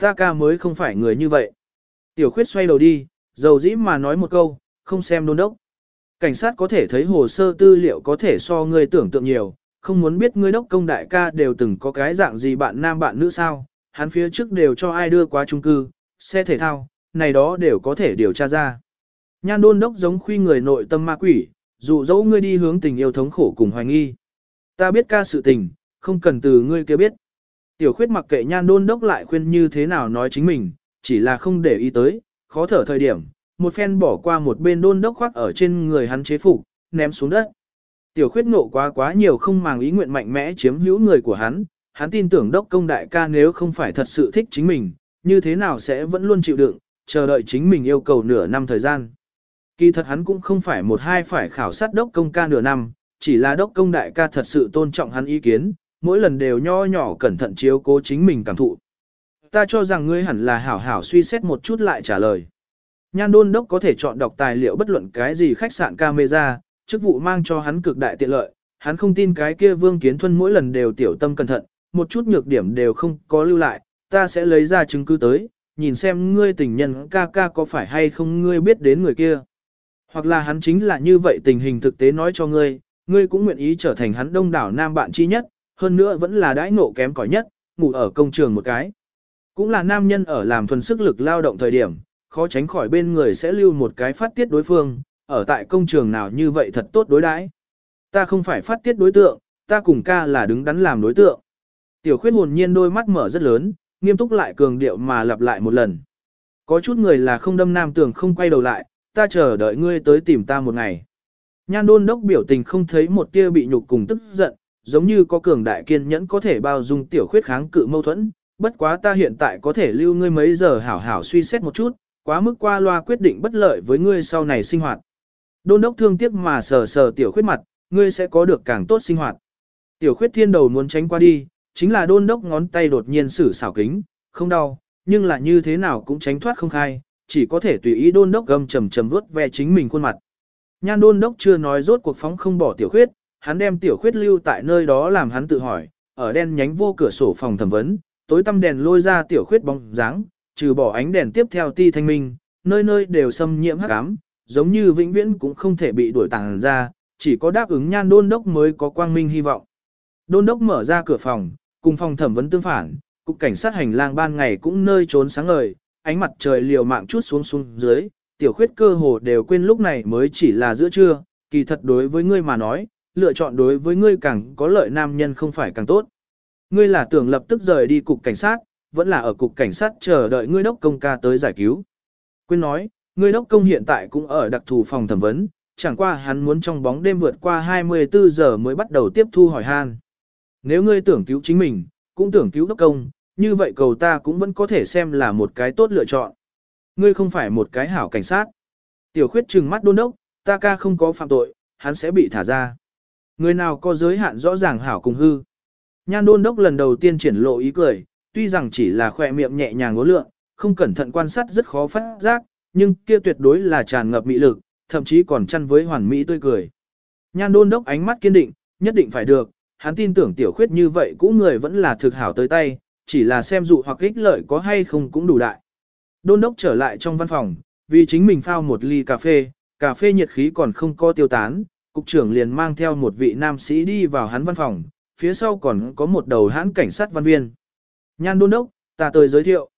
ta ca mới không phải người như vậy. Tiểu khuyết xoay đầu đi, dầu dĩ mà nói một câu, không xem đôn đốc. Cảnh sát có thể thấy hồ sơ tư liệu có thể so ngươi tưởng tượng nhiều, không muốn biết ngươi đốc công đại ca đều từng có cái dạng gì bạn nam bạn nữ sao, hắn phía trước đều cho ai đưa qua trung cư, xe thể thao, này đó đều có thể điều tra ra. Nhan đôn đốc giống khuy người nội tâm ma quỷ, dụ dẫu ngươi đi hướng tình yêu thống khổ cùng hoài nghi. Ta biết ca sự tình, không cần từ ngươi kia biết. Tiểu khuyết mặc kệ nhan đôn đốc lại khuyên như thế nào nói chính mình, chỉ là không để ý tới, khó thở thời điểm, một phen bỏ qua một bên đôn đốc khoác ở trên người hắn chế phục, ném xuống đất. Tiểu khuyết ngộ quá quá nhiều không màng ý nguyện mạnh mẽ chiếm hữu người của hắn, hắn tin tưởng đốc công đại ca nếu không phải thật sự thích chính mình, như thế nào sẽ vẫn luôn chịu đựng, chờ đợi chính mình yêu cầu nửa năm thời gian. Kỳ thật hắn cũng không phải một hai phải khảo sát đốc công ca nửa năm, chỉ là đốc công đại ca thật sự tôn trọng hắn ý kiến, mỗi lần đều nho nhỏ cẩn thận chiếu cố chính mình cảm thụ. Ta cho rằng ngươi hẳn là hảo hảo suy xét một chút lại trả lời. Nhan đôn đốc có thể chọn đọc tài liệu bất luận cái gì khách sạn camera, chức vụ mang cho hắn cực đại tiện lợi, hắn không tin cái kia vương kiến thuân mỗi lần đều tiểu tâm cẩn thận, một chút nhược điểm đều không có lưu lại, ta sẽ lấy ra chứng cứ tới, nhìn xem ngươi tình nhân ca ca có phải hay không ngươi biết đến người kia. Hoặc là hắn chính là như vậy tình hình thực tế nói cho ngươi, ngươi cũng nguyện ý trở thành hắn đông đảo nam bạn chi nhất, hơn nữa vẫn là đãi ngộ kém cỏi nhất, ngủ ở công trường một cái. Cũng là nam nhân ở làm thuần sức lực lao động thời điểm, khó tránh khỏi bên người sẽ lưu một cái phát tiết đối phương, ở tại công trường nào như vậy thật tốt đối đãi. Ta không phải phát tiết đối tượng, ta cùng ca là đứng đắn làm đối tượng. Tiểu khuyết hồn nhiên đôi mắt mở rất lớn, nghiêm túc lại cường điệu mà lặp lại một lần. Có chút người là không đâm nam tường không quay đầu lại, ta chờ đợi ngươi tới tìm ta một ngày. Nhan đôn đốc biểu tình không thấy một tia bị nhục cùng tức giận, giống như có cường đại kiên nhẫn có thể bao dung tiểu khuyết kháng cự mâu thuẫn, bất quá ta hiện tại có thể lưu ngươi mấy giờ hảo hảo suy xét một chút, quá mức qua loa quyết định bất lợi với ngươi sau này sinh hoạt. Đôn đốc thương tiếc mà sờ sờ tiểu khuyết mặt, ngươi sẽ có được càng tốt sinh hoạt. Tiểu khuyết thiên đầu muốn tránh qua đi, chính là đôn đốc ngón tay đột nhiên sử xảo kính, không đau, nhưng là như thế nào cũng tránh thoát không khai, chỉ có thể tùy ý đôn đốc gầm trầm trầm vuốt ve chính mình khuôn mặt. Nhan đôn đốc chưa nói rốt cuộc phóng không bỏ tiểu khuyết, hắn đem tiểu khuyết lưu tại nơi đó làm hắn tự hỏi, ở đen nhánh vô cửa sổ phòng thẩm vấn, tối tăm đèn lôi ra tiểu khuyết bóng dáng, trừ bỏ ánh đèn tiếp theo ti thanh minh, nơi nơi đều xâm nhiễm hắc ám, giống như vĩnh viễn cũng không thể bị đuổi tàng ra, chỉ có đáp ứng nhan đôn đốc mới có quang minh hy vọng. Đôn đốc mở ra cửa phòng, cùng phòng thẩm vấn tương phản, cục cảnh sát hành lang ban ngày cũng nơi trốn sáng ngời, ánh mặt trời liều mạng chút xuống xuống dưới, tiểu khuyết cơ hồ đều quên lúc này mới chỉ là giữa trưa, kỳ thật đối với ngươi mà nói, lựa chọn đối với ngươi càng có lợi nam nhân không phải càng tốt. Ngươi là tưởng lập tức rời đi cục cảnh sát, vẫn là ở cục cảnh sát chờ đợi ngươi đốc công ca tới giải cứu. Quyên nói, ngươi đốc công hiện tại cũng ở đặc thù phòng thẩm vấn, chẳng qua hắn muốn trong bóng đêm vượt qua 24 giờ mới bắt đầu tiếp thu hỏi han. Nếu ngươi tưởng cứu chính mình, cũng tưởng cứu đốc công, như vậy cầu ta cũng vẫn có thể xem là một cái tốt lựa chọn. Ngươi không phải một cái hảo cảnh sát. Tiểu khuyết trừng mắt đôn đốc, ta ca không có phạm tội, hắn sẽ bị thả ra. Người nào có giới hạn rõ ràng hảo cùng hư. Nhan đôn đốc lần đầu tiên triển lộ ý cười, tuy rằng chỉ là khoe miệng nhẹ nhàng ngố lượng, không cẩn thận quan sát rất khó phát giác, nhưng kia tuyệt đối là tràn ngập mỹ lực, thậm chí còn chăn với hoàn mỹ tươi cười. Nhan đôn đốc ánh mắt kiên định, nhất định phải được, hắn tin tưởng tiểu khuyết như vậy cũ người vẫn là thực hảo tới tay, chỉ là xem dụ hoặc ích lợi có hay không cũng đủ đại. Đôn đốc trở lại trong văn phòng, vì chính mình phao một ly cà phê, cà phê nhiệt khí còn không có tiêu tán, cục trưởng liền mang theo một vị nam sĩ đi vào hắn văn phòng, phía sau còn có một đầu hãn cảnh sát văn viên. Nhan đôn đốc, ta tới giới thiệu.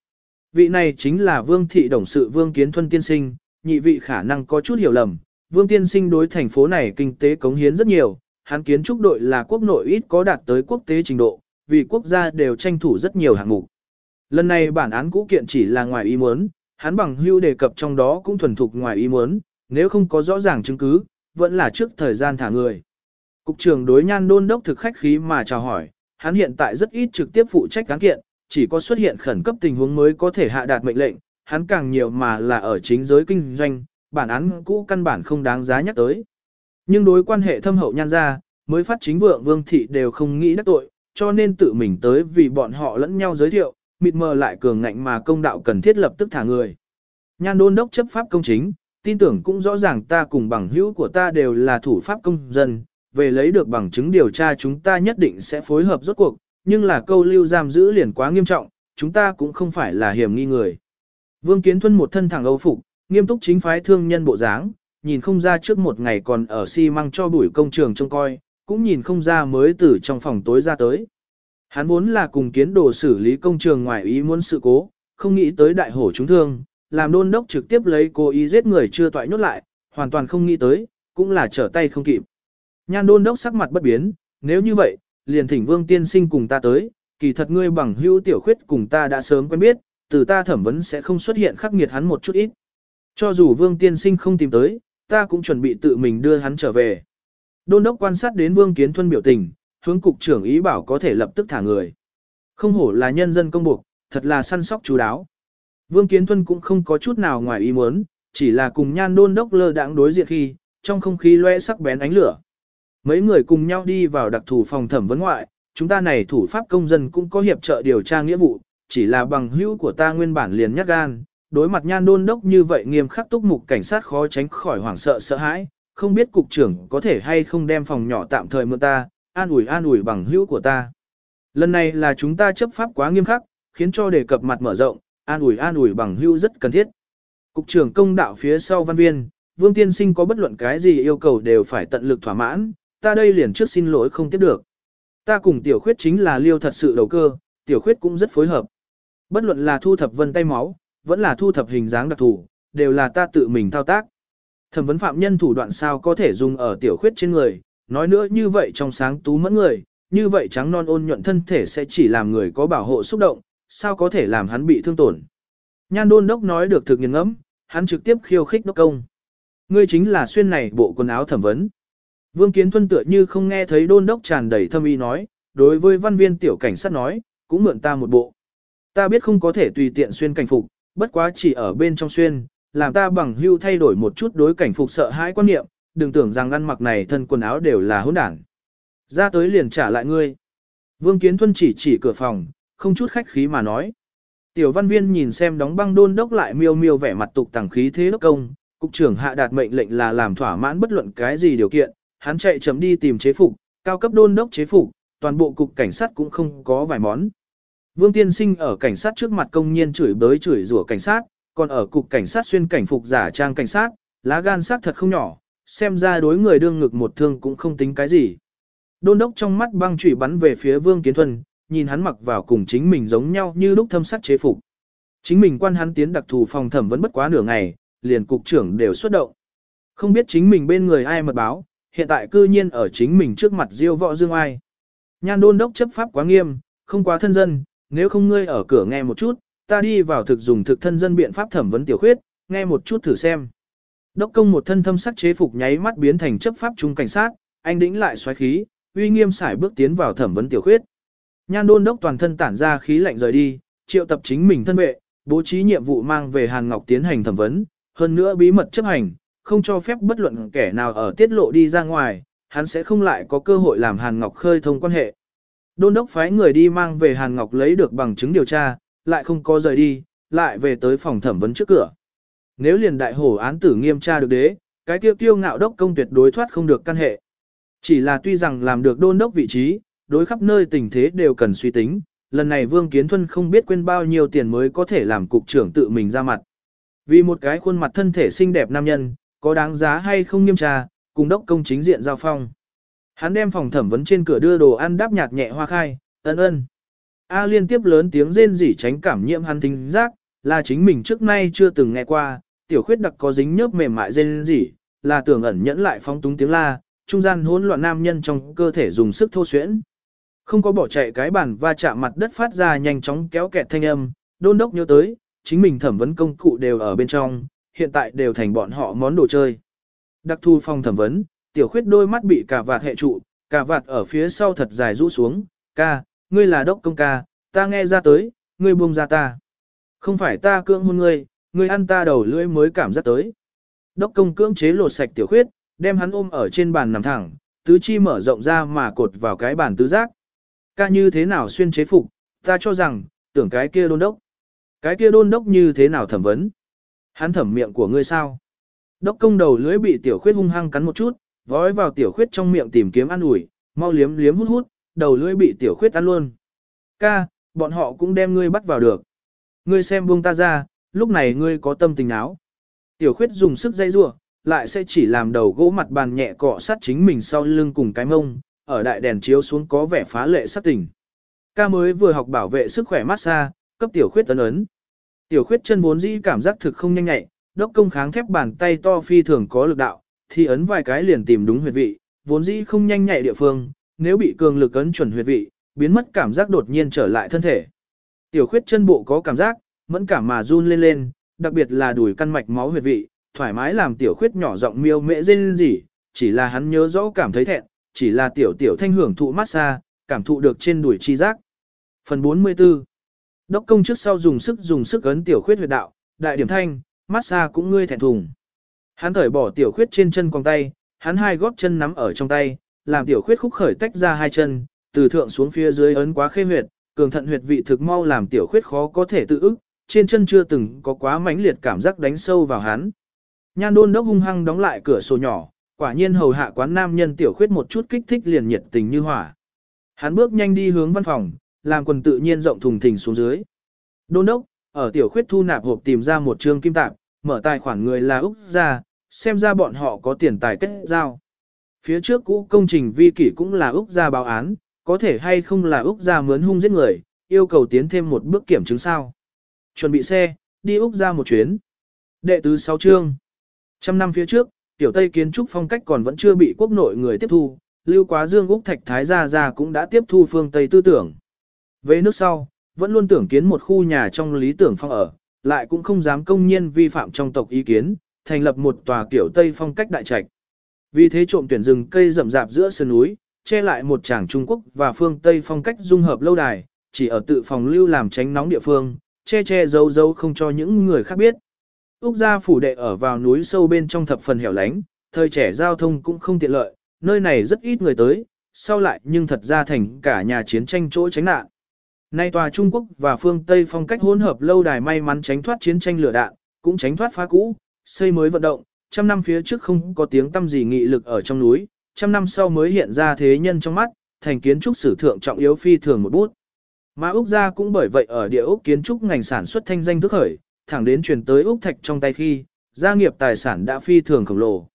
Vị này chính là vương thị đồng sự vương kiến thuân tiên sinh, nhị vị khả năng có chút hiểu lầm. Vương tiên sinh đối thành phố này kinh tế cống hiến rất nhiều, hắn kiến trúc đội là quốc nội ít có đạt tới quốc tế trình độ, vì quốc gia đều tranh thủ rất nhiều hạng mục. Lần này bản án cũ kiện chỉ là ngoài ý muốn, hắn bằng hưu đề cập trong đó cũng thuần thục ngoài ý muốn, nếu không có rõ ràng chứng cứ, vẫn là trước thời gian thả người. Cục trưởng đối nhan đôn đốc thực khách khí mà chào hỏi, hắn hiện tại rất ít trực tiếp phụ trách cán kiện, chỉ có xuất hiện khẩn cấp tình huống mới có thể hạ đạt mệnh lệnh, hắn càng nhiều mà là ở chính giới kinh doanh, bản án cũ căn bản không đáng giá nhắc tới. Nhưng đối quan hệ thâm hậu nhan ra, mới phát chính vượng vương thị đều không nghĩ đắc tội, cho nên tự mình tới vì bọn họ lẫn nhau giới thiệu, mịt mờ lại cường ngạnh mà công đạo cần thiết lập tức thả người. Nhan đôn đốc chấp pháp công chính, tin tưởng cũng rõ ràng ta cùng bằng hữu của ta đều là thủ pháp công dân, về lấy được bằng chứng điều tra chúng ta nhất định sẽ phối hợp rốt cuộc, nhưng là câu lưu giam giữ liền quá nghiêm trọng, chúng ta cũng không phải là hiểm nghi người. Vương Kiến Thuân một thân thẳng âu phục, nghiêm túc chính phái thương nhân bộ dáng, nhìn không ra trước một ngày còn ở xi măng cho bụi công trường trông coi, cũng nhìn không ra mới từ trong phòng tối ra tới. Hắn vốn là cùng kiến đồ xử lý công trường ngoài ý muốn sự cố, không nghĩ tới đại hổ chúng thương, làm đôn đốc trực tiếp lấy cố ý giết người chưa toại nhốt lại, hoàn toàn không nghĩ tới, cũng là trở tay không kịp. Nhan đôn đốc sắc mặt bất biến, nếu như vậy, liền thỉnh vương tiên sinh cùng ta tới, kỳ thật ngươi bằng hữu tiểu khuyết cùng ta đã sớm quen biết, từ ta thẩm vấn sẽ không xuất hiện khắc nghiệt hắn một chút ít. Cho dù vương tiên sinh không tìm tới, ta cũng chuẩn bị tự mình đưa hắn trở về. Đôn đốc quan sát đến vương kiến thuân biểu tình, hướng cục trưởng ý bảo có thể lập tức thả người. Không hổ là nhân dân công buộc, thật là săn sóc chú đáo. Vương Kiến Thuân cũng không có chút nào ngoài ý muốn, chỉ là cùng nhan đôn đốc lơ đãng đối diện khi, trong không khí loe sắc bén ánh lửa. Mấy người cùng nhau đi vào đặc thủ phòng thẩm vấn ngoại, chúng ta này thủ pháp công dân cũng có hiệp trợ điều tra nghĩa vụ, chỉ là bằng hữu của ta nguyên bản liền nhát gan, đối mặt nhan đôn đốc như vậy nghiêm khắc túc mục cảnh sát khó tránh khỏi hoảng sợ sợ hãi, không biết cục trưởng có thể hay không đem phòng nhỏ tạm thời mượn ta, an ủi an ủi bằng hữu của ta. Lần này là chúng ta chấp pháp quá nghiêm khắc, khiến cho đề cập mặt mở rộng, an ủi an ủi bằng hữu rất cần thiết. Cục trưởng công đạo phía sau văn viên, Vương Tiên Sinh có bất luận cái gì yêu cầu đều phải tận lực thỏa mãn, ta đây liền trước xin lỗi không tiếp được. Ta cùng tiểu khuyết chính là liêu thật sự đầu cơ, tiểu khuyết cũng rất phối hợp. Bất luận là thu thập vân tay máu, vẫn là thu thập hình dáng đặc thù, đều là ta tự mình thao tác. Thẩm vấn phạm nhân thủ đoạn sao có thể dùng ở tiểu khuyết trên người, nói nữa như vậy trong sáng tú mẫn người, như vậy trắng non ôn nhuận thân thể sẽ chỉ làm người có bảo hộ xúc động, sao có thể làm hắn bị thương tổn. Nhan đôn đốc nói được thực nghiêng ngẫm, hắn trực tiếp khiêu khích đốc công. Ngươi chính là xuyên này bộ quần áo thẩm vấn. Vương Kiến Thuân tựa như không nghe thấy đôn đốc tràn đầy thâm ý nói, đối với văn viên tiểu cảnh sát nói, cũng mượn ta một bộ. Ta biết không có thể tùy tiện xuyên cảnh phục, bất quá chỉ ở bên trong xuyên, làm ta bằng hưu thay đổi một chút đối cảnh phục sợ hãi quan niệm, đừng tưởng rằng ăn mặc này thân quần áo đều là hỗn đảng. Ra tới liền trả lại ngươi. Vương Kiến Thuân chỉ chỉ cửa phòng, không chút khách khí mà nói. Tiểu văn viên nhìn xem đóng băng đôn đốc lại miêu miêu vẻ mặt tục tàng khí thế đốc công, cục trưởng hạ đạt mệnh lệnh là làm thỏa mãn bất luận cái gì điều kiện, hắn chạy chấm đi tìm chế phục, cao cấp đôn đốc chế phục, toàn bộ cục cảnh sát cũng không có vài món. Vương Tiên Sinh ở cảnh sát trước mặt công nhiên chửi bới chửi rủa cảnh sát, còn ở cục cảnh sát xuyên cảnh phục giả trang cảnh sát, lá gan sát thật không nhỏ, xem ra đối người đương ngực một thương cũng không tính cái gì. Đôn đốc trong mắt băng chủy bắn về phía Vương Kiến Thuần, nhìn hắn mặc vào cùng chính mình giống nhau như lúc thâm sắc chế phục. Chính mình quan hắn tiến đặc thù phòng thẩm vẫn bất quá nửa ngày, liền cục trưởng đều xuất động. Không biết chính mình bên người ai mật báo, hiện tại cư nhiên ở chính mình trước mặt diêu võ dương ai. Nhan đôn đốc chấp pháp quá nghiêm, không quá thân dân, nếu không ngươi ở cửa nghe một chút, ta đi vào thực dùng thực thân dân biện pháp thẩm vấn tiểu khuyết, nghe một chút thử xem. Đốc công một thân thâm sắc chế phục nháy mắt biến thành chấp pháp trung cảnh sát, anh đĩnh lại xoáy khí, uy nghiêm sải bước tiến vào thẩm vấn tiểu khuyết. Nhan đôn đốc toàn thân tản ra khí lạnh rời đi, triệu tập chính mình thân vệ, bố trí nhiệm vụ mang về Hàn Ngọc tiến hành thẩm vấn, hơn nữa bí mật chấp hành, không cho phép bất luận kẻ nào ở tiết lộ đi ra ngoài, hắn sẽ không lại có cơ hội làm Hàn Ngọc khơi thông quan hệ. Đôn đốc phái người đi mang về Hàn Ngọc lấy được bằng chứng điều tra, lại không có rời đi, lại về tới phòng thẩm vấn trước cửa. Nếu liền đại hổ án tử nghiêm tra được đế, cái tiêu tiêu ngạo đốc công tuyệt đối thoát không được căn hệ. Chỉ là tuy rằng làm được đôn đốc vị trí, đối khắp nơi tình thế đều cần suy tính, lần này Vương Kiến Thuân không biết quên bao nhiêu tiền mới có thể làm cục trưởng tự mình ra mặt. Vì một cái khuôn mặt thân thể xinh đẹp nam nhân, có đáng giá hay không nghiêm tra, cùng đốc công chính diện giao phong. Hắn đem phòng thẩm vấn trên cửa đưa đồ ăn đáp nhạt nhẹ hoa khai, ân ân. A liên tiếp lớn tiếng rên rỉ tránh cảm nhiễm hắn thính giác, là chính mình trước nay chưa từng nghe qua, tiểu khuyết đặc có dính nhớp mềm mại rên rỉ, là tưởng ẩn nhẫn lại phóng túng tiếng la, trung gian hỗn loạn nam nhân trong cơ thể dùng sức thô xuyễn. Không có bỏ chạy cái bàn va chạm mặt đất phát ra nhanh chóng kéo kẹt thanh âm, đôn đốc nhớ tới, chính mình thẩm vấn công cụ đều ở bên trong, hiện tại đều thành bọn họ món đồ chơi. Đặc thu phòng thẩm vấn, tiểu khuyết đôi mắt bị cả vạt hệ trụ, cả vạt ở phía sau thật dài rũ xuống, ca, ngươi là đốc công ca, ta nghe ra tới, ngươi buông ra ta. Không phải ta cưỡng hôn ngươi, ngươi ăn ta đầu lưỡi mới cảm giác tới. Đốc công cưỡng chế lột sạch tiểu khuyết, đem hắn ôm ở trên bàn nằm thẳng, tứ chi mở rộng ra mà cột vào cái bàn tứ giác. Ca như thế nào xuyên chế phục, ta cho rằng, tưởng cái kia đôn đốc. Cái kia đôn đốc như thế nào thẩm vấn. Hắn thẩm miệng của ngươi sao? Đốc công đầu lưỡi bị tiểu khuyết hung hăng cắn một chút, vói vào tiểu khuyết trong miệng tìm kiếm ăn ủi, mau liếm liếm hút hút, đầu lưỡi bị tiểu khuyết ăn luôn. Ca, bọn họ cũng đem ngươi bắt vào được. Ngươi xem buông ta ra, lúc này ngươi có tâm tình áo. Tiểu khuyết dùng sức dây rua, lại sẽ chỉ làm đầu gỗ mặt bàn nhẹ cọ sát chính mình sau lưng cùng cái mông, ở đại đèn chiếu xuống có vẻ phá lệ sắc tình. Ca mới vừa học bảo vệ sức khỏe massage, cấp tiểu khuyết tấn ấn. Tiểu khuyết chân vốn dĩ cảm giác thực không nhanh nhẹ, đốc công kháng thép bàn tay to phi thường có lực đạo, thì ấn vài cái liền tìm đúng huyệt vị, vốn dĩ không nhanh nhẹ địa phương, nếu bị cường lực ấn chuẩn huyệt vị, biến mất cảm giác đột nhiên trở lại thân thể. Tiểu khuyết chân bộ có cảm giác, mẫn cảm mà run lên lên, đặc biệt là đùi căn mạch máu huyệt vị, thoải mái làm tiểu khuyết nhỏ giọng miêu mễ rên gì, chỉ là hắn nhớ rõ cảm thấy thẹn, chỉ là tiểu tiểu thanh hưởng thụ massage, cảm thụ được trên đùi chi giác. Phần 44 Đốc công trước sau dùng sức dùng sức ấn tiểu khuyết huyệt đạo, đại điểm thanh, massage cũng ngươi thẹn thùng. Hắn thởi bỏ tiểu khuyết trên chân quòng tay, hắn hai gót chân nắm ở trong tay, làm tiểu khuyết khúc khởi tách ra hai chân, từ thượng xuống phía dưới ấn quá khê huyệt, cường thận huyệt vị thực mau làm tiểu khuyết khó có thể tự ức, trên chân chưa từng có quá mãnh liệt cảm giác đánh sâu vào hắn. Nhan đôn đốc hung hăng đóng lại cửa sổ nhỏ, quả nhiên hầu hạ quán nam nhân tiểu khuyết một chút kích thích liền nhiệt tình như hỏa. Hắn bước nhanh đi hướng văn phòng, làm quần tự nhiên rộng thùng thình xuống dưới. Đôn đốc, ở tiểu khuyết thu nạp hộp tìm ra một trương kim tạp, mở tài khoản người là Úc ra, xem ra bọn họ có tiền tài kết giao. Phía trước cũ công trình vi kỷ cũng là Úc ra báo án, có thể hay không là Úc ra mướn hung giết người, yêu cầu tiến thêm một bước kiểm chứng sao. Chuẩn bị xe, đi Úc ra một chuyến. Đệ tứ 6 chương. Trăm năm phía trước, tiểu Tây kiến trúc phong cách còn vẫn chưa bị quốc nội người tiếp thu, lưu quá dương Úc Thạch Thái Gia Gia cũng đã tiếp thu phương Tây tư tưởng. Về nước sau, vẫn luôn tưởng kiến một khu nhà trong lý tưởng phong ở, lại cũng không dám công nhiên vi phạm trong tộc ý kiến, thành lập một tòa kiểu Tây phong cách đại trạch. Vì thế trộm tuyển rừng cây rậm rạp giữa sơn núi, che lại một tràng Trung Quốc và phương Tây phong cách dung hợp lâu đài, chỉ ở tự phòng lưu làm tránh nóng địa phương, che che giấu giấu không cho những người khác biết. Úc gia phủ đệ ở vào núi sâu bên trong thập phần hẻo lánh, thời trẻ giao thông cũng không tiện lợi, nơi này rất ít người tới, sau lại nhưng thật ra thành cả nhà chiến tranh chỗ tránh nạn. Nay tòa Trung Quốc và phương Tây phong cách hỗn hợp lâu đài may mắn tránh thoát chiến tranh lửa đạn, cũng tránh thoát phá cũ, xây mới vận động, trăm năm phía trước không có tiếng tâm gì nghị lực ở trong núi, trăm năm sau mới hiện ra thế nhân trong mắt, thành kiến trúc sử thượng trọng yếu phi thường một bút. Mà Úc gia cũng bởi vậy ở địa Úc kiến trúc ngành sản xuất thanh danh thức khởi, thẳng đến truyền tới Úc Thạch trong tay khi, gia nghiệp tài sản đã phi thường khổng lồ.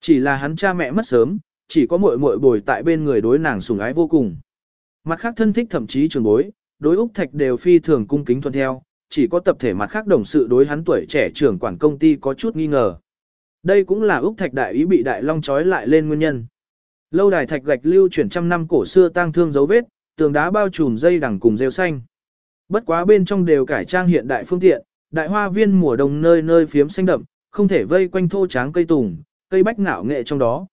Chỉ là hắn cha mẹ mất sớm, chỉ có muội muội bồi tại bên người đối nàng sủng ái vô cùng. Mặt khác thân thích thậm chí trường bối, đối Úc Thạch đều phi thường cung kính thuận theo, chỉ có tập thể mặt khác đồng sự đối hắn tuổi trẻ trưởng quản công ty có chút nghi ngờ. Đây cũng là Úc Thạch đại ý bị đại long trói lại lên nguyên nhân. Lâu đài thạch gạch lưu chuyển trăm năm cổ xưa tang thương dấu vết, tường đá bao trùm dây đằng cùng rêu xanh. Bất quá bên trong đều cải trang hiện đại phương tiện, đại hoa viên mùa đông nơi nơi phiếm xanh đậm, không thể vây quanh thô tráng cây tùng, cây bách ngạo nghệ trong đó.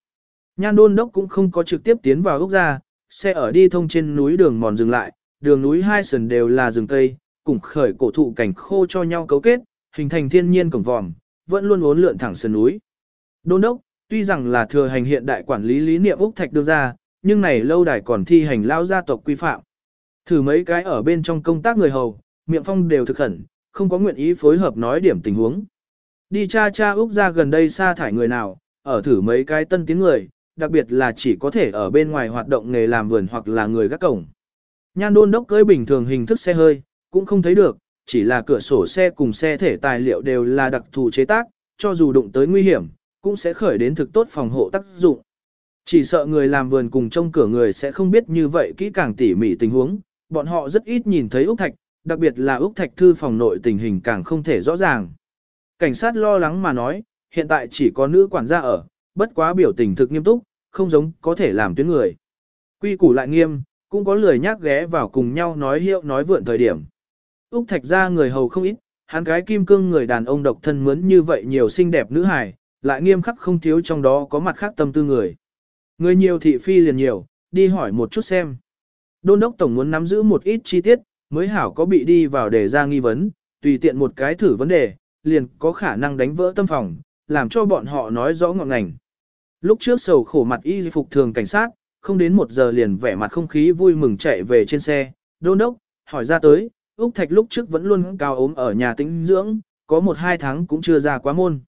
Nhan đôn đốc cũng không có trực tiếp tiến vào gốc ra, xe ở đi thông trên núi đường mòn dừng lại, đường núi hai sườn đều là rừng cây, cùng khởi cổ thụ cảnh khô cho nhau cấu kết, hình thành thiên nhiên cổng vòm, vẫn luôn uốn lượn thẳng sườn núi. Đôn đốc, tuy rằng là thừa hành hiện đại quản lý lý niệm Úc Thạch đưa ra, nhưng này lâu đài còn thi hành lao gia tộc quy phạm. Thử mấy cái ở bên trong công tác người hầu, miệng phong đều thực khẩn, không có nguyện ý phối hợp nói điểm tình huống. Đi cha cha Úc ra gần đây sa thải người nào, ở thử mấy cái tân tiếng người, đặc biệt là chỉ có thể ở bên ngoài hoạt động nghề làm vườn hoặc là người gác cổng. Nhan đôn đốc cưới bình thường hình thức xe hơi, cũng không thấy được, chỉ là cửa sổ xe cùng xe thể tài liệu đều là đặc thù chế tác, cho dù đụng tới nguy hiểm, cũng sẽ khởi đến thực tốt phòng hộ tác dụng. Chỉ sợ người làm vườn cùng trong cửa người sẽ không biết như vậy kỹ càng tỉ mỉ tình huống, bọn họ rất ít nhìn thấy Úc Thạch, đặc biệt là Úc Thạch thư phòng nội tình hình càng không thể rõ ràng. Cảnh sát lo lắng mà nói, hiện tại chỉ có nữ quản gia ở, bất quá biểu tình thực nghiêm túc, không giống có thể làm tuyến người. Quy củ lại nghiêm, cũng có lười nhác ghé vào cùng nhau nói hiệu nói vượn thời điểm. Úc Thạch ra người hầu không ít, hắn cái kim cương người đàn ông độc thân mướn như vậy nhiều xinh đẹp nữ hài, lại nghiêm khắc không thiếu trong đó có mặt khác tâm tư người. Người nhiều thị phi liền nhiều, đi hỏi một chút xem. Đôn đốc tổng muốn nắm giữ một ít chi tiết, mới hảo có bị đi vào để ra nghi vấn, tùy tiện một cái thử vấn đề, liền có khả năng đánh vỡ tâm phòng, làm cho bọn họ nói rõ ngọn ngành. Lúc trước sầu khổ mặt y phục thường cảnh sát, không đến một giờ liền vẻ mặt không khí vui mừng chạy về trên xe, đôn đốc, hỏi ra tới, Úc Thạch lúc trước vẫn luôn cao ốm ở nhà tĩnh dưỡng, có một hai tháng cũng chưa ra quá môn.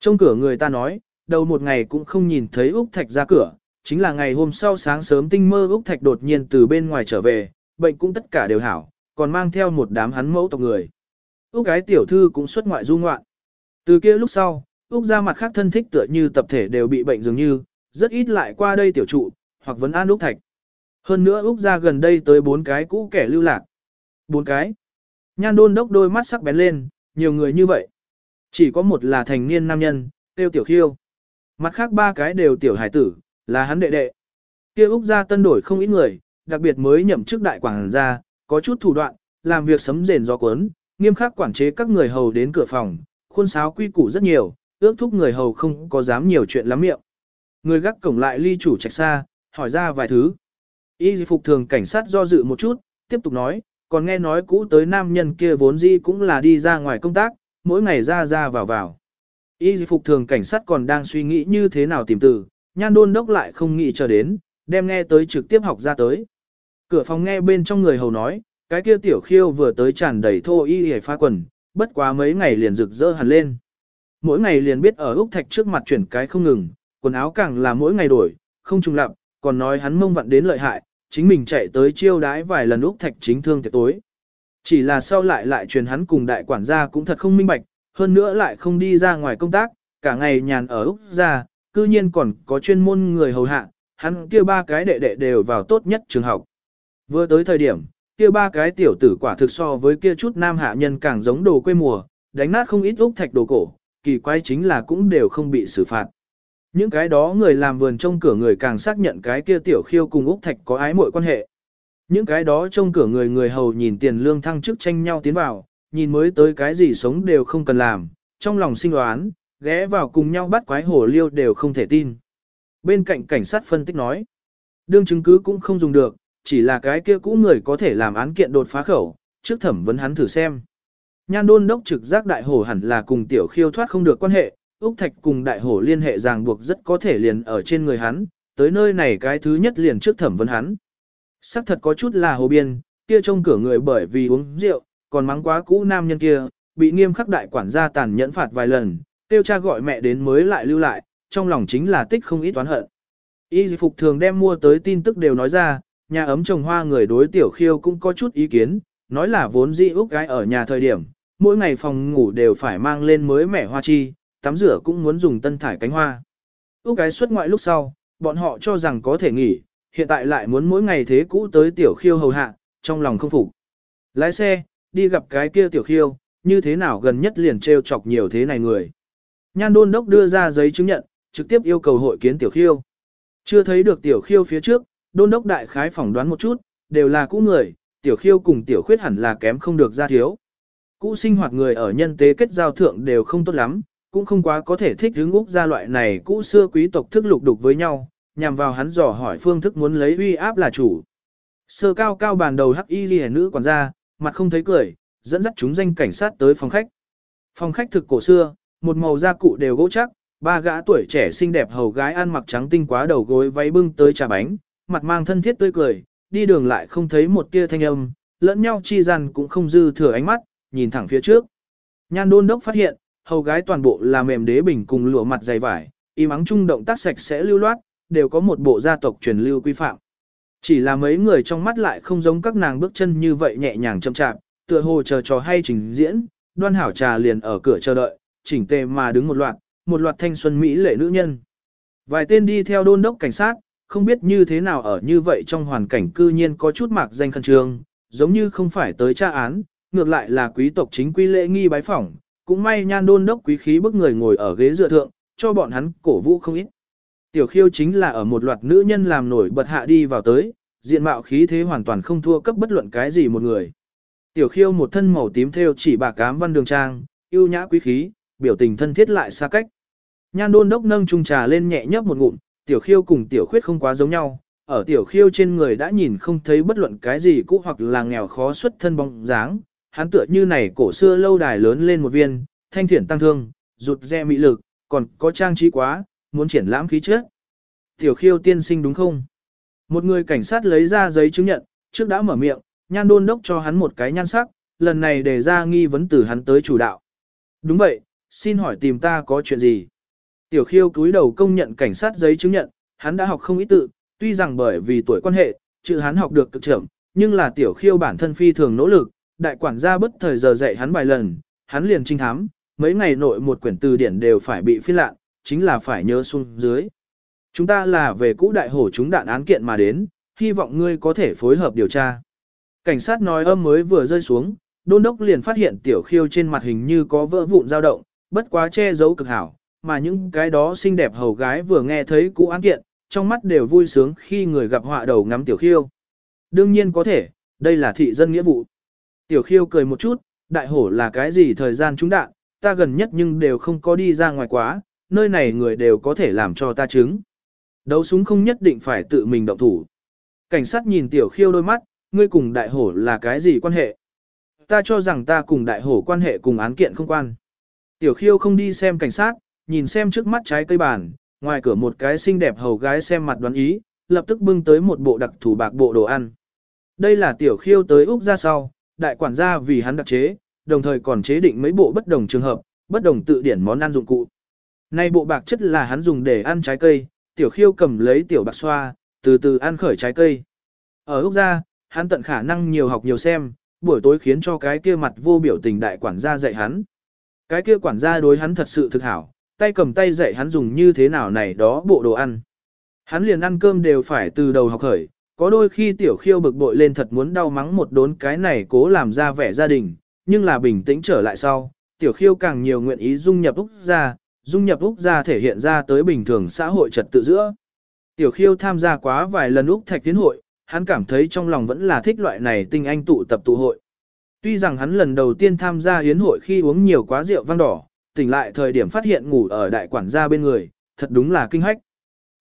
Trong cửa người ta nói, đầu một ngày cũng không nhìn thấy Úc Thạch ra cửa, chính là ngày hôm sau sáng sớm tinh mơ Úc Thạch đột nhiên từ bên ngoài trở về, bệnh cũng tất cả đều hảo, còn mang theo một đám hắn mẫu tộc người. Úc gái tiểu thư cũng xuất ngoại du ngoạn. Từ kia lúc sau, Úc ra mặt khác thân thích tựa như tập thể đều bị bệnh dường như, rất ít lại qua đây tiểu trụ, hoặc vấn an Úc Thạch. Hơn nữa Úc ra gần đây tới bốn cái cũ kẻ lưu lạc. Bốn cái. Nhan đôn đốc đôi mắt sắc bén lên, nhiều người như vậy. Chỉ có một là thành niên nam nhân, tiêu tiểu khiêu. Mặt khác ba cái đều tiểu hải tử, là hắn đệ đệ. Kia Úc ra tân đổi không ít người, đặc biệt mới nhậm chức đại quảng gia, có chút thủ đoạn, làm việc sấm rền gió cuốn, nghiêm khắc quản chế các người hầu đến cửa phòng, khuôn sáo quy củ rất nhiều, ước thúc người hầu không có dám nhiều chuyện lắm miệng. Người gác cổng lại ly chủ trạch xa, hỏi ra vài thứ. Y phục thường cảnh sát do dự một chút, tiếp tục nói, còn nghe nói cũ tới nam nhân kia vốn dĩ cũng là đi ra ngoài công tác, mỗi ngày ra ra vào vào. Y phục thường cảnh sát còn đang suy nghĩ như thế nào tìm từ, nhan đôn đốc lại không nghĩ chờ đến, đem nghe tới trực tiếp học ra tới. Cửa phòng nghe bên trong người hầu nói, cái kia tiểu khiêu vừa tới tràn đầy thô y hề pha quần, bất quá mấy ngày liền rực rỡ hẳn lên. Mỗi ngày liền biết ở Úc Thạch trước mặt chuyển cái không ngừng, quần áo càng là mỗi ngày đổi, không trùng lặp, còn nói hắn mông vặn đến lợi hại, chính mình chạy tới chiêu đái vài lần Úc Thạch chính thương tiệc tối. Chỉ là sau lại lại truyền hắn cùng đại quản gia cũng thật không minh bạch, hơn nữa lại không đi ra ngoài công tác, cả ngày nhàn ở Úc gia, cư nhiên còn có chuyên môn người hầu hạ, hắn kia ba cái đệ đệ đều vào tốt nhất trường học. Vừa tới thời điểm, kia ba cái tiểu tử quả thực so với kia chút nam hạ nhân càng giống đồ quê mùa, đánh nát không ít úc thạch đồ cổ, kỳ quái chính là cũng đều không bị xử phạt. Những cái đó người làm vườn trong cửa người càng xác nhận cái kia tiểu khiêu cùng úc thạch có ái mội quan hệ. Những cái đó trong cửa người người hầu nhìn tiền lương thăng chức tranh nhau tiến vào, nhìn mới tới cái gì sống đều không cần làm, trong lòng sinh đoán, ghé vào cùng nhau bắt quái hổ liêu đều không thể tin. Bên cạnh cảnh sát phân tích nói, đương chứng cứ cũng không dùng được, chỉ là cái kia cũ người có thể làm án kiện đột phá khẩu, trước thẩm vấn hắn thử xem. Nhan đôn đốc trực giác đại hổ hẳn là cùng tiểu khiêu thoát không được quan hệ, Úc Thạch cùng đại hổ liên hệ ràng buộc rất có thể liền ở trên người hắn, tới nơi này cái thứ nhất liền trước thẩm vấn hắn. Sắc thật có chút là hồ biên, kia trông cửa người bởi vì uống rượu, còn mắng quá cũ nam nhân kia, bị nghiêm khắc đại quản gia tàn nhẫn phạt vài lần, tiêu cha gọi mẹ đến mới lại lưu lại, trong lòng chính là tích không ít toán hận. Y phục thường đem mua tới tin tức đều nói ra, nhà ấm trồng hoa người đối tiểu khiêu cũng có chút ý kiến, nói là vốn dĩ Úc gái ở nhà thời điểm, mỗi ngày phòng ngủ đều phải mang lên mới mẻ hoa chi, tắm rửa cũng muốn dùng tân thải cánh hoa. Úc gái xuất ngoại lúc sau, bọn họ cho rằng có thể nghỉ, hiện tại lại muốn mỗi ngày thế cũ tới tiểu khiêu hầu hạ, trong lòng không phục. Lái xe, đi gặp cái kia tiểu khiêu, như thế nào gần nhất liền treo chọc nhiều thế này người. Nhan đôn đốc đưa ra giấy chứng nhận, trực tiếp yêu cầu hội kiến tiểu khiêu. Chưa thấy được tiểu khiêu phía trước, đôn đốc đại khái phỏng đoán một chút, đều là cũ người, tiểu khiêu cùng tiểu khuyết hẳn là kém không được ra thiếu. Cũ sinh hoạt người ở nhân tế kết giao thượng đều không tốt lắm, cũng không quá có thể thích hướng Úc gia loại này cũ xưa quý tộc thức lục đục với nhau, nhằm vào hắn dò hỏi phương thức muốn lấy uy áp là chủ. Sơ cao cao bàn đầu hắc y ghi nữ quản gia, mặt không thấy cười, dẫn dắt chúng danh cảnh sát tới phòng khách. Phòng khách thực cổ xưa, một màu da cụ đều gỗ chắc, ba gã tuổi trẻ xinh đẹp hầu gái ăn mặc trắng tinh quá đầu gối váy bưng tới trà bánh, mặt mang thân thiết tươi cười, đi đường lại không thấy một tia thanh âm, lẫn nhau chi rằn cũng không dư thừa ánh mắt, nhìn thẳng phía trước. Nhan đôn đốc phát hiện, hầu gái toàn bộ là mềm đế bình cùng lụa mặt dày vải, im ắng chung động tác sạch sẽ lưu loát, đều có một bộ gia tộc truyền lưu quy phạm. Chỉ là mấy người trong mắt lại không giống các nàng bước chân như vậy nhẹ nhàng chậm chạp, tựa hồ chờ trò hay trình diễn, đoan hảo trà liền ở cửa chờ đợi, chỉnh tề mà đứng một loạt, một loạt thanh xuân mỹ lệ nữ nhân. Vài tên đi theo đôn đốc cảnh sát, không biết như thế nào ở như vậy trong hoàn cảnh cư nhiên có chút mạc danh khăn trương, giống như không phải tới tra án, ngược lại là quý tộc chính quy lễ nghi bái phỏng, cũng may nhan đôn đốc quý khí bức người ngồi ở ghế dựa thượng, cho bọn hắn cổ vũ không ít. Tiểu khiêu chính là ở một loạt nữ nhân làm nổi bật hạ đi vào tới, diện mạo khí thế hoàn toàn không thua cấp bất luận cái gì một người. Tiểu khiêu một thân màu tím theo chỉ bạc cám văn đường trang, yêu nhã quý khí, biểu tình thân thiết lại xa cách. Nhan đôn đốc nâng chung trà lên nhẹ nhấp một ngụm, tiểu khiêu cùng tiểu khuyết không quá giống nhau, ở tiểu khiêu trên người đã nhìn không thấy bất luận cái gì cũ hoặc là nghèo khó xuất thân bóng dáng, hắn tựa như này cổ xưa lâu đài lớn lên một viên, thanh thiển tăng thương, rụt rè mị lực, còn có trang trí quá, muốn triển lãm khí chất. Tiểu khiêu tiên sinh đúng không? Một người cảnh sát lấy ra giấy chứng nhận, trước đã mở miệng, nhan đôn đốc cho hắn một cái nhan sắc, lần này để ra nghi vấn từ hắn tới chủ đạo. Đúng vậy, xin hỏi tìm ta có chuyện gì? Tiểu khiêu cúi đầu công nhận cảnh sát giấy chứng nhận, hắn đã học không ít tự, tuy rằng bởi vì tuổi quan hệ, chữ hắn học được cực trưởng, nhưng là tiểu khiêu bản thân phi thường nỗ lực, đại quản gia bất thời giờ dạy hắn vài lần, hắn liền trinh thám, mấy ngày nội một quyển từ điển đều phải bị phiên lạn, chính là phải nhớ xuống dưới. Chúng ta là về cũ đại hổ chúng đạn án kiện mà đến, hy vọng ngươi có thể phối hợp điều tra. Cảnh sát nói âm mới vừa rơi xuống, đôn đốc liền phát hiện tiểu khiêu trên mặt hình như có vỡ vụn dao động, bất quá che giấu cực hảo, mà những cái đó xinh đẹp hầu gái vừa nghe thấy cũ án kiện, trong mắt đều vui sướng khi người gặp họa đầu ngắm tiểu khiêu. Đương nhiên có thể, đây là thị dân nghĩa vụ. Tiểu khiêu cười một chút, đại hổ là cái gì thời gian chúng đạn, ta gần nhất nhưng đều không có đi ra ngoài quá, nơi này người đều có thể làm cho ta chứng. Đấu súng không nhất định phải tự mình động thủ. Cảnh sát nhìn tiểu khiêu đôi mắt, ngươi cùng đại hổ là cái gì quan hệ? Ta cho rằng ta cùng đại hổ quan hệ cùng án kiện không quan. Tiểu khiêu không đi xem cảnh sát, nhìn xem trước mắt trái cây bàn, ngoài cửa một cái xinh đẹp hầu gái xem mặt đoán ý, lập tức bưng tới một bộ đặc thủ bạc bộ đồ ăn. Đây là tiểu khiêu tới Úc ra sau, đại quản gia vì hắn đặc chế, đồng thời còn chế định mấy bộ bất đồng trường hợp, bất đồng tự điển món ăn dụng cụ. Nay bộ bạc chất là hắn dùng để ăn trái cây, tiểu khiêu cầm lấy tiểu bạc xoa, từ từ ăn khởi trái cây. Ở Úc ra, hắn tận khả năng nhiều học nhiều xem, buổi tối khiến cho cái kia mặt vô biểu tình đại quản gia dạy hắn. Cái kia quản gia đối hắn thật sự thực hảo, tay cầm tay dạy hắn dùng như thế nào này đó bộ đồ ăn. Hắn liền ăn cơm đều phải từ đầu học khởi, có đôi khi tiểu khiêu bực bội lên thật muốn đau mắng một đốn cái này cố làm ra vẻ gia đình, nhưng là bình tĩnh trở lại sau, tiểu khiêu càng nhiều nguyện ý dung nhập Úc ra, dung nhập Úc ra thể hiện ra tới bình thường xã hội trật tự giữa. Tiểu khiêu tham gia quá vài lần Úc thạch tiến hội, hắn cảm thấy trong lòng vẫn là thích loại này tinh anh tụ tập tụ hội. Tuy rằng hắn lần đầu tiên tham gia yến hội khi uống nhiều quá rượu vang đỏ, tỉnh lại thời điểm phát hiện ngủ ở đại quản gia bên người, thật đúng là kinh hách.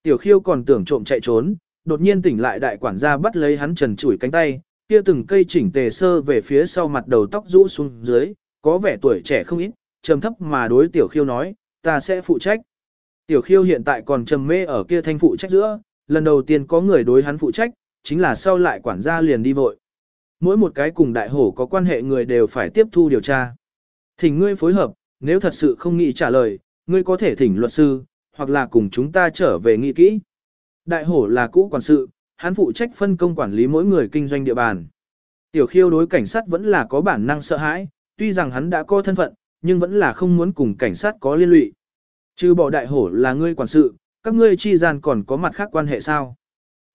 Tiểu khiêu còn tưởng trộm chạy trốn, đột nhiên tỉnh lại đại quản gia bắt lấy hắn trần chủi cánh tay, kia từng cây chỉnh tề sơ về phía sau mặt đầu tóc rũ xuống dưới, có vẻ tuổi trẻ không ít, trầm thấp mà đối tiểu khiêu nói, ta sẽ phụ trách. Tiểu khiêu hiện tại còn trầm mê ở kia thanh phụ trách giữa, lần đầu tiên có người đối hắn phụ trách, chính là sau lại quản gia liền đi vội. Mỗi một cái cùng đại hổ có quan hệ người đều phải tiếp thu điều tra. Thỉnh ngươi phối hợp, nếu thật sự không nghĩ trả lời, ngươi có thể thỉnh luật sư, hoặc là cùng chúng ta trở về nghị kỹ. Đại hổ là cũ quản sự, hắn phụ trách phân công quản lý mỗi người kinh doanh địa bàn. Tiểu khiêu đối cảnh sát vẫn là có bản năng sợ hãi, tuy rằng hắn đã có thân phận, nhưng vẫn là không muốn cùng cảnh sát có liên lụy. Trừ bỏ đại hổ là ngươi quản sự, các ngươi chi gian còn có mặt khác quan hệ sao?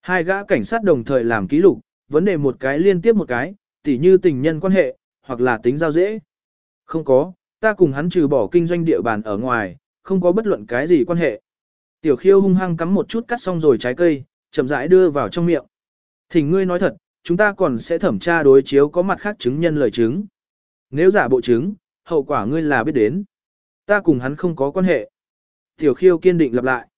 Hai gã cảnh sát đồng thời làm ký lục, vấn đề một cái liên tiếp một cái, tỉ như tình nhân quan hệ, hoặc là tính giao dễ. Không có, ta cùng hắn trừ bỏ kinh doanh địa bàn ở ngoài, không có bất luận cái gì quan hệ. Tiểu khiêu hung hăng cắm một chút cắt xong rồi trái cây, chậm rãi đưa vào trong miệng. Thỉnh ngươi nói thật, chúng ta còn sẽ thẩm tra đối chiếu có mặt khác chứng nhân lời chứng. Nếu giả bộ chứng, hậu quả ngươi là biết đến. Ta cùng hắn không có quan hệ. Tiểu khiêu kiên định lặp lại.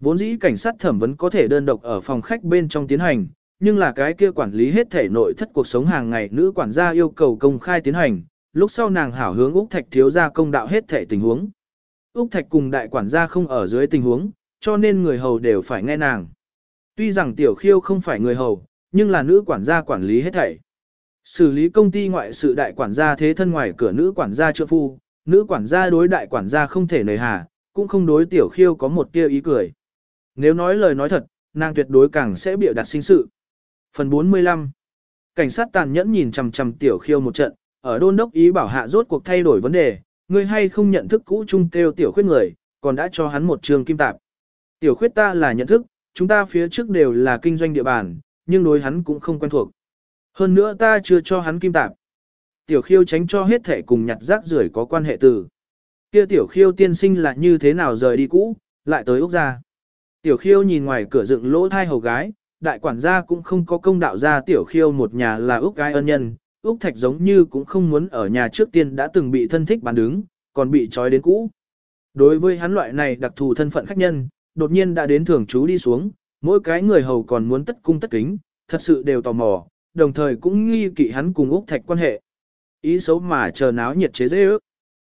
Vốn dĩ cảnh sát thẩm vấn có thể đơn độc ở phòng khách bên trong tiến hành, nhưng là cái kia quản lý hết thể nội thất cuộc sống hàng ngày nữ quản gia yêu cầu công khai tiến hành, lúc sau nàng hảo hướng Úc Thạch thiếu gia công đạo hết thể tình huống. Úc Thạch cùng đại quản gia không ở dưới tình huống, cho nên người hầu đều phải nghe nàng. Tuy rằng tiểu khiêu không phải người hầu, nhưng là nữ quản gia quản lý hết thảy. Xử lý công ty ngoại sự đại quản gia thế thân ngoài cửa nữ quản gia trợ phu, nữ quản gia đối đại quản gia không thể nề hà, cũng không đối tiểu khiêu có một tia ý cười. Nếu nói lời nói thật, nàng tuyệt đối càng sẽ bịa đặt sinh sự. Phần 45 Cảnh sát tàn nhẫn nhìn chằm chằm tiểu khiêu một trận, ở đôn đốc ý bảo hạ rốt cuộc thay đổi vấn đề, ngươi hay không nhận thức cũ chung kêu tiểu khuyết người, còn đã cho hắn một trường kim tạp. Tiểu khuyết ta là nhận thức, chúng ta phía trước đều là kinh doanh địa bàn, nhưng đối hắn cũng không quen thuộc. Hơn nữa ta chưa cho hắn kim tạp. Tiểu khiêu tránh cho hết thể cùng nhặt rác rưởi có quan hệ từ. Kia tiểu khiêu tiên sinh là như thế nào rời đi cũ, lại tới Úc gia. Tiểu khiêu nhìn ngoài cửa dựng lỗ thai hầu gái, đại quản gia cũng không có công đạo ra tiểu khiêu một nhà là Úc gái ân nhân. Úc Thạch giống như cũng không muốn ở nhà trước tiên đã từng bị thân thích bán đứng, còn bị trói đến cũ. Đối với hắn loại này đặc thù thân phận khách nhân, đột nhiên đã đến thường chú đi xuống, mỗi cái người hầu còn muốn tất cung tất kính, thật sự đều tò mò, đồng thời cũng nghi kỵ hắn cùng Úc Thạch quan hệ. Ý xấu mà chờ náo nhiệt chế dễ ước.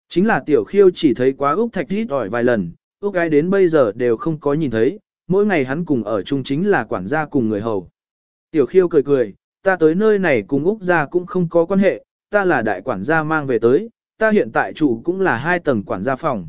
Chính là tiểu khiêu chỉ thấy quá Úc Thạch rít ỏi vài lần, Úc gái đến bây giờ đều không có nhìn thấy, mỗi ngày hắn cùng ở chung chính là quản gia cùng người hầu. Tiểu khiêu cười cười, ta tới nơi này cùng Úc gia cũng không có quan hệ, ta là đại quản gia mang về tới, ta hiện tại chủ cũng là hai tầng quản gia phòng.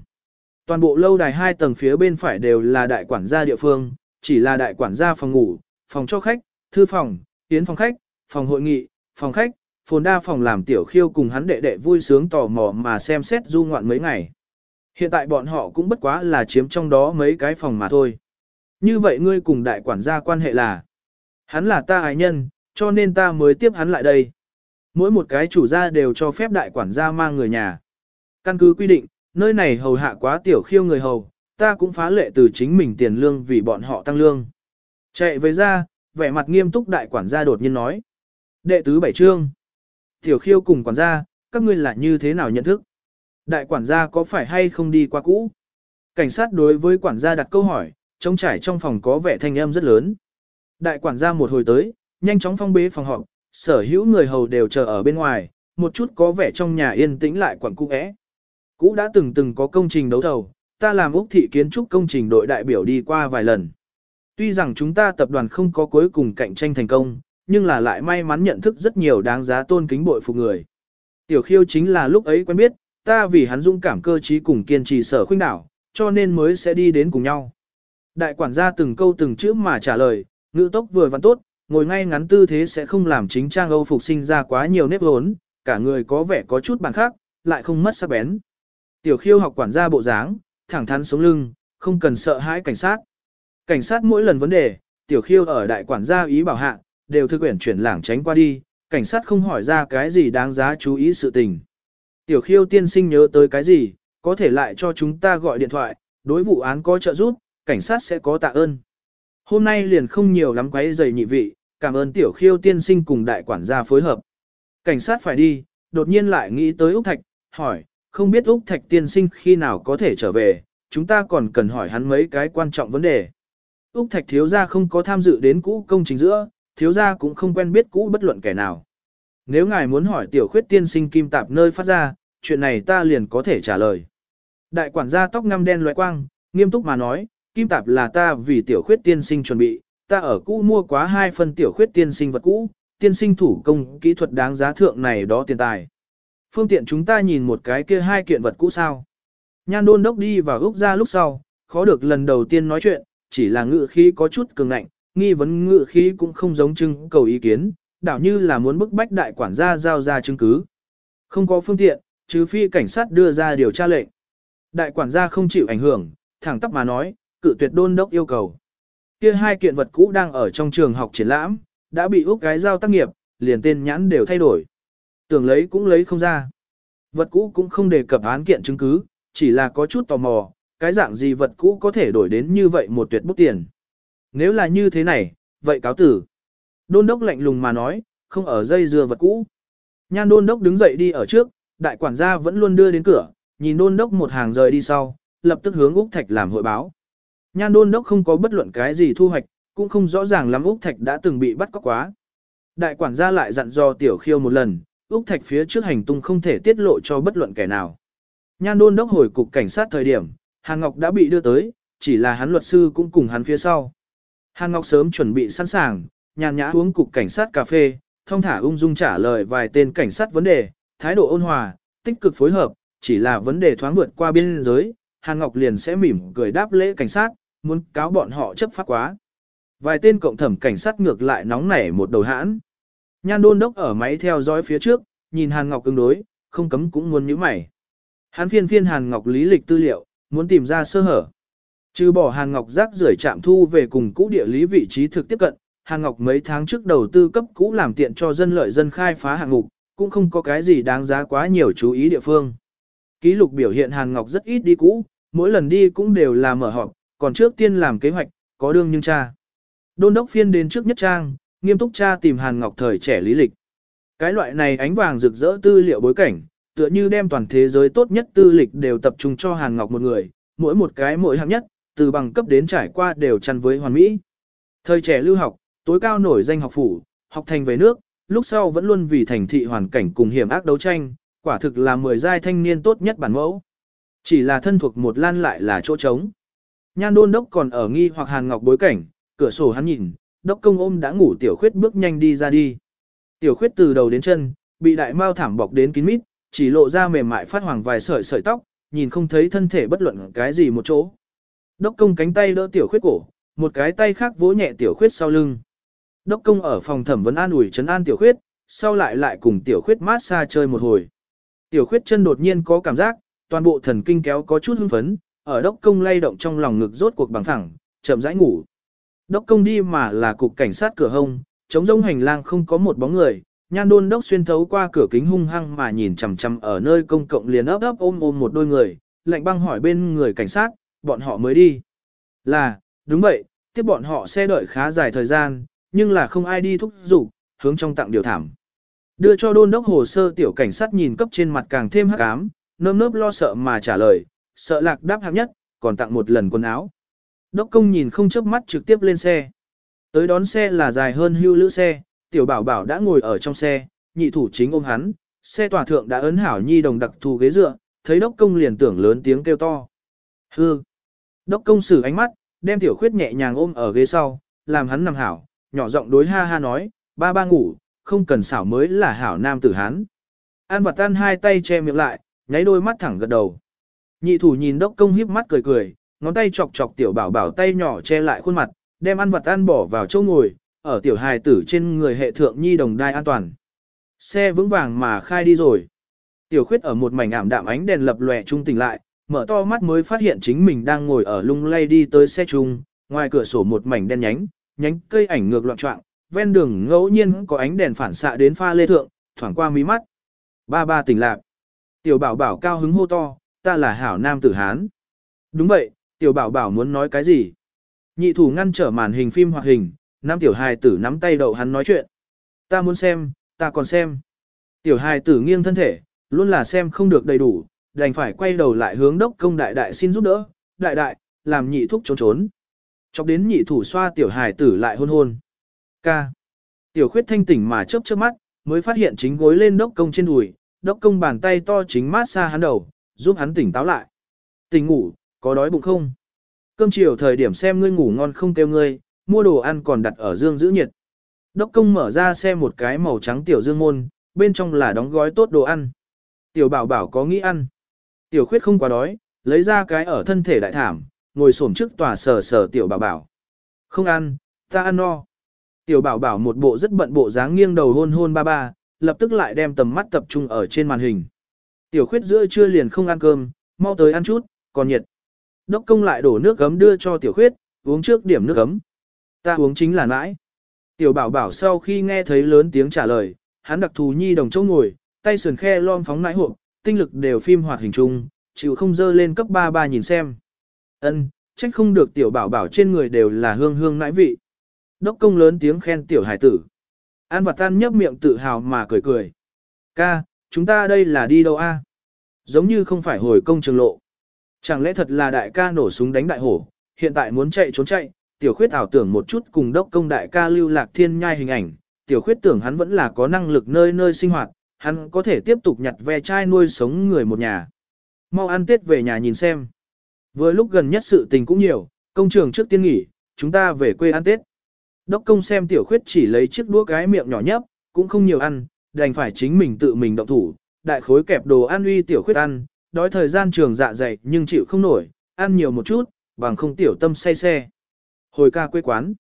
Toàn bộ lâu đài hai tầng phía bên phải đều là đại quản gia địa phương, chỉ là đại quản gia phòng ngủ, phòng cho khách, thư phòng, tiến phòng khách, phòng hội nghị, phòng khách, phồn đa phòng làm tiểu khiêu cùng hắn đệ đệ vui sướng tò mò mà xem xét du ngoạn mấy ngày. Hiện tại bọn họ cũng bất quá là chiếm trong đó mấy cái phòng mà thôi. Như vậy ngươi cùng đại quản gia quan hệ là, hắn là ta ái nhân, cho nên ta mới tiếp hắn lại đây. Mỗi một cái chủ gia đều cho phép đại quản gia mang người nhà. Căn cứ quy định, nơi này hầu hạ quá tiểu khiêu người hầu, ta cũng phá lệ từ chính mình tiền lương vì bọn họ tăng lương. Chạy về ra, vẻ mặt nghiêm túc đại quản gia đột nhiên nói. Đệ tứ bảy trương. Tiểu khiêu cùng quản gia, các ngươi là như thế nào nhận thức? Đại quản gia có phải hay không đi qua cũ? Cảnh sát đối với quản gia đặt câu hỏi, trông trải trong phòng có vẻ thanh âm rất lớn. Đại quản gia một hồi tới, nhanh chóng phong bế phòng họp, sở hữu người hầu đều chờ ở bên ngoài, một chút có vẻ trong nhà yên tĩnh lại quẩn cũ é Cũ đã từng từng có công trình đấu thầu, ta làm Úc thị kiến trúc công trình đội đại biểu đi qua vài lần. Tuy rằng chúng ta tập đoàn không có cuối cùng cạnh tranh thành công, nhưng là lại may mắn nhận thức rất nhiều đáng giá tôn kính bội phục người. Tiểu khiêu chính là lúc ấy quen biết, ta vì hắn dung cảm cơ trí cùng kiên trì sở khuynh đảo, cho nên mới sẽ đi đến cùng nhau. Đại quản gia từng câu từng chữ mà trả lời, ngữ tốc vừa văn tốt, ngồi ngay ngắn tư thế sẽ không làm chính trang Âu phục sinh ra quá nhiều nếp hốn, cả người có vẻ có chút bằng khác, lại không mất sắc bén. Tiểu khiêu học quản gia bộ dáng, thẳng thắn sống lưng, không cần sợ hãi cảnh sát. Cảnh sát mỗi lần vấn đề, tiểu khiêu ở đại quản gia ý bảo hạ, đều thư quyển chuyển lảng tránh qua đi, cảnh sát không hỏi ra cái gì đáng giá chú ý sự tình. Tiểu khiêu tiên sinh nhớ tới cái gì, có thể lại cho chúng ta gọi điện thoại, đối vụ án có trợ giúp, cảnh sát sẽ có tạ ơn. Hôm nay liền không nhiều lắm quấy giày nhị vị, cảm ơn tiểu khiêu tiên sinh cùng đại quản gia phối hợp. Cảnh sát phải đi, đột nhiên lại nghĩ tới Úc Thạch, hỏi, không biết Úc Thạch tiên sinh khi nào có thể trở về, chúng ta còn cần hỏi hắn mấy cái quan trọng vấn đề. Úc Thạch thiếu gia không có tham dự đến cũ công trình giữa, thiếu gia cũng không quen biết cũ bất luận kẻ nào. Nếu ngài muốn hỏi tiểu khuyết tiên sinh kim tạp nơi phát ra, chuyện này ta liền có thể trả lời. Đại quản gia tóc ngăm đen loại quang, nghiêm túc mà nói, kim tạp là ta vì tiểu khuyết tiên sinh chuẩn bị, ta ở cũ mua quá hai phần tiểu khuyết tiên sinh vật cũ, tiên sinh thủ công kỹ thuật đáng giá thượng này đó tiền tài. Phương tiện chúng ta nhìn một cái kia hai kiện vật cũ sao. Nhan đôn đốc đi vào Úc ra lúc sau, khó được lần đầu tiên nói chuyện, chỉ là ngự khí có chút cường ngạnh, nghi vấn ngự khí cũng không giống trưng cầu ý kiến, đảo như là muốn bức bách đại quản gia giao ra chứng cứ. Không có phương tiện, trừ phi cảnh sát đưa ra điều tra lệnh. Đại quản gia không chịu ảnh hưởng, thẳng tắp mà nói, cự tuyệt đôn đốc yêu cầu. Kia hai kiện vật cũ đang ở trong trường học triển lãm, đã bị Úc gái giao tác nghiệp, liền tên nhãn đều thay đổi. Tưởng lấy cũng lấy không ra. Vật cũ cũng không đề cập án kiện chứng cứ, chỉ là có chút tò mò, cái dạng gì vật cũ có thể đổi đến như vậy một tuyệt bút tiền. Nếu là như thế này, vậy cáo tử. Đôn đốc lạnh lùng mà nói, không ở dây dưa vật cũ. Nhan đôn đốc đứng dậy đi ở trước, đại quản gia vẫn luôn đưa đến cửa, nhìn đôn đốc một hàng rời đi sau, lập tức hướng Úc Thạch làm hội báo. Nhan đôn đốc không có bất luận cái gì thu hoạch, cũng không rõ ràng lắm Úc Thạch đã từng bị bắt cóc quá. Đại quản gia lại dặn dò tiểu khiêu một lần, Úc Thạch phía trước hành tung không thể tiết lộ cho bất luận kẻ nào. Nhan đôn đốc hồi cục cảnh sát thời điểm, Hàn Ngọc đã bị đưa tới, chỉ là hắn luật sư cũng cùng hắn phía sau. Hàn Ngọc sớm chuẩn bị sẵn sàng, nhàn nhã uống cục cảnh sát cà phê, thông thả ung dung trả lời vài tên cảnh sát vấn đề, thái độ ôn hòa, tích cực phối hợp, chỉ là vấn đề thoáng vượt qua biên giới, Hàn Ngọc liền sẽ mỉm cười đáp lễ cảnh sát, muốn cáo bọn họ chấp pháp quá. Vài tên cộng thẩm cảnh sát ngược lại nóng nảy một đầu hãn. Nhan đôn đốc ở máy theo dõi phía trước, nhìn Hàn Ngọc cứng đối, không cấm cũng muốn nhíu mày. Hắn phiên phiên Hàn Ngọc lý lịch tư liệu, muốn tìm ra sơ hở. Trừ bỏ Hàn Ngọc rác rưởi chạm thu về cùng cũ địa lý vị trí thực tiếp cận, Hàn Ngọc mấy tháng trước đầu tư cấp cũ làm tiện cho dân lợi dân khai phá hạng mục, cũng không có cái gì đáng giá quá nhiều chú ý địa phương. Ký lục biểu hiện Hàn Ngọc rất ít đi cũ, mỗi lần đi cũng đều là mở họp, còn trước tiên làm kế hoạch, có đương nhưng cha. Đôn đốc phiên đến trước nhất trang, nghiêm túc cha tìm Hàn Ngọc thời trẻ lý lịch. Cái loại này ánh vàng rực rỡ tư liệu bối cảnh, tựa như đem toàn thế giới tốt nhất tư lịch đều tập trung cho Hàn Ngọc một người, mỗi một cái mỗi hạng nhất, từ bằng cấp đến trải qua đều chăn với hoàn mỹ. Thời trẻ lưu học, tối cao nổi danh học phủ, học thành về nước, lúc sau vẫn luôn vì thành thị hoàn cảnh cùng hiểm ác đấu tranh, quả thực là mười giai thanh niên tốt nhất bản mẫu. Chỉ là thân thuộc một lan lại là chỗ trống. Nhan đôn đốc còn ở nghi hoặc hàn ngọc bối cảnh, cửa sổ hắn nhìn, đốc công ôm đã ngủ tiểu khuyết bước nhanh đi ra đi. Tiểu khuyết từ đầu đến chân, bị đại mao thảm bọc đến kín mít, chỉ lộ ra mềm mại phát hoàng vài sợi sợi tóc, nhìn không thấy thân thể bất luận cái gì một chỗ. Đốc công cánh tay đỡ tiểu khuyết cổ, một cái tay khác vỗ nhẹ tiểu khuyết sau lưng. Đốc công ở phòng thẩm vấn an ủi trấn an tiểu khuyết, sau lại lại cùng tiểu khuyết mát xa chơi một hồi. Tiểu khuyết chân đột nhiên có cảm giác, toàn bộ thần kinh kéo có chút hưng phấn, ở đốc công lay động trong lòng ngực rốt cuộc bằng thẳng, chậm rãi ngủ. Đốc công đi mà là cục cảnh sát cửa hông, chống rông hành lang không có một bóng người, nhan đôn đốc xuyên thấu qua cửa kính hung hăng mà nhìn chằm chằm ở nơi công cộng liền ấp ấp ôm ôm một đôi người, lạnh băng hỏi bên người cảnh sát, bọn họ mới đi. Là, đúng vậy, tiếp bọn họ xe đợi khá dài thời gian, nhưng là không ai đi thúc giục, hướng trong tặng điều thảm. Đưa cho đôn đốc hồ sơ tiểu cảnh sát nhìn cấp trên mặt càng thêm hắc ám, nơm nớp lo sợ mà trả lời, sợ lạc đáp hạng nhất, còn tặng một lần quần áo. Đốc công nhìn không chớp mắt trực tiếp lên xe. Tới đón xe là dài hơn hưu lữ xe, tiểu bảo bảo đã ngồi ở trong xe, nhị thủ chính ôm hắn, xe tòa thượng đã ấn hảo nhi đồng đặc thù ghế dựa, thấy đốc công liền tưởng lớn tiếng kêu to. Hư! Đốc công sử ánh mắt, đem tiểu khuyết nhẹ nhàng ôm ở ghế sau, làm hắn nằm hảo, nhỏ giọng đối ha ha nói, ba ba ngủ, không cần xảo mới là hảo nam tử hắn. An vật tan hai tay che miệng lại, nháy đôi mắt thẳng gật đầu. Nhị thủ nhìn đốc công híp mắt cười cười, ngón tay chọc chọc tiểu bảo bảo tay nhỏ che lại khuôn mặt, đem ăn vật ăn bỏ vào chỗ ngồi, ở tiểu hài tử trên người hệ thượng nhi đồng đai an toàn. Xe vững vàng mà khai đi rồi. Tiểu khuyết ở một mảnh ảm đạm ánh đèn lập lòe trung tỉnh lại, mở to mắt mới phát hiện chính mình đang ngồi ở lung lay đi tới xe trung, ngoài cửa sổ một mảnh đen nhánh, nhánh cây ảnh ngược loạn trọng, ven đường ngẫu nhiên có ánh đèn phản xạ đến pha lê thượng, thoảng qua mí mắt. Ba ba tỉnh lạc. Tiểu bảo bảo cao hứng hô to, ta là hảo nam tử Hán. Đúng vậy, tiểu bảo bảo muốn nói cái gì? Nhị thủ ngăn trở màn hình phim hoạt hình, nam tiểu hài tử nắm tay đậu hắn nói chuyện. Ta muốn xem, ta còn xem. Tiểu hài tử nghiêng thân thể, luôn là xem không được đầy đủ, đành phải quay đầu lại hướng đốc công đại đại xin giúp đỡ, đại đại, làm nhị thúc trốn trốn. Chọc đến nhị thủ xoa tiểu hài tử lại hôn hôn. Ca. Tiểu khuyết thanh tỉnh mà chớp chớp mắt, mới phát hiện chính gối lên đốc công trên đùi, đốc công bàn tay to chính mát xa hắn đầu, giúp hắn tỉnh táo lại. Tỉnh ngủ, có đói bụng không? Cơm chiều thời điểm xem ngươi ngủ ngon không kêu ngươi, mua đồ ăn còn đặt ở dương giữ nhiệt. Đốc công mở ra xe một cái màu trắng tiểu dương môn, bên trong là đóng gói tốt đồ ăn. Tiểu bảo bảo có nghĩ ăn. Tiểu khuyết không quá đói, lấy ra cái ở thân thể đại thảm, ngồi xổm trước tòa sờ sờ tiểu bảo bảo. Không ăn, ta ăn no. Tiểu bảo bảo một bộ rất bận bộ dáng nghiêng đầu hôn hôn ba ba, lập tức lại đem tầm mắt tập trung ở trên màn hình. Tiểu khuyết giữa trưa liền không ăn cơm, mau tới ăn chút, còn nhiệt. Đốc công lại đổ nước gấm đưa cho tiểu khuyết, uống trước điểm nước gấm. Ta uống chính là nãi. Tiểu bảo bảo sau khi nghe thấy lớn tiếng trả lời, hắn đặc thù nhi đồng châu ngồi, tay sườn khe lom phóng nãi hộp, tinh lực đều phim hoạt hình chung, chịu không dơ lên cấp ba ba nhìn xem. Ân, trách không được tiểu bảo bảo trên người đều là hương hương nãi vị. Đốc công lớn tiếng khen tiểu hải tử. An vật tan nhấp miệng tự hào mà cười cười. Ca, chúng ta đây là đi đâu a? Giống như không phải hồi công trường lộ. Chẳng lẽ thật là đại ca nổ súng đánh đại hổ, hiện tại muốn chạy trốn chạy, tiểu khuyết ảo tưởng một chút cùng đốc công đại ca lưu lạc thiên nhai hình ảnh, tiểu khuyết tưởng hắn vẫn là có năng lực nơi nơi sinh hoạt, hắn có thể tiếp tục nhặt ve chai nuôi sống người một nhà. Mau ăn tết về nhà nhìn xem. Vừa lúc gần nhất sự tình cũng nhiều, công trường trước tiên nghỉ, chúng ta về quê ăn tết. Đốc công xem tiểu khuyết chỉ lấy chiếc đũa cái miệng nhỏ nhấp, cũng không nhiều ăn, đành phải chính mình tự mình động thủ, đại khối kẹp đồ ăn uy tiểu khuyết ăn, đói thời gian trường dạ dày nhưng chịu không nổi, ăn nhiều một chút, bằng không tiểu tâm say xe. Hồi ca quê quán.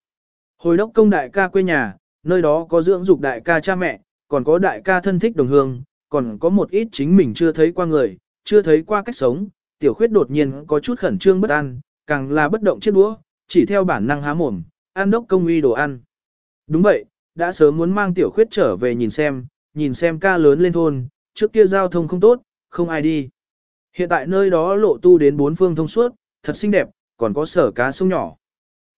Hồi đốc công đại ca quê nhà, nơi đó có dưỡng dục đại ca cha mẹ, còn có đại ca thân thích đồng hương, còn có một ít chính mình chưa thấy qua người, chưa thấy qua cách sống, tiểu khuyết đột nhiên có chút khẩn trương bất an, càng là bất động chiếc đũa, chỉ theo bản năng há mồm, ăn đốc công uy đồ ăn. Đúng vậy, đã sớm muốn mang tiểu khuyết trở về nhìn xem, nhìn xem ca lớn lên thôn, trước kia giao thông không tốt, không ai đi. Hiện tại nơi đó lộ tu đến bốn phương thông suốt, thật xinh đẹp, còn có sở cá sông nhỏ.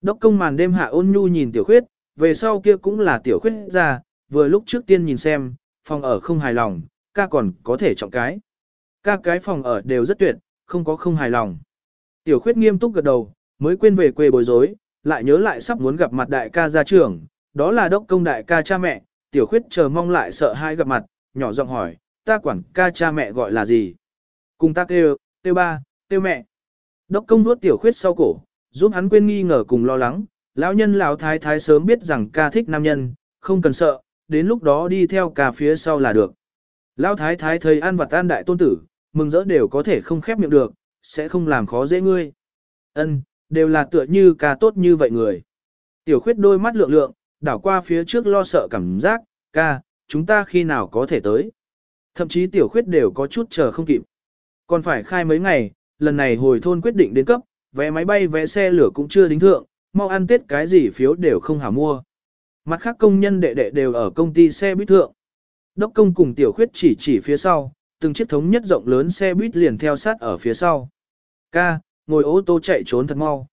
Đốc công màn đêm hạ ôn nhu nhìn tiểu khuyết, về sau kia cũng là tiểu khuyết ra, vừa lúc trước tiên nhìn xem, phòng ở không hài lòng, ca còn có thể chọn cái. Ca cái phòng ở đều rất tuyệt, không có không hài lòng. Tiểu khuyết nghiêm túc gật đầu, mới quên về quê bối rối, lại nhớ lại sắp muốn gặp mặt đại ca gia trưởng, đó là đốc công đại ca cha mẹ, tiểu khuyết chờ mong lại sợ hai gặp mặt, nhỏ giọng hỏi, ta quản ca cha mẹ gọi là gì? Cùng ta kêu, kêu ba, kêu mẹ. Đốc công nuốt tiểu khuyết sau cổ, giúp hắn quên nghi ngờ cùng lo lắng, lão nhân lão thái thái sớm biết rằng ca thích nam nhân, không cần sợ, đến lúc đó đi theo ca phía sau là được. Lão thái thái thấy an vật an đại tôn tử, mừng rỡ đều có thể không khép miệng được, sẽ không làm khó dễ ngươi. Ân, đều là tựa như ca tốt như vậy người. Tiểu khuyết đôi mắt lượng lượng, đảo qua phía trước lo sợ cảm giác, ca, chúng ta khi nào có thể tới. Thậm chí tiểu khuyết đều có chút chờ không kịp. Còn phải khai mấy ngày, lần này hồi thôn quyết định đến cấp, vé máy bay vé xe lửa cũng chưa đính thượng, mau ăn tết cái gì phiếu đều không hả mua. Mặt khác công nhân đệ đệ đều ở công ty xe buýt thượng. Đốc công cùng tiểu khuyết chỉ chỉ phía sau, từng chiếc thống nhất rộng lớn xe buýt liền theo sát ở phía sau. Ca, ngồi ô tô chạy trốn thật mau.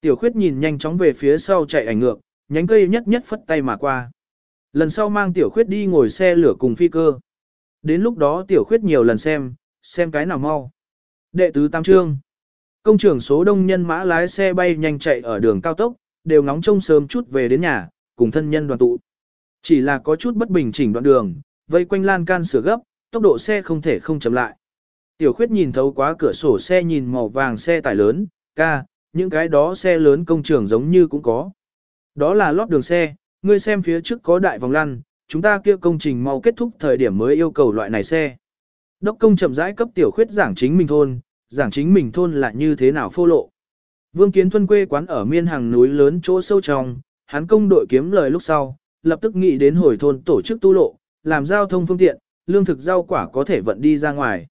Tiểu khuyết nhìn nhanh chóng về phía sau chạy ảnh ngược, nhánh cây nhất nhất phất tay mà qua. Lần sau mang tiểu khuyết đi ngồi xe lửa cùng phi cơ. Đến lúc đó tiểu khuyết nhiều lần xem, xem cái nào mau. Đệ tứ tam trương. Công trưởng số đông nhân mã lái xe bay nhanh chạy ở đường cao tốc, đều ngóng trông sớm chút về đến nhà, cùng thân nhân đoàn tụ. Chỉ là có chút bất bình chỉnh đoạn đường, vây quanh lan can sửa gấp, tốc độ xe không thể không chậm lại. Tiểu khuyết nhìn thấu quá cửa sổ xe nhìn màu vàng xe tải lớn, ca, những cái đó xe lớn công trường giống như cũng có. Đó là lót đường xe, ngươi xem phía trước có đại vòng lăn, chúng ta kia công trình mau kết thúc thời điểm mới yêu cầu loại này xe. Đốc công chậm rãi cấp tiểu khuyết giảng chính mình thôn, giảng chính mình thôn là như thế nào phô lộ. Vương Kiến Thuân quê quán ở miên hàng núi lớn chỗ sâu trong, hắn công đội kiếm lời lúc sau, lập tức nghĩ đến hồi thôn tổ chức tu lộ, làm giao thông phương tiện, lương thực rau quả có thể vận đi ra ngoài.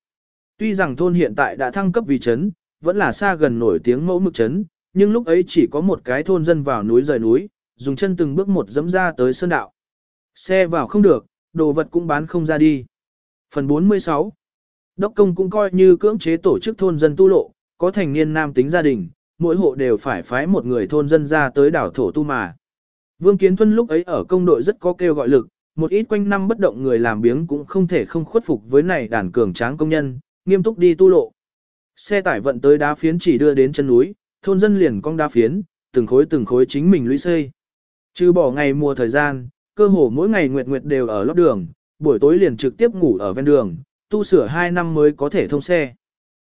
Tuy rằng thôn hiện tại đã thăng cấp vì trấn, vẫn là xa gần nổi tiếng mẫu mực trấn, nhưng lúc ấy chỉ có một cái thôn dân vào núi rời núi, dùng chân từng bước một dẫm ra tới sơn đạo. Xe vào không được, đồ vật cũng bán không ra đi. Phần 46 Đốc công cũng coi như cưỡng chế tổ chức thôn dân tu lộ, có thành niên nam tính gia đình, mỗi hộ đều phải phái một người thôn dân ra tới đảo thổ tu mà. Vương Kiến Thuân lúc ấy ở công đội rất có kêu gọi lực, một ít quanh năm bất động người làm biếng cũng không thể không khuất phục với này đàn cường tráng công nhân, nghiêm túc đi tu lộ. Xe tải vận tới đá phiến chỉ đưa đến chân núi, thôn dân liền cong đá phiến, từng khối từng khối chính mình lũy xây. Trừ bỏ ngày mùa thời gian, cơ hồ mỗi ngày nguyệt nguyệt đều ở lót đường, buổi tối liền trực tiếp ngủ ở ven đường, tu sửa 2 năm mới có thể thông xe.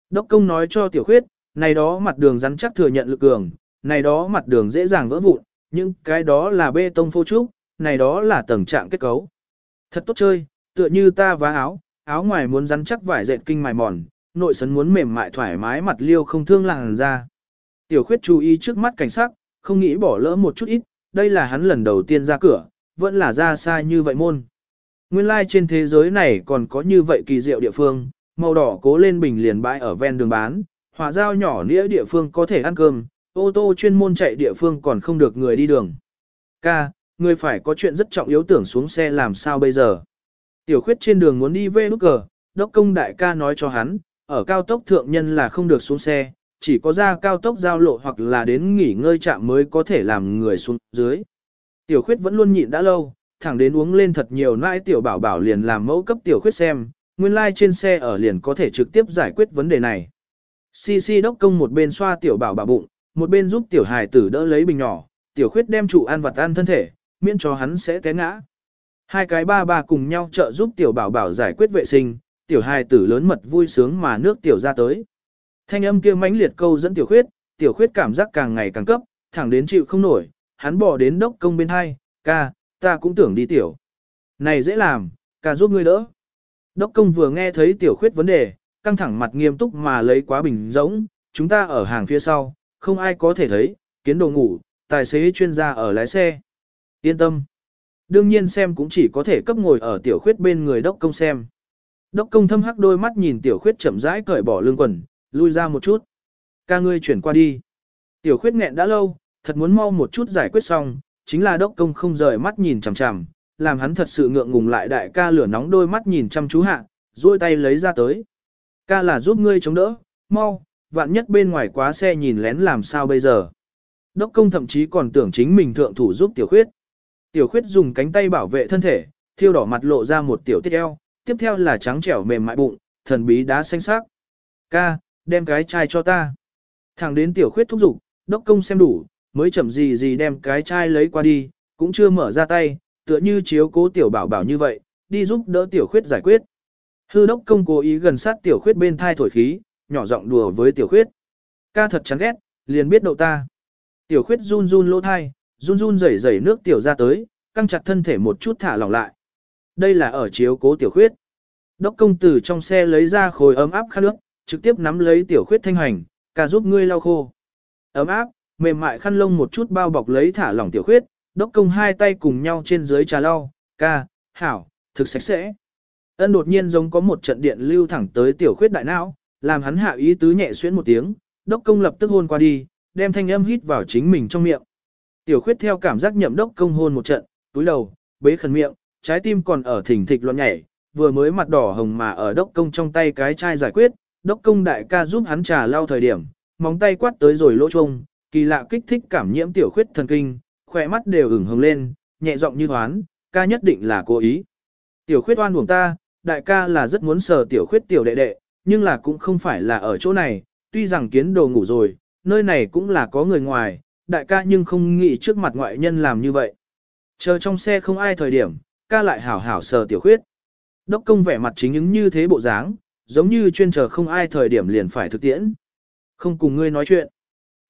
Đốc công nói cho tiểu khuyết, này đó mặt đường rắn chắc thừa nhận lực cường, này đó mặt đường dễ dàng vỡ vụn, nhưng cái đó là bê tông phô trúc, này đó là tầng trạng kết cấu. Thật tốt chơi, tựa như ta vá áo, áo ngoài muốn rắn chắc vải dệt kinh mài mòn, nội sấn muốn mềm mại thoải mái mặt liêu không thương làng ra. Tiểu khuyết chú ý trước mắt cảnh sát, không nghĩ bỏ lỡ một chút ít, đây là hắn lần đầu tiên ra cửa, vẫn là ra xa như vậy môn. Nguyên lai like trên thế giới này còn có như vậy kỳ diệu địa phương, màu đỏ cố lên bình liền bãi ở ven đường bán, hỏa dao nhỏ nĩa địa phương có thể ăn cơm, ô tô chuyên môn chạy địa phương còn không được người đi đường. Ca, người phải có chuyện rất trọng yếu tưởng xuống xe làm sao bây giờ. Tiểu khuyết trên đường muốn đi về nút cờ, đốc công đại ca nói cho hắn, ở cao tốc thượng nhân là không được xuống xe, chỉ có ra cao tốc giao lộ hoặc là đến nghỉ ngơi trạm mới có thể làm người xuống dưới. Tiểu khuyết vẫn luôn nhịn đã lâu, thẳng đến uống lên thật nhiều nãi tiểu bảo bảo liền làm mẫu cấp tiểu khuyết xem, nguyên lai like trên xe ở liền có thể trực tiếp giải quyết vấn đề này. Si si đốc công một bên xoa tiểu bảo bảo bụng, một bên giúp tiểu hài tử đỡ lấy bình nhỏ, tiểu khuyết đem trụ ăn vật ăn thân thể, miễn cho hắn sẽ té ngã. Hai cái ba ba cùng nhau trợ giúp tiểu bảo bảo giải quyết vệ sinh, tiểu hài tử lớn mật vui sướng mà nước tiểu ra tới. Thanh âm kia mãnh liệt câu dẫn tiểu khuyết, tiểu khuyết cảm giác càng ngày càng cấp, thẳng đến chịu không nổi, hắn bỏ đến đốc công bên hai, ca, ta cũng tưởng đi tiểu. Này dễ làm, ca giúp ngươi đỡ. Đốc công vừa nghe thấy tiểu khuyết vấn đề, căng thẳng mặt nghiêm túc mà lấy quá bình giống, chúng ta ở hàng phía sau, không ai có thể thấy, kiến đồ ngủ, tài xế chuyên gia ở lái xe. Yên tâm. Đương nhiên xem cũng chỉ có thể cấp ngồi ở tiểu khuyết bên người đốc công xem. Đốc công thâm hắc đôi mắt nhìn tiểu khuyết chậm rãi cởi bỏ lưng quần, lui ra một chút. Ca ngươi chuyển qua đi. Tiểu khuyết nghẹn đã lâu, thật muốn mau một chút giải quyết xong, chính là đốc công không rời mắt nhìn chằm chằm, làm hắn thật sự ngượng ngùng lại đại ca lửa nóng đôi mắt nhìn chăm chú hạ, duỗi tay lấy ra tới. Ca là giúp ngươi chống đỡ, mau, vạn nhất bên ngoài quá xe nhìn lén làm sao bây giờ. Đốc công thậm chí còn tưởng chính mình thượng thủ giúp tiểu khuyết. Tiểu khuyết dùng cánh tay bảo vệ thân thể, thiêu đỏ mặt lộ ra một tiểu tiết eo, tiếp theo là trắng trẻo mềm mại bụng, thần bí đá xanh sắc. Ca, đem cái chai cho ta. Thẳng đến tiểu khuyết thúc giục, đốc công xem đủ, mới chậm gì gì đem cái chai lấy qua đi, cũng chưa mở ra tay, tựa như chiếu cố tiểu bảo bảo như vậy, đi giúp đỡ tiểu khuyết giải quyết. Hư đốc công cố ý gần sát tiểu khuyết bên thai thổi khí, nhỏ giọng đùa với tiểu khuyết. Ca thật chán ghét, liền biết đậu ta. Tiểu khuyết run run lỗ thai, run run rẩy rẩy nước tiểu ra tới, căng chặt thân thể một chút thả lỏng lại. Đây là ở chiếu cố tiểu khuyết. Đốc công tử trong xe lấy ra khối ấm áp khăn nước, trực tiếp nắm lấy tiểu khuyết thanh hành, ca giúp ngươi lau khô. Ấm áp, mềm mại khăn lông một chút bao bọc lấy thả lỏng tiểu khuyết, Đốc công hai tay cùng nhau trên dưới trà lau, ca, hảo, thực sạch sẽ. Ân đột nhiên giống có một trận điện lưu thẳng tới tiểu khuyết đại não, làm hắn hạ ý tứ nhẹ xuyến một tiếng, đốc công lập tức hôn qua đi, đem thanh âm hít vào chính mình trong miệng. Tiểu khuyết theo cảm giác nhậm đốc công hôn một trận, túi đầu, bế khẩn miệng, trái tim còn ở thỉnh thịch loạn nhảy, vừa mới mặt đỏ hồng mà ở đốc công trong tay cái chai giải quyết, đốc công đại ca giúp hắn trà lau thời điểm, móng tay quát tới rồi lỗ trông, kỳ lạ kích thích cảm nhiễm tiểu khuyết thần kinh, khỏe mắt đều ửng hồng lên, nhẹ giọng như thoán, ca nhất định là cố ý. Tiểu khuyết oan buồng ta, đại ca là rất muốn sờ tiểu khuyết tiểu đệ đệ, nhưng là cũng không phải là ở chỗ này, tuy rằng kiến đồ ngủ rồi, nơi này cũng là có người ngoài, đại ca nhưng không nghĩ trước mặt ngoại nhân làm như vậy. Chờ trong xe không ai thời điểm, ca lại hảo hảo sờ tiểu khuyết. Đốc công vẻ mặt chính ứng như thế bộ dáng, giống như chuyên chờ không ai thời điểm liền phải thực tiễn. Không cùng ngươi nói chuyện.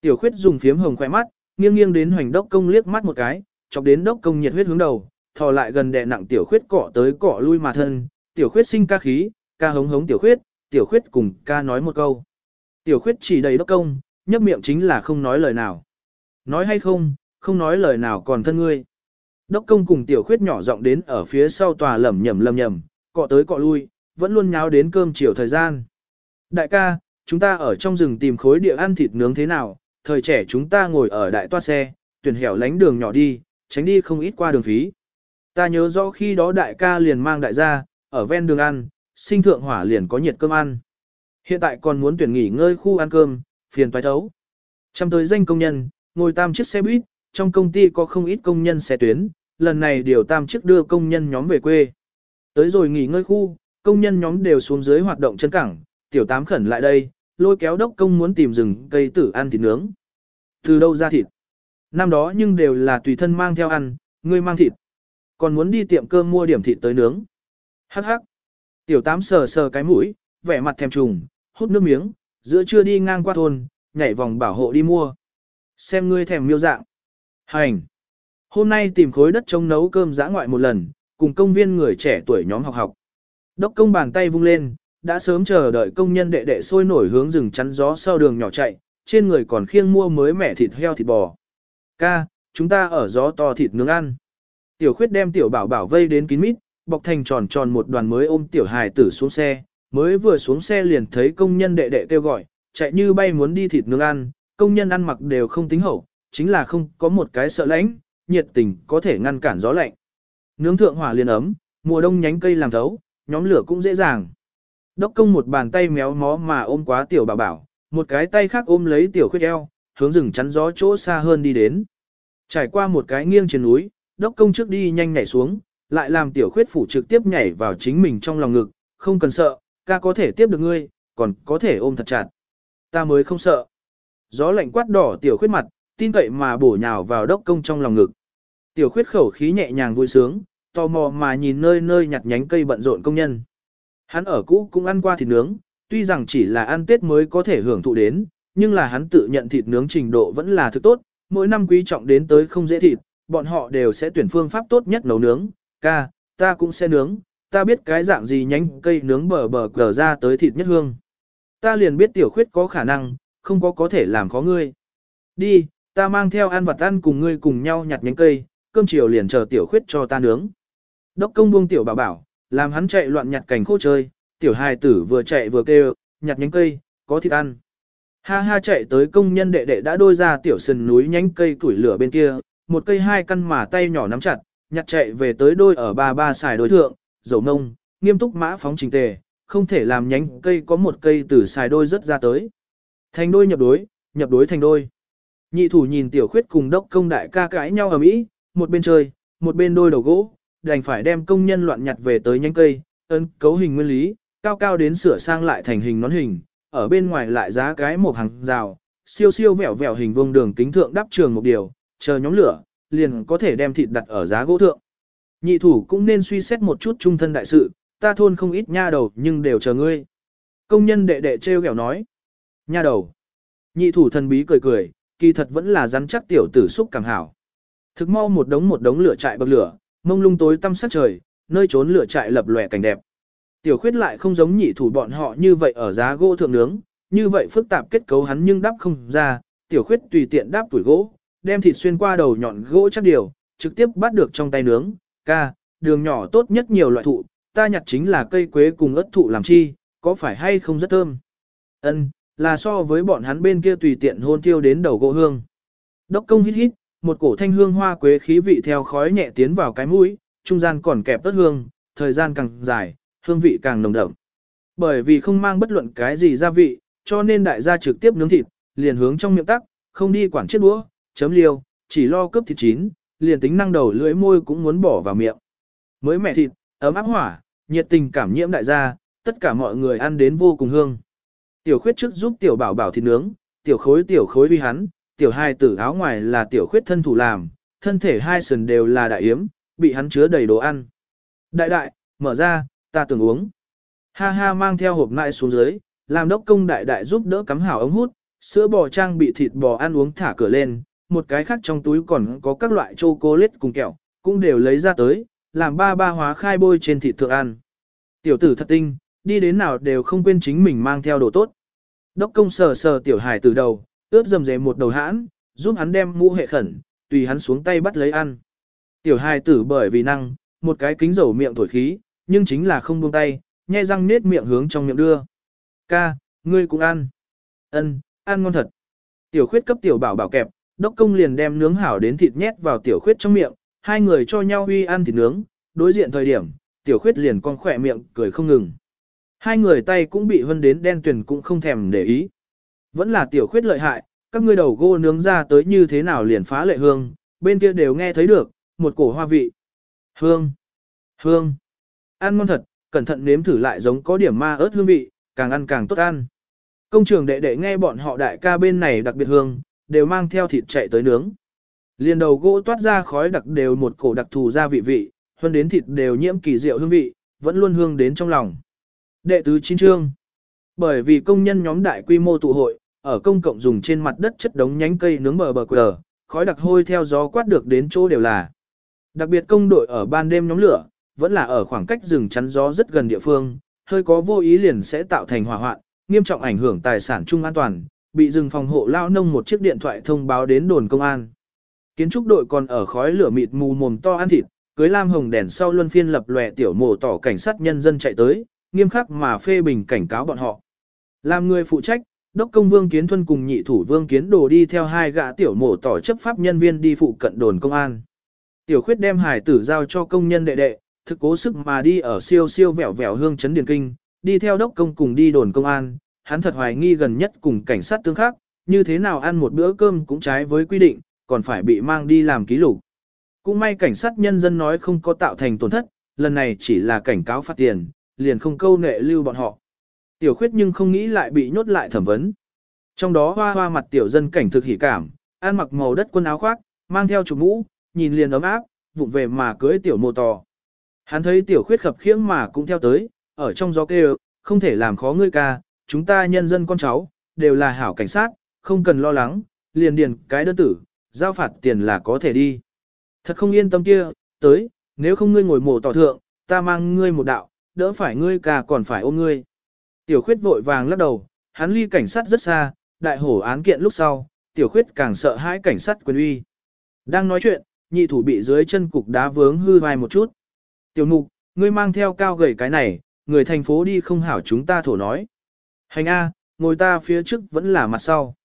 Tiểu khuyết dùng phiếm hồng khoe mắt, nghiêng nghiêng đến hoành đốc công liếc mắt một cái, chọc đến đốc công nhiệt huyết hướng đầu, thò lại gần đè nặng tiểu khuyết cọ tới cọ lui mà thân, tiểu khuyết sinh ca khí, ca hống hống tiểu khuyết, tiểu khuyết cùng ca nói một câu. Tiểu khuyết chỉ đầy đốc công, nhấp miệng chính là không nói lời nào. Nói hay không, không nói lời nào còn thân ngươi. Đốc công cùng tiểu khuyết nhỏ giọng đến ở phía sau tòa lẩm nhẩm lẩm nhẩm, cọ tới cọ lui, vẫn luôn nháo đến cơm chiều thời gian. Đại ca, chúng ta ở trong rừng tìm khối địa ăn thịt nướng thế nào, thời trẻ chúng ta ngồi ở đại toa xe, tuyển hẻo lánh đường nhỏ đi, tránh đi không ít qua đường phí. Ta nhớ rõ khi đó đại ca liền mang đại gia, ở ven đường ăn, sinh thượng hỏa liền có nhiệt cơm ăn. Hiện tại còn muốn tuyển nghỉ ngơi khu ăn cơm, phiền toái thấu. Trăm tới danh công nhân, ngồi tam chiếc xe buýt, trong công ty có không ít công nhân xe tuyến, lần này điều tam chiếc đưa công nhân nhóm về quê. Tới rồi nghỉ ngơi khu, công nhân nhóm đều xuống dưới hoạt động chân cảng, tiểu tám khẩn lại đây, lôi kéo đốc công muốn tìm rừng cây tử ăn thịt nướng. Từ đâu ra thịt? Năm đó nhưng đều là tùy thân mang theo ăn, ngươi mang thịt. Còn muốn đi tiệm cơm mua điểm thịt tới nướng. Hắc hắc. Tiểu tám sờ sờ cái mũi, vẻ mặt thèm trùng, hút nước miếng, giữa trưa đi ngang qua thôn, nhảy vòng bảo hộ đi mua. Xem ngươi thèm miêu dạng. Hành. Hôm nay tìm khối đất trông nấu cơm giã ngoại một lần, cùng công viên người trẻ tuổi nhóm học học. Đốc công bàn tay vung lên, đã sớm chờ đợi công nhân đệ đệ sôi nổi hướng rừng chắn gió sau đường nhỏ chạy, trên người còn khiêng mua mới mẻ thịt heo thịt bò. Ca, chúng ta ở gió to thịt nướng ăn. Tiểu khuyết đem tiểu bảo bảo vây đến kín mít, bọc thành tròn tròn một đoàn mới ôm tiểu hài tử xuống xe, mới vừa xuống xe liền thấy công nhân đệ đệ kêu gọi, chạy như bay muốn đi thịt nướng ăn, công nhân ăn mặc đều không tính hậu, chính là không có một cái sợ lãnh, nhiệt tình có thể ngăn cản gió lạnh. Nướng thượng hỏa liền ấm, mùa đông nhánh cây làm thấu, nhóm lửa cũng dễ dàng. Đốc công một bàn tay méo mó mà ôm quá tiểu bảo bảo, một cái tay khác ôm lấy tiểu khuyết eo, hướng rừng chắn gió chỗ xa hơn đi đến. Trải qua một cái nghiêng trên núi, đốc công trước đi nhanh nhảy xuống, lại làm tiểu khuyết phủ trực tiếp nhảy vào chính mình trong lòng ngực, không cần sợ, ca có thể tiếp được ngươi, còn có thể ôm thật chặt. Ta mới không sợ. Gió lạnh quát đỏ tiểu khuyết mặt, tin cậy mà bổ nhào vào đốc công trong lòng ngực. Tiểu khuyết khẩu khí nhẹ nhàng vui sướng, tò mò mà nhìn nơi nơi nhặt nhánh cây bận rộn công nhân. Hắn ở cũ cũng ăn qua thịt nướng, tuy rằng chỉ là ăn Tết mới có thể hưởng thụ đến, nhưng là hắn tự nhận thịt nướng trình độ vẫn là thứ tốt, mỗi năm quý trọng đến tới không dễ thịt, bọn họ đều sẽ tuyển phương pháp tốt nhất nấu nướng, ca, ta cũng sẽ nướng, ta biết cái dạng gì nhánh cây nướng bờ bờ cờ ra tới thịt nhất hương. Ta liền biết tiểu khuyết có khả năng, không có có thể làm khó ngươi. Đi, ta mang theo ăn vật ăn cùng ngươi cùng nhau nhặt nhánh cây, cơm chiều liền chờ tiểu khuyết cho ta nướng. Đốc công buông tiểu bảo bảo, làm hắn chạy loạn nhặt cảnh khô chơi, tiểu hài tử vừa chạy vừa kêu, nhặt nhánh cây, có thịt ăn. Ha ha chạy tới công nhân đệ đệ đã đôi ra tiểu sườn núi nhánh cây củi lửa bên kia, một cây hai căn mà tay nhỏ nắm chặt, nhặt chạy về tới đôi ở ba ba xài đối thượng, dầu nông, nghiêm túc mã phóng trình tề, không thể làm nhánh cây có một cây từ xài đôi rất ra tới. Thành đôi nhập đối, nhập đối thành đôi. Nhị thủ nhìn tiểu khuyết cùng đốc công đại ca cãi nhau ở mỹ, một bên chơi, một bên đôi đầu gỗ, đành phải đem công nhân loạn nhặt về tới nhánh cây, ấn cấu hình nguyên lý, cao cao đến sửa sang lại thành hình nón hình, ở bên ngoài lại giá cái một hàng rào, siêu siêu vẹo vẹo hình vuông đường kính thượng đắp trường một điều, chờ nhóm lửa, liền có thể đem thịt đặt ở giá gỗ thượng. Nhị thủ cũng nên suy xét một chút trung thân đại sự, ta thôn không ít nha đầu nhưng đều chờ ngươi. Công nhân đệ đệ treo kẹo nói. Nha đầu. Nhị thủ thần bí cười cười, kỳ thật vẫn là rắn chắc tiểu tử xúc càng hảo. Thực mau một đống một đống lửa chạy bậc lửa, mông lung tối tăm sát trời, nơi trốn lửa trại lập lòe cảnh đẹp. Tiểu khuyết lại không giống nhị thủ bọn họ như vậy ở giá gỗ thượng nướng, như vậy phức tạp kết cấu hắn nhưng đắp không ra, tiểu khuyết tùy tiện đáp tuổi gỗ, đem thịt xuyên qua đầu nhọn gỗ chắc điều, trực tiếp bắt được trong tay nướng, ca, đường nhỏ tốt nhất nhiều loại thụ, ta nhặt chính là cây quế cùng ớt thụ làm chi, có phải hay không rất thơm. Ân, là so với bọn hắn bên kia tùy tiện hôn tiêu đến đầu gỗ hương. Đốc công hít hít, một cổ thanh hương hoa quế khí vị theo khói nhẹ tiến vào cái mũi, trung gian còn kẹp tất hương, thời gian càng dài, hương vị càng nồng đậm. Bởi vì không mang bất luận cái gì gia vị, cho nên đại gia trực tiếp nướng thịt, liền hướng trong miệng tắc, không đi quản chiếc đũa, chấm liêu, chỉ lo cướp thịt chín, liền tính năng đầu lưỡi môi cũng muốn bỏ vào miệng. Mới mẹ thịt, ấm áp hỏa, nhiệt tình cảm nhiễm đại gia, tất cả mọi người ăn đến vô cùng hương. Tiểu khuyết trước giúp tiểu bảo bảo thịt nướng, tiểu khối tiểu khối uy hắn, tiểu hai tử áo ngoài là tiểu khuyết thân thủ làm, thân thể hai sườn đều là đại yếm, bị hắn chứa đầy đồ ăn. Đại đại, mở ra, ta tưởng uống. Ha ha mang theo hộp nại xuống dưới, làm đốc công đại đại giúp đỡ cắm hảo ống hút, sữa bò trang bị thịt bò ăn uống thả cửa lên, một cái khác trong túi còn có các loại chocolate cùng kẹo, cũng đều lấy ra tới, làm ba ba hóa khai bôi trên thịt thượng ăn. Tiểu tử thật tinh, đi đến nào đều không quên chính mình mang theo đồ tốt. Đốc công sờ sờ tiểu hải từ đầu, ướt dầm dề một đầu hãn, giúp hắn đem mũ hệ khẩn, tùy hắn xuống tay bắt lấy ăn. Tiểu hài tử bởi vì năng, một cái kính dầu miệng thổi khí, nhưng chính là không buông tay, nhai răng nết miệng hướng trong miệng đưa. Ca, ngươi cũng ăn. Ân, ăn ngon thật. Tiểu khuyết cấp tiểu bảo bảo kẹp, đốc công liền đem nướng hảo đến thịt nhét vào tiểu khuyết trong miệng, hai người cho nhau uy ăn thịt nướng, đối diện thời điểm, tiểu khuyết liền con khỏe miệng cười không ngừng. Hai người tay cũng bị hân đến đen tuyển cũng không thèm để ý. Vẫn là tiểu khuyết lợi hại, các ngươi đầu gô nướng ra tới như thế nào liền phá lệ hương, bên kia đều nghe thấy được, một cổ hoa vị. Hương, hương, ăn ngon thật, cẩn thận nếm thử lại giống có điểm ma ớt hương vị, càng ăn càng tốt ăn. Công trường đệ đệ nghe bọn họ đại ca bên này đặc biệt hương, đều mang theo thịt chạy tới nướng. Liền đầu gỗ toát ra khói đặc đều một cổ đặc thù gia vị vị, hơn đến thịt đều nhiễm kỳ diệu hương vị, vẫn luôn hương đến trong lòng. Đệ tứ chín chương. Bởi vì công nhân nhóm đại quy mô tụ hội, ở công cộng dùng trên mặt đất chất đống nhánh cây nướng bờ bờ quờ, khói đặc hôi theo gió quát được đến chỗ đều là. Đặc biệt công đội ở ban đêm nhóm lửa, vẫn là ở khoảng cách rừng chắn gió rất gần địa phương, hơi có vô ý liền sẽ tạo thành hỏa hoạn, nghiêm trọng ảnh hưởng tài sản chung an toàn, bị rừng phòng hộ lao nông một chiếc điện thoại thông báo đến đồn công an. Kiến trúc đội còn ở khói lửa mịt mù mồm to ăn thịt, cưới lam hồng đèn sau luân phiên lập lòe tiểu mổ tỏ cảnh sát nhân dân chạy tới, nghiêm khắc mà phê bình cảnh cáo bọn họ. Làm người phụ trách, đốc công vương kiến thuân cùng nhị thủ vương kiến đồ đi theo hai gã tiểu mổ tỏ chấp pháp nhân viên đi phụ cận đồn công an. Tiểu khuyết đem hải tử giao cho công nhân đệ đệ, thực cố sức mà đi ở siêu siêu vẻo vẻo hương chấn điền kinh, đi theo đốc công cùng đi đồn công an, hắn thật hoài nghi gần nhất cùng cảnh sát tương khác. như thế nào ăn một bữa cơm cũng trái với quy định, còn phải bị mang đi làm ký lục. Cũng may cảnh sát nhân dân nói không có tạo thành tổn thất, lần này chỉ là cảnh cáo phạt tiền, liền không câu nệ lưu bọn họ. Tiểu khuyết nhưng không nghĩ lại bị nhốt lại thẩm vấn. Trong đó hoa hoa mặt tiểu dân cảnh thực hỉ cảm, ăn mặc màu đất quân áo khoác, mang theo chụp mũ, nhìn liền ấm áp, vụng về mà cưới tiểu Mô tò. Hắn thấy tiểu khuyết khập khiễng mà cũng theo tới, ở trong gió kêu, không thể làm khó ngươi ca, chúng ta nhân dân con cháu, đều là hảo cảnh sát, không cần lo lắng, liền điền cái đơn tử, giao phạt tiền là có thể đi. Thật không yên tâm kia, tới, nếu không ngươi ngồi mổ tỏ thượng, ta mang ngươi một đạo, đỡ phải ngươi ca còn phải ôm ngươi. Tiểu khuyết vội vàng lắc đầu, hắn ly cảnh sát rất xa, đại hổ án kiện lúc sau, tiểu khuyết càng sợ hãi cảnh sát quyền uy. Đang nói chuyện, nhị thủ bị dưới chân cục đá vướng hư vai một chút. Tiểu mục, ngươi mang theo cao gầy cái này, người thành phố đi không hảo chúng ta thổ nói. Hành A, ngồi ta phía trước vẫn là mặt sau.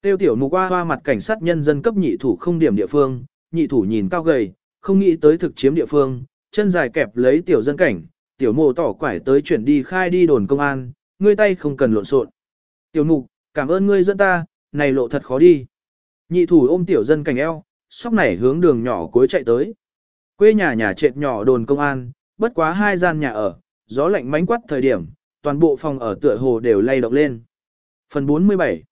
Tiêu tiểu mục qua hoa mặt cảnh sát nhân dân cấp nhị thủ không điểm địa phương, nhị thủ nhìn cao gầy, không nghĩ tới thực chiếm địa phương, chân dài kẹp lấy tiểu dân cảnh, tiểu mộ tỏ quải tới chuyển đi khai đi đồn công an, ngươi tay không cần lộn xộn. Tiểu mục, cảm ơn ngươi dẫn ta, này lộ thật khó đi. Nhị thủ ôm tiểu dân cảnh eo, sóc nảy hướng đường nhỏ cuối chạy tới. Quê nhà nhà trệt nhỏ đồn công an, bất quá hai gian nhà ở, gió lạnh mánh quát thời điểm, toàn bộ phòng ở tựa hồ đều lay động lên. Phần 47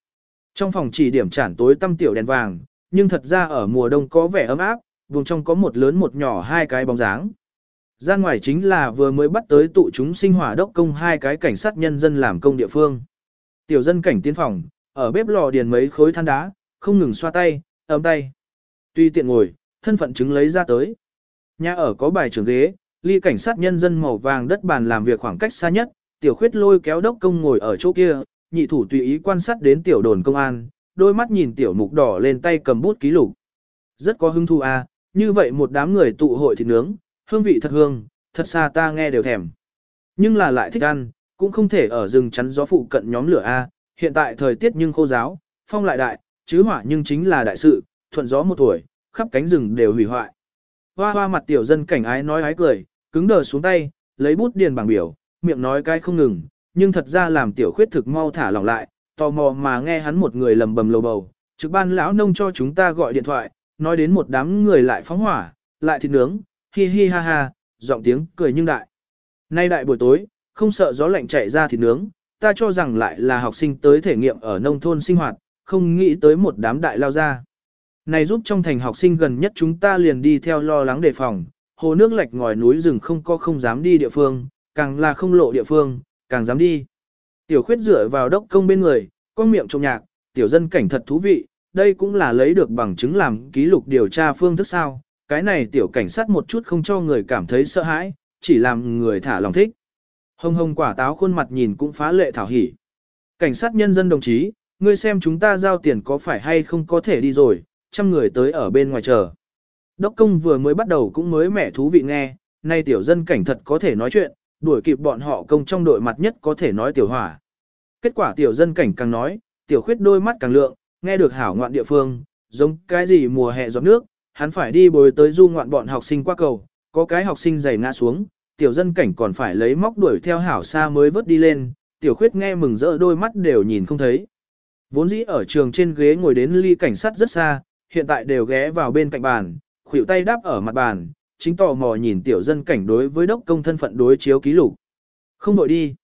Trong phòng chỉ điểm chản tối tăm tiểu đèn vàng, nhưng thật ra ở mùa đông có vẻ ấm áp, vùng trong có một lớn một nhỏ hai cái bóng dáng. Gian ngoài chính là vừa mới bắt tới tụ chúng sinh hỏa đốc công hai cái cảnh sát nhân dân làm công địa phương. Tiểu dân cảnh tiến phòng, ở bếp lò điền mấy khối than đá, không ngừng xoa tay, ấm tay. Tuy tiện ngồi, thân phận chứng lấy ra tới. Nhà ở có bài trưởng ghế, ly cảnh sát nhân dân màu vàng đất bàn làm việc khoảng cách xa nhất, tiểu khuyết lôi kéo đốc công ngồi ở chỗ kia, nhị thủ tùy ý quan sát đến tiểu đồn công an, đôi mắt nhìn tiểu mục đỏ lên tay cầm bút ký lục. Rất có hứng thú à, như vậy một đám người tụ hội thịt nướng, hương vị thật hương, thật xa ta nghe đều thèm. Nhưng là lại thích ăn, cũng không thể ở rừng chắn gió phụ cận nhóm lửa A, hiện tại thời tiết nhưng khô giáo, phong lại đại, chứ hỏa nhưng chính là đại sự, thuận gió một tuổi, khắp cánh rừng đều hủy hoại. Hoa hoa mặt tiểu dân cảnh ái nói ái cười, cứng đờ xuống tay, lấy bút điền bảng biểu, miệng nói cái không ngừng, nhưng thật ra làm tiểu khuyết thực mau thả lỏng lại, tò mò mà nghe hắn một người lầm bầm lầu bầu, trực ban lão nông cho chúng ta gọi điện thoại, nói đến một đám người lại phóng hỏa, lại thịt nướng, hi hi ha ha, giọng tiếng cười nhưng đại. Nay đại buổi tối, không sợ gió lạnh chạy ra thịt nướng, ta cho rằng lại là học sinh tới thể nghiệm ở nông thôn sinh hoạt, không nghĩ tới một đám đại lao ra. Này giúp trong thành học sinh gần nhất chúng ta liền đi theo lo lắng đề phòng, hồ nước lạch ngòi núi rừng không có không dám đi địa phương, càng là không lộ địa phương, càng dám đi. Tiểu khuyết dựa vào đốc công bên người, con miệng trong nhạc, tiểu dân cảnh thật thú vị, đây cũng là lấy được bằng chứng làm ký lục điều tra phương thức sao, cái này tiểu cảnh sát một chút không cho người cảm thấy sợ hãi, chỉ làm người thả lòng thích. Hồng hồng quả táo khuôn mặt nhìn cũng phá lệ thảo hỉ. Cảnh sát nhân dân đồng chí, ngươi xem chúng ta giao tiền có phải hay không có thể đi rồi, trăm người tới ở bên ngoài chờ. Đốc công vừa mới bắt đầu cũng mới mẻ thú vị nghe, nay tiểu dân cảnh thật có thể nói chuyện, đuổi kịp bọn họ công trong đội mặt nhất có thể nói tiểu hỏa. Kết quả tiểu dân cảnh càng nói, tiểu khuyết đôi mắt càng lượng, nghe được hảo ngoạn địa phương, giống cái gì mùa hè giọt nước, hắn phải đi bồi tới du ngoạn bọn học sinh qua cầu, có cái học sinh giày ngã xuống, tiểu dân cảnh còn phải lấy móc đuổi theo hảo xa mới vớt đi lên, tiểu khuyết nghe mừng rỡ đôi mắt đều nhìn không thấy. Vốn dĩ ở trường trên ghế ngồi đến ly cảnh sát rất xa, hiện tại đều ghé vào bên cạnh bàn, khuỷu tay đáp ở mặt bàn, chính tò mò nhìn tiểu dân cảnh đối với đốc công thân phận đối chiếu ký lục. Không đội đi.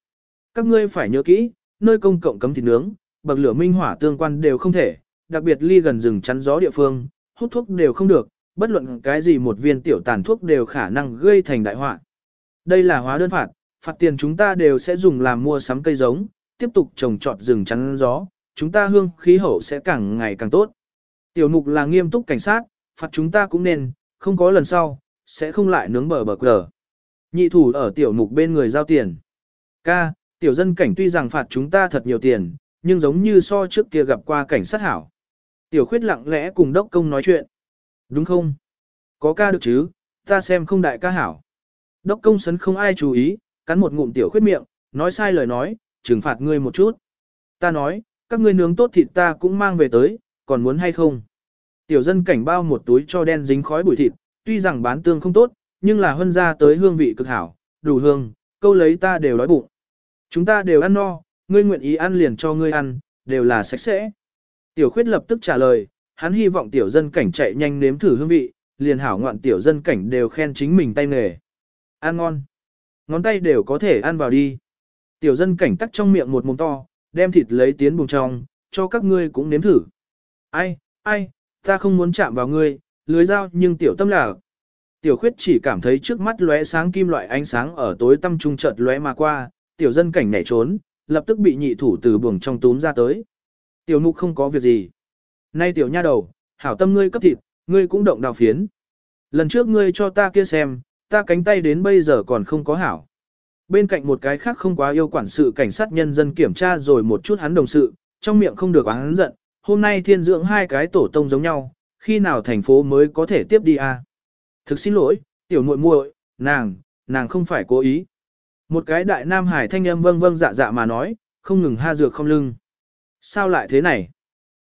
Các ngươi phải nhớ kỹ, nơi công cộng cấm thịt nướng, bậc lửa minh hỏa tương quan đều không thể, đặc biệt ly gần rừng chắn gió địa phương, hút thuốc đều không được, bất luận cái gì một viên tiểu tàn thuốc đều khả năng gây thành đại họa. Đây là hóa đơn phạt, phạt tiền chúng ta đều sẽ dùng làm mua sắm cây giống, tiếp tục trồng trọt rừng chắn gió, chúng ta hương khí hậu sẽ càng ngày càng tốt. Tiểu mục là nghiêm túc cảnh sát, phạt chúng ta cũng nên, không có lần sau, sẽ không lại nướng bờ bờ cờ. Nhị thủ ở tiểu mục bên người giao tiền. Ca, tiểu dân cảnh tuy rằng phạt chúng ta thật nhiều tiền, nhưng giống như so trước kia gặp qua cảnh sát hảo. Tiểu khuyết lặng lẽ cùng đốc công nói chuyện. Đúng không? Có ca được chứ, ta xem không đại ca hảo. Đốc công sấn không ai chú ý, cắn một ngụm tiểu khuyết miệng, nói sai lời nói, trừng phạt ngươi một chút. Ta nói, các ngươi nướng tốt thịt ta cũng mang về tới, còn muốn hay không? Tiểu dân cảnh bao một túi cho đen dính khói bụi thịt, tuy rằng bán tương không tốt, nhưng là huân ra tới hương vị cực hảo, đủ hương, câu lấy ta đều đói bụng. Chúng ta đều ăn no, ngươi nguyện ý ăn liền cho ngươi ăn, đều là sạch sẽ. Tiểu khuyết lập tức trả lời, hắn hy vọng tiểu dân cảnh chạy nhanh nếm thử hương vị, liền hảo ngoạn tiểu dân cảnh đều khen chính mình tay nghề. Ăn ngon. Ngón tay đều có thể ăn vào đi. Tiểu dân cảnh tắc trong miệng một mồm to, đem thịt lấy tiến bùng trong, cho các ngươi cũng nếm thử. Ai, ai, ta không muốn chạm vào ngươi, lưới dao nhưng tiểu tâm là. Tiểu khuyết chỉ cảm thấy trước mắt lóe sáng kim loại ánh sáng ở tối tâm trung chợt lóe mà qua, tiểu dân cảnh nhảy trốn, lập tức bị nhị thủ từ buồng trong túm ra tới. Tiểu mục không có việc gì. Nay tiểu nha đầu, hảo tâm ngươi cấp thịt, ngươi cũng động đào phiến. Lần trước ngươi cho ta kia xem, ta cánh tay đến bây giờ còn không có hảo. Bên cạnh một cái khác không quá yêu quản sự cảnh sát nhân dân kiểm tra rồi một chút hắn đồng sự, trong miệng không được hắn giận, hôm nay thiên dưỡng hai cái tổ tông giống nhau, khi nào thành phố mới có thể tiếp đi à? Thực xin lỗi, tiểu muội muội, nàng, nàng không phải cố ý. Một cái đại nam hải thanh âm vâng vâng dạ dạ mà nói, không ngừng ha dược không lưng. Sao lại thế này?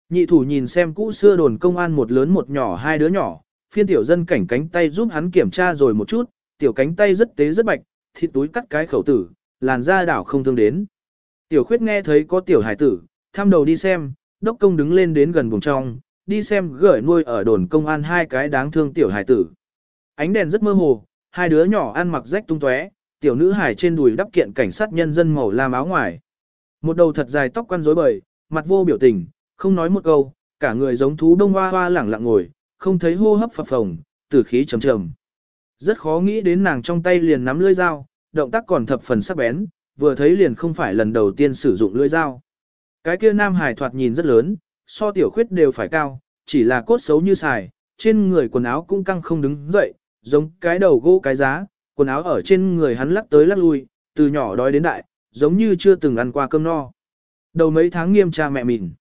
Nhị thủ nhìn xem cũ xưa đồn công an một lớn một nhỏ hai đứa nhỏ, phiên tiểu dân cảnh cánh tay giúp hắn kiểm tra rồi một chút, tiểu cánh tay rất tế rất bạch, thịt túi cắt cái khẩu tử, làn da đảo không thương đến. Tiểu khuyết nghe thấy có tiểu hải tử, thăm đầu đi xem, đốc công đứng lên đến gần buồng trong, đi xem gửi nuôi ở đồn công an hai cái đáng thương tiểu hải tử. Ánh đèn rất mơ hồ, hai đứa nhỏ ăn mặc rách tung tóe, tiểu nữ hải trên đùi đắp kiện cảnh sát nhân dân màu lam áo ngoài. Một đầu thật dài tóc quăn rối bời, mặt vô biểu tình, không nói một câu, cả người giống thú đông hoa hoa lẳng lặng ngồi, không thấy hô hấp phập phồng, tử khí trầm trầm. Rất khó nghĩ đến nàng trong tay liền nắm lưỡi dao, động tác còn thập phần sắc bén, vừa thấy liền không phải lần đầu tiên sử dụng lưỡi dao. Cái kia nam hải thoạt nhìn rất lớn, so tiểu khuyết đều phải cao, chỉ là cốt xấu như xài, trên người quần áo cũng căng không đứng dậy, giống cái đầu gỗ cái giá, quần áo ở trên người hắn lắc tới lắc lui, từ nhỏ đói đến đại, giống như chưa từng ăn qua cơm no. Đầu mấy tháng nghiêm cha mẹ mìn,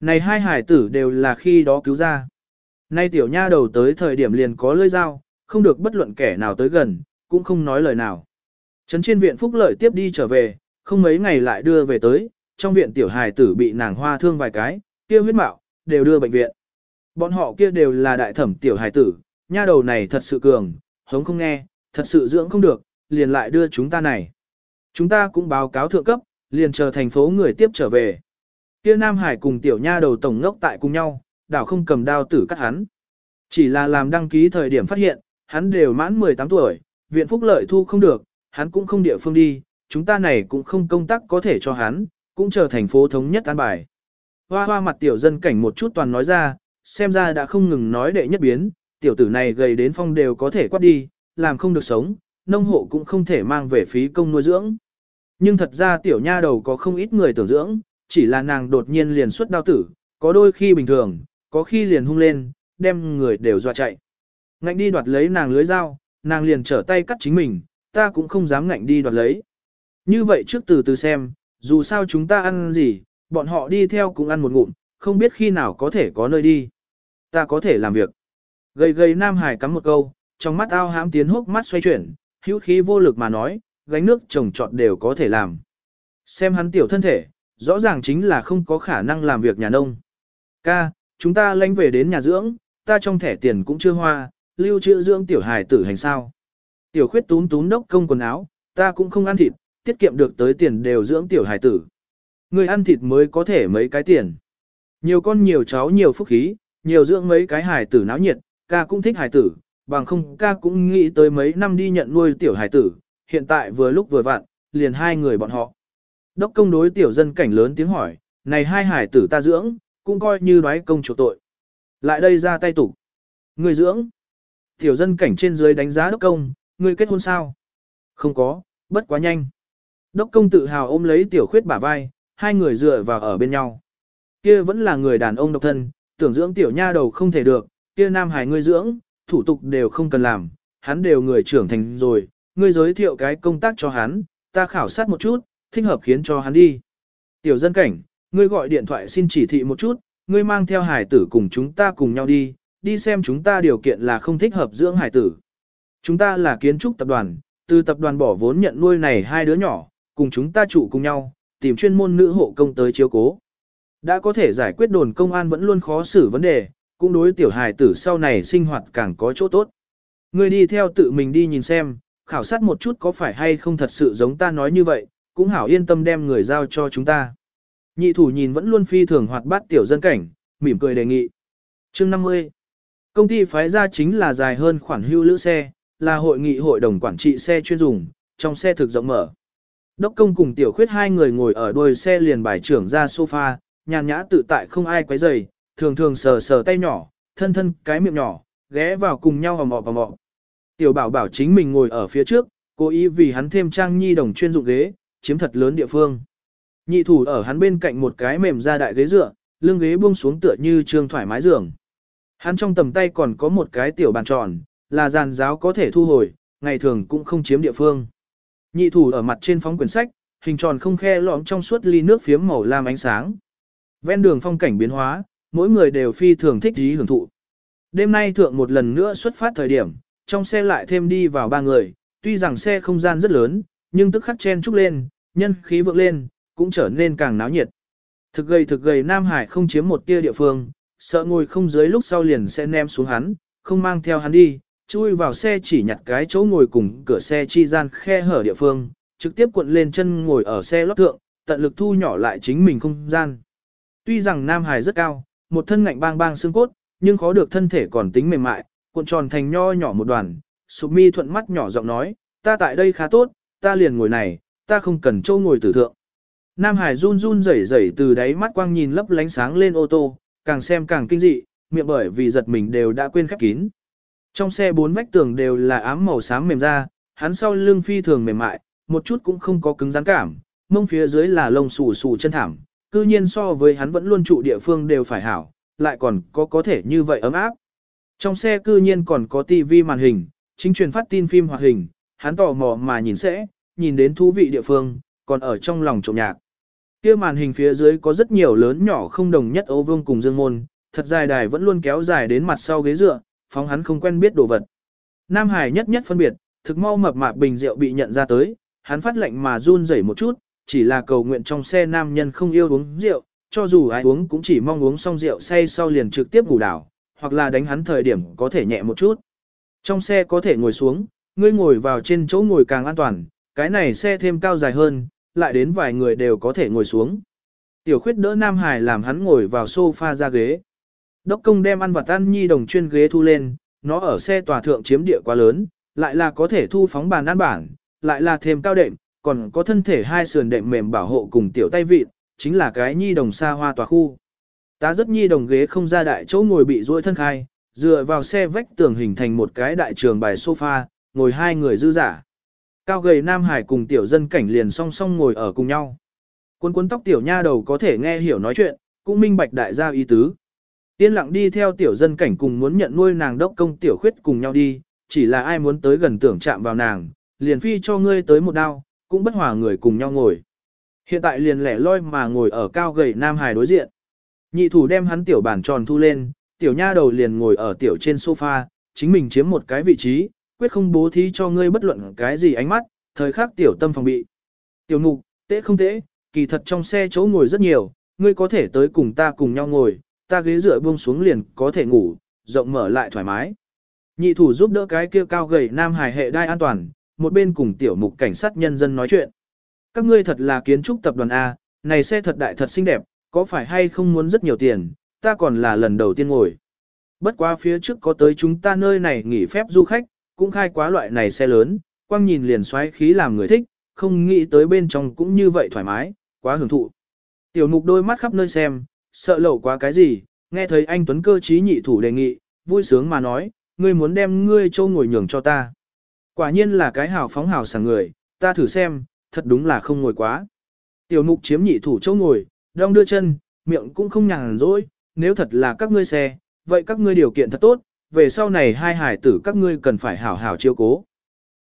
Này hai hải tử đều là khi đó cứu ra. Nay tiểu nha đầu tới thời điểm liền có lưỡi dao, không được bất luận kẻ nào tới gần, cũng không nói lời nào. Trấn trên viện phúc lợi tiếp đi trở về, không mấy ngày lại đưa về tới, trong viện tiểu hài tử bị nàng hoa thương vài cái, kia huyết mạo, đều đưa bệnh viện. Bọn họ kia đều là đại thẩm tiểu hài tử, nha đầu này thật sự cường, hống không nghe, thật sự dưỡng không được, liền lại đưa chúng ta này. Chúng ta cũng báo cáo thượng cấp, liền chờ thành phố người tiếp trở về. Kia Nam Hải cùng tiểu nha đầu tổng ngốc tại cùng nhau, đảo không cầm đao tử cắt hắn. Chỉ là làm đăng ký thời điểm phát hiện, hắn đều mãn 18 tuổi, viện phúc lợi thu không được, hắn cũng không địa phương đi, chúng ta này cũng không công tác có thể cho hắn, cũng chờ thành phố thống nhất an bài. Hoa hoa mặt tiểu dân cảnh một chút toàn nói ra, xem ra đã không ngừng nói đệ nhất biến, tiểu tử này gầy đến phong đều có thể quát đi, làm không được sống, nông hộ cũng không thể mang về phí công nuôi dưỡng. Nhưng thật ra tiểu nha đầu có không ít người tưởng dưỡng, chỉ là nàng đột nhiên liền xuất đao tử, có đôi khi bình thường, có khi liền hung lên, đem người đều dọa chạy. Ngạnh đi đoạt lấy nàng lưới dao, nàng liền trở tay cắt chính mình, ta cũng không dám ngạnh đi đoạt lấy. Như vậy trước từ từ xem, dù sao chúng ta ăn gì, bọn họ đi theo cũng ăn một ngụm, không biết khi nào có thể có nơi đi. Ta có thể làm việc. Gầy gầy Nam Hải cắm một câu, trong mắt ao hãm tiến hốc mắt xoay chuyển, hữu khí vô lực mà nói, gánh nước trồng trọt đều có thể làm. Xem hắn tiểu thân thể, rõ ràng chính là không có khả năng làm việc nhà nông. Ca, chúng ta lánh về đến nhà dưỡng, ta trong thẻ tiền cũng chưa hoa, lưu trữ dưỡng tiểu hài tử hành sao. Tiểu khuyết tún tún đốc công quần áo, ta cũng không ăn thịt, tiết kiệm được tới tiền đều dưỡng tiểu hài tử. Người ăn thịt mới có thể mấy cái tiền. Nhiều con nhiều cháu nhiều phúc khí, nhiều dưỡng mấy cái hài tử náo nhiệt, ca cũng thích hài tử, bằng không ca cũng nghĩ tới mấy năm đi nhận nuôi tiểu hài tử, hiện tại vừa lúc vừa vặn, liền hai người bọn họ. Đốc công đối tiểu dân cảnh lớn tiếng hỏi, này hai hải tử ta dưỡng, cũng coi như đoái công chủ tội. Lại đây ra tay tủ. Người dưỡng. Tiểu dân cảnh trên dưới đánh giá đốc công, người kết hôn sao? Không có, bất quá nhanh. Đốc công tự hào ôm lấy tiểu khuyết bả vai, hai người dựa vào ở bên nhau. Kia vẫn là người đàn ông độc thân, tưởng dưỡng tiểu nha đầu không thể được, kia nam hải ngươi dưỡng, thủ tục đều không cần làm, hắn đều người trưởng thành rồi, ngươi giới thiệu cái công tác cho hắn, ta khảo sát một chút, thích hợp khiến cho hắn đi. Tiểu dân cảnh, ngươi gọi điện thoại xin chỉ thị một chút, ngươi mang theo hải tử cùng chúng ta cùng nhau đi, đi xem chúng ta điều kiện là không thích hợp dưỡng hải tử. Chúng ta là kiến trúc tập đoàn, từ tập đoàn bỏ vốn nhận nuôi này hai đứa nhỏ, cùng chúng ta trụ cùng nhau, tìm chuyên môn nữ hộ công tới chiếu cố. Đã có thể giải quyết đồn công an vẫn luôn khó xử vấn đề, cũng đối tiểu hài tử sau này sinh hoạt càng có chỗ tốt. Ngươi đi theo tự mình đi nhìn xem, khảo sát một chút có phải hay không thật sự giống ta nói như vậy, cũng hảo yên tâm đem người giao cho chúng ta. Nhị thủ nhìn vẫn luôn phi thường hoạt bát tiểu dân cảnh, mỉm cười đề nghị. Chương 50 Công ty phái ra chính là dài hơn khoản hưu lữ xe, là hội nghị hội đồng quản trị xe chuyên dùng, trong xe thực rộng mở. Đốc công cùng tiểu khuyết hai người ngồi ở đuôi xe liền bài trưởng ra sofa, nhàn nhã tự tại không ai quấy rầy, thường thường sờ sờ tay nhỏ, thân thân cái miệng nhỏ, ghé vào cùng nhau hòm mọ và mọ. Tiểu bảo bảo chính mình ngồi ở phía trước, cố ý vì hắn thêm trang nhi đồng chuyên dụng ghế, chiếm thật lớn địa phương. Nhị thủ ở hắn bên cạnh một cái mềm ra đại ghế dựa, lưng ghế buông xuống tựa như trương thoải mái giường. Hắn trong tầm tay còn có một cái tiểu bàn tròn, là giàn giáo có thể thu hồi, ngày thường cũng không chiếm địa phương. Nhị thủ ở mặt trên phóng quyển sách, hình tròn không khe lõm trong suốt ly nước phiếm màu lam ánh sáng. Ven đường phong cảnh biến hóa, mỗi người đều phi thường thích ý hưởng thụ. Đêm nay thượng một lần nữa xuất phát thời điểm, trong xe lại thêm đi vào ba người, tuy rằng xe không gian rất lớn, nhưng tức khắc chen trúc lên, nhân khí vượng lên, cũng trở nên càng náo nhiệt. Thực gầy thực gầy Nam Hải không chiếm một tia địa phương, sợ ngồi không dưới lúc sau liền sẽ ném xuống hắn, không mang theo hắn đi, chui vào xe chỉ nhặt cái chỗ ngồi cùng cửa xe chi gian khe hở địa phương, trực tiếp cuộn lên chân ngồi ở xe lót thượng, tận lực thu nhỏ lại chính mình không gian. Tuy rằng Nam Hải rất cao, một thân ngạnh bang bang xương cốt, nhưng khó được thân thể còn tính mềm mại, cuộn tròn thành nho nhỏ một đoàn, sụp mi thuận mắt nhỏ giọng nói, ta tại đây khá tốt, ta liền ngồi này, ta không cần châu ngồi tử thượng. Nam Hải run run rẩy rẩy từ đáy mắt quang nhìn lấp lánh sáng lên ô tô, càng xem càng kinh dị, miệng bởi vì giật mình đều đã quên khép kín. Trong xe bốn vách tường đều là ám màu xám mềm ra, hắn sau lưng phi thường mềm mại, một chút cũng không có cứng rắn cảm, mông phía dưới là lông xù xù chân thảm, cư nhiên so với hắn vẫn luôn trụ địa phương đều phải hảo, lại còn có có thể như vậy ấm áp. Trong xe cư nhiên còn có tivi màn hình, chính truyền phát tin phim hoạt hình, hắn tò mò mà nhìn sẽ, nhìn đến thú vị địa phương, còn ở trong lòng trộm nhạc. Kia màn hình phía dưới có rất nhiều lớn nhỏ không đồng nhất ấu vương cùng dương môn, thật dài đài vẫn luôn kéo dài đến mặt sau ghế dựa, phóng hắn không quen biết đồ vật. Nam Hải nhất nhất phân biệt, thực mau mập mạp bình rượu bị nhận ra tới, hắn phát lệnh mà run rẩy một chút, chỉ là cầu nguyện trong xe nam nhân không yêu uống rượu, cho dù ai uống cũng chỉ mong uống xong rượu say sau liền trực tiếp ngủ đảo, hoặc là đánh hắn thời điểm có thể nhẹ một chút. Trong xe có thể ngồi xuống, ngươi ngồi vào trên chỗ ngồi càng an toàn, cái này xe thêm cao dài hơn, lại đến vài người đều có thể ngồi xuống. Tiểu khuyết đỡ Nam Hải làm hắn ngồi vào sofa ra ghế. Đốc công đem ăn vặt ăn nhi đồng chuyên ghế thu lên, nó ở xe tòa thượng chiếm địa quá lớn, lại là có thể thu phóng bàn ăn bản, lại là thêm cao đệm, còn có thân thể hai sườn đệm mềm bảo hộ cùng tiểu tay vịt, chính là cái nhi đồng xa hoa tòa khu. Ta rất nhi đồng ghế không ra đại chỗ ngồi bị duỗi thân khai, dựa vào xe vách tường hình thành một cái đại trường bài sofa, ngồi hai người dư giả. Cao gầy Nam Hải cùng tiểu dân cảnh liền song song ngồi ở cùng nhau. Cuốn cuốn tóc tiểu nha đầu có thể nghe hiểu nói chuyện, cũng minh bạch đại gia ý tứ. Yên lặng đi theo tiểu dân cảnh cùng muốn nhận nuôi nàng đốc công tiểu khuyết cùng nhau đi, chỉ là ai muốn tới gần tưởng chạm vào nàng, liền phi cho ngươi tới một đao, cũng bất hòa người cùng nhau ngồi. Hiện tại liền lẻ loi mà ngồi ở cao gầy Nam Hải đối diện. Nhị thủ đem hắn tiểu bàn tròn thu lên, tiểu nha đầu liền ngồi ở tiểu trên sofa, chính mình chiếm một cái vị trí, quyết không bố thí cho ngươi bất luận cái gì ánh mắt, thời khắc tiểu tâm phòng bị. Tiểu mục, tễ không tễ, kỳ thật trong xe chỗ ngồi rất nhiều, ngươi có thể tới cùng ta cùng nhau ngồi, ta ghế dựa buông xuống liền có thể ngủ, rộng mở lại thoải mái. Nhị thủ giúp đỡ cái kia cao gầy nam hài hệ đai an toàn, một bên cùng tiểu mục cảnh sát nhân dân nói chuyện. Các ngươi thật là kiến trúc tập đoàn A, này xe thật đại thật xinh đẹp, có phải hay không muốn rất nhiều tiền, ta còn là lần đầu tiên ngồi. Bất quá phía trước có tới chúng ta nơi này nghỉ phép du khách, cũng khai quá loại này xe lớn, quang nhìn liền xoáy khí làm người thích, không nghĩ tới bên trong cũng như vậy thoải mái, quá hưởng thụ. Tiểu mục đôi mắt khắp nơi xem, sợ lẩu quá cái gì, nghe thấy anh Tuấn cơ trí nhị thủ đề nghị, vui sướng mà nói, ngươi muốn đem ngươi châu ngồi nhường cho ta. Quả nhiên là cái hào phóng hào sảng người, ta thử xem, thật đúng là không ngồi quá. Tiểu mục chiếm nhị thủ châu ngồi, đong đưa chân, miệng cũng không nhàn rỗi, nếu thật là các ngươi xe, vậy các ngươi điều kiện thật tốt, về sau này hai hải tử các ngươi cần phải hảo hảo chiếu cố.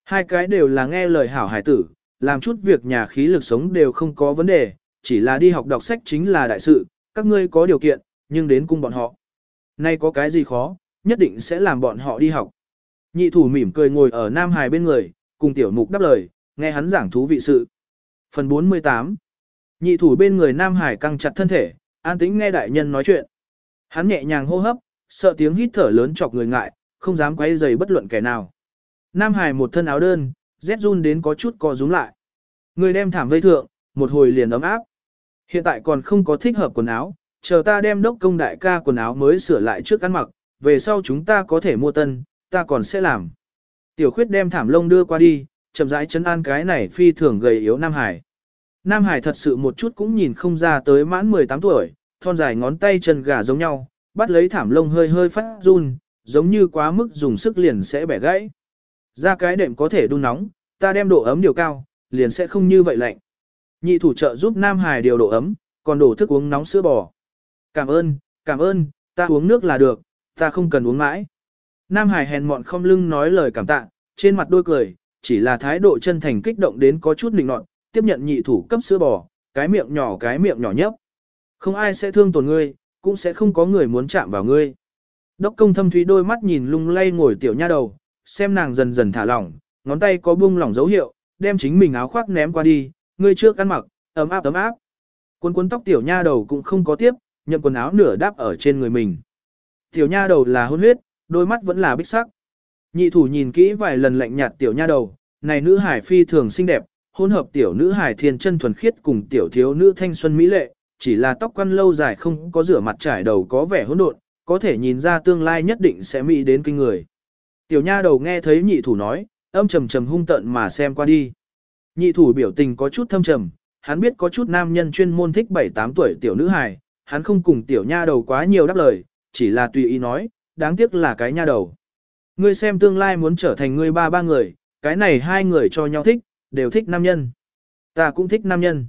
Hai cái đều là nghe lời hảo hải tử, làm chút việc nhà khí lực sống đều không có vấn đề, chỉ là đi học đọc sách chính là đại sự, các ngươi có điều kiện, nhưng đến cung bọn họ. Nay có cái gì khó, nhất định sẽ làm bọn họ đi học. Nhị thủ mỉm cười ngồi ở Nam Hải bên người, cùng tiểu mục đáp lời, nghe hắn giảng thú vị sự. Phần 48 Nhị thủ bên người Nam Hải căng chặt thân thể, an tĩnh nghe đại nhân nói chuyện. Hắn nhẹ nhàng hô hấp, sợ tiếng hít thở lớn chọc người ngại, không dám quay giày bất luận kẻ nào. Nam Hải một thân áo đơn, rét run đến có chút co rúm lại. Người đem thảm vây thượng, một hồi liền ấm áp. Hiện tại còn không có thích hợp quần áo, chờ ta đem đốc công đại ca quần áo mới sửa lại trước ăn mặc, về sau chúng ta có thể mua tân, ta còn sẽ làm. Tiểu khuyết đem thảm lông đưa qua đi, chậm rãi chấn an cái này phi thường gầy yếu Nam Hải. Nam Hải thật sự một chút cũng nhìn không ra tới mãn 18 tuổi, thon dài ngón tay chân gà giống nhau, bắt lấy thảm lông hơi hơi phát run, giống như quá mức dùng sức liền sẽ bẻ gãy. Ra cái đệm có thể đun nóng, ta đem độ ấm điều cao, liền sẽ không như vậy lạnh. Nhị thủ trợ giúp Nam Hải điều độ ấm, còn đổ thức uống nóng sữa bò. Cảm ơn, cảm ơn, ta uống nước là được, ta không cần uống mãi. Nam Hải hèn mọn không lưng nói lời cảm tạ, trên mặt đôi cười, chỉ là thái độ chân thành kích động đến có chút nịnh nọt, tiếp nhận nhị thủ cấp sữa bò, cái miệng nhỏ cái miệng nhỏ nhấp. Không ai sẽ thương tổn ngươi, cũng sẽ không có người muốn chạm vào ngươi. Đốc công thâm thúy đôi mắt nhìn lung lay ngồi tiểu nha đầu, xem nàng dần dần thả lỏng, ngón tay có buông lỏng dấu hiệu, đem chính mình áo khoác ném qua đi, ngươi trước ăn mặc, ấm áp ấm áp. Cuốn cuốn tóc tiểu nha đầu cũng không có tiếp, nhậm quần áo nửa đáp ở trên người mình. Tiểu nha đầu là hôn huyết, đôi mắt vẫn là bích sắc. Nhị thủ nhìn kỹ vài lần lạnh nhạt tiểu nha đầu, này nữ hải phi thường xinh đẹp, hôn hợp tiểu nữ hài thiên chân thuần khiết cùng tiểu thiếu nữ thanh xuân mỹ lệ, chỉ là tóc quăn lâu dài không có rửa mặt trải đầu có vẻ hỗn độn, có thể nhìn ra tương lai nhất định sẽ mỹ đến kinh người. Tiểu nha đầu nghe thấy nhị thủ nói, âm trầm trầm hung tận mà xem qua đi. Nhị thủ biểu tình có chút thâm trầm, hắn biết có chút nam nhân chuyên môn thích 7-8 tuổi tiểu nữ hài, hắn không cùng tiểu nha đầu quá nhiều đáp lời, chỉ là tùy ý nói, đáng tiếc là cái nha đầu. Ngươi xem tương lai muốn trở thành ngươi ba ba người, cái này hai người cho nhau thích, đều thích nam nhân. Ta cũng thích nam nhân.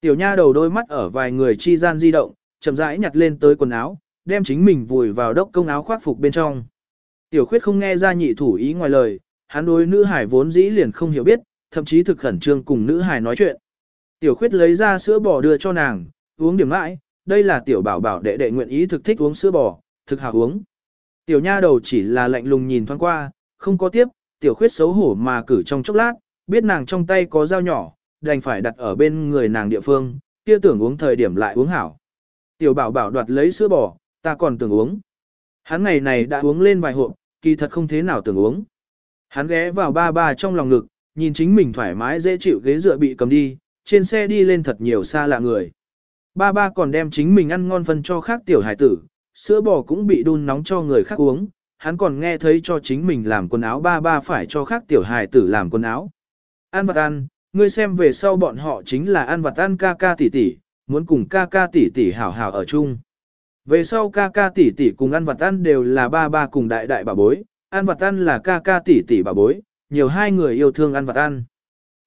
Tiểu nha đầu đôi mắt ở vài người chi gian di động, chậm rãi nhặt lên tới quần áo, đem chính mình vùi vào đốc công áo khoác phục bên trong. Tiểu khuyết không nghe ra nhị thủ ý ngoài lời, hắn đối nữ hải vốn dĩ liền không hiểu biết, thậm chí thực khẩn trương cùng nữ hải nói chuyện. Tiểu khuyết lấy ra sữa bò đưa cho nàng, uống điểm mãi, đây là tiểu bảo bảo đệ đệ nguyện ý thực thích uống sữa bò, thực hào uống. Tiểu nha đầu chỉ là lạnh lùng nhìn thoáng qua, không có tiếp, tiểu khuyết xấu hổ mà cử trong chốc lát, biết nàng trong tay có dao nhỏ, đành phải đặt ở bên người nàng địa phương, kia tưởng uống thời điểm lại uống hảo. Tiểu bảo bảo đoạt lấy sữa bò, ta còn tưởng uống. Hắn ngày này đã uống lên vài hộp, kỳ thật không thế nào tưởng uống. Hắn ghé vào ba ba trong lòng ngực, nhìn chính mình thoải mái dễ chịu ghế dựa bị cầm đi, trên xe đi lên thật nhiều xa lạ người. Ba ba còn đem chính mình ăn ngon phân cho khác tiểu hải tử, sữa bò cũng bị đun nóng cho người khác uống, hắn còn nghe thấy cho chính mình làm quần áo ba ba phải cho khác tiểu hải tử làm quần áo. Ăn vật ăn, ngươi xem về sau bọn họ chính là ăn vật ăn ca ca tỷ tỷ, muốn cùng ca ca tỷ tỷ hảo hảo ở chung. Về sau ca ca tỷ tỷ cùng ăn vật ăn đều là ba ba cùng đại đại bà bối, ăn vật ăn là ca ca tỷ tỷ bà bối, nhiều hai người yêu thương ăn vật ăn.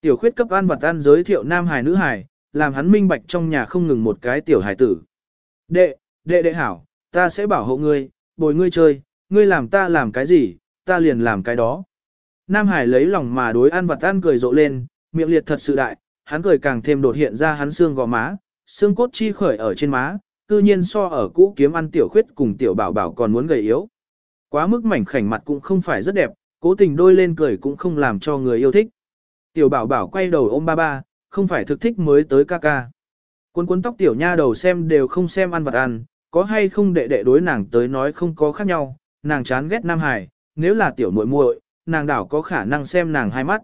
Tiểu khuyết cấp ăn vật ăn giới thiệu nam hài nữ hài, làm hắn minh bạch trong nhà không ngừng một cái tiểu hài tử. Đệ, đệ đệ hảo, ta sẽ bảo hộ ngươi, bồi ngươi chơi, ngươi làm ta làm cái gì, ta liền làm cái đó. Nam Hải lấy lòng mà đối ăn vật ăn cười rộ lên, miệng liệt thật sự đại, hắn cười càng thêm đột hiện ra hắn xương gò má, xương cốt chi khởi ở trên má, cư nhiên so ở cũ kiếm ăn tiểu khuyết cùng tiểu bảo bảo còn muốn gầy yếu. Quá mức mảnh khảnh mặt cũng không phải rất đẹp, cố tình đôi lên cười cũng không làm cho người yêu thích. Tiểu bảo bảo quay đầu ôm ba ba, không phải thực thích mới tới ca ca. Cuốn cuốn tóc tiểu nha đầu xem đều không xem ăn vật ăn, có hay không đệ đệ đối nàng tới nói không có khác nhau, nàng chán ghét Nam Hải, nếu là tiểu muội muội, nàng đảo có khả năng xem nàng hai mắt.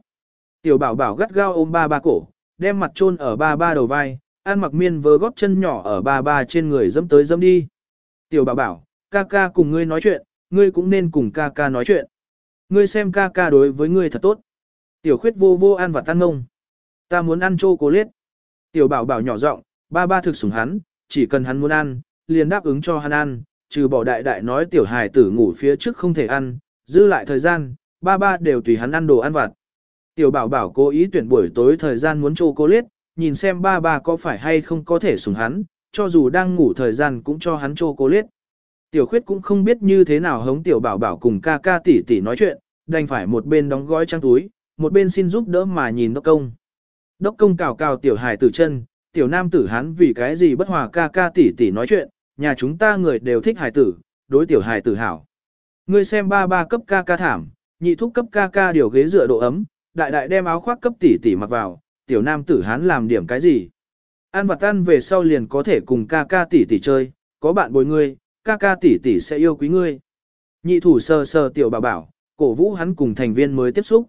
Tiểu bảo bảo gắt gao ôm ba ba cổ, đem mặt chôn ở ba ba đầu vai, ăn mặc miên vớ góp chân nhỏ ở ba ba trên người dẫm tới dẫm đi. Tiểu bảo bảo, ca ca cùng ngươi nói chuyện, ngươi cũng nên cùng ca ca nói chuyện. Ngươi xem ca ca đối với ngươi thật tốt. Tiểu khuyết vô vô ăn và tan ngông. Ta muốn ăn chô cô lết. Tiểu bảo bảo nhỏ giọng, ba ba thực sủng hắn, chỉ cần hắn muốn ăn, liền đáp ứng cho hắn ăn, trừ bỏ đại đại nói tiểu hài tử ngủ phía trước không thể ăn, giữ lại thời gian, ba ba đều tùy hắn ăn đồ ăn vặt. Tiểu bảo bảo cố ý tuyển buổi tối thời gian muốn chocolate, nhìn xem ba ba có phải hay không có thể sủng hắn, cho dù đang ngủ thời gian cũng cho hắn chocolate. Tiểu khuyết cũng không biết như thế nào hống tiểu bảo bảo cùng ca ca tỷ tỷ nói chuyện, đành phải một bên đóng gói trang túi, một bên xin giúp đỡ mà nhìn đốc công. Đốc công cào cào tiểu hài tử chân, tiểu nam tử hắn vì cái gì bất hòa ca ca tỷ tỷ nói chuyện, nhà chúng ta người đều thích hài tử, đối tiểu hài tử hảo. Ngươi xem ba ba cấp ca ca thảm, nhị thúc cấp ca ca điều ghế dựa độ ấm, đại đại đem áo khoác cấp tỷ tỷ mặc vào, tiểu nam tử hắn làm điểm cái gì. Ăn vặt ăn về sau liền có thể cùng ca ca tỷ tỷ chơi, có bạn bồi ngươi, ca ca tỷ tỷ sẽ yêu quý ngươi. Nhị thủ sờ sờ tiểu bảo bảo, cổ vũ hắn cùng thành viên mới tiếp xúc.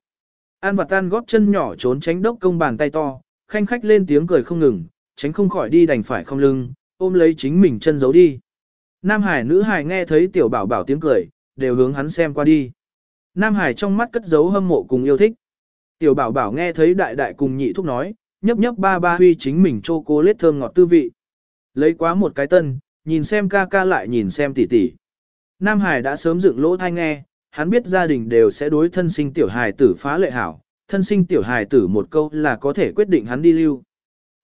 An vặt tan góp chân nhỏ trốn tránh đốc công bàn tay to, khanh khách lên tiếng cười không ngừng, tránh không khỏi đi đành phải không lưng, ôm lấy chính mình chân giấu đi. Nam Hải nữ Hải nghe thấy tiểu bảo bảo tiếng cười, đều hướng hắn xem qua đi. Nam Hải trong mắt cất giấu hâm mộ cùng yêu thích. Tiểu bảo bảo nghe thấy đại đại cùng nhị thúc nói, nhấp nhấp ba ba huy chính mình chô cô lết thơm ngọt tư vị. Lấy quá một cái tân, nhìn xem ca ca lại nhìn xem tỷ tỷ. Nam Hải đã sớm dựng lỗ thai nghe, hắn biết gia đình đều sẽ đối thân sinh tiểu hài tử phá lệ hảo, thân sinh tiểu hài tử một câu là có thể quyết định hắn đi lưu.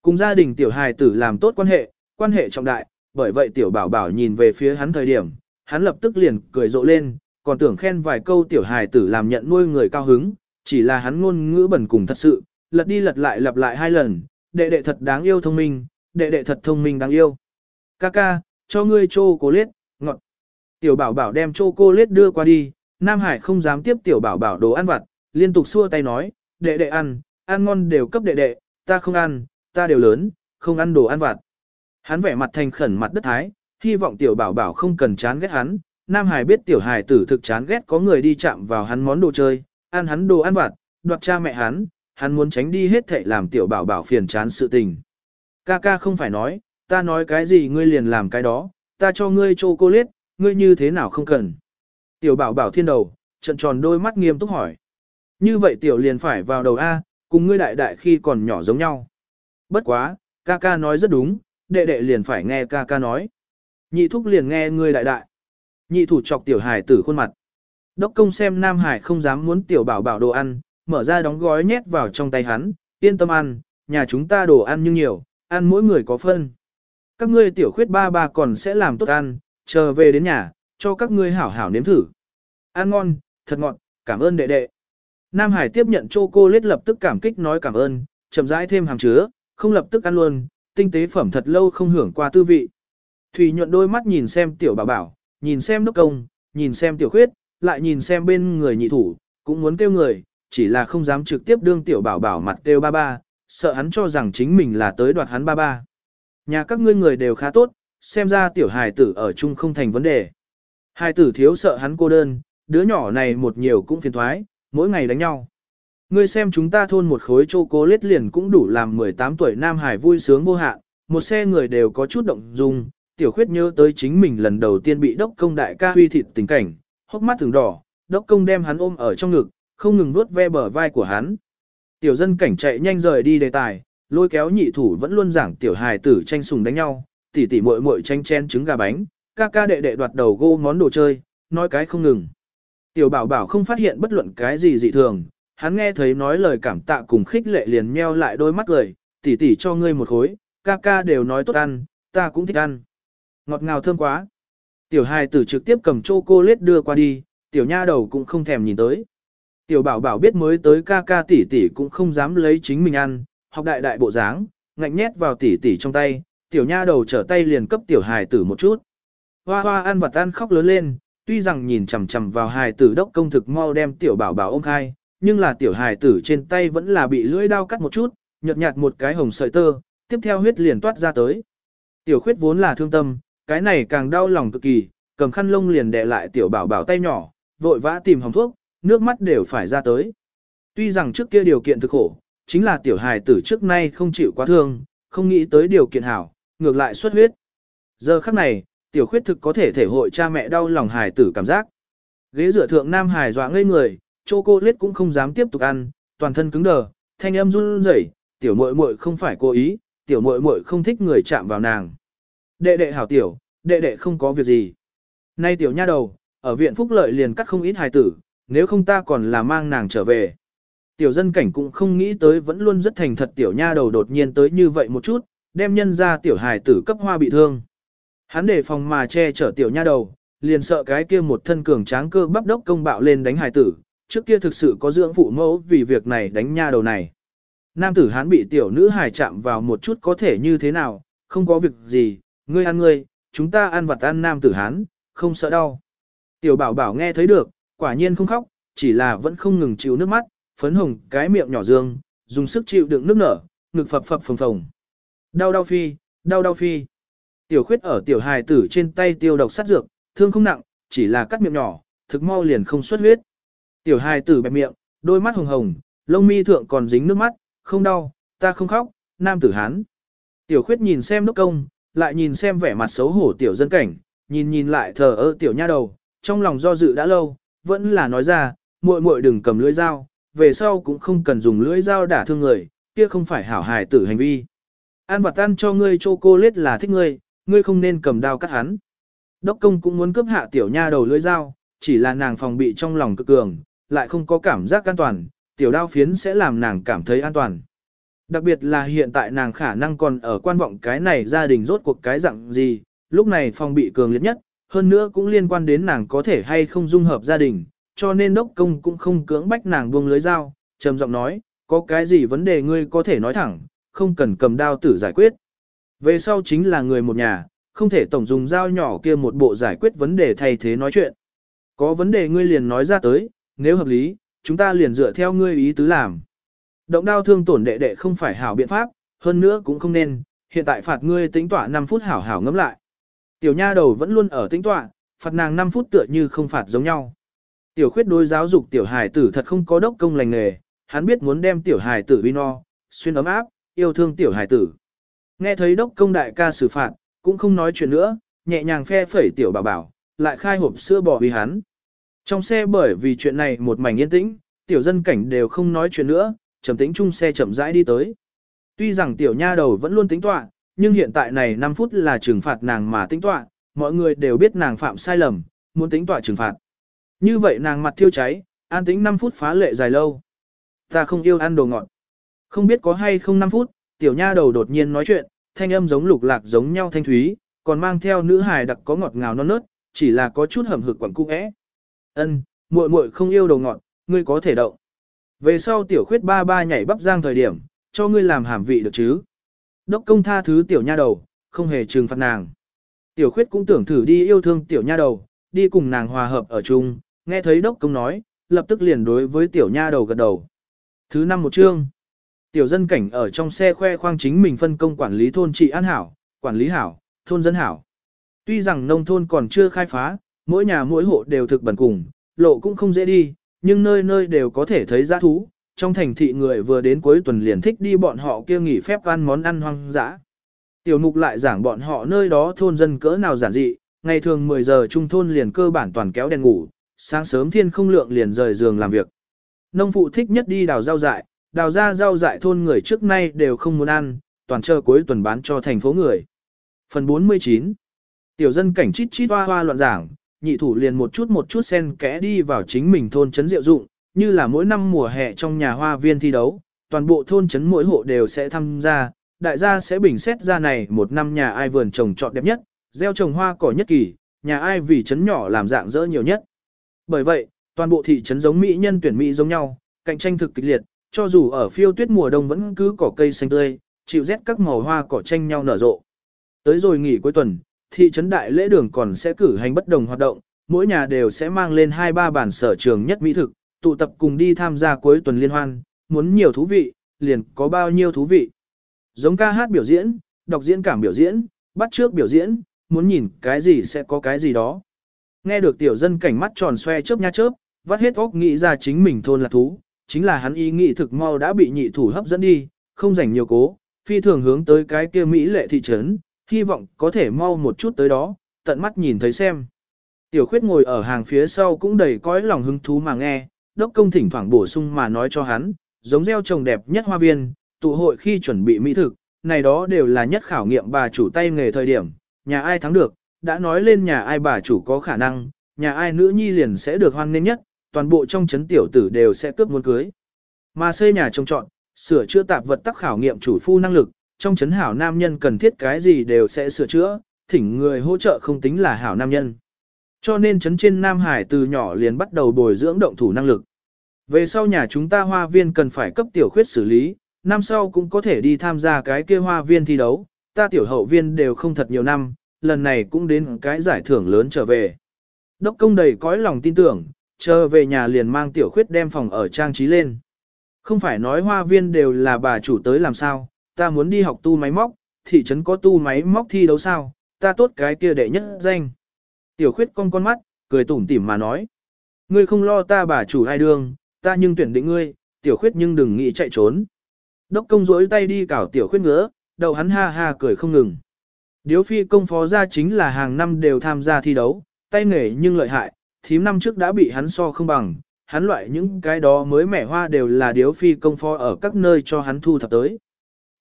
Cùng gia đình tiểu hài tử làm tốt quan hệ, quan hệ trọng đại, bởi vậy tiểu bảo bảo nhìn về phía hắn thời điểm, hắn lập tức liền cười rộ lên, còn tưởng khen vài câu tiểu hài tử làm nhận nuôi người cao hứng, chỉ là hắn ngôn ngữ bẩn cùng thật sự, lật đi lật lại lặp lại hai lần, đệ đệ thật đáng yêu thông minh, đệ đệ thật thông minh đáng yêu. Kaka, cho ngươi chô cô lết ngọt. Tiểu bảo bảo đem chô cô lết đưa qua đi, Nam Hải không dám tiếp tiểu bảo bảo đồ ăn vặt, liên tục xua tay nói, đệ đệ ăn, ăn ngon đều cấp đệ đệ, ta không ăn, ta đều lớn, không ăn đồ ăn vặt. Hắn vẻ mặt thành khẩn mặt đất thái, hy vọng tiểu bảo bảo không cần chán ghét hắn. Nam Hải biết tiểu Hải tử thực chán ghét có người đi chạm vào hắn món đồ chơi, ăn hắn đồ ăn vặt, đoạt cha mẹ hắn, hắn muốn tránh đi hết thảy làm tiểu bảo bảo phiền chán sự tình. Ca ca không phải nói, ta nói cái gì ngươi liền làm cái đó, ta cho ngươi chocolate, ngươi như thế nào không cần. Tiểu bảo bảo thiên đầu, trận tròn đôi mắt nghiêm túc hỏi. Như vậy tiểu liền phải vào đầu A, cùng ngươi đại đại khi còn nhỏ giống nhau. Bất quá, ca ca nói rất đúng, đệ đệ liền phải nghe ca ca nói. Nhị thúc liền nghe ngươi đại đại. Nhị thủ chọc tiểu hải tử khuôn mặt. Đốc công xem Nam Hải không dám muốn tiểu bảo bảo đồ ăn, mở ra đóng gói nhét vào trong tay hắn, yên tâm ăn, nhà chúng ta đồ ăn nhưng nhiều, ăn mỗi người có phân. Các ngươi tiểu khuyết ba ba còn sẽ làm tốt ăn, chờ về đến nhà, cho các ngươi hảo hảo nếm thử. Ăn ngon, thật ngọt, cảm ơn đệ đệ. Nam Hải tiếp nhận chocolate lập tức cảm kích nói cảm ơn, chậm rãi thêm hàng chứa, không lập tức ăn luôn, tinh tế phẩm thật lâu không hưởng qua tư vị. Thủy nhuận đôi mắt nhìn xem tiểu bảo bảo, nhìn xem đốc công, nhìn xem tiểu khuyết, lại nhìn xem bên người nhị thủ, cũng muốn kêu người, chỉ là không dám trực tiếp đương tiểu bảo bảo mặt kêu ba ba, sợ hắn cho rằng chính mình là tới đoạt hắn ba ba. Nhà các ngươi người đều khá tốt, xem ra tiểu hài tử ở chung không thành vấn đề. Hài tử thiếu sợ hắn cô đơn, đứa nhỏ này một nhiều cũng phiền thoái, mỗi ngày đánh nhau. Ngươi xem chúng ta thôn một khối chô cố lết liền cũng đủ làm 18 tuổi Nam Hải vui sướng vô hạn, một xe người đều có chút động dung, tiểu khuyết nhớ tới chính mình lần đầu tiên bị đốc công đại ca huy thịt tình cảnh, hốc mắt thường đỏ, đốc công đem hắn ôm ở trong ngực, không ngừng vuốt ve bờ vai của hắn. Tiểu dân cảnh chạy nhanh rời đi đề tài, lôi kéo nhị thủ vẫn luôn giảng tiểu hài tử tranh sùng đánh nhau, tỉ tỉ muội muội tranh chen trứng gà bánh, ca ca đệ đệ đoạt đầu gô món đồ chơi, nói cái không ngừng. Tiểu bảo bảo không phát hiện bất luận cái gì dị thường, hắn nghe thấy nói lời cảm tạ cùng khích lệ liền meo lại đôi mắt cười, tỉ tỉ cho ngươi một khối, ca ca đều nói tốt ăn, ta cũng thích ăn. Ngọt ngào thơm quá. Tiểu hài tử trực tiếp cầm chocolate đưa qua đi, tiểu nha đầu cũng không thèm nhìn tới. Tiểu bảo bảo biết mới tới ca ca tỷ tỷ cũng không dám lấy chính mình ăn, học đại đại bộ dáng, ngạnh nhét vào tỷ tỷ trong tay, tiểu nha đầu trở tay liền cấp tiểu hài tử một chút. Hoa hoa ăn vật ăn khóc lớn lên, tuy rằng nhìn chằm chằm vào hài tử đốc công thực mau đem tiểu bảo bảo ôm khai, nhưng là tiểu hài tử trên tay vẫn là bị lưỡi đao cắt một chút, nhợt nhạt một cái hồng sợi tơ, tiếp theo huyết liền toát ra tới. Tiểu khuyết vốn là thương tâm, cái này càng đau lòng cực kỳ, cầm khăn lông liền đè lại tiểu bảo bảo tay nhỏ, vội vã tìm hồng thuốc, nước mắt đều phải ra tới. Tuy rằng trước kia điều kiện thực khổ, chính là tiểu hài tử trước nay không chịu quá thương, không nghĩ tới điều kiện hảo, ngược lại xuất huyết. Giờ khắc này, tiểu khuyết thực có thể thể hội cha mẹ đau lòng hài tử cảm giác. Ghế dựa thượng nam hài dọa ngây người, chô cô lết cũng không dám tiếp tục ăn, toàn thân cứng đờ, thanh âm run rẩy, tiểu muội muội không phải cố ý, tiểu muội muội không thích người chạm vào nàng. Đệ đệ hảo tiểu, đệ đệ không có việc gì. Nay tiểu nha đầu, ở viện phúc lợi liền cắt không ít hài tử, nếu không ta còn là mang nàng trở về. Tiểu dân cảnh cũng không nghĩ tới vẫn luôn rất thành thật tiểu nha đầu đột nhiên tới như vậy một chút, đem nhân ra tiểu hài tử cấp hoa bị thương. Hắn để phòng mà che chở tiểu nha đầu, liền sợ cái kia một thân cường tráng cơ bắp đốc công bạo lên đánh hài tử, trước kia thực sự có dưỡng phụ mẫu vì việc này đánh nha đầu này. Nam tử hắn bị tiểu nữ hài chạm vào một chút có thể như thế nào, không có việc gì, ngươi ăn ngươi, chúng ta ăn vật ăn nam tử hán, không sợ đau. Tiểu bảo bảo nghe thấy được, quả nhiên không khóc, chỉ là vẫn không ngừng chịu nước mắt, phấn hồng cái miệng nhỏ dương, dùng sức chịu đựng nước nở, ngực phập phập phồng phồng. Đau đau phi, đau đau phi. Tiểu khuyết ở tiểu hài tử trên tay tiêu độc sát dược, thương không nặng, chỉ là cắt miệng nhỏ, thực mau liền không xuất huyết. Tiểu hài tử bẹp miệng, đôi mắt hồng hồng, lông mi thượng còn dính nước mắt, không đau, ta không khóc, nam tử hán. Tiểu khuyết nhìn xem đốc công, lại nhìn xem vẻ mặt xấu hổ tiểu dân cảnh, nhìn nhìn lại thờ ơ tiểu nha đầu, trong lòng do dự đã lâu, vẫn là nói ra, muội muội đừng cầm lưỡi dao, về sau cũng không cần dùng lưỡi dao đả thương người, kia không phải hảo hài tử hành vi. An vật tan cho ngươi chocolate là thích ngươi, ngươi không nên cầm dao cắt hắn. Đốc công cũng muốn cướp hạ tiểu nha đầu lưỡi dao, chỉ là nàng phòng bị trong lòng cực cường, lại không có cảm giác an toàn, tiểu đao phiến sẽ làm nàng cảm thấy an toàn. Đặc biệt là hiện tại nàng khả năng còn ở quan vọng cái này gia đình rốt cuộc cái dạng gì, lúc này phòng bị cường liệt nhất, hơn nữa cũng liên quan đến nàng có thể hay không dung hợp gia đình, cho nên đốc công cũng không cưỡng bách nàng buông lưới dao, trầm giọng nói, có cái gì vấn đề ngươi có thể nói thẳng, không cần cầm đao tử giải quyết. Về sau chính là người một nhà, không thể tổng dùng dao nhỏ kia một bộ giải quyết vấn đề thay thế nói chuyện. Có vấn đề ngươi liền nói ra tới, nếu hợp lý, chúng ta liền dựa theo ngươi ý tứ làm. Động đao thương tổn đệ đệ không phải hảo biện pháp, hơn nữa cũng không nên, hiện tại phạt ngươi tính tỏa 5 phút hảo hảo ngẫm lại. Tiểu nha đầu vẫn luôn ở tính tỏa, phạt nàng 5 phút tựa như không phạt giống nhau. Tiểu khuyết đối giáo dục tiểu hài tử thật không có đốc công lành nghề, hắn biết muốn đem tiểu hài tử vi no, xuyên ấm áp, yêu thương tiểu hài tử. Nghe thấy đốc công đại ca xử phạt, cũng không nói chuyện nữa, nhẹ nhàng phe phẩy tiểu bảo bảo, lại khai hộp sữa bò vì hắn. Trong xe bởi vì chuyện này một mảnh yên tĩnh, tiểu dân cảnh đều không nói chuyện nữa, trầm tĩnh chung xe chậm rãi đi tới. Tuy rằng tiểu nha đầu vẫn luôn tính tọa, nhưng hiện tại này 5 phút là trừng phạt nàng mà tính tọa, mọi người đều biết nàng phạm sai lầm, muốn tính tọa trừng phạt. Như vậy nàng mặt thiêu cháy, an tĩnh 5 phút phá lệ dài lâu. Ta không yêu ăn đồ ngọt. Không biết có hay không 5 phút, tiểu nha đầu đột nhiên nói chuyện, thanh âm giống lục lạc giống nhau thanh thúy, còn mang theo nữ hài đặc có ngọt ngào non nớt, chỉ là có chút hầm hực quẩn cung ẽ. Ân, muội muội không yêu đồ ngọt, ngươi có thể động. Về sau tiểu khuyết ba ba nhảy bắp giang thời điểm, cho ngươi làm hàm vị được chứ. Đốc công tha thứ tiểu nha đầu, không hề trừng phạt nàng. Tiểu khuyết cũng tưởng thử đi yêu thương tiểu nha đầu, đi cùng nàng hòa hợp ở chung, nghe thấy đốc công nói, lập tức liền đối với tiểu nha đầu gật đầu. Thứ năm một chương. Tiểu dân cảnh ở trong xe khoe khoang chính mình phân công quản lý thôn trị an hảo, quản lý hảo, thôn dân hảo. Tuy rằng nông thôn còn chưa khai phá, mỗi nhà mỗi hộ đều thực bẩn cùng, lộ cũng không dễ đi, nhưng nơi nơi đều có thể thấy giá thú. Trong thành thị người vừa đến cuối tuần liền thích đi bọn họ kia nghỉ phép ăn món ăn hoang dã. Tiểu mục lại giảng bọn họ nơi đó thôn dân cỡ nào giản dị, ngày thường 10 giờ trung thôn liền cơ bản toàn kéo đèn ngủ, sáng sớm thiên không lượng liền rời giường làm việc. Nông phụ thích nhất đi đào rau dại, đào ra rau dại thôn người trước nay đều không muốn ăn, toàn chờ cuối tuần bán cho thành phố người. Phần 49 Tiểu dân cảnh chít chít hoa hoa loạn giảng, nhị thủ liền một chút một chút sen kẽ đi vào chính mình thôn trấn diệu dụng, như là mỗi năm mùa hè trong nhà hoa viên thi đấu, toàn bộ thôn trấn mỗi hộ đều sẽ tham gia, đại gia sẽ bình xét ra này một năm nhà ai vườn trồng trọt đẹp nhất, gieo trồng hoa cỏ nhất kỳ, nhà ai vì trấn nhỏ làm dạng dỡ nhiều nhất. Bởi vậy, toàn bộ thị trấn giống mỹ nhân tuyển mỹ giống nhau, cạnh tranh thực kịch liệt, cho dù ở phiêu tuyết mùa đông vẫn cứ cỏ cây xanh tươi, chịu rét các màu hoa cỏ tranh nhau nở rộ. Tới rồi nghỉ cuối tuần, thị trấn đại lễ đường còn sẽ cử hành bất đồng hoạt động, mỗi nhà đều sẽ mang lên hai ba bản sở trường nhất mỹ thực, tụ tập cùng đi tham gia cuối tuần liên hoan, muốn nhiều thú vị, liền có bao nhiêu thú vị. Giống ca hát biểu diễn, đọc diễn cảm biểu diễn, bắt trước biểu diễn, muốn nhìn cái gì sẽ có cái gì đó. Nghe được tiểu dân cảnh mắt tròn xoe chớp nha chớp, vắt hết óc nghĩ ra chính mình thôn là thú, chính là hắn ý nghĩ thực mau đã bị nhị thủ hấp dẫn đi, không rảnh nhiều cố, phi thường hướng tới cái kia Mỹ lệ thị trấn, hy vọng có thể mau một chút tới đó, tận mắt nhìn thấy xem. Tiểu khuyết ngồi ở hàng phía sau cũng đầy cõi lòng hứng thú mà nghe, đốc công thỉnh thoảng bổ sung mà nói cho hắn, giống gieo trồng đẹp nhất hoa viên, tụ hội khi chuẩn bị mỹ thực, này đó đều là nhất khảo nghiệm bà chủ tay nghề thời điểm, nhà ai thắng được, đã nói lên nhà ai bà chủ có khả năng, nhà ai nữ nhi liền sẽ được hoan nghênh nhất, toàn bộ trong chấn tiểu tử đều sẽ cướp muốn cưới. Mà xây nhà trông trọn, sửa chữa tạp vật tắc khảo nghiệm chủ phu năng lực, trong chấn hảo nam nhân cần thiết cái gì đều sẽ sửa chữa, thỉnh người hỗ trợ không tính là hảo nam nhân. Cho nên chấn trên Nam Hải từ nhỏ liền bắt đầu bồi dưỡng động thủ năng lực. Về sau nhà chúng ta hoa viên cần phải cấp tiểu khuyết xử lý, năm sau cũng có thể đi tham gia cái kia hoa viên thi đấu, ta tiểu hậu viên đều không thật nhiều năm, lần này cũng đến cái giải thưởng lớn trở về. Đốc công đầy cõi lòng tin tưởng, chờ về nhà liền mang tiểu khuyết đem phòng ở trang trí lên. Không phải nói hoa viên đều là bà chủ tới làm sao, ta muốn đi học tu máy móc, thị trấn có tu máy móc thi đấu sao, ta tốt cái kia đệ nhất danh. Tiểu khuyết con con mắt, cười tủm tỉm mà nói. Ngươi không lo ta bà chủ hai đường, ta nhưng tuyển định ngươi, tiểu khuyết nhưng đừng nghĩ chạy trốn. Đốc công rỗi tay đi cào tiểu khuyết ngứa, đầu hắn ha ha cười không ngừng. Điếu phi công phó ra chính là hàng năm đều tham gia thi đấu, tay nghề nhưng lợi hại, thím năm trước đã bị hắn so không bằng, hắn loại những cái đó mới mẻ hoa đều là điếu phi công phó ở các nơi cho hắn thu thập tới.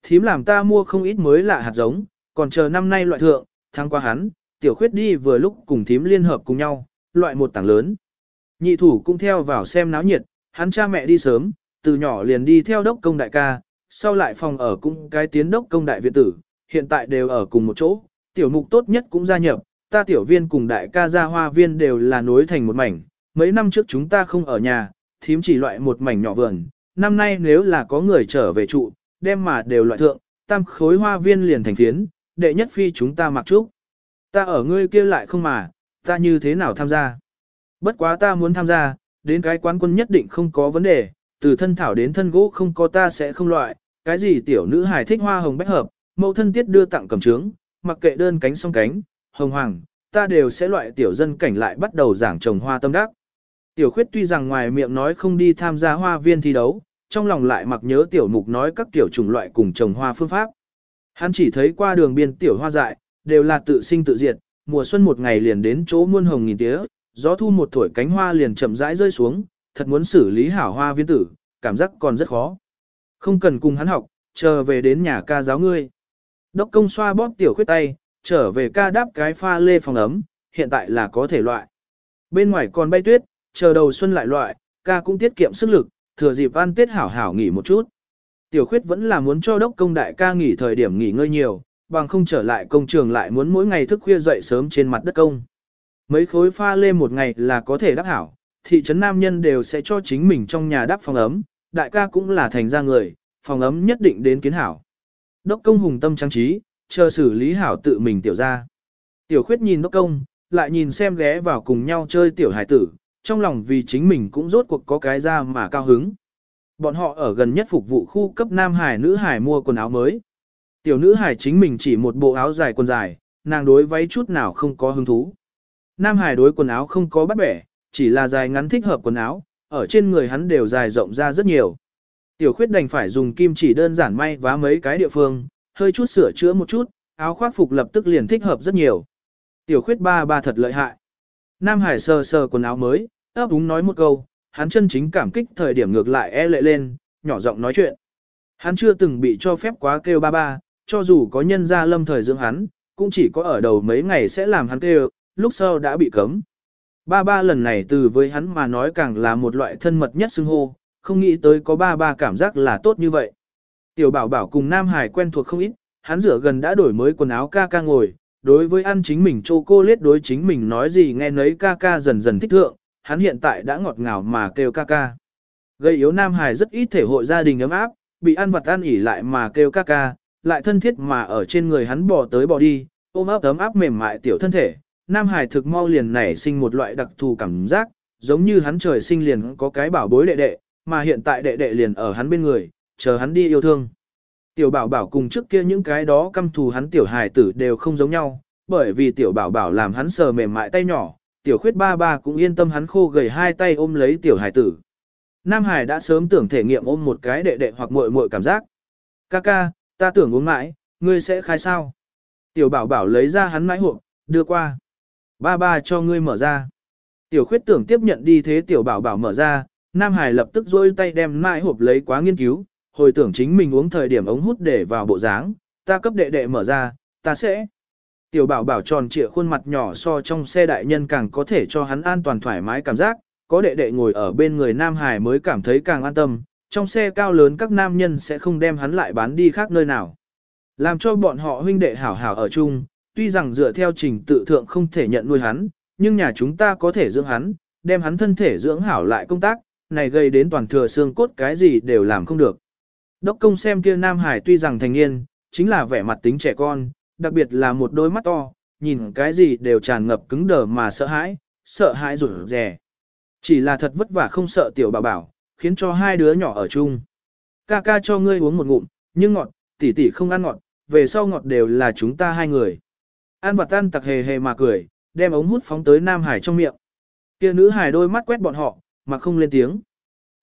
Thím làm ta mua không ít mới lạ hạt giống, còn chờ năm nay loại thượng, thăng qua hắn, tiểu khuyết đi vừa lúc cùng thím liên hợp cùng nhau, loại một tảng lớn. Nhị thủ cũng theo vào xem náo nhiệt, hắn cha mẹ đi sớm, từ nhỏ liền đi theo đốc công đại ca, sau lại phòng ở cũng cái tiến đốc công đại viện tử, hiện tại đều ở cùng một chỗ, tiểu mục tốt nhất cũng gia nhập, ta tiểu viên cùng đại ca gia hoa viên đều là nối thành một mảnh, mấy năm trước chúng ta không ở nhà, thím chỉ loại một mảnh nhỏ vườn, năm nay nếu là có người trở về trụ, đem mà đều loại thượng, tam khối hoa viên liền thành phiến, đệ nhất phi chúng ta mặc trúc. Ta ở ngươi kia lại không mà, ta như thế nào tham gia? Bất quá ta muốn tham gia, đến cái quán quân nhất định không có vấn đề, từ thân thảo đến thân gỗ không có ta sẽ không loại, cái gì tiểu nữ hài thích hoa hồng bách hợp, mẫu thân tiết đưa tặng cầm trướng, mặc kệ đơn cánh song cánh, hồng hoàng, ta đều sẽ loại tiểu dân cảnh lại bắt đầu giảng trồng hoa tâm đắc. Tiểu khuyết tuy rằng ngoài miệng nói không đi tham gia hoa viên thi đấu, trong lòng lại mặc nhớ tiểu mục nói các tiểu chủng loại cùng trồng hoa phương pháp. Hắn chỉ thấy qua đường biên tiểu hoa dại, đều là tự sinh tự diệt, mùa xuân một ngày liền đến chỗ muôn hồng nghìn tía, gió thu một thổi cánh hoa liền chậm rãi rơi xuống, thật muốn xử lý hảo hoa viên tử, cảm giác còn rất khó. Không cần cùng hắn học, chờ về đến nhà ca giáo ngươi. Đốc công xoa bóp tiểu khuyết tay, trở về ca đáp cái pha lê phòng ấm, hiện tại là có thể loại. Bên ngoài còn bay tuyết, chờ đầu xuân lại loại, ca cũng tiết kiệm sức lực, thừa dịp ăn tết hảo hảo nghỉ một chút. Tiểu khuyết vẫn là muốn cho đốc công đại ca nghỉ thời điểm nghỉ ngơi nhiều, bằng không trở lại công trường lại muốn mỗi ngày thức khuya dậy sớm trên mặt đất công. Mấy khối pha lê một ngày là có thể đắp hảo, thị trấn nam nhân đều sẽ cho chính mình trong nhà đắp phòng ấm, đại ca cũng là thành ra người, phòng ấm nhất định đến kiến hảo. Đốc công hùng tâm trang trí, chờ xử lý hảo tự mình tiểu ra. Tiểu khuyết nhìn đốc công, lại nhìn xem ghé vào cùng nhau chơi tiểu hải tử, trong lòng vì chính mình cũng rốt cuộc có cái ra mà cao hứng. Bọn họ ở gần nhất phục vụ khu cấp nam hải nữ hải mua quần áo mới. Tiểu nữ hải chính mình chỉ một bộ áo dài quần dài, nàng đối váy chút nào không có hứng thú. Nam hải đối quần áo không có bắt bẻ, chỉ là dài ngắn thích hợp quần áo, ở trên người hắn đều dài rộng ra rất nhiều. Tiểu khuyết đành phải dùng kim chỉ đơn giản may vá mấy cái địa phương, hơi chút sửa chữa một chút, áo khoác phục lập tức liền thích hợp rất nhiều. Tiểu khuyết ba ba thật lợi hại. Nam Hải sờ sờ quần áo mới, ấp úng nói một câu, hắn chân chính cảm kích thời điểm ngược lại e lệ lên, nhỏ giọng nói chuyện. Hắn chưa từng bị cho phép quá kêu ba ba, cho dù có nhân gia lâm thời dưỡng hắn, cũng chỉ có ở đầu mấy ngày sẽ làm hắn kêu, lúc sau đã bị cấm. Ba ba lần này từ với hắn mà nói càng là một loại thân mật nhất xưng hô, không nghĩ tới có ba ba cảm giác là tốt như vậy. Tiểu bảo bảo cùng Nam Hải quen thuộc không ít, hắn rửa gần đã đổi mới quần áo ca ca ngồi, đối với ăn chính mình chô cô liết đối chính mình nói gì nghe nấy ca ca dần dần thích thượng, hắn hiện tại đã ngọt ngào mà kêu ca ca. Gây yếu Nam Hải rất ít thể hội gia đình ấm áp, bị ăn vật ăn ỉ lại mà kêu ca ca, lại thân thiết mà ở trên người hắn bò tới bò đi, ôm ấp ấm áp mềm mại tiểu thân thể. Nam Hải thực mau liền nảy sinh một loại đặc thù cảm giác, giống như hắn trời sinh liền có cái bảo bối đệ đệ, mà hiện tại đệ đệ liền ở hắn bên người, chờ hắn đi yêu thương. Tiểu bảo bảo cùng trước kia những cái đó căm thù hắn tiểu hài tử đều không giống nhau, bởi vì tiểu bảo bảo làm hắn sờ mềm mại tay nhỏ, tiểu khuyết ba ba cũng yên tâm hắn khô gầy hai tay ôm lấy tiểu Hải tử. Nam Hải đã sớm tưởng thể nghiệm ôm một cái đệ đệ hoặc muội muội cảm giác. Kaka, ta tưởng uống mãi, ngươi sẽ khai sao? Tiểu bảo bảo lấy ra hắn mãi hộp, đưa qua. Ba ba cho ngươi mở ra. Tiểu khuyết tưởng tiếp nhận đi thế tiểu bảo bảo mở ra, Nam Hải lập tức dôi tay đem mãi hộp lấy quá nghiên cứu, hồi tưởng chính mình uống thời điểm ống hút để vào bộ dáng, ta cấp đệ đệ mở ra, ta sẽ. Tiểu bảo bảo tròn trịa khuôn mặt nhỏ so trong xe đại nhân càng có thể cho hắn an toàn thoải mái cảm giác, có đệ đệ ngồi ở bên người Nam Hải mới cảm thấy càng an tâm, trong xe cao lớn các nam nhân sẽ không đem hắn lại bán đi khác nơi nào. Làm cho bọn họ huynh đệ hảo hảo ở chung, tuy rằng dựa theo trình tự thượng không thể nhận nuôi hắn, nhưng nhà chúng ta có thể dưỡng hắn, đem hắn thân thể dưỡng hảo lại công tác, này gây đến toàn thừa xương cốt cái gì đều làm không được. Đốc công xem kia Nam Hải tuy rằng thành niên, chính là vẻ mặt tính trẻ con, đặc biệt là một đôi mắt to, nhìn cái gì đều tràn ngập cứng đờ mà sợ hãi, sợ hãi rủi rè. Chỉ là thật vất vả không sợ tiểu bảo bảo, khiến cho hai đứa nhỏ ở chung. Ca ca cho ngươi uống một ngụm, nhưng ngọt, tỷ tỷ không ăn ngọt, về sau ngọt đều là chúng ta hai người. An vật tan tặc hề hề mà cười, đem ống hút phóng tới Nam Hải trong miệng. Kia nữ hải đôi mắt quét bọn họ, mà không lên tiếng.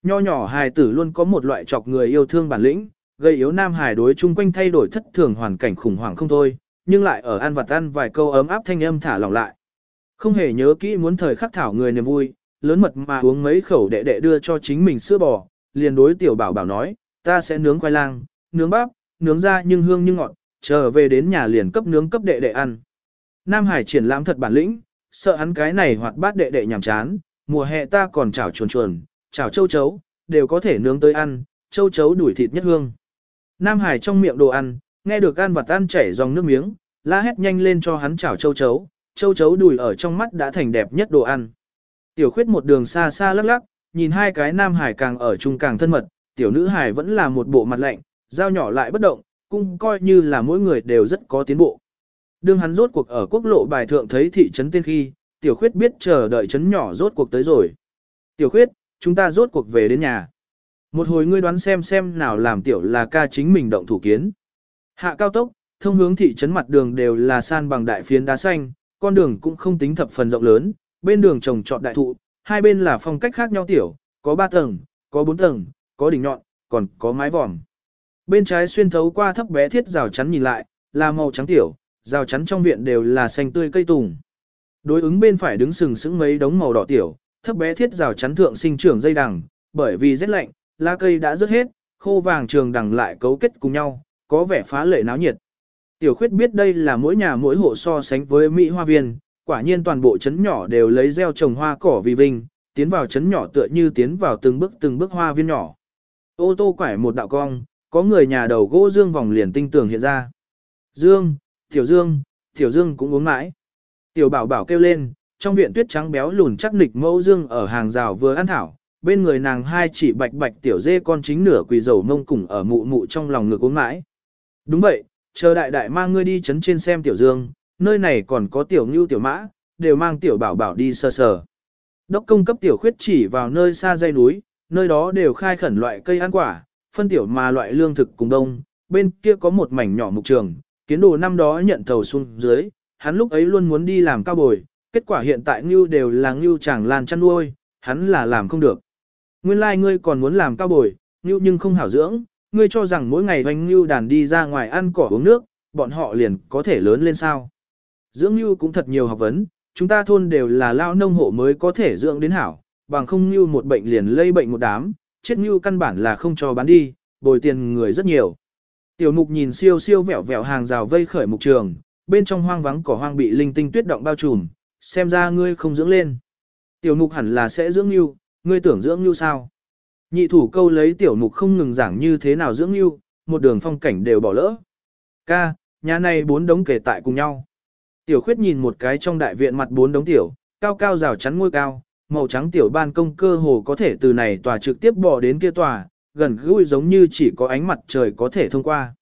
Nho nhỏ hài tử luôn có một loại chọc người yêu thương bản lĩnh, gây yếu nam Hải đối chung quanh thay đổi thất thường hoàn cảnh khủng hoảng không thôi, nhưng lại ở ăn vặt ăn vài câu ấm áp thanh âm thả lỏng lại. Không hề nhớ kỹ muốn thời khắc thảo người niềm vui, lớn mật mà uống mấy khẩu đệ đệ đưa cho chính mình sữa bò, liền đối tiểu bảo bảo nói, ta sẽ nướng khoai lang, nướng bắp, nướng ra nhưng hương nhưng ngọt, trở về đến nhà liền cấp nướng cấp đệ đệ ăn. Nam Hải triển lãm thật bản lĩnh, sợ hắn cái này hoạt bát đệ đệ nhàm chán, mùa hè ta còn chảo chuồn chuồn, chảo châu chấu, đều có thể nướng tới ăn, châu chấu đuổi thịt nhất hương. Nam Hải trong miệng đồ ăn, nghe được ăn vặt tan chảy dòng nước miếng, la hét nhanh lên cho hắn chảo châu chấu, châu chấu đùi ở trong mắt đã thành đẹp nhất đồ ăn. Tiểu khuyết một đường xa xa lắc lắc, nhìn hai cái Nam Hải càng ở chung càng thân mật, tiểu nữ Hải vẫn là một bộ mặt lạnh, dao nhỏ lại bất động, cũng coi như là mỗi người đều rất có tiến bộ. Đương hắn rốt cuộc ở quốc lộ bài thượng thấy thị trấn tiên khi, tiểu khuyết biết chờ đợi trấn nhỏ rốt cuộc tới rồi. Tiểu khuyết, chúng ta rốt cuộc về đến nhà. Một hồi ngươi đoán xem xem nào làm tiểu là ca chính mình động thủ kiến. Hạ cao tốc, thông hướng thị trấn mặt đường đều là san bằng đại phiến đá xanh, con đường cũng không tính thập phần rộng lớn, bên đường trồng trọt đại thụ, hai bên là phong cách khác nhau tiểu, có ba tầng, có bốn tầng, có đỉnh nhọn, còn có mái vòm. Bên trái xuyên thấu qua thấp bé thiết rào chắn nhìn lại, là màu trắng tiểu, rào chắn trong viện đều là xanh tươi cây tùng. Đối ứng bên phải đứng sừng sững mấy đống màu đỏ tiểu, thấp bé thiết rào chắn thượng sinh trưởng dây đằng, bởi vì rét lạnh, lá cây đã rớt hết, khô vàng trường đằng lại cấu kết cùng nhau, có vẻ phá lệ náo nhiệt. Tiểu khuyết biết đây là mỗi nhà mỗi hộ so sánh với Mỹ hoa viên, quả nhiên toàn bộ trấn nhỏ đều lấy gieo trồng hoa cỏ vì vinh, tiến vào trấn nhỏ tựa như tiến vào từng bước từng bước hoa viên nhỏ. Ô tô quải một đạo cong, có người nhà đầu gỗ dương vòng liền tinh tường hiện ra. Dương, Tiểu Dương, Tiểu Dương cũng uống mãi. Tiểu bảo bảo kêu lên, trong viện tuyết trắng béo lùn chắc nịch mẫu dương ở hàng rào vừa ăn thảo, bên người nàng hai chỉ bạch bạch tiểu dê con chính nửa quỳ dầu mông cùng ở mụ mụ trong lòng ngực uống mãi. Đúng vậy, chờ đại đại mang ngươi đi chấn trên xem tiểu dương, nơi này còn có tiểu ngưu tiểu mã, đều mang tiểu bảo bảo đi sơ sờ. Đốc công cấp tiểu khuyết chỉ vào nơi xa dây núi, nơi đó đều khai khẩn loại cây ăn quả, phân tiểu mà loại lương thực cùng đông, bên kia có một mảnh nhỏ mục trường, kiến đồ năm đó nhận thầu xuống dưới, hắn lúc ấy luôn muốn đi làm cao bồi, kết quả hiện tại ngưu đều là ngưu chẳng lan chăn nuôi, hắn là làm không được. Nguyên lai like ngươi còn muốn làm cao bồi, ngưu nhưng không hảo dưỡng, ngươi cho rằng mỗi ngày hoành như đàn đi ra ngoài ăn cỏ uống nước, bọn họ liền có thể lớn lên sao. Dưỡng như cũng thật nhiều học vấn, chúng ta thôn đều là lao nông hộ mới có thể dưỡng đến hảo, bằng không như một bệnh liền lây bệnh một đám, chết như căn bản là không cho bán đi, bồi tiền người rất nhiều. Tiểu mục nhìn siêu siêu vẹo vẹo hàng rào vây khởi mục trường, bên trong hoang vắng cỏ hoang bị linh tinh tuyết động bao trùm, xem ra ngươi không dưỡng lên. Tiểu mục hẳn là sẽ dưỡng như, ngươi tưởng dưỡng như sao? Nhị thủ câu lấy tiểu mục không ngừng giảng như thế nào dưỡng yêu, một đường phong cảnh đều bỏ lỡ. Ca, nhà này bốn đống kể tại cùng nhau. Tiểu khuyết nhìn một cái trong đại viện mặt bốn đống tiểu, cao cao rào chắn ngôi cao, màu trắng tiểu ban công cơ hồ có thể từ này tòa trực tiếp bỏ đến kia tòa, gần gũi giống như chỉ có ánh mặt trời có thể thông qua.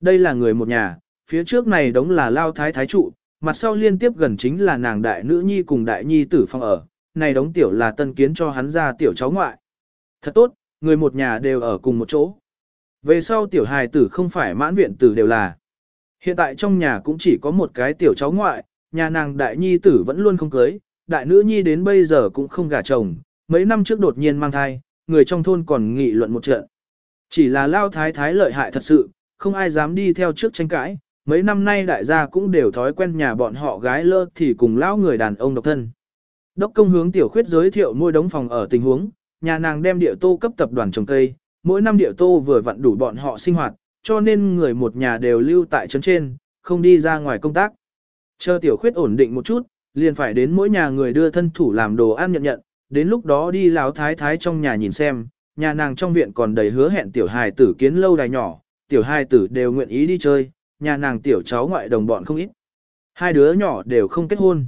Đây là người một nhà, phía trước này đống là lao thái thái trụ, mặt sau liên tiếp gần chính là nàng đại nữ nhi cùng đại nhi tử phong ở, này đống tiểu là tân kiến cho hắn ra tiểu cháu ngoại. Thật tốt, người một nhà đều ở cùng một chỗ. Về sau tiểu hài tử không phải mãn viện tử đều là. Hiện tại trong nhà cũng chỉ có một cái tiểu cháu ngoại, nhà nàng đại nhi tử vẫn luôn không cưới, đại nữ nhi đến bây giờ cũng không gả chồng, mấy năm trước đột nhiên mang thai, người trong thôn còn nghị luận một trận. Chỉ là lao thái thái lợi hại thật sự, không ai dám đi theo trước tranh cãi, mấy năm nay đại gia cũng đều thói quen nhà bọn họ gái lơ thì cùng lão người đàn ông độc thân. Đốc công hướng tiểu khuyết giới thiệu nuôi đống phòng ở tình huống, nhà nàng đem địa tô cấp tập đoàn trồng cây, mỗi năm địa tô vừa vặn đủ bọn họ sinh hoạt, cho nên người một nhà đều lưu tại trấn trên, không đi ra ngoài công tác. Chờ tiểu khuyết ổn định một chút, liền phải đến mỗi nhà người đưa thân thủ làm đồ ăn nhận nhận, đến lúc đó đi láo thái thái trong nhà nhìn xem, nhà nàng trong viện còn đầy hứa hẹn tiểu hài tử kiến lâu đài nhỏ, tiểu hài tử đều nguyện ý đi chơi, nhà nàng tiểu cháu ngoại đồng bọn không ít. Hai đứa nhỏ đều không kết hôn.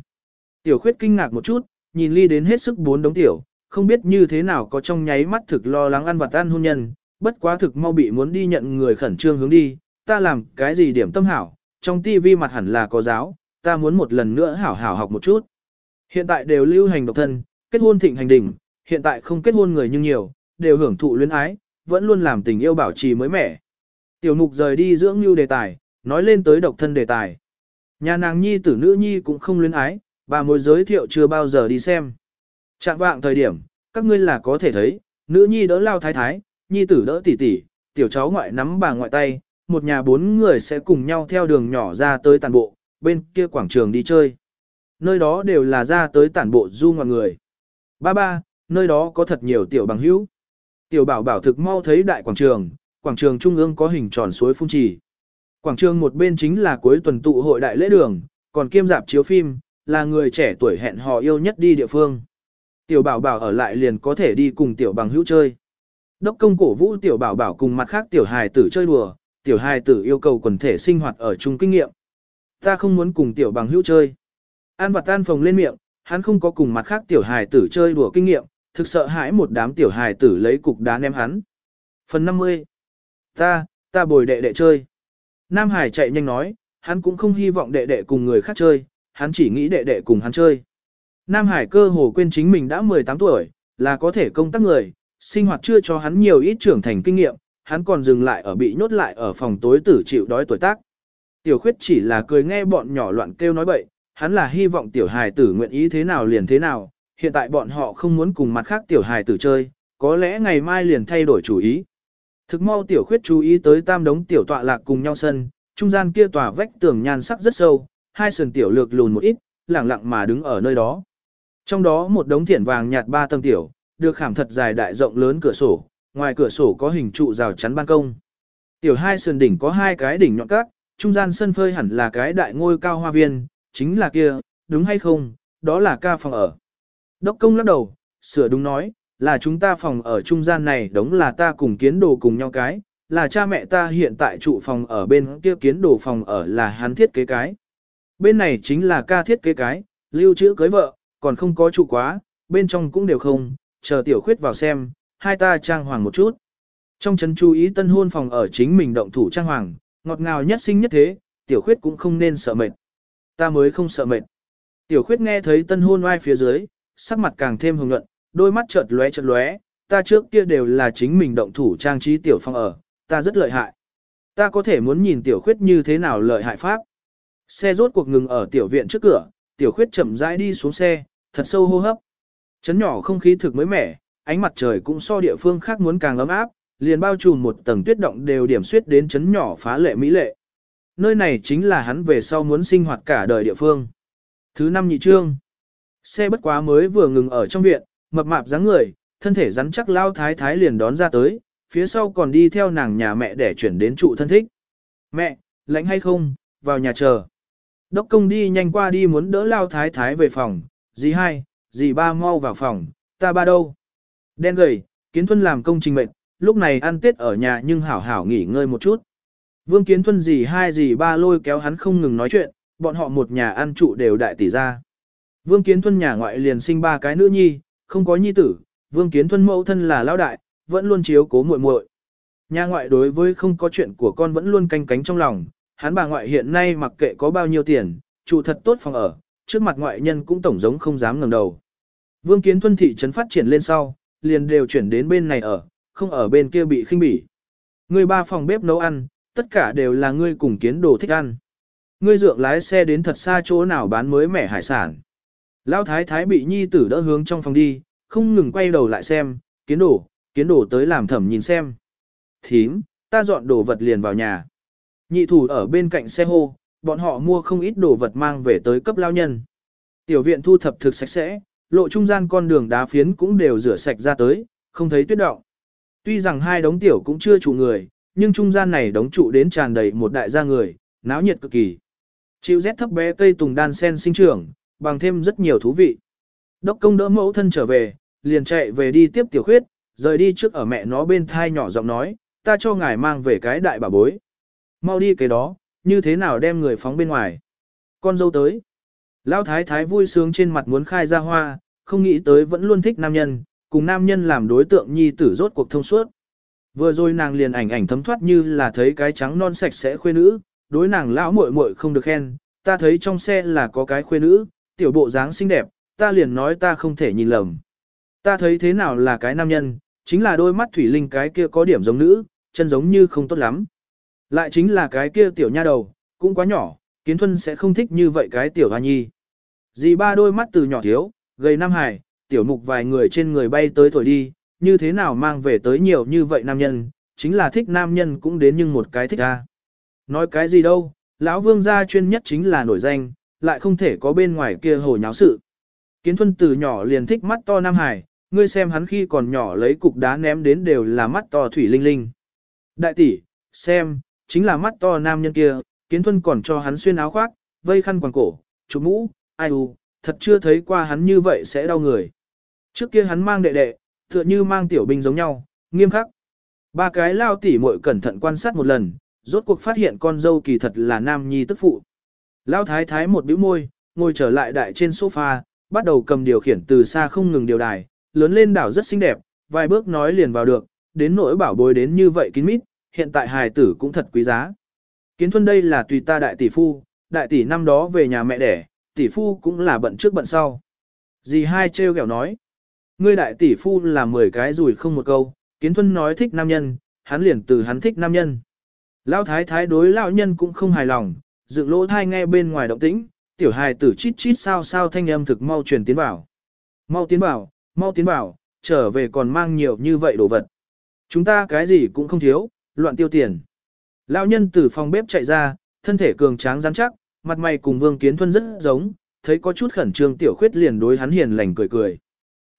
Tiểu khuyết kinh ngạc một chút, nhìn ly đến hết sức bốn đống tiểu, không biết như thế nào có trong nháy mắt thực lo lắng ăn vặt ăn hôn nhân, bất quá thực mau bị muốn đi nhận người khẩn trương hướng đi, ta làm cái gì điểm tâm hảo, trong tivi mặt hẳn là có giáo, ta muốn một lần nữa hảo hảo học một chút. Hiện tại đều lưu hành độc thân, kết hôn thịnh hành đỉnh, hiện tại không kết hôn người nhưng nhiều, đều hưởng thụ luyến ái, vẫn luôn làm tình yêu bảo trì mới mẻ. Tiểu mục rời đi dưỡng như đề tài, nói lên tới độc thân đề tài. Nhà nàng nhi tử nữ nhi cũng không luyến ái, bà mối giới thiệu chưa bao giờ đi xem. Chạm vạng thời điểm, các ngươi là có thể thấy, nữ nhi đỡ lao thái thái, nhi tử đỡ tỷ tỷ, tiểu cháu ngoại nắm bà ngoại tay, một nhà bốn người sẽ cùng nhau theo đường nhỏ ra tới tàn bộ, bên kia quảng trường đi chơi. Nơi đó đều là ra tới tản bộ du ngoạn người. Ba ba, nơi đó có thật nhiều tiểu bằng hữu. Tiểu bảo bảo thực mau thấy đại quảng trường, quảng trường trung ương có hình tròn suối phun trì. Quảng trường một bên chính là cuối tuần tụ hội đại lễ đường, còn kiêm dạp chiếu phim, là người trẻ tuổi hẹn hò yêu nhất đi địa phương. Tiểu bảo bảo ở lại liền có thể đi cùng tiểu bằng hữu chơi. Đốc công cổ vũ tiểu bảo bảo cùng mặt khác tiểu hài tử chơi đùa, tiểu hài tử yêu cầu quần thể sinh hoạt ở chung kinh nghiệm. Ta không muốn cùng tiểu bằng hữu chơi. An vặt tan phồng lên miệng, hắn không có cùng mặt khác tiểu hài tử chơi đùa kinh nghiệm, thực sợ hãi một đám tiểu hài tử lấy cục đá ném hắn. Phần 50. Ta, ta bồi đệ đệ chơi. Nam Hải chạy nhanh nói, hắn cũng không hy vọng đệ đệ cùng người khác chơi, hắn chỉ nghĩ đệ đệ cùng hắn chơi. Nam Hải cơ hồ quên chính mình đã 18 tuổi, là có thể công tác người, sinh hoạt chưa cho hắn nhiều ít trưởng thành kinh nghiệm, hắn còn dừng lại ở bị nhốt lại ở phòng tối tử chịu đói tuổi tác. Tiểu khuyết chỉ là cười nghe bọn nhỏ loạn kêu nói bậy, hắn là hy vọng tiểu hài tử nguyện ý thế nào liền thế nào, hiện tại bọn họ không muốn cùng mặt khác tiểu hài tử chơi, có lẽ ngày mai liền thay đổi chủ ý. Thực mau tiểu khuyết chú ý tới tam đống tiểu tọa lạc cùng nhau sân, trung gian kia tòa vách tường nhan sắc rất sâu, hai sườn tiểu lược lùn một ít, lẳng lặng mà đứng ở nơi đó. Trong đó một đống thiển vàng nhạt ba tầng tiểu, được khảm thật dài đại rộng lớn cửa sổ, ngoài cửa sổ có hình trụ rào chắn ban công. Tiểu hai sườn đỉnh có hai cái đỉnh nhọn cắt trung gian sân phơi hẳn là cái đại ngôi cao hoa viên, chính là kia, đúng hay không, đó là ca phòng ở. Đốc công lắc đầu, sửa đúng nói, là chúng ta phòng ở trung gian này đống là ta cùng kiến đồ cùng nhau cái, là cha mẹ ta hiện tại trụ phòng ở bên kia kiến đồ phòng ở là hắn thiết kế cái. Bên này chính là ca thiết kế cái, lưu trữ cưới vợ, còn không có trụ quá, bên trong cũng đều không, chờ tiểu khuyết vào xem, hai ta trang hoàng một chút. Trong chấn chú ý tân hôn phòng ở chính mình động thủ trang hoàng, ngọt ngào nhất sinh nhất thế, tiểu khuyết cũng không nên sợ mệt. ta mới không sợ mệt. Tiểu khuyết nghe thấy tân hôn oai phía dưới, sắc mặt càng thêm hồng nhuận, đôi mắt chợt lóe chợt lóe, ta trước kia đều là chính mình động thủ trang trí tiểu phòng ở, ta rất lợi hại. Ta có thể muốn nhìn tiểu khuyết như thế nào lợi hại pháp. Xe rốt cuộc ngừng ở tiểu viện trước cửa, tiểu khuyết chậm rãi đi xuống xe, thật sâu hô hấp. Chấn nhỏ không khí thực mới mẻ, ánh mặt trời cũng so địa phương khác muốn càng ấm áp, liền bao trùm một tầng tuyết động đều điểm suyết đến chấn nhỏ phá lệ mỹ lệ. Nơi này chính là hắn về sau muốn sinh hoạt cả đời địa phương. Thứ năm nhị trương. Xe bất quá mới vừa ngừng ở trong viện, mập mạp dáng người, thân thể rắn chắc lao thái thái liền đón ra tới, phía sau còn đi theo nàng nhà mẹ để chuyển đến trụ thân thích. Mẹ, lạnh hay không, vào nhà chờ. Đốc công đi nhanh qua đi muốn đỡ lao thái thái về phòng, dì hai, dì ba mau vào phòng, ta ba đâu. Đen gầy, kiến thuân làm công trình mệnh, lúc này ăn tết ở nhà nhưng hảo hảo nghỉ ngơi một chút. Vương kiến thuân dì hai dì ba lôi kéo hắn không ngừng nói chuyện, bọn họ một nhà ăn trụ đều đại tỷ ra. Vương kiến thuân nhà ngoại liền sinh ba cái nữ nhi, không có nhi tử, vương kiến thuân mẫu thân là lão đại, vẫn luôn chiếu cố muội muội. Nhà ngoại đối với không có chuyện của con vẫn luôn canh cánh trong lòng, hắn bà ngoại hiện nay mặc kệ có bao nhiêu tiền, trụ thật tốt phòng ở, trước mặt ngoại nhân cũng tổng giống không dám ngẩng đầu. Vương kiến thuân thị trấn phát triển lên sau, liền đều chuyển đến bên này ở, không ở bên kia bị khinh bỉ. Người ba phòng bếp nấu ăn, tất cả đều là ngươi cùng kiến đồ thích ăn. Ngươi dượng lái xe đến thật xa chỗ nào bán mới mẻ hải sản. Lão thái thái bị nhi tử đỡ hướng trong phòng đi, không ngừng quay đầu lại xem, kiến đồ, kiến đồ tới làm thẩm nhìn xem. Thím, ta dọn đồ vật liền vào nhà. Nhị thủ ở bên cạnh xe hô, bọn họ mua không ít đồ vật mang về tới cấp lao nhân. Tiểu viện thu thập thực sạch sẽ, lộ trung gian con đường đá phiến cũng đều rửa sạch ra tới, không thấy tuyết động. Tuy rằng hai đống tiểu cũng chưa trụ người, nhưng trung gian này đống trụ đến tràn đầy một đại gia người, náo nhiệt cực kỳ. Chịu rét thấp bé cây tùng đan sen sinh trưởng, bằng thêm rất nhiều thú vị. Đốc công đỡ mẫu thân trở về, liền chạy về đi tiếp tiểu khuyết, rời đi trước ở mẹ nó bên thai nhỏ giọng nói, ta cho ngài mang về cái đại bà bối. Mau đi cái đó, như thế nào đem người phóng bên ngoài. Con dâu tới. Lão thái thái vui sướng trên mặt muốn khai ra hoa, không nghĩ tới vẫn luôn thích nam nhân, cùng nam nhân làm đối tượng nhi tử rốt cuộc thông suốt. Vừa rồi nàng liền ảnh ảnh thấm thoát như là thấy cái trắng non sạch sẽ khuê nữ, đối nàng lão muội muội không được khen, ta thấy trong xe là có cái khuê nữ, tiểu bộ dáng xinh đẹp, ta liền nói ta không thể nhìn lầm. Ta thấy thế nào là cái nam nhân, chính là đôi mắt thủy linh cái kia có điểm giống nữ, chân giống như không tốt lắm. Lại chính là cái kia tiểu nha đầu, cũng quá nhỏ, kiến thuân sẽ không thích như vậy cái tiểu hoa nhi. Dì ba đôi mắt từ nhỏ thiếu, gầy nam hải, tiểu mục vài người trên người bay tới thổi đi, như thế nào mang về tới nhiều như vậy nam nhân, chính là thích nam nhân cũng đến nhưng một cái thích a. Nói cái gì đâu, lão vương gia chuyên nhất chính là nổi danh, lại không thể có bên ngoài kia hồ nháo sự. Kiến thuân từ nhỏ liền thích mắt to nam hải, ngươi xem hắn khi còn nhỏ lấy cục đá ném đến đều là mắt to thủy linh linh. Đại tỷ, xem, chính là mắt to nam nhân kia, kiến thuân còn cho hắn xuyên áo khoác, vây khăn quàng cổ, chụp mũ, ai u, thật chưa thấy qua hắn như vậy sẽ đau người. Trước kia hắn mang đệ đệ, tựa như mang tiểu binh giống nhau, nghiêm khắc. Ba cái lao tỉ muội cẩn thận quan sát một lần, rốt cuộc phát hiện con dâu kỳ thật là nam nhi tức phụ. Lao thái thái một bĩu môi, ngồi trở lại đại trên sofa, bắt đầu cầm điều khiển từ xa không ngừng điều đài, lớn lên đảo rất xinh đẹp, vài bước nói liền vào được, đến nỗi bảo bối đến như vậy kín mít, hiện tại hài tử cũng thật quý giá. Kiến thuân đây là tùy ta đại tỷ phu, đại tỷ năm đó về nhà mẹ đẻ, tỷ phu cũng là bận trước bận sau. Dì hai treo kẹo nói, ngươi đại tỷ phu là 10 cái rùi không một câu, kiến thuân nói thích nam nhân, hắn liền từ hắn thích nam nhân. Lão thái thái đối lão nhân cũng không hài lòng, dựng lỗ thai nghe bên ngoài động tĩnh, tiểu hài tử chít chít sao sao thanh âm thực mau truyền tiến vào. Mau tiến vào, mau tiến vào, trở về còn mang nhiều như vậy đồ vật. Chúng ta cái gì cũng không thiếu, loạn tiêu tiền. Lão nhân từ phòng bếp chạy ra, thân thể cường tráng rắn chắc, mặt mày cùng Vương Kiến Thuân rất giống, thấy có chút khẩn trương tiểu khuyết liền đối hắn hiền lành cười cười.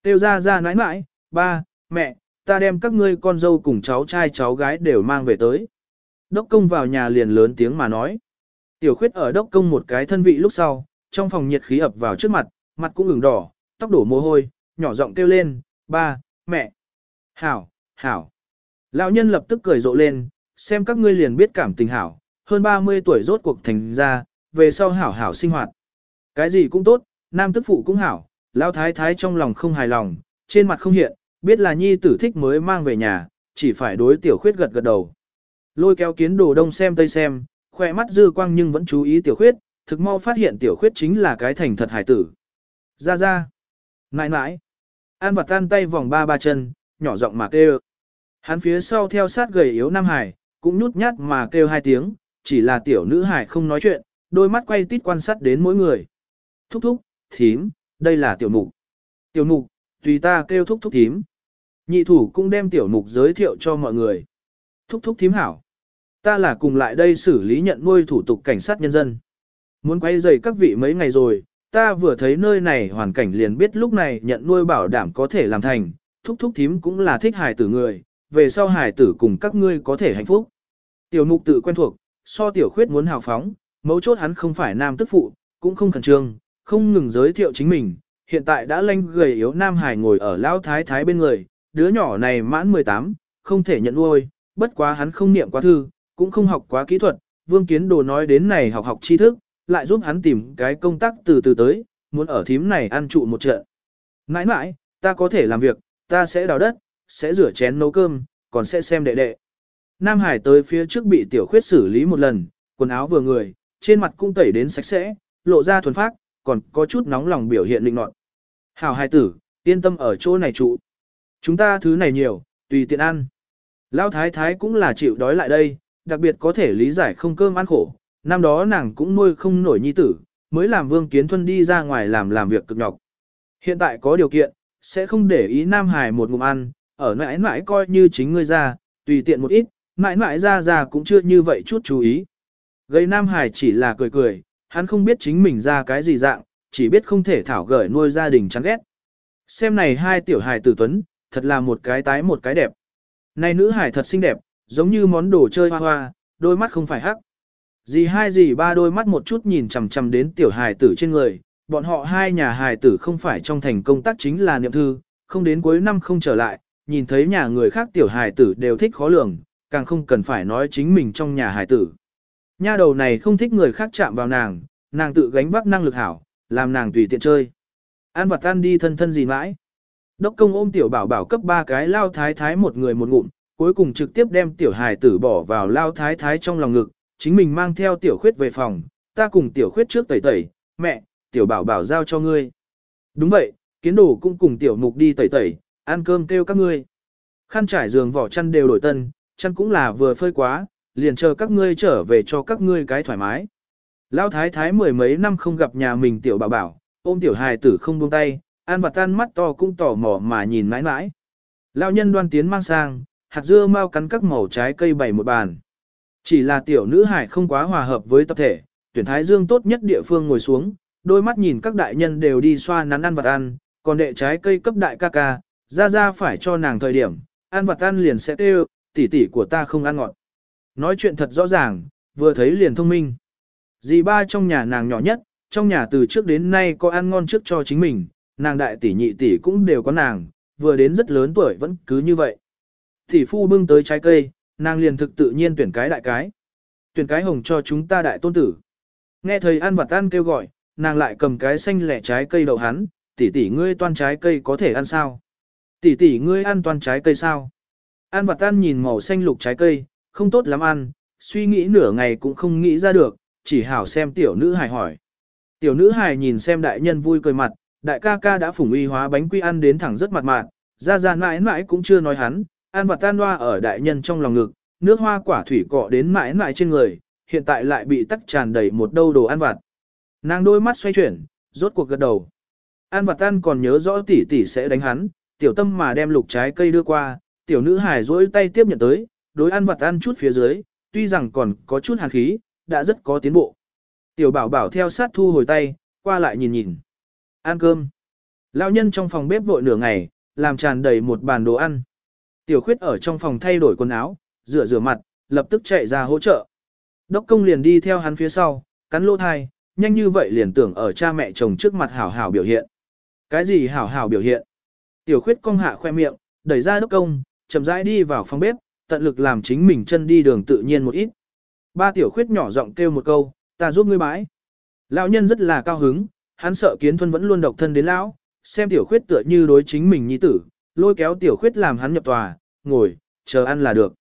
Tiêu ra ra nãi nãi, ba, mẹ, ta đem các ngươi con dâu cùng cháu trai cháu gái đều mang về tới. Đốc công vào nhà liền lớn tiếng mà nói. Tiểu khuyết ở đốc công một cái thân vị lúc sau, trong phòng nhiệt khí ập vào trước mặt, mặt cũng ửng đỏ, tóc đổ mồ hôi, nhỏ giọng kêu lên, ba, mẹ. Hảo, hảo. Lão nhân lập tức cười rộ lên, xem các ngươi liền biết cảm tình hảo, hơn 30 tuổi rốt cuộc thành ra, về sau hảo hảo sinh hoạt. Cái gì cũng tốt, nam tức phụ cũng hảo, lão thái thái trong lòng không hài lòng, trên mặt không hiện, biết là nhi tử thích mới mang về nhà, chỉ phải đối tiểu khuyết gật gật đầu. Lôi kéo kiến đồ đông xem tây xem, khỏe mắt dư quang nhưng vẫn chú ý tiểu khuyết, thực mau phát hiện tiểu khuyết chính là cái thành thật hải tử. Ra ra. Nãi nãi. An vặt tan tay vòng ba ba chân, nhỏ giọng mà kêu. Hắn phía sau theo sát gầy yếu Nam Hải, cũng nhút nhát mà kêu hai tiếng, chỉ là tiểu nữ hải không nói chuyện, đôi mắt quay tít quan sát đến mỗi người. Thúc thúc, thím, đây là tiểu mục. Tiểu mục, tùy ta kêu thúc thúc thím. Nhị thủ cũng đem tiểu mục giới thiệu cho mọi người. Thúc thúc thím hảo. Ta là cùng lại đây xử lý nhận nuôi thủ tục cảnh sát nhân dân. Muốn quay dày các vị mấy ngày rồi, ta vừa thấy nơi này hoàn cảnh liền biết lúc này nhận nuôi bảo đảm có thể làm thành, thúc thúc thím cũng là thích hài tử người, về sau Hải tử cùng các ngươi có thể hạnh phúc. Tiểu mục tự quen thuộc, so tiểu khuyết muốn hào phóng, mấu chốt hắn không phải nam tức phụ, cũng không khẩn trương, không ngừng giới thiệu chính mình, hiện tại đã lanh gầy yếu nam Hải ngồi ở lão thái thái bên người, đứa nhỏ này mãn 18, không thể nhận nuôi, bất quá hắn không niệm quá thư, cũng không học quá kỹ thuật, vương kiến đồ nói đến này học học tri thức, lại giúp hắn tìm cái công tác từ từ tới, muốn ở thím này ăn trụ một trận. Mãi mãi, ta có thể làm việc, ta sẽ đào đất, sẽ rửa chén nấu cơm, còn sẽ xem đệ đệ. Nam Hải tới phía trước bị tiểu khuyết xử lý một lần, quần áo vừa người, trên mặt cũng tẩy đến sạch sẽ, lộ ra thuần phác, còn có chút nóng lòng biểu hiện linh nọt. Hảo hài tử, yên tâm ở chỗ này trụ. Chúng ta thứ này nhiều, tùy tiện ăn. Lão thái thái cũng là chịu đói lại đây, đặc biệt có thể lý giải không cơm ăn khổ. Năm đó nàng cũng nuôi không nổi nhi tử, mới làm vương kiến thuân đi ra ngoài làm làm việc cực nhọc. Hiện tại có điều kiện, sẽ không để ý Nam Hải một ngụm ăn, ở mãi mãi coi như chính ngươi ra, tùy tiện một ít, mãi mãi ra ra cũng chưa như vậy chút chú ý. Gây Nam Hải chỉ là cười cười, hắn không biết chính mình ra cái gì dạng, chỉ biết không thể thảo gởi nuôi gia đình chán ghét. Xem này hai tiểu hài tử tuấn, thật là một cái tái một cái đẹp. Này nữ hải thật xinh đẹp, giống như món đồ chơi hoa hoa, đôi mắt không phải hắc. Dì hai dì ba đôi mắt một chút nhìn chằm chằm đến tiểu hài tử trên người, bọn họ hai nhà hài tử không phải trong thành công tác chính là niệm thư, không đến cuối năm không trở lại, nhìn thấy nhà người khác tiểu hài tử đều thích khó lường, càng không cần phải nói chính mình trong nhà hài tử. Nha đầu này không thích người khác chạm vào nàng, nàng tự gánh vác năng lực hảo, làm nàng tùy tiện chơi. An vật tan đi thân thân gì mãi. Đốc công ôm tiểu bảo bảo cấp ba cái lao thái thái một người một ngụm, cuối cùng trực tiếp đem tiểu hài tử bỏ vào lao thái thái trong lòng ngực, chính mình mang theo tiểu khuyết về phòng, ta cùng tiểu khuyết trước tẩy tẩy, mẹ, tiểu bảo bảo giao cho ngươi. Đúng vậy, kiến đồ cũng cùng tiểu mục đi tẩy tẩy, ăn cơm kêu các ngươi. Khăn trải giường vỏ chăn đều đổi tân, chăn cũng là vừa phơi quá, liền chờ các ngươi trở về cho các ngươi cái thoải mái. Lão thái thái mười mấy năm không gặp nhà mình tiểu bảo bảo, ôm tiểu hài tử không buông tay, ăn vặt tan mắt to cũng tỏ mò mà nhìn mãi mãi. Lão nhân đoan tiến mang sang, hạt dưa mau cắn các màu trái cây bày một bàn. Chỉ là tiểu nữ hải không quá hòa hợp với tập thể, tuyển thái dương tốt nhất địa phương ngồi xuống, đôi mắt nhìn các đại nhân đều đi xoa nắn ăn vật ăn, còn đệ trái cây cấp đại ca ca, ra ra phải cho nàng thời điểm, ăn vật ăn liền sẽ kêu, tỷ tỷ của ta không ăn ngọt. Nói chuyện thật rõ ràng, vừa thấy liền thông minh. Dì ba trong nhà nàng nhỏ nhất, trong nhà từ trước đến nay có ăn ngon trước cho chính mình, nàng đại tỷ nhị tỷ cũng đều có nàng, vừa đến rất lớn tuổi vẫn cứ như vậy. Tỷ phu bưng tới trái cây, nàng liền thực tự nhiên tuyển cái đại cái. Tuyển cái hồng cho chúng ta đại tôn tử. Nghe thầy ăn vặt ăn kêu gọi, nàng lại cầm cái xanh lẻ trái cây đậu hắn, tỷ tỷ ngươi toan trái cây có thể ăn sao? Tỷ tỷ ngươi ăn toàn trái cây sao? An vặt tan nhìn màu xanh lục trái cây, không tốt lắm ăn, suy nghĩ nửa ngày cũng không nghĩ ra được, chỉ hảo xem tiểu nữ hài hỏi. Tiểu nữ hài nhìn xem đại nhân vui cười mặt, đại ca ca đã phủng uy hóa bánh quy ăn đến thẳng rất mặt mạn, ra ra mãi mãi cũng chưa nói hắn, An vặt tan hoa ở đại nhân trong lòng ngực, nước hoa quả thủy cọ đến mãi mãi trên người, hiện tại lại bị tắc tràn đầy một đâu đồ ăn vặt. Nàng đôi mắt xoay chuyển, rốt cuộc gật đầu. An vặt tan còn nhớ rõ tỷ tỷ sẽ đánh hắn, tiểu tâm mà đem lục trái cây đưa qua, tiểu nữ hài duỗi tay tiếp nhận tới, đối ăn vặt ăn chút phía dưới, tuy rằng còn có chút hàn khí, đã rất có tiến bộ. Tiểu bảo bảo theo sát thu hồi tay, qua lại nhìn nhìn. Ăn cơm. Lão nhân trong phòng bếp vội nửa ngày, làm tràn đầy một bàn đồ ăn. Tiểu khuyết ở trong phòng thay đổi quần áo, rửa rửa mặt, lập tức chạy ra hỗ trợ. Đốc công liền đi theo hắn phía sau, cắn lỗ thai, nhanh như vậy liền tưởng ở cha mẹ chồng trước mặt hảo hảo biểu hiện. Cái gì hảo hảo biểu hiện? Tiểu khuyết cong hạ khoe miệng, đẩy ra đốc công, chậm rãi đi vào phòng bếp, tận lực làm chính mình chân đi đường tự nhiên một ít. Ba tiểu khuyết nhỏ giọng kêu một câu, ta giúp ngươi bãi. Lão nhân rất là cao hứng, hắn sợ kiến thuân vẫn luôn độc thân đến lão, xem tiểu khuyết tựa như đối chính mình nhi tử, lôi kéo tiểu khuyết làm hắn nhập tòa, ngồi, chờ ăn là được.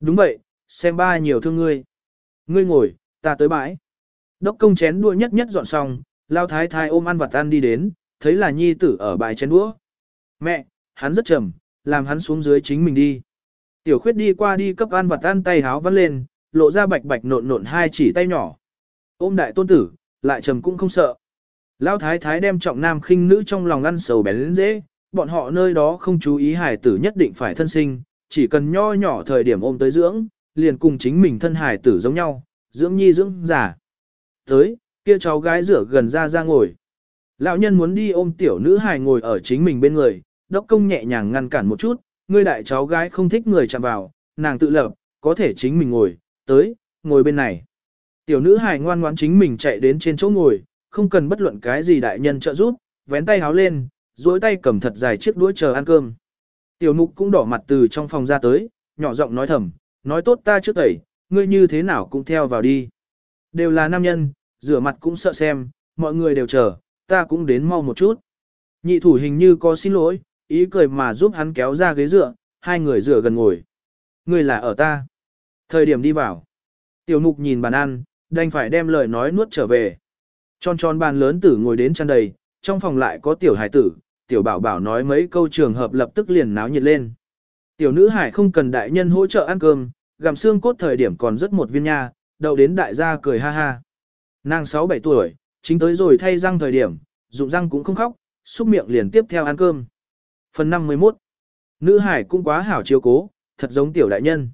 Đúng vậy, xem ba nhiều thương ngươi. Ngươi ngồi, ta tới bãi. Đốc công chén đua nhất nhất dọn xong, lao thái thái ôm ăn vặt ăn đi đến, thấy là nhi tử ở bài chén đũa. Mẹ, hắn rất trầm, làm hắn xuống dưới chính mình đi. Tiểu khuyết đi qua đi cấp ăn vặt ăn tay háo vắt lên, lộ ra bạch bạch nộn nộn hai chỉ tay nhỏ. Ôm đại tôn tử, lại trầm cũng không sợ. Lão thái thái đem trọng nam khinh nữ trong lòng ăn sầu bén lên dễ, bọn họ nơi đó không chú ý hải tử nhất định phải thân sinh, chỉ cần nho nhỏ thời điểm ôm tới dưỡng, liền cùng chính mình thân hải tử giống nhau, dưỡng nhi dưỡng giả. Tới, kia cháu gái rửa gần ra ra ngồi. Lão nhân muốn đi ôm tiểu nữ hài ngồi ở chính mình bên người, đốc công nhẹ nhàng ngăn cản một chút, ngươi đại cháu gái không thích người chạm vào, nàng tự lập, có thể chính mình ngồi, tới, ngồi bên này. Tiểu nữ hài ngoan ngoãn chính mình chạy đến trên chỗ ngồi, không cần bất luận cái gì đại nhân trợ giúp, vén tay háo lên, duỗi tay cầm thật dài chiếc đũa chờ ăn cơm. Tiểu mục cũng đỏ mặt từ trong phòng ra tới, nhỏ giọng nói thầm, nói tốt ta trước tẩy, ngươi như thế nào cũng theo vào đi. Đều là nam nhân, rửa mặt cũng sợ xem, mọi người đều chờ, ta cũng đến mau một chút. Nhị thủ hình như có xin lỗi, ý cười mà giúp hắn kéo ra ghế dựa, hai người dựa gần ngồi. Ngươi là ở ta. Thời điểm đi vào. Tiểu mục nhìn bàn ăn, đành phải đem lời nói nuốt trở về. Tròn tròn bàn lớn tử ngồi đến chăn đầy, trong phòng lại có tiểu hải tử, tiểu bảo bảo nói mấy câu trường hợp lập tức liền náo nhiệt lên. Tiểu nữ hải không cần đại nhân hỗ trợ ăn cơm, gặm xương cốt thời điểm còn rất một viên nha, đậu đến đại gia cười ha ha. Nàng 6-7 tuổi, chính tới rồi thay răng thời điểm, dụng răng cũng không khóc, xúc miệng liền tiếp theo ăn cơm. Phần 51 Nữ hải cũng quá hảo chiếu cố, thật giống tiểu đại nhân.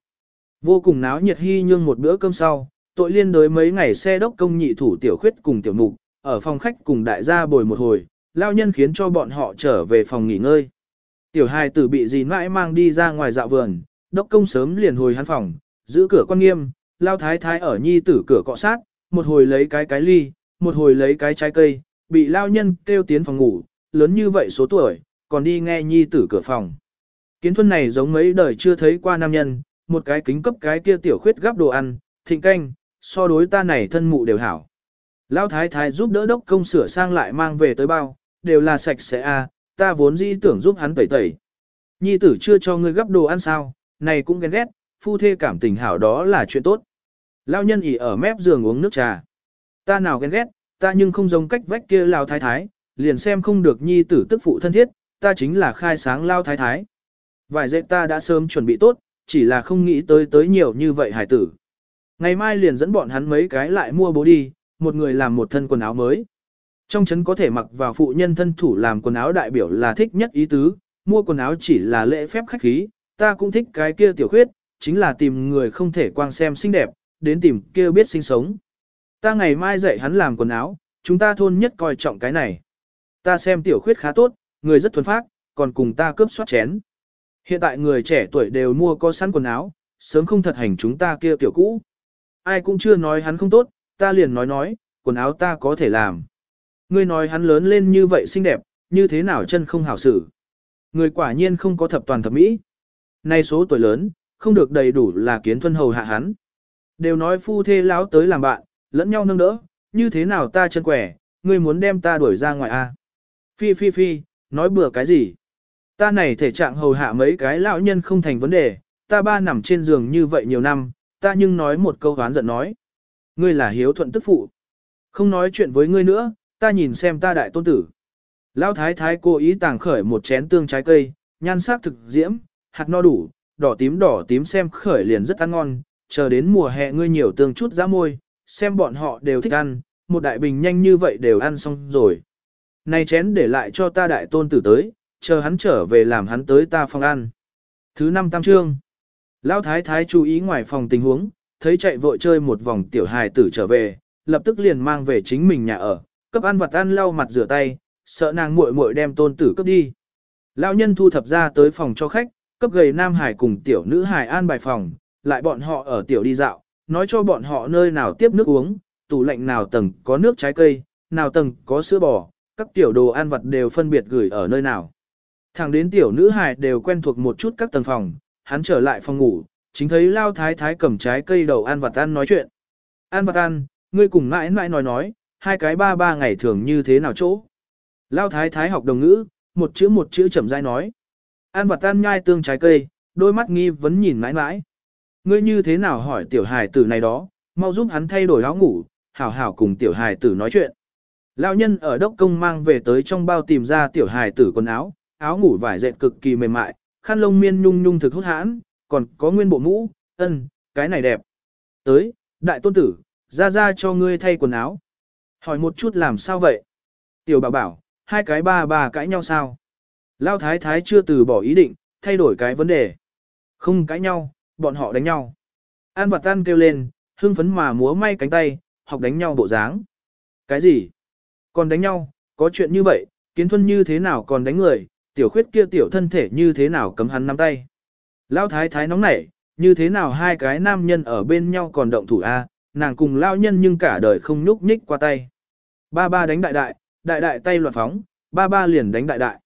Vô cùng náo nhiệt hy nhương một bữa cơm sau, tội liên đối mấy ngày xe đốc công nhị thủ tiểu khuyết cùng tiểu mục, ở phòng khách cùng đại gia bồi một hồi, lao nhân khiến cho bọn họ trở về phòng nghỉ ngơi. Tiểu hài tử bị gì mãi mang đi ra ngoài dạo vườn, đốc công sớm liền hồi hắn phòng, giữ cửa quan nghiêm, lao thái thái ở nhi tử cửa cọ sát, một hồi lấy cái cái ly, một hồi lấy cái trái cây, bị lao nhân kêu tiến phòng ngủ, lớn như vậy số tuổi, còn đi nghe nhi tử cửa phòng. Kiến thuân này giống mấy đời chưa thấy qua nam nhân, một cái kính cấp cái kia tiểu khuyết gắp đồ ăn, thịnh canh, so đối ta này thân mụ đều hảo. lao thái thái giúp đỡ đốc công sửa sang lại mang về tới bao, đều là sạch sẽ a, à, ta vốn dĩ tưởng giúp hắn tẩy tẩy. Nhi tử chưa cho ngươi gấp đồ ăn sao, này cũng ghen ghét, phu thê cảm tình hảo đó là chuyện tốt. lao nhân ỉ ở mép giường uống nước trà. Ta nào ghen ghét, ta nhưng không giống cách vách kia lao thái thái, liền xem không được nhi tử tức phụ thân thiết, ta chính là khai sáng lao thái thái. Vài dệt ta đã sớm chuẩn bị tốt, chỉ là không nghĩ tới tới nhiều như vậy hải tử. Ngày mai liền dẫn bọn hắn mấy cái lại mua bố đi, một người làm một thân quần áo mới. Trong trấn có thể mặc vào phụ nhân thân thủ làm quần áo đại biểu là thích nhất ý tứ, mua quần áo chỉ là lễ phép khách khí, ta cũng thích cái kia tiểu khuyết, chính là tìm người không thể quang xem xinh đẹp, đến tìm kia biết sinh sống. Ta ngày mai dạy hắn làm quần áo, chúng ta thôn nhất coi trọng cái này. Ta xem tiểu khuyết khá tốt, người rất thuần phác, còn cùng ta cướp soát chén. Hiện tại người trẻ tuổi đều mua có sẵn quần áo, sớm không thật hành chúng ta kia kiểu cũ. Ai cũng chưa nói hắn không tốt, ta liền nói nói, quần áo ta có thể làm. Ngươi nói hắn lớn lên như vậy xinh đẹp, như thế nào chân không hảo xử. Người quả nhiên không có thập toàn thập mỹ. Nay số tuổi lớn, không được đầy đủ là kiến thuân hầu hạ hắn. Đều nói phu thê láo tới làm bạn, lẫn nhau nâng đỡ, như thế nào ta chân quẻ, ngươi muốn đem ta đuổi ra ngoài a? À? Phi phi phi, nói bừa cái gì? Ta này thể trạng hầu hạ mấy cái lão nhân không thành vấn đề, ta ba nằm trên giường như vậy nhiều năm, ta nhưng nói một câu đoán giận nói. Ngươi là hiếu thuận tức phụ. Không nói chuyện với ngươi nữa, ta nhìn xem ta đại tôn tử. Lão thái thái cố ý tàng khởi một chén tương trái cây, nhan sắc thực diễm, hạt no đủ, đỏ tím đỏ tím xem khởi liền rất ăn ngon, chờ đến mùa hè ngươi nhiều tương chút ra môi, xem bọn họ đều thích ăn, một đại bình nhanh như vậy đều ăn xong rồi. Này chén để lại cho ta đại tôn tử tới, chờ hắn trở về làm hắn tới ta phòng ăn. Thứ năm tam trương. Lão thái thái chú ý ngoài phòng tình huống, thấy chạy vội chơi một vòng tiểu hài tử trở về, lập tức liền mang về chính mình nhà ở, cấp ăn vật ăn lau mặt rửa tay, sợ nàng muội muội đem tôn tử cấp đi. Lão nhân thu thập ra tới phòng cho khách, cấp gầy nam hải cùng tiểu nữ hải an bài phòng, lại bọn họ ở tiểu đi dạo, nói cho bọn họ nơi nào tiếp nước uống, tủ lạnh nào tầng có nước trái cây, nào tầng có sữa bò, các tiểu đồ ăn vật đều phân biệt gửi ở nơi nào. Thẳng đến tiểu nữ hải đều quen thuộc một chút các tầng phòng, hắn trở lại phòng ngủ, chính thấy lao thái thái cầm trái cây đầu ăn vặt ăn nói chuyện. Ăn vặt ăn, ngươi cùng mãi mãi nói nói, hai cái ba ba ngày thường như thế nào chỗ. Lao thái thái học đồng ngữ, một chữ một chữ chậm rãi nói. Ăn vặt ăn nhai tương trái cây, đôi mắt nghi vấn nhìn mãi mãi. Ngươi như thế nào hỏi tiểu hài tử này đó, mau giúp hắn thay đổi áo ngủ, hảo hảo cùng tiểu hài tử nói chuyện. Lão nhân ở đốc công mang về tới trong bao tìm ra tiểu hài tử quần áo, áo ngủ vải dệt cực kỳ mềm mại, khăn lông miên nhung nhung thực hút hãn, còn có nguyên bộ mũ, ân, cái này đẹp. Tới, đại tôn tử, ra ra cho ngươi thay quần áo. Hỏi một chút làm sao vậy? Tiểu bảo bảo, hai cái ba bà cãi nhau sao? Lao thái thái chưa từ bỏ ý định, thay đổi cái vấn đề. Không cãi nhau, bọn họ đánh nhau. An vật tan kêu lên, hưng phấn mà múa may cánh tay, học đánh nhau bộ dáng. Cái gì? Còn đánh nhau, có chuyện như vậy, kiến thuân như thế nào còn đánh người, tiểu khuyết kia tiểu thân thể như thế nào cấm hắn nắm tay. Lao thái thái nóng nảy, như thế nào hai cái nam nhân ở bên nhau còn động thủ a nàng cùng lao nhân nhưng cả đời không nhúc nhích qua tay. Ba ba đánh đại đại, đại đại tay loạn phóng, ba ba liền đánh đại đại.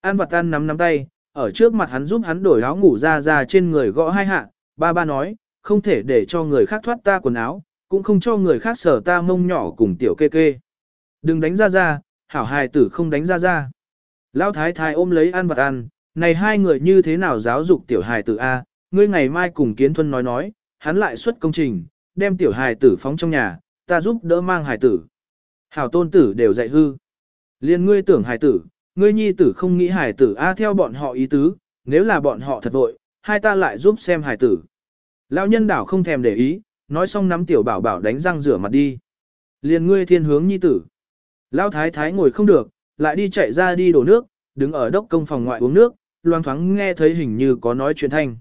An vật tan nắm nắm tay, ở trước mặt hắn giúp hắn đổi áo ngủ ra ra trên người gõ hai hạ, ba ba nói, không thể để cho người khác thoát ta quần áo, cũng không cho người khác sở ta mông nhỏ cùng tiểu kê kê. Đừng đánh ra ra, hảo hài tử không đánh ra ra. Lão thái thái ôm lấy ăn vật ăn, này hai người như thế nào giáo dục tiểu hài tử A, ngươi ngày mai cùng kiến thuân nói nói, hắn lại xuất công trình, đem tiểu hài tử phóng trong nhà, ta giúp đỡ mang hài tử. Hảo tôn tử đều dạy hư. Liên ngươi tưởng hài tử, ngươi nhi tử không nghĩ hải tử A theo bọn họ ý tứ, nếu là bọn họ thật vội, hai ta lại giúp xem hải tử. Lão nhân đảo không thèm để ý, nói xong nắm tiểu bảo bảo đánh răng rửa mặt đi. Liên ngươi thiên hướng nhi tử. Lão thái thái ngồi không được, lại đi chạy ra đi đổ nước, đứng ở đốc công phòng ngoại uống nước, loang thoáng nghe thấy hình như có nói chuyện thanh.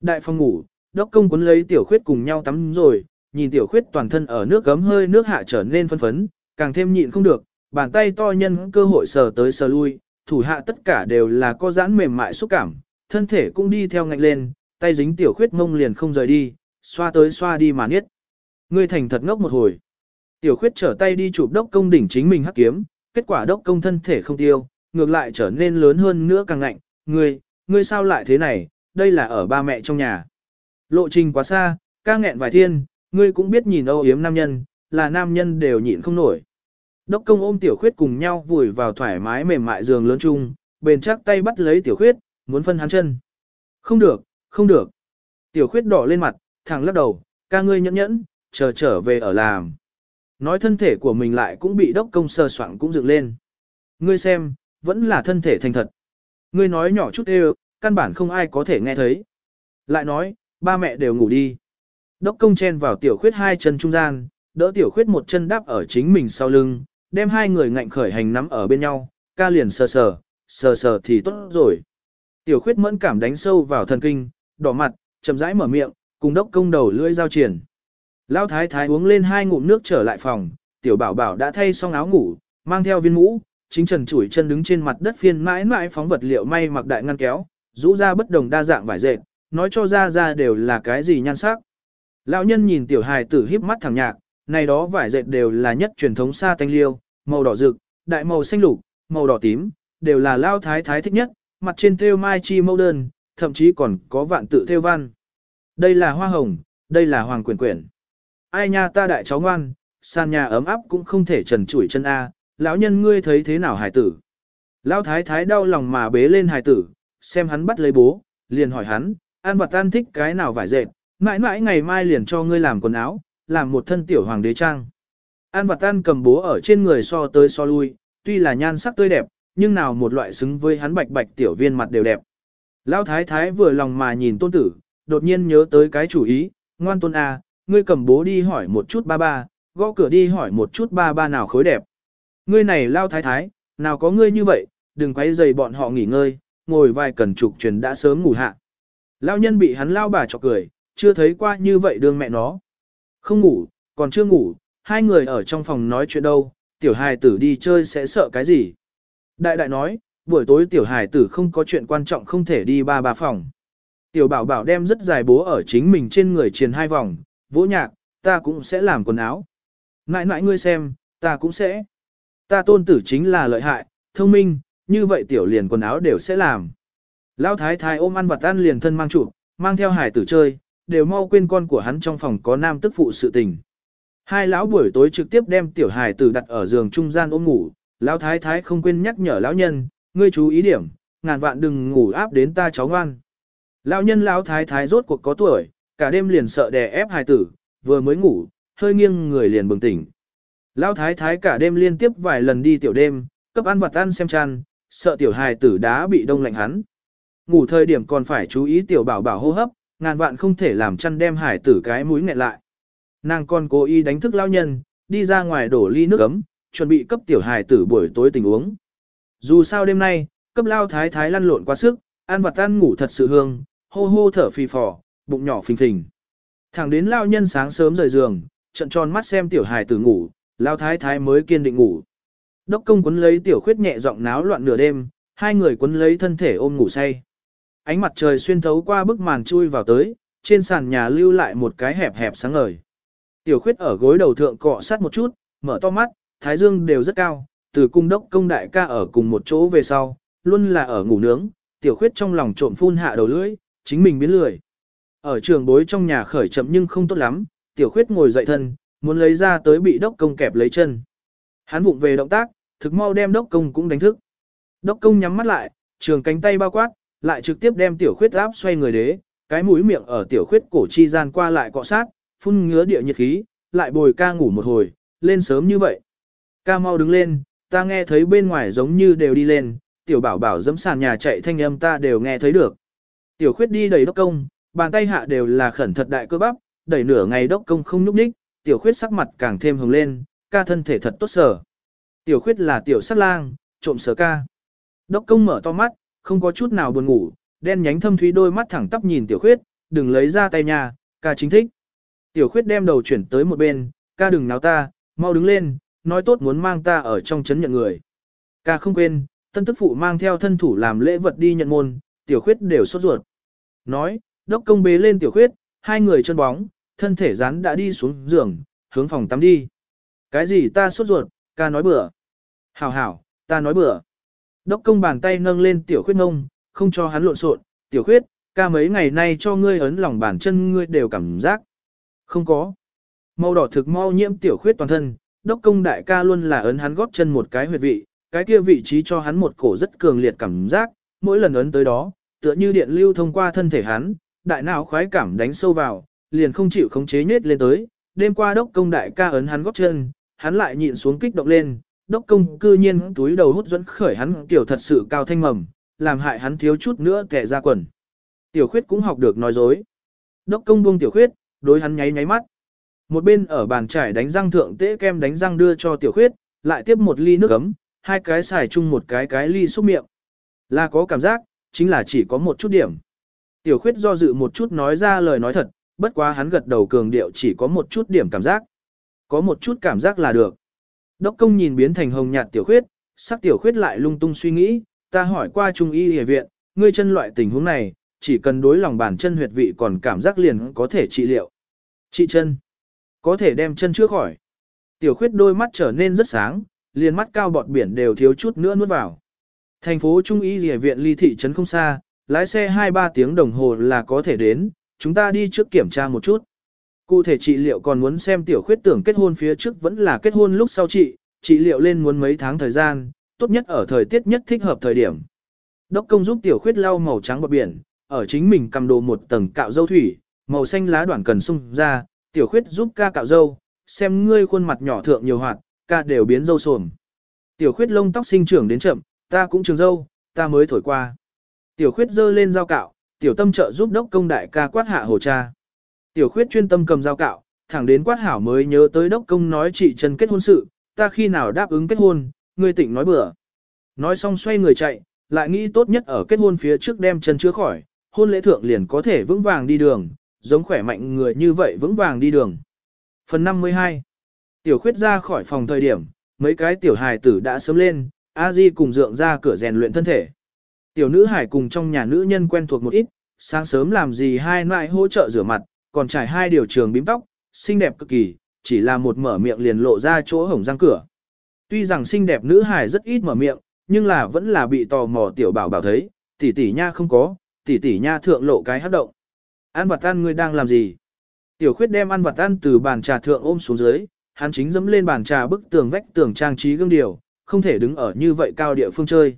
Đại phòng ngủ, đốc công cuốn lấy tiểu khuyết cùng nhau tắm rồi, nhìn tiểu khuyết toàn thân ở nước gấm hơi nước hạ trở nên phân phấn, càng thêm nhịn không được, bàn tay to nhân cơ hội sờ tới sờ lui, thủ hạ tất cả đều là có giãn mềm mại xúc cảm, thân thể cũng đi theo ngạnh lên, tay dính tiểu khuyết mông liền không rời đi, xoa tới xoa đi mà niết. Ngươi thành thật ngốc một hồi. Tiểu khuyết trở tay đi chụp đốc công đỉnh chính mình hắc kiếm, kết quả đốc công thân thể không tiêu, ngược lại trở nên lớn hơn nữa càng ngạnh. Ngươi, ngươi sao lại thế này, đây là ở ba mẹ trong nhà. Lộ trình quá xa, ca nghẹn vài thiên, ngươi cũng biết nhìn âu yếm nam nhân, là nam nhân đều nhịn không nổi. Đốc công ôm tiểu khuyết cùng nhau vùi vào thoải mái mềm mại giường lớn chung, bền chắc tay bắt lấy tiểu khuyết, muốn phân hắn chân. Không được, không được. Tiểu khuyết đỏ lên mặt, thẳng lắc đầu, ca ngươi nhẫn nhẫn, chờ trở về ở làm. Nói thân thể của mình lại cũng bị đốc công sờ soạn cũng dựng lên. Ngươi xem, vẫn là thân thể thành thật. Ngươi nói nhỏ chút đều, căn bản không ai có thể nghe thấy. Lại nói, ba mẹ đều ngủ đi. Đốc công chen vào tiểu khuyết hai chân trung gian, đỡ tiểu khuyết một chân đắp ở chính mình sau lưng, đem hai người ngạnh khởi hành nắm ở bên nhau, ca liền sờ sờ, sờ sờ thì tốt rồi. Tiểu khuyết mẫn cảm đánh sâu vào thần kinh, đỏ mặt, chậm rãi mở miệng, cùng đốc công đầu lưỡi giao triển. Lão thái thái uống lên hai ngụm nước trở lại phòng, tiểu bảo bảo đã thay xong áo ngủ, mang theo viên mũ, chính trần chủi chân đứng trên mặt đất phiên mãi mãi phóng vật liệu may mặc đại ngăn kéo, rũ ra bất đồng đa dạng vải dệt, nói cho ra ra đều là cái gì nhan sắc. Lão nhân nhìn tiểu hài tử híp mắt thẳng nhạc, này đó vải dệt đều là nhất truyền thống xa tanh liêu, màu đỏ rực, đại màu xanh lục, màu đỏ tím, đều là lao thái thái thích nhất, mặt trên thêu mai chi mẫu đơn, thậm chí còn có vạn tự thêu văn. Đây là hoa hồng, đây là hoàng quyển quyển. Ai nha ta đại cháu ngoan, sàn nhà ấm áp cũng không thể trần chủi chân A, lão nhân ngươi thấy thế nào hải tử. Lão thái thái đau lòng mà bế lên hải tử, xem hắn bắt lấy bố, liền hỏi hắn, an vật an thích cái nào vải dệt, mãi mãi ngày mai liền cho ngươi làm quần áo, làm một thân tiểu hoàng đế trang. An vật Tan cầm bố ở trên người so tới so lui, tuy là nhan sắc tươi đẹp, nhưng nào một loại xứng với hắn bạch bạch tiểu viên mặt đều đẹp. Lão thái thái vừa lòng mà nhìn tôn tử, đột nhiên nhớ tới cái chủ ý, ngoan tôn A, ngươi cầm bố đi hỏi một chút ba ba, gõ cửa đi hỏi một chút ba ba nào khối đẹp. Ngươi này lao thái thái, nào có ngươi như vậy, đừng quay dày bọn họ nghỉ ngơi, ngồi vài cần trục truyền đã sớm ngủ hạ. Lao nhân bị hắn lao bà chọc cười, chưa thấy qua như vậy đương mẹ nó. Không ngủ, còn chưa ngủ, hai người ở trong phòng nói chuyện đâu, tiểu hài tử đi chơi sẽ sợ cái gì. Đại đại nói, buổi tối tiểu hài tử không có chuyện quan trọng không thể đi ba ba phòng. Tiểu bảo bảo đem rất dài bố ở chính mình trên người truyền hai vòng, vỗ nhạc, ta cũng sẽ làm quần áo. Nãi nãi ngươi xem, ta cũng sẽ. Ta tôn tử chính là lợi hại, thông minh, như vậy tiểu liền quần áo đều sẽ làm. Lão thái thái ôm ăn vật ăn liền thân mang trụ, mang theo hải tử chơi, đều mau quên con của hắn trong phòng có nam tức phụ sự tình. Hai lão buổi tối trực tiếp đem tiểu hải tử đặt ở giường trung gian ôm ngủ, lão thái thái không quên nhắc nhở lão nhân, ngươi chú ý điểm, ngàn vạn đừng ngủ áp đến ta cháu ngoan. Lão nhân lão thái thái rốt cuộc có tuổi, cả đêm liền sợ đè ép hài tử, vừa mới ngủ, hơi nghiêng người liền bừng tỉnh. Lão thái thái cả đêm liên tiếp vài lần đi tiểu đêm, cấp ăn vật ăn xem chăn, sợ tiểu hài tử đá bị đông lạnh hắn. Ngủ thời điểm còn phải chú ý tiểu bảo bảo hô hấp, ngàn vạn không thể làm chăn đem hải tử cái mũi nghẹn lại. Nàng còn cố ý đánh thức lão nhân, đi ra ngoài đổ ly nước ấm, chuẩn bị cấp tiểu hài tử buổi tối tình uống. Dù sao đêm nay, cấp lao thái thái lăn lộn quá sức, ăn vặt ăn ngủ thật sự hương, hô hô thở phì phò, bụng nhỏ phình phình. Thẳng đến lao nhân sáng sớm rời giường, trận tròn mắt xem tiểu hài tử ngủ, lao thái thái mới kiên định ngủ. Đốc công quấn lấy tiểu khuyết nhẹ giọng náo loạn nửa đêm, hai người quấn lấy thân thể ôm ngủ say. Ánh mặt trời xuyên thấu qua bức màn chui vào tới, trên sàn nhà lưu lại một cái hẹp hẹp sáng ngời. Tiểu khuyết ở gối đầu thượng cọ sát một chút, mở to mắt, thái dương đều rất cao, từ cung đốc công đại ca ở cùng một chỗ về sau, luôn là ở ngủ nướng, tiểu khuyết trong lòng trộm phun hạ đầu lưỡi, chính mình biến lười. Ở trường bối trong nhà khởi chậm nhưng không tốt lắm, tiểu khuyết ngồi dậy thân, muốn lấy ra tới bị đốc công kẹp lấy chân. Hắn vụng về động tác, thực mau đem đốc công cũng đánh thức. Đốc công nhắm mắt lại, trường cánh tay bao quát, lại trực tiếp đem tiểu khuyết áp xoay người đế, cái mũi miệng ở tiểu khuyết cổ chi gian qua lại cọ sát, phun ngứa địa nhiệt khí, lại bồi ca ngủ một hồi, lên sớm như vậy. Ca mau đứng lên, ta nghe thấy bên ngoài giống như đều đi lên, tiểu bảo bảo dẫm sàn nhà chạy thanh âm ta đều nghe thấy được. Tiểu khuyết đi đầy đốc công, bàn tay hạ đều là khẩn thật đại cơ bắp, đẩy nửa ngày đốc công không nhúc nhích, tiểu khuyết sắc mặt càng thêm hồng lên, ca thân thể thật tốt sở. Tiểu khuyết là tiểu sắc lang, trộm sở ca. Đốc công mở to mắt, không có chút nào buồn ngủ, đen nhánh thâm thúy đôi mắt thẳng tắp nhìn tiểu khuyết, đừng lấy ra tay nhà, ca chính thích. Tiểu khuyết đem đầu chuyển tới một bên, ca đừng náo ta, mau đứng lên, nói tốt muốn mang ta ở trong chấn nhận người. Ca không quên, tân tức phụ mang theo thân thủ làm lễ vật đi nhận môn, tiểu khuyết đều sốt ruột. Nói, đốc công bế lên tiểu khuyết, hai người chân bóng, thân thể rắn đã đi xuống giường, hướng phòng tắm đi. Cái gì ta sốt ruột, ca nói bừa. Hảo hảo, ta nói bừa. Đốc công bàn tay nâng lên tiểu khuyết ngông, không cho hắn lộn xộn. tiểu khuyết, ca mấy ngày nay cho ngươi ấn lòng bàn chân ngươi đều cảm giác. Không có. Màu đỏ thực mau nhiễm tiểu khuyết toàn thân, đốc công đại ca luôn là ấn hắn góp chân một cái huyệt vị, cái kia vị trí cho hắn một cổ rất cường liệt cảm giác, mỗi lần ấn tới đó, tựa như điện lưu thông qua thân thể hắn, đại não khoái cảm đánh sâu vào, liền không chịu khống chế nhết lên tới, đêm qua đốc công đại ca ấn hắn góp chân, hắn lại nhịn xuống kích động lên, đốc công cư nhiên túi đầu hút dẫn khởi hắn kiểu thật sự cao thanh mầm, làm hại hắn thiếu chút nữa kẻ ra quần. Tiểu khuyết cũng học được nói dối. Đốc công buông tiểu khuyết, đối hắn nháy nháy mắt. Một bên ở bàn trải đánh răng thượng tế kem đánh răng đưa cho tiểu khuyết, lại tiếp một ly nước ấm, hai cái xài chung một cái cái ly xúc miệng. Là có cảm giác, chính là chỉ có một chút điểm. Tiểu khuyết do dự một chút nói ra lời nói thật, bất quá hắn gật đầu cường điệu chỉ có một chút điểm cảm giác. Có một chút cảm giác là được. Đốc công nhìn biến thành hồng nhạt tiểu khuyết, sắc tiểu khuyết lại lung tung suy nghĩ, ta hỏi qua trung y y viện, ngươi chân loại tình huống này, chỉ cần đối lòng bàn chân huyệt vị còn cảm giác liền có thể trị liệu chị chân, có thể đem chân trước khỏi. Tiểu khuyết đôi mắt trở nên rất sáng, liền mắt cao bọt biển đều thiếu chút nữa nuốt vào. Thành phố Trung y y viện ly thị trấn không xa, lái xe 2-3 tiếng đồng hồ là có thể đến, chúng ta đi trước kiểm tra một chút. Cụ thể trị liệu còn muốn xem tiểu khuyết tưởng kết hôn phía trước vẫn là kết hôn lúc sau chị trị liệu lên muốn mấy tháng thời gian, tốt nhất ở thời tiết nhất thích hợp thời điểm. Đốc công giúp tiểu khuyết lau màu trắng bọt biển, ở chính mình cầm đồ một tầng cạo dâu thủy, màu xanh lá đoạn cần sung ra, tiểu khuyết giúp ca cạo dâu, xem ngươi khuôn mặt nhỏ thượng nhiều hoạt, ca đều biến dâu sồm. Tiểu khuyết lông tóc sinh trưởng đến chậm, ta cũng trường dâu, ta mới thổi qua. Tiểu khuyết dơ lên dao cạo, tiểu tâm trợ giúp đốc công đại ca quát hạ hồ cha. Tiểu khuyết chuyên tâm cầm dao cạo, thẳng đến quát hảo mới nhớ tới đốc công nói chị Trần kết hôn sự, ta khi nào đáp ứng kết hôn, ngươi tỉnh nói bừa. Nói xong xoay người chạy, lại nghĩ tốt nhất ở kết hôn phía trước đem chân chữa khỏi, hôn lễ thượng liền có thể vững vàng đi đường, giống khỏe mạnh người như vậy vững vàng đi đường. Phần 52 Tiểu khuyết ra khỏi phòng thời điểm, mấy cái tiểu hài tử đã sớm lên, a di cùng dượng ra cửa rèn luyện thân thể. Tiểu nữ hải cùng trong nhà nữ nhân quen thuộc một ít, sáng sớm làm gì hai nại hỗ trợ rửa mặt, còn trải hai điều trường bím tóc, xinh đẹp cực kỳ, chỉ là một mở miệng liền lộ ra chỗ hổng răng cửa. Tuy rằng xinh đẹp nữ hải rất ít mở miệng, nhưng là vẫn là bị tò mò tiểu bảo bảo thấy, tỷ tỷ nha không có, tỷ tỷ nha thượng lộ cái hát động. An vật ăn ngươi đang làm gì? Tiểu khuyết đem ăn vật ăn từ bàn trà thượng ôm xuống dưới, hắn chính dẫm lên bàn trà bức tường vách tường trang trí gương điều, không thể đứng ở như vậy cao địa phương chơi.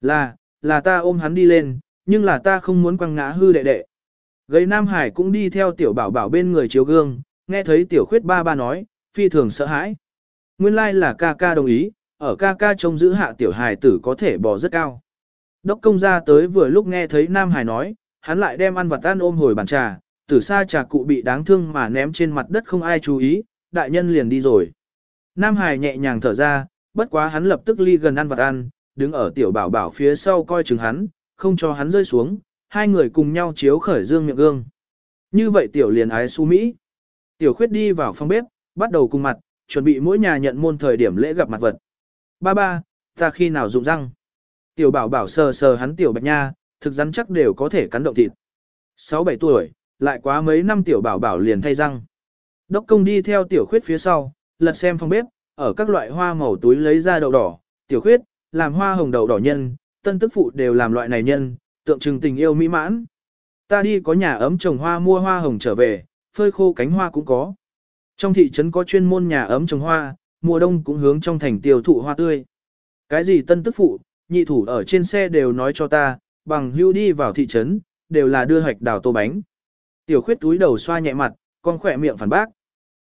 Là, là ta ôm hắn đi lên, nhưng là ta không muốn quăng ngã hư đệ đệ. Gầy Nam Hải cũng đi theo tiểu bảo bảo bên người chiếu gương, nghe thấy tiểu khuyết ba ba nói, phi thường sợ hãi. Nguyên lai like là ca ca đồng ý, ở ca ca trông giữ hạ tiểu hài tử có thể bò rất cao. Đốc công gia tới vừa lúc nghe thấy Nam Hải nói, hắn lại đem ăn vật ăn ôm hồi bàn trà, tử xa trà cụ bị đáng thương mà ném trên mặt đất không ai chú ý, đại nhân liền đi rồi. Nam Hải nhẹ nhàng thở ra, bất quá hắn lập tức ly gần ăn vật ăn, đứng ở tiểu bảo bảo phía sau coi chừng hắn, không cho hắn rơi xuống, hai người cùng nhau chiếu khởi dương miệng gương. Như vậy tiểu liền ái su Mỹ. Tiểu khuyết đi vào phòng bếp, bắt đầu cùng mặt, chuẩn bị mỗi nhà nhận môn thời điểm lễ gặp mặt vật. Ba ba, ta khi nào dụng răng? Tiểu bảo bảo sờ sờ hắn tiểu bạch nha, thực rắn chắc đều có thể cắn động thịt. 6-7 tuổi, lại quá mấy năm tiểu bảo bảo liền thay răng. Đốc công đi theo tiểu khuyết phía sau, lật xem phòng bếp, ở các loại hoa màu túi lấy ra đậu đỏ, tiểu khuyết, làm hoa hồng đậu đỏ nhân, tân tức phụ đều làm loại này nhân, tượng trưng tình yêu mỹ mãn. Ta đi có nhà ấm trồng hoa mua hoa hồng trở về, phơi khô cánh hoa cũng có. Trong thị trấn có chuyên môn nhà ấm trồng hoa, mùa đông cũng hướng trong thành tiêu thụ hoa tươi. Cái gì tân tức phụ, nhị thủ ở trên xe đều nói cho ta, bằng hưu đi vào thị trấn, đều là đưa hoạch đào tô bánh. Tiểu khuyết túi đầu xoa nhẹ mặt, con khỏe miệng phản bác.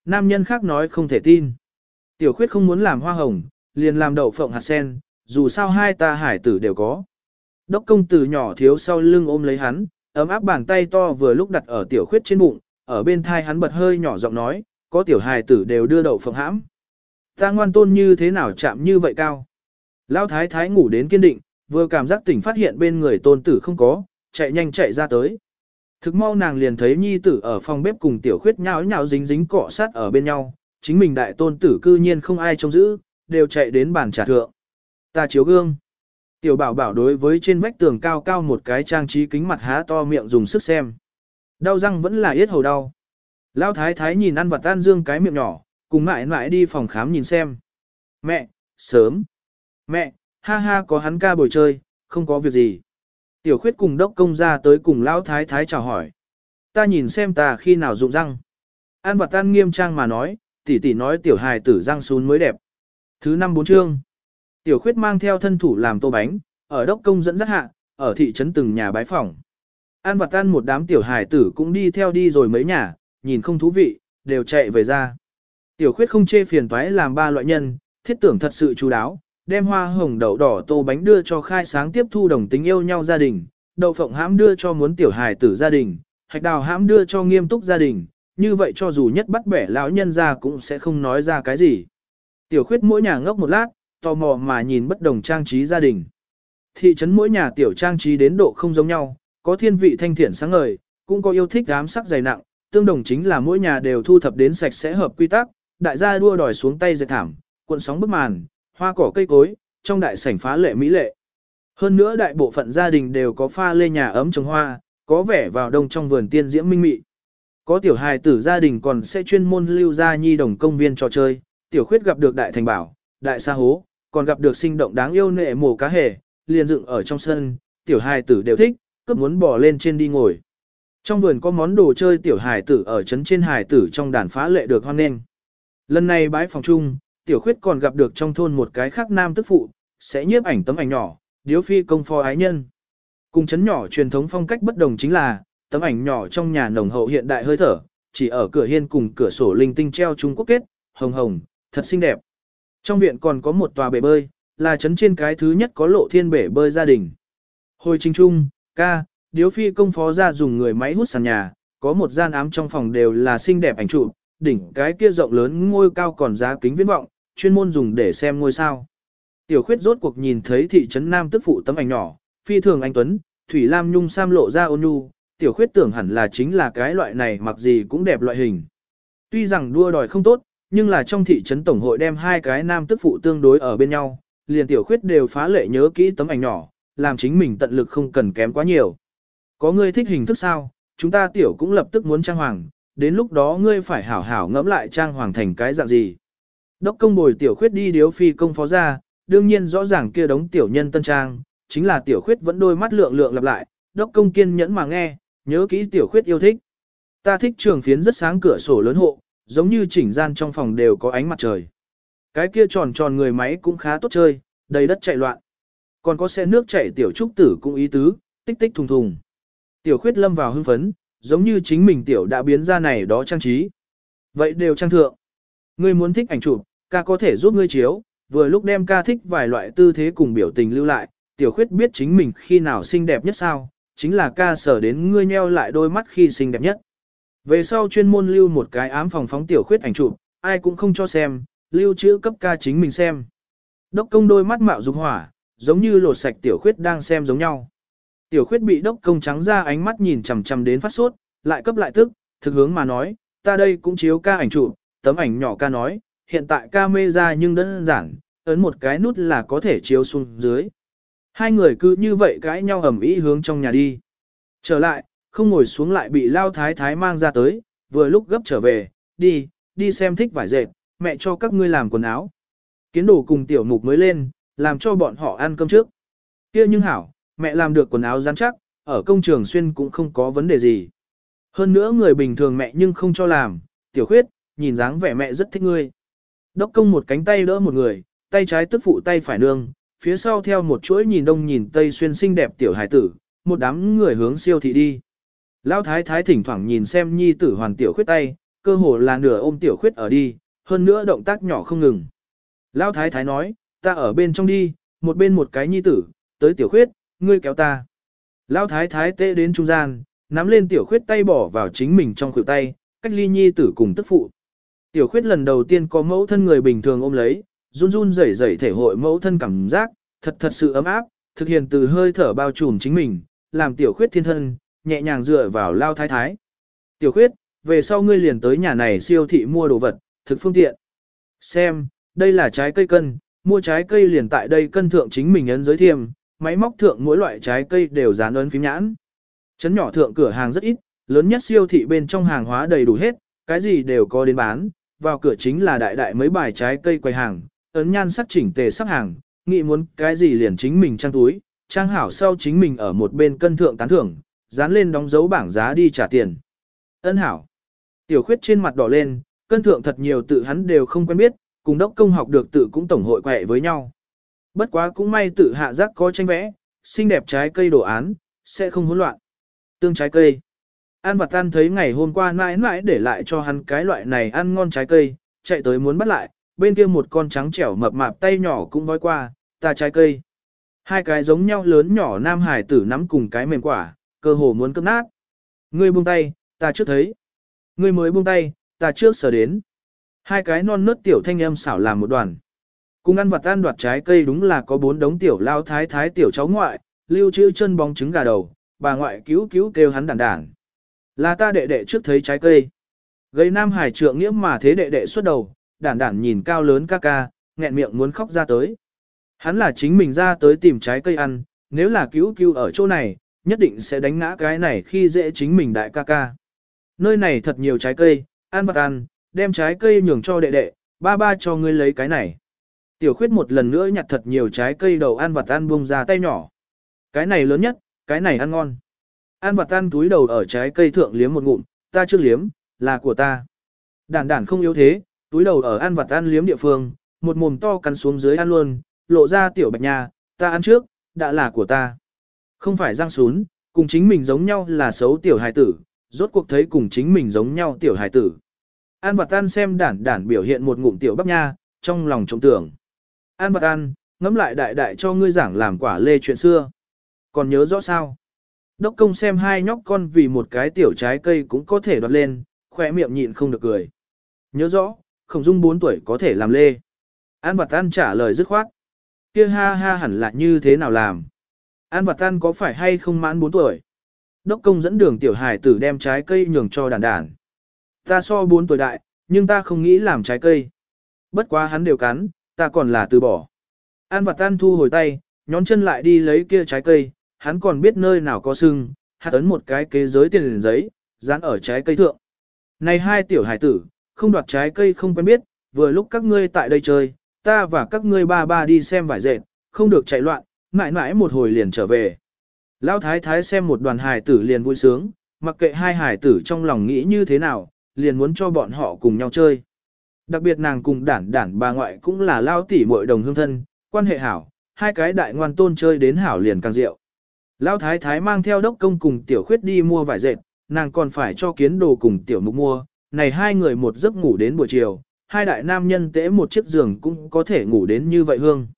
Nam nhân khác nói không thể tin. Tiểu khuyết không muốn làm hoa hồng, liền làm đậu phộng hạt sen, dù sao hai ta hải tử đều có. Đốc công tử nhỏ thiếu sau lưng ôm lấy hắn, ấm áp bàn tay to vừa lúc đặt ở tiểu khuyết trên bụng, ở bên thai hắn bật hơi nhỏ giọng nói, có tiểu hài tử đều đưa đậu phộng hãm. Ta ngoan tôn như thế nào chạm như vậy cao. Lão thái thái ngủ đến kiên định, vừa cảm giác tỉnh phát hiện bên người tôn tử không có, chạy nhanh chạy ra tới. Thực mau nàng liền thấy nhi tử ở phòng bếp cùng tiểu khuyết nhão nhão dính dính cọ sát ở bên nhau, chính mình đại tôn tử cư nhiên không ai trông giữ, đều chạy đến bàn trà thượng. Ta chiếu gương. Tiểu bảo bảo đối với trên vách tường cao cao một cái trang trí kính mặt há to miệng dùng sức xem. Đau răng vẫn là yết hầu đau. lao thái thái nhìn ăn vật tan dương cái miệng nhỏ, cùng mãi mãi đi phòng khám nhìn xem. Mẹ, sớm. Mẹ, ha ha có hắn ca bồi chơi, không có việc gì. Tiểu khuyết cùng đốc công ra tới cùng lão thái thái chào hỏi. Ta nhìn xem ta khi nào rụng răng. An vật tan nghiêm trang mà nói, tỷ tỷ nói tiểu hài tử răng xuống mới đẹp. Thứ năm bốn chương. Tiểu khuyết mang theo thân thủ làm tô bánh, ở đốc công dẫn dắt hạ, ở thị trấn từng nhà bái phỏng. An vật tan một đám tiểu hài tử cũng đi theo đi rồi mấy nhà, nhìn không thú vị, đều chạy về ra. Tiểu khuyết không chê phiền toái làm ba loại nhân, thiết tưởng thật sự chú đáo, đem hoa hồng đậu đỏ tô bánh đưa cho khai sáng tiếp thu đồng tính yêu nhau gia đình, đậu phộng hãm đưa cho muốn tiểu hài tử gia đình, hạch đào hãm đưa cho nghiêm túc gia đình, như vậy cho dù nhất bắt bẻ lão nhân ra cũng sẽ không nói ra cái gì. Tiểu khuyết mỗi nhà ngốc một lát, tò mò mà nhìn bất đồng trang trí gia đình. Thị trấn mỗi nhà tiểu trang trí đến độ không giống nhau, có thiên vị thanh thiện sáng ngời, cũng có yêu thích ám sắc dày nặng, tương đồng chính là mỗi nhà đều thu thập đến sạch sẽ hợp quy tắc, đại gia đua đòi xuống tay dệt thảm, cuộn sóng bức màn, hoa cỏ cây cối, trong đại sảnh phá lệ mỹ lệ. Hơn nữa đại bộ phận gia đình đều có pha lê nhà ấm trồng hoa, có vẻ vào đông trong vườn tiên diễm minh mị. Có tiểu hài tử gia đình còn sẽ chuyên môn lưu ra nhi đồng công viên trò chơi, tiểu khuyết gặp được đại thành bảo, đại sa hố, còn gặp được sinh động đáng yêu nệ mồ cá hề, liền dựng ở trong sân, tiểu hài tử đều thích, cấp muốn bỏ lên trên đi ngồi. Trong vườn có món đồ chơi tiểu hài tử ở trấn trên hài tử trong đàn phá lệ được hoan nghênh. Lần này bãi phòng chung, tiểu khuyết còn gặp được trong thôn một cái khác nam tức phụ, sẽ nhiếp ảnh tấm ảnh nhỏ, điếu phi công phò ái nhân. Cùng chấn nhỏ truyền thống phong cách bất đồng chính là, tấm ảnh nhỏ trong nhà nồng hậu hiện đại hơi thở, chỉ ở cửa hiên cùng cửa sổ linh tinh treo Trung Quốc kết, hồng hồng, thật xinh đẹp. Trong viện còn có một tòa bể bơi, là chấn trên cái thứ nhất có lộ thiên bể bơi gia đình. Hồi trinh trung, ca, điếu phi công phó ra dùng người máy hút sàn nhà, có một gian ám trong phòng đều là xinh đẹp ảnh chụp, đỉnh cái kia rộng lớn ngôi cao còn giá kính viễn vọng, chuyên môn dùng để xem ngôi sao. Tiểu khuyết rốt cuộc nhìn thấy thị trấn Nam tức phụ tấm ảnh nhỏ, phi thường anh Tuấn, Thủy Lam Nhung Sam lộ ra ôn nhu, tiểu khuyết tưởng hẳn là chính là cái loại này mặc gì cũng đẹp loại hình. Tuy rằng đua đòi không tốt, nhưng là trong thị trấn tổng hội đem hai cái nam tức phụ tương đối ở bên nhau, liền tiểu khuyết đều phá lệ nhớ kỹ tấm ảnh nhỏ, làm chính mình tận lực không cần kém quá nhiều. Có người thích hình thức sao, chúng ta tiểu cũng lập tức muốn trang hoàng, đến lúc đó ngươi phải hảo hảo ngẫm lại trang hoàng thành cái dạng gì. Đốc công bồi tiểu khuyết đi điếu phi công phó ra, đương nhiên rõ ràng kia đống tiểu nhân tân trang, chính là tiểu khuyết vẫn đôi mắt lượng lượng lặp lại, đốc công kiên nhẫn mà nghe, nhớ kỹ tiểu khuyết yêu thích. Ta thích trường phiến rất sáng cửa sổ lớn hộ, giống như chỉnh gian trong phòng đều có ánh mặt trời. Cái kia tròn tròn người máy cũng khá tốt chơi, đầy đất chạy loạn. Còn có xe nước chạy tiểu trúc tử cũng ý tứ, tích tích thùng thùng. Tiểu khuyết lâm vào hưng phấn, giống như chính mình tiểu đã biến ra này đó trang trí. Vậy đều trang thượng. Ngươi muốn thích ảnh chụp, ca có thể giúp ngươi chiếu, vừa lúc đem ca thích vài loại tư thế cùng biểu tình lưu lại, tiểu khuyết biết chính mình khi nào xinh đẹp nhất sao, chính là ca sở đến ngươi nheo lại đôi mắt khi xinh đẹp nhất. Về sau chuyên môn lưu một cái ám phòng phóng tiểu khuyết ảnh chụp, ai cũng không cho xem, lưu trữ cấp ca chính mình xem. Đốc công đôi mắt mạo dục hỏa, giống như lột sạch tiểu khuyết đang xem giống nhau. Tiểu khuyết bị đốc công trắng ra ánh mắt nhìn chằm chằm đến phát sốt, lại cấp lại tức, thực hướng mà nói, ta đây cũng chiếu ca ảnh chụp, tấm ảnh nhỏ ca nói, hiện tại ca mê ra nhưng đơn giản, ấn một cái nút là có thể chiếu xuống dưới. Hai người cứ như vậy cãi nhau ầm ĩ hướng trong nhà đi. Trở lại, không ngồi xuống lại bị lao thái thái mang ra tới, vừa lúc gấp trở về, đi, đi xem thích vải dệt, mẹ cho các ngươi làm quần áo. Kiến đồ cùng tiểu mục mới lên, làm cho bọn họ ăn cơm trước. kia nhưng hảo, mẹ làm được quần áo rắn chắc, ở công trường xuyên cũng không có vấn đề gì. Hơn nữa người bình thường mẹ nhưng không cho làm, tiểu khuyết, nhìn dáng vẻ mẹ rất thích ngươi. Đốc công một cánh tay đỡ một người, tay trái tức phụ tay phải nương, phía sau theo một chuỗi nhìn đông nhìn tây xuyên xinh đẹp tiểu hải tử, một đám người hướng siêu thị đi. Lão thái thái thỉnh thoảng nhìn xem nhi tử hoàn tiểu khuyết tay, cơ hồ là nửa ôm tiểu khuyết ở đi, hơn nữa động tác nhỏ không ngừng. Lão thái thái nói, ta ở bên trong đi, một bên một cái nhi tử, tới tiểu khuyết, ngươi kéo ta. Lão thái thái tê đến trung gian, nắm lên tiểu khuyết tay bỏ vào chính mình trong khuỷu tay, cách ly nhi tử cùng tức phụ. Tiểu khuyết lần đầu tiên có mẫu thân người bình thường ôm lấy, run run rẩy rẩy thể hội mẫu thân cảm giác, thật thật sự ấm áp, thực hiện từ hơi thở bao trùm chính mình, làm tiểu khuyết thiên thân, nhẹ nhàng dựa vào lao thái thái. Tiểu khuyết, về sau ngươi liền tới nhà này siêu thị mua đồ vật, thực phương tiện. Xem, đây là trái cây cân, mua trái cây liền tại đây cân thượng chính mình ấn giới thiêm, máy móc thượng mỗi loại trái cây đều dán ấn phím nhãn. Chấn nhỏ thượng cửa hàng rất ít, lớn nhất siêu thị bên trong hàng hóa đầy đủ hết, cái gì đều có đến bán, vào cửa chính là đại đại mấy bài trái cây quầy hàng, ấn nhan sắc chỉnh tề sắp hàng, nghĩ muốn cái gì liền chính mình trang túi, trang hảo sau chính mình ở một bên cân thượng tán thưởng, dán lên đóng dấu bảng giá đi trả tiền. Ân hảo. Tiểu khuyết trên mặt đỏ lên, cân thượng thật nhiều tự hắn đều không quen biết, cùng đốc công học được tự cũng tổng hội quẹ với nhau. Bất quá cũng may tự hạ giác có tranh vẽ, xinh đẹp trái cây đồ án, sẽ không hỗn loạn. Tương trái cây. An vặt tan thấy ngày hôm qua mãi mãi để lại cho hắn cái loại này ăn ngon trái cây, chạy tới muốn bắt lại, bên kia một con trắng trẻo mập mạp tay nhỏ cũng voi qua, ta trái cây. Hai cái giống nhau lớn nhỏ nam hải tử nắm cùng cái mềm quả, cơ hồ muốn cấp nát. Ngươi buông tay, ta trước thấy. Ngươi mới buông tay, ta trước sờ đến. Hai cái non nớt tiểu thanh âm xảo làm một đoàn. Cùng ăn vặt ăn đoạt trái cây đúng là có bốn đống tiểu lao thái thái tiểu cháu ngoại, lưu trữ chân bóng trứng gà đầu, bà ngoại cứu cứu kêu hắn đàn đảng. Là ta đệ đệ trước thấy trái cây. Gây nam hải trượng nghĩa mà thế đệ đệ xuất đầu, đản đản nhìn cao lớn ca ca, nghẹn miệng muốn khóc ra tới. Hắn là chính mình ra tới tìm trái cây ăn, nếu là cứu cứu ở chỗ này, nhất định sẽ đánh ngã cái này khi dễ chính mình đại ca ca. Nơi này thật nhiều trái cây, ăn vặt ăn, đem trái cây nhường cho đệ đệ, ba ba cho ngươi lấy cái này. Tiểu khuyết một lần nữa nhặt thật nhiều trái cây đầu ăn vặt ăn buông ra tay nhỏ. Cái này lớn nhất, cái này ăn ngon. An vật tan túi đầu ở trái cây thượng liếm một ngụm, ta chưa liếm, là của ta. Đản đản không yếu thế, túi đầu ở ăn vật tan liếm địa phương, một mồm to cắn xuống dưới ăn luôn, lộ ra tiểu bạch nha, ta ăn trước, đã là của ta. Không phải răng xuống, cùng chính mình giống nhau là xấu tiểu hài tử, rốt cuộc thấy cùng chính mình giống nhau tiểu hài tử. An vật tan xem đản đản biểu hiện một ngụm tiểu bắp nha, trong lòng trọng tưởng. An vật tan ngẫm lại đại đại cho ngươi giảng làm quả lê chuyện xưa. Còn nhớ rõ sao? Đốc công xem hai nhóc con vì một cái tiểu trái cây cũng có thể đoạt lên, khỏe miệng nhịn không được cười. Nhớ rõ, khổng dung 4 tuổi có thể làm lê. An vật tan trả lời dứt khoát. Kia ha ha hẳn là như thế nào làm? An vật tan có phải hay không mãn 4 tuổi? Đốc công dẫn đường tiểu hải tử đem trái cây nhường cho đàn đàn. Ta so 4 tuổi đại, nhưng ta không nghĩ làm trái cây. Bất quá hắn đều cắn, ta còn là từ bỏ. An vật tan thu hồi tay, nhón chân lại đi lấy kia trái cây, hắn còn biết nơi nào có sưng, hạt ấn một cái kế giới tiền liền giấy, dán ở trái cây thượng. Này hai tiểu hải tử, không đoạt trái cây không quen biết, vừa lúc các ngươi tại đây chơi, ta và các ngươi ba ba đi xem vải dệt, không được chạy loạn, mãi mãi một hồi liền trở về. Lão thái thái xem một đoàn hải tử liền vui sướng, mặc kệ hai hải tử trong lòng nghĩ như thế nào, liền muốn cho bọn họ cùng nhau chơi. Đặc biệt nàng cùng đản đản bà ngoại cũng là lao tỷ muội đồng hương thân, quan hệ hảo, hai cái đại ngoan tôn chơi đến hảo liền càng rượu. Lão thái thái mang theo đốc công cùng tiểu khuyết đi mua vải dệt, nàng còn phải cho kiến đồ cùng tiểu mục mua, này hai người một giấc ngủ đến buổi chiều, hai đại nam nhân tễ một chiếc giường cũng có thể ngủ đến như vậy hương.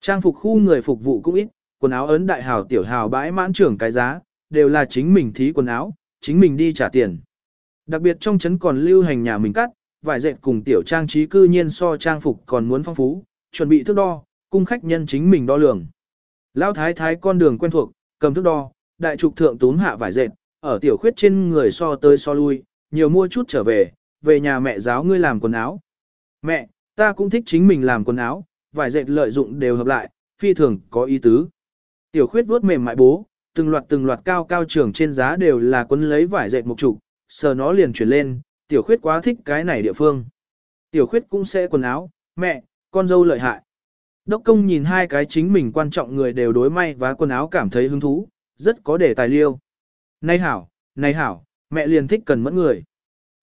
Trang phục khu người phục vụ cũng ít, quần áo ấn đại hào tiểu hào bãi mãn trưởng cái giá, đều là chính mình thí quần áo, chính mình đi trả tiền. Đặc biệt trong trấn còn lưu hành nhà mình cắt, vải dệt cùng tiểu trang trí cư nhiên so trang phục còn muốn phong phú, chuẩn bị thước đo, cung khách nhân chính mình đo lường. Lão thái thái con đường quen thuộc, cầm thước đo, đại trục thượng túm hạ vải dệt, ở tiểu khuyết trên người so tới so lui, nhiều mua chút trở về, về nhà mẹ giáo ngươi làm quần áo. Mẹ, ta cũng thích chính mình làm quần áo, vải dệt lợi dụng đều hợp lại, phi thường có ý tứ. Tiểu khuyết vuốt mềm mại bố, từng loạt từng loạt cao cao trưởng trên giá đều là quấn lấy vải dệt một trục, sờ nó liền chuyển lên, tiểu khuyết quá thích cái này địa phương. Tiểu khuyết cũng sẽ quần áo, mẹ, con dâu lợi hại. Đốc công nhìn hai cái chính mình quan trọng người đều đối may và quần áo cảm thấy hứng thú, rất có đề tài liêu. Này hảo, này hảo, mẹ liền thích cần mẫn người.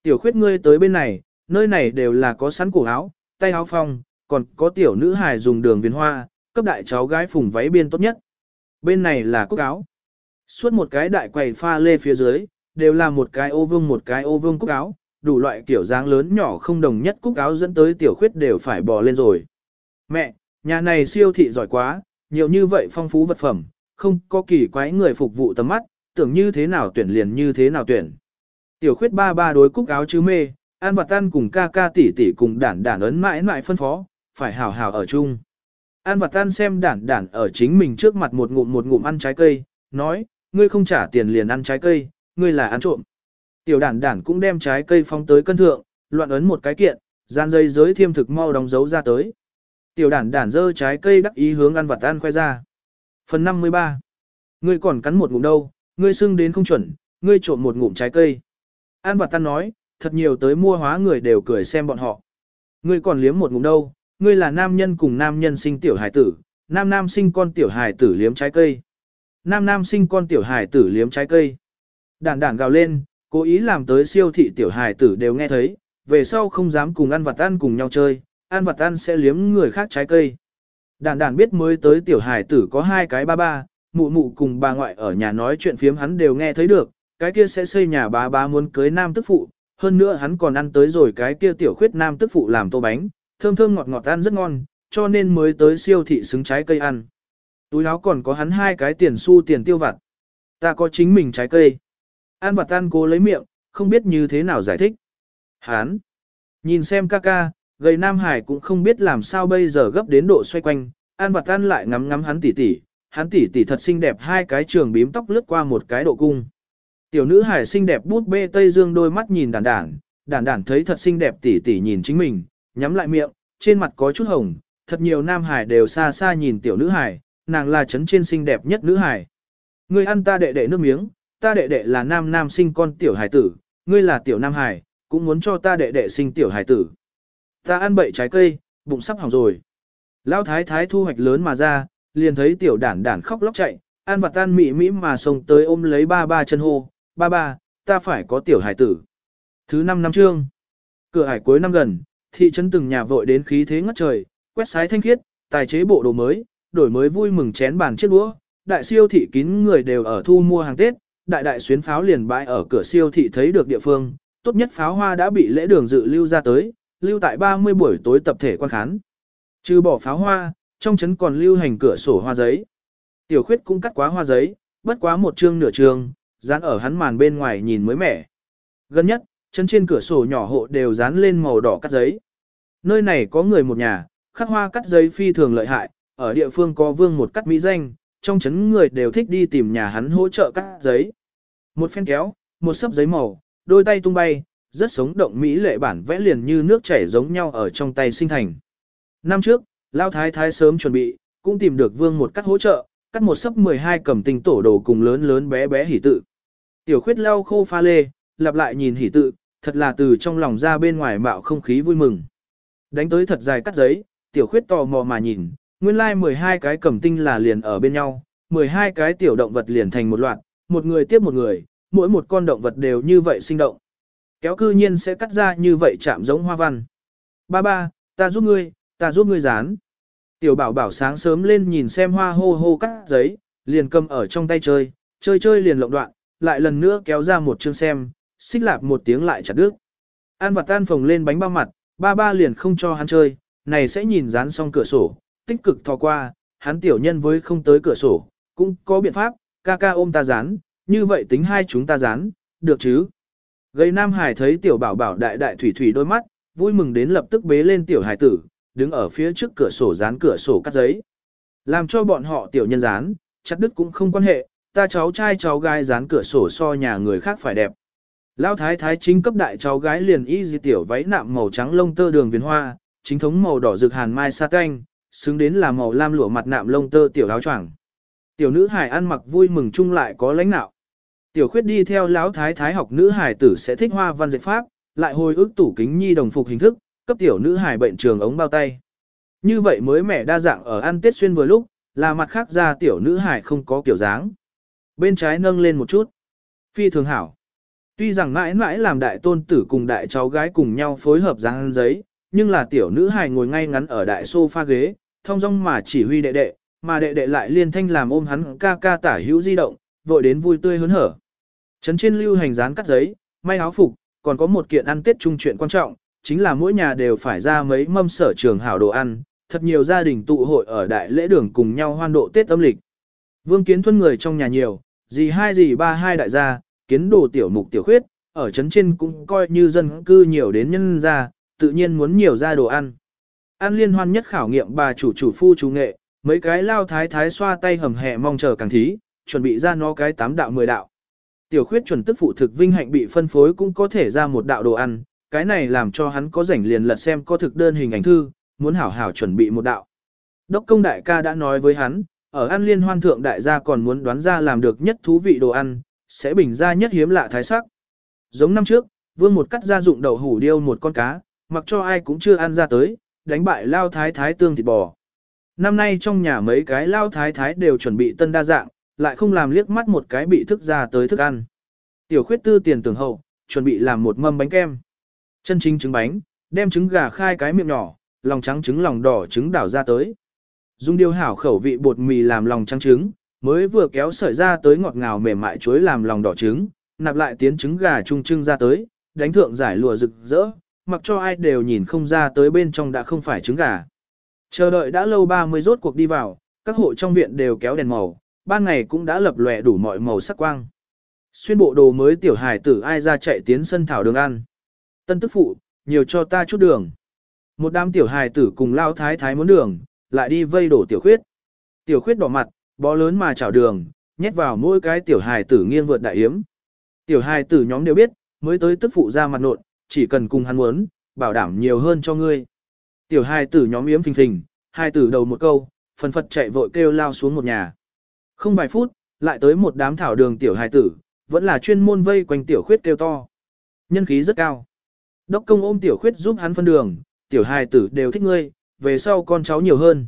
Tiểu khuyết ngươi tới bên này, nơi này đều là có sẵn cổ áo, tay áo phong, còn có tiểu nữ hài dùng đường viền hoa, cấp đại cháu gái phùng váy biên tốt nhất. Bên này là cúc áo. Suốt một cái đại quầy pha lê phía dưới, đều là một cái ô vương một cái ô vương cúc áo, đủ loại kiểu dáng lớn nhỏ không đồng nhất cúc áo dẫn tới tiểu khuyết đều phải bò lên rồi. Mẹ, nhà này siêu thị giỏi quá, nhiều như vậy phong phú vật phẩm, không có kỳ quái người phục vụ tầm mắt, tưởng như thế nào tuyển liền như thế nào tuyển. Tiểu khuyết ba ba đối cúc áo chứ mê, ăn vặt ăn cùng ca ca tỷ tỷ cùng đản đản ấn mãi mãi phân phó, phải hào hào ở chung. An vặt ăn xem đản đản ở chính mình trước mặt một ngụm một ngụm ăn trái cây, nói, ngươi không trả tiền liền ăn trái cây, ngươi là ăn trộm. Tiểu đản đản cũng đem trái cây phong tới cân thượng, loạn ấn một cái kiện, gian dây giới thiêm thực mau đóng dấu ra tới. Tiểu đản đản dơ trái cây đắc ý hướng ăn vặt ăn khoe ra. Phần 53. Ngươi còn cắn một ngụm đâu, ngươi xưng đến không chuẩn, ngươi trộm một ngụm trái cây. An vặt ăn nói, thật nhiều tới mua hóa người đều cười xem bọn họ. Ngươi còn liếm một ngụm đâu, ngươi là nam nhân cùng nam nhân sinh tiểu hải tử, nam nam sinh con tiểu hải tử liếm trái cây. Nam nam sinh con tiểu hải tử liếm trái cây. Đản đản gào lên, cố ý làm tới siêu thị tiểu hải tử đều nghe thấy, về sau không dám cùng ăn vặt ăn cùng nhau chơi, ăn vặt ăn sẽ liếm người khác trái cây. Đàn đàn biết mới tới tiểu Hải tử có hai cái ba ba, mụ mụ cùng bà ngoại ở nhà nói chuyện phiếm hắn đều nghe thấy được, cái kia sẽ xây nhà bá bá muốn cưới nam tức phụ, hơn nữa hắn còn ăn tới rồi cái kia tiểu khuyết nam tức phụ làm tô bánh, thơm thơm ngọt ngọt ăn rất ngon, cho nên mới tới siêu thị xứng trái cây ăn. Túi áo còn có hắn hai cái tiền xu tiền tiêu vặt. Ta có chính mình trái cây. An vặt ăn cố lấy miệng, không biết như thế nào giải thích. Hắn. Nhìn xem ca ca, gầy Nam Hải cũng không biết làm sao bây giờ gấp đến độ xoay quanh, An Vật An lại ngắm ngắm hắn tỉ tỉ, hắn tỉ tỉ thật xinh đẹp hai cái trường bím tóc lướt qua một cái độ cung. Tiểu nữ hải xinh đẹp bút bê Tây Dương đôi mắt nhìn đản đản, đản đản thấy thật xinh đẹp tỉ tỉ nhìn chính mình, nhắm lại miệng, trên mặt có chút hồng, thật nhiều nam hải đều xa xa nhìn tiểu nữ hải, nàng là chấn trên xinh đẹp nhất nữ hải. Ngươi ăn ta đệ đệ nước miếng, ta đệ đệ là nam nam sinh con tiểu hải tử, ngươi là tiểu nam hải, cũng muốn cho ta đệ đệ sinh tiểu hải tử. Ta ăn bậy trái cây, bụng sắp hỏng rồi. Lão thái thái thu hoạch lớn mà ra, liền thấy tiểu đản đản khóc lóc chạy, ăn vặt tan mị mỹ mà xông tới ôm lấy ba ba chân hô, ba ba, ta phải có tiểu hải tử. Thứ năm năm chương, cửa hải cuối năm gần, thị trấn từng nhà vội đến khí thế ngất trời, quét sái thanh khiết, tài chế bộ đồ mới, đổi mới vui mừng chén bàn chiếc đũa, đại siêu thị kín người đều ở thu mua hàng Tết, đại đại xuyến pháo liền bãi ở cửa siêu thị thấy được địa phương, tốt nhất pháo hoa đã bị lễ đường dự lưu ra tới, lưu tại 30 buổi tối tập thể quan khán. Trừ bỏ pháo hoa, trong trấn còn lưu hành cửa sổ hoa giấy. Tiểu khuyết cũng cắt quá hoa giấy, bất quá một chương nửa chương, dán ở hắn màn bên ngoài nhìn mới mẻ. Gần nhất, chân trên cửa sổ nhỏ hộ đều dán lên màu đỏ cắt giấy. Nơi này có người một nhà, khắc hoa cắt giấy phi thường lợi hại, ở địa phương có vương một cắt mỹ danh, trong chấn người đều thích đi tìm nhà hắn hỗ trợ cắt giấy. Một phen kéo, một sấp giấy màu, đôi tay tung bay, rất sống động mỹ lệ bản vẽ liền như nước chảy giống nhau ở trong tay sinh thành. Năm trước, Lao Thái Thái sớm chuẩn bị, cũng tìm được vương một cắt hỗ trợ, cắt một sấp 12 cầm tinh tổ đồ cùng lớn lớn bé bé hỉ tự. Tiểu khuyết lau khô pha lê, lặp lại nhìn hỉ tự, thật là từ trong lòng ra bên ngoài mạo không khí vui mừng. Đánh tới thật dài cắt giấy, tiểu khuyết tò mò mà nhìn, nguyên lai like 12 cái cầm tinh là liền ở bên nhau, 12 cái tiểu động vật liền thành một loạt, một người tiếp một người, mỗi một con động vật đều như vậy sinh động. Kéo cư nhiên sẽ cắt ra như vậy chạm giống hoa văn. Ba ba, ta giúp ngươi, ta giúp ngươi dán. Tiểu bảo bảo sáng sớm lên nhìn xem hoa hô hô cắt giấy, liền cầm ở trong tay chơi, chơi chơi liền lộng đoạn, lại lần nữa kéo ra một chương xem, xích lạp một tiếng lại chặt đứt. An vặt tan phồng lên bánh bao mặt, ba ba liền không cho hắn chơi, này sẽ nhìn dán xong cửa sổ, tích cực thò qua, hắn tiểu nhân với không tới cửa sổ, cũng có biện pháp, ca ca ôm ta dán, như vậy tính hai chúng ta dán, được chứ. Gây Nam Hải thấy tiểu bảo bảo đại đại thủy thủy đôi mắt, vui mừng đến lập tức bế lên tiểu hải tử, đứng ở phía trước cửa sổ dán cửa sổ cắt giấy. Làm cho bọn họ tiểu nhân dán, chặt đứt cũng không quan hệ, ta cháu trai cháu gái dán cửa sổ so nhà người khác phải đẹp. Lão thái thái chính cấp đại cháu gái liền y di tiểu váy nạm màu trắng lông tơ đường viền hoa, chính thống màu đỏ rực hàn mai sa canh, xứng đến là màu lam lụa mặt nạm lông tơ tiểu áo choàng. Tiểu nữ hải ăn mặc vui mừng chung lại có lãnh nạo. Tiểu khuyết đi theo lão thái thái học nữ hải tử sẽ thích hoa văn dạy pháp, lại hồi ức tủ kính nhi đồng phục hình thức, cấp tiểu nữ hải bệnh trường ống bao tay. Như vậy mới mẻ đa dạng ở ăn tết xuyên vừa lúc, là mặt khác ra tiểu nữ hải không có kiểu dáng. Bên trái nâng lên một chút. Phi thường hảo. Tuy rằng mãi mãi làm đại tôn tử cùng đại cháu gái cùng nhau phối hợp dáng giấy, nhưng là tiểu nữ hài ngồi ngay ngắn ở đại sofa ghế, thông dong mà chỉ huy đệ đệ, mà đệ đệ lại liên thanh làm ôm hắn ca ca tả hữu di động, vội đến vui tươi hớn hở. Trấn trên lưu hành dán cắt giấy, may áo phục, còn có một kiện ăn tết trung chuyện quan trọng, chính là mỗi nhà đều phải ra mấy mâm sở trường hảo đồ ăn, thật nhiều gia đình tụ hội ở đại lễ đường cùng nhau hoan độ Tết âm lịch. Vương Kiến Thuân người trong nhà nhiều, gì hai gì ba hai đại gia, kiến đồ tiểu mục tiểu khuyết, ở trấn trên cũng coi như dân cư nhiều đến nhân gia, tự nhiên muốn nhiều ra đồ ăn. An liên hoan nhất khảo nghiệm bà chủ chủ phu chủ nghệ, mấy cái lao thái thái xoa tay hầm hẹ mong chờ càng thí, chuẩn bị ra nó cái tám đạo mười đạo. Tiểu khuyết chuẩn tức phụ thực vinh hạnh bị phân phối cũng có thể ra một đạo đồ ăn, cái này làm cho hắn có rảnh liền lật xem có thực đơn hình ảnh thư, muốn hảo hảo chuẩn bị một đạo. Đốc công đại ca đã nói với hắn, ở ăn liên hoan thượng đại gia còn muốn đoán ra làm được nhất thú vị đồ ăn, sẽ bình ra nhất hiếm lạ thái sắc. Giống năm trước, vương một cắt ra dụng đậu hủ điêu một con cá, mặc cho ai cũng chưa ăn ra tới, đánh bại lao thái thái tương thịt bò. Năm nay trong nhà mấy cái lao thái thái đều chuẩn bị tân đa dạng, lại không làm liếc mắt một cái bị thức ra tới thức ăn. Tiểu khuyết tư tiền tưởng hậu, chuẩn bị làm một mâm bánh kem. Chân chính trứng bánh, đem trứng gà khai cái miệng nhỏ, lòng trắng trứng lòng đỏ trứng đảo ra tới. Dùng điều hảo khẩu vị bột mì làm lòng trắng trứng, mới vừa kéo sợi ra tới ngọt ngào mềm mại chuối làm lòng đỏ trứng, nạp lại tiến trứng gà trung trưng ra tới, đánh thượng giải lụa rực rỡ, mặc cho ai đều nhìn không ra tới bên trong đã không phải trứng gà. Chờ đợi đã lâu 30 rốt cuộc đi vào, các hộ trong viện đều kéo đèn màu, ban ngày cũng đã lập lòe đủ mọi màu sắc quang. Xuyên bộ đồ mới tiểu hài tử ai ra chạy tiến sân thảo đường ăn. Tân tức phụ, nhiều cho ta chút đường. Một đám tiểu hài tử cùng lao thái thái muốn đường, lại đi vây đổ tiểu khuyết. Tiểu khuyết đỏ mặt, bó lớn mà chảo đường, nhét vào mỗi cái tiểu hài tử nghiêng vượt đại yếm. Tiểu hài tử nhóm đều biết, mới tới tức phụ ra mặt nộn, chỉ cần cùng hắn muốn, bảo đảm nhiều hơn cho ngươi. Tiểu hài tử nhóm yếm phình phình, hai tử đầu một câu, phần phật chạy vội kêu lao xuống một nhà. Không vài phút, lại tới một đám thảo đường tiểu hài tử, vẫn là chuyên môn vây quanh tiểu khuyết kêu to. Nhân khí rất cao. Đốc công ôm tiểu khuyết giúp hắn phân đường, tiểu hài tử đều thích ngươi, về sau con cháu nhiều hơn.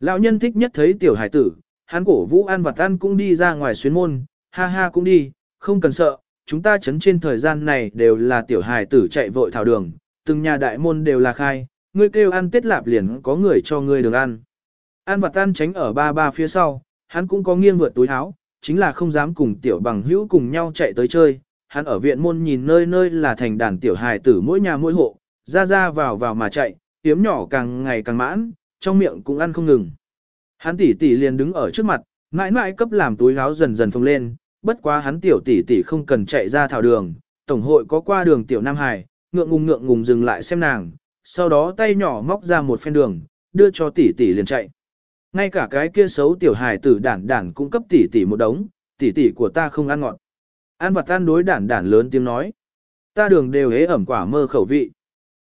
Lão nhân thích nhất thấy tiểu hài tử, hắn cổ vũ ăn vặt ăn cũng đi ra ngoài xuyến môn, ha ha cũng đi, không cần sợ, chúng ta chấn trên thời gian này đều là tiểu hài tử chạy vội thảo đường, từng nhà đại môn đều là khai, ngươi kêu ăn tết lạp liền có người cho ngươi đường ăn. Ăn vặt ăn tránh ở ba ba phía sau, hắn cũng có nghiêng vượt túi áo, chính là không dám cùng tiểu bằng hữu cùng nhau chạy tới chơi. Hắn ở viện môn nhìn nơi nơi là thành đàn tiểu hài tử mỗi nhà mỗi hộ, ra ra vào vào mà chạy, tiếm nhỏ càng ngày càng mãn, trong miệng cũng ăn không ngừng. Hắn tỷ tỷ liền đứng ở trước mặt, mãi mãi cấp làm túi áo dần dần phồng lên, bất quá hắn tiểu tỷ tỷ không cần chạy ra thảo đường, tổng hội có qua đường tiểu Nam Hải, ngượng ngùng ngượng ngùng dừng lại xem nàng, sau đó tay nhỏ móc ra một phen đường, đưa cho tỷ tỷ liền chạy. Ngay cả cái kia xấu tiểu hài tử đản đản cũng cấp tỷ tỷ một đống, tỷ tỷ của ta không ăn ngọt. Ăn vật tan đối đản đản lớn tiếng nói. Ta đường đều hế ẩm quả mơ khẩu vị.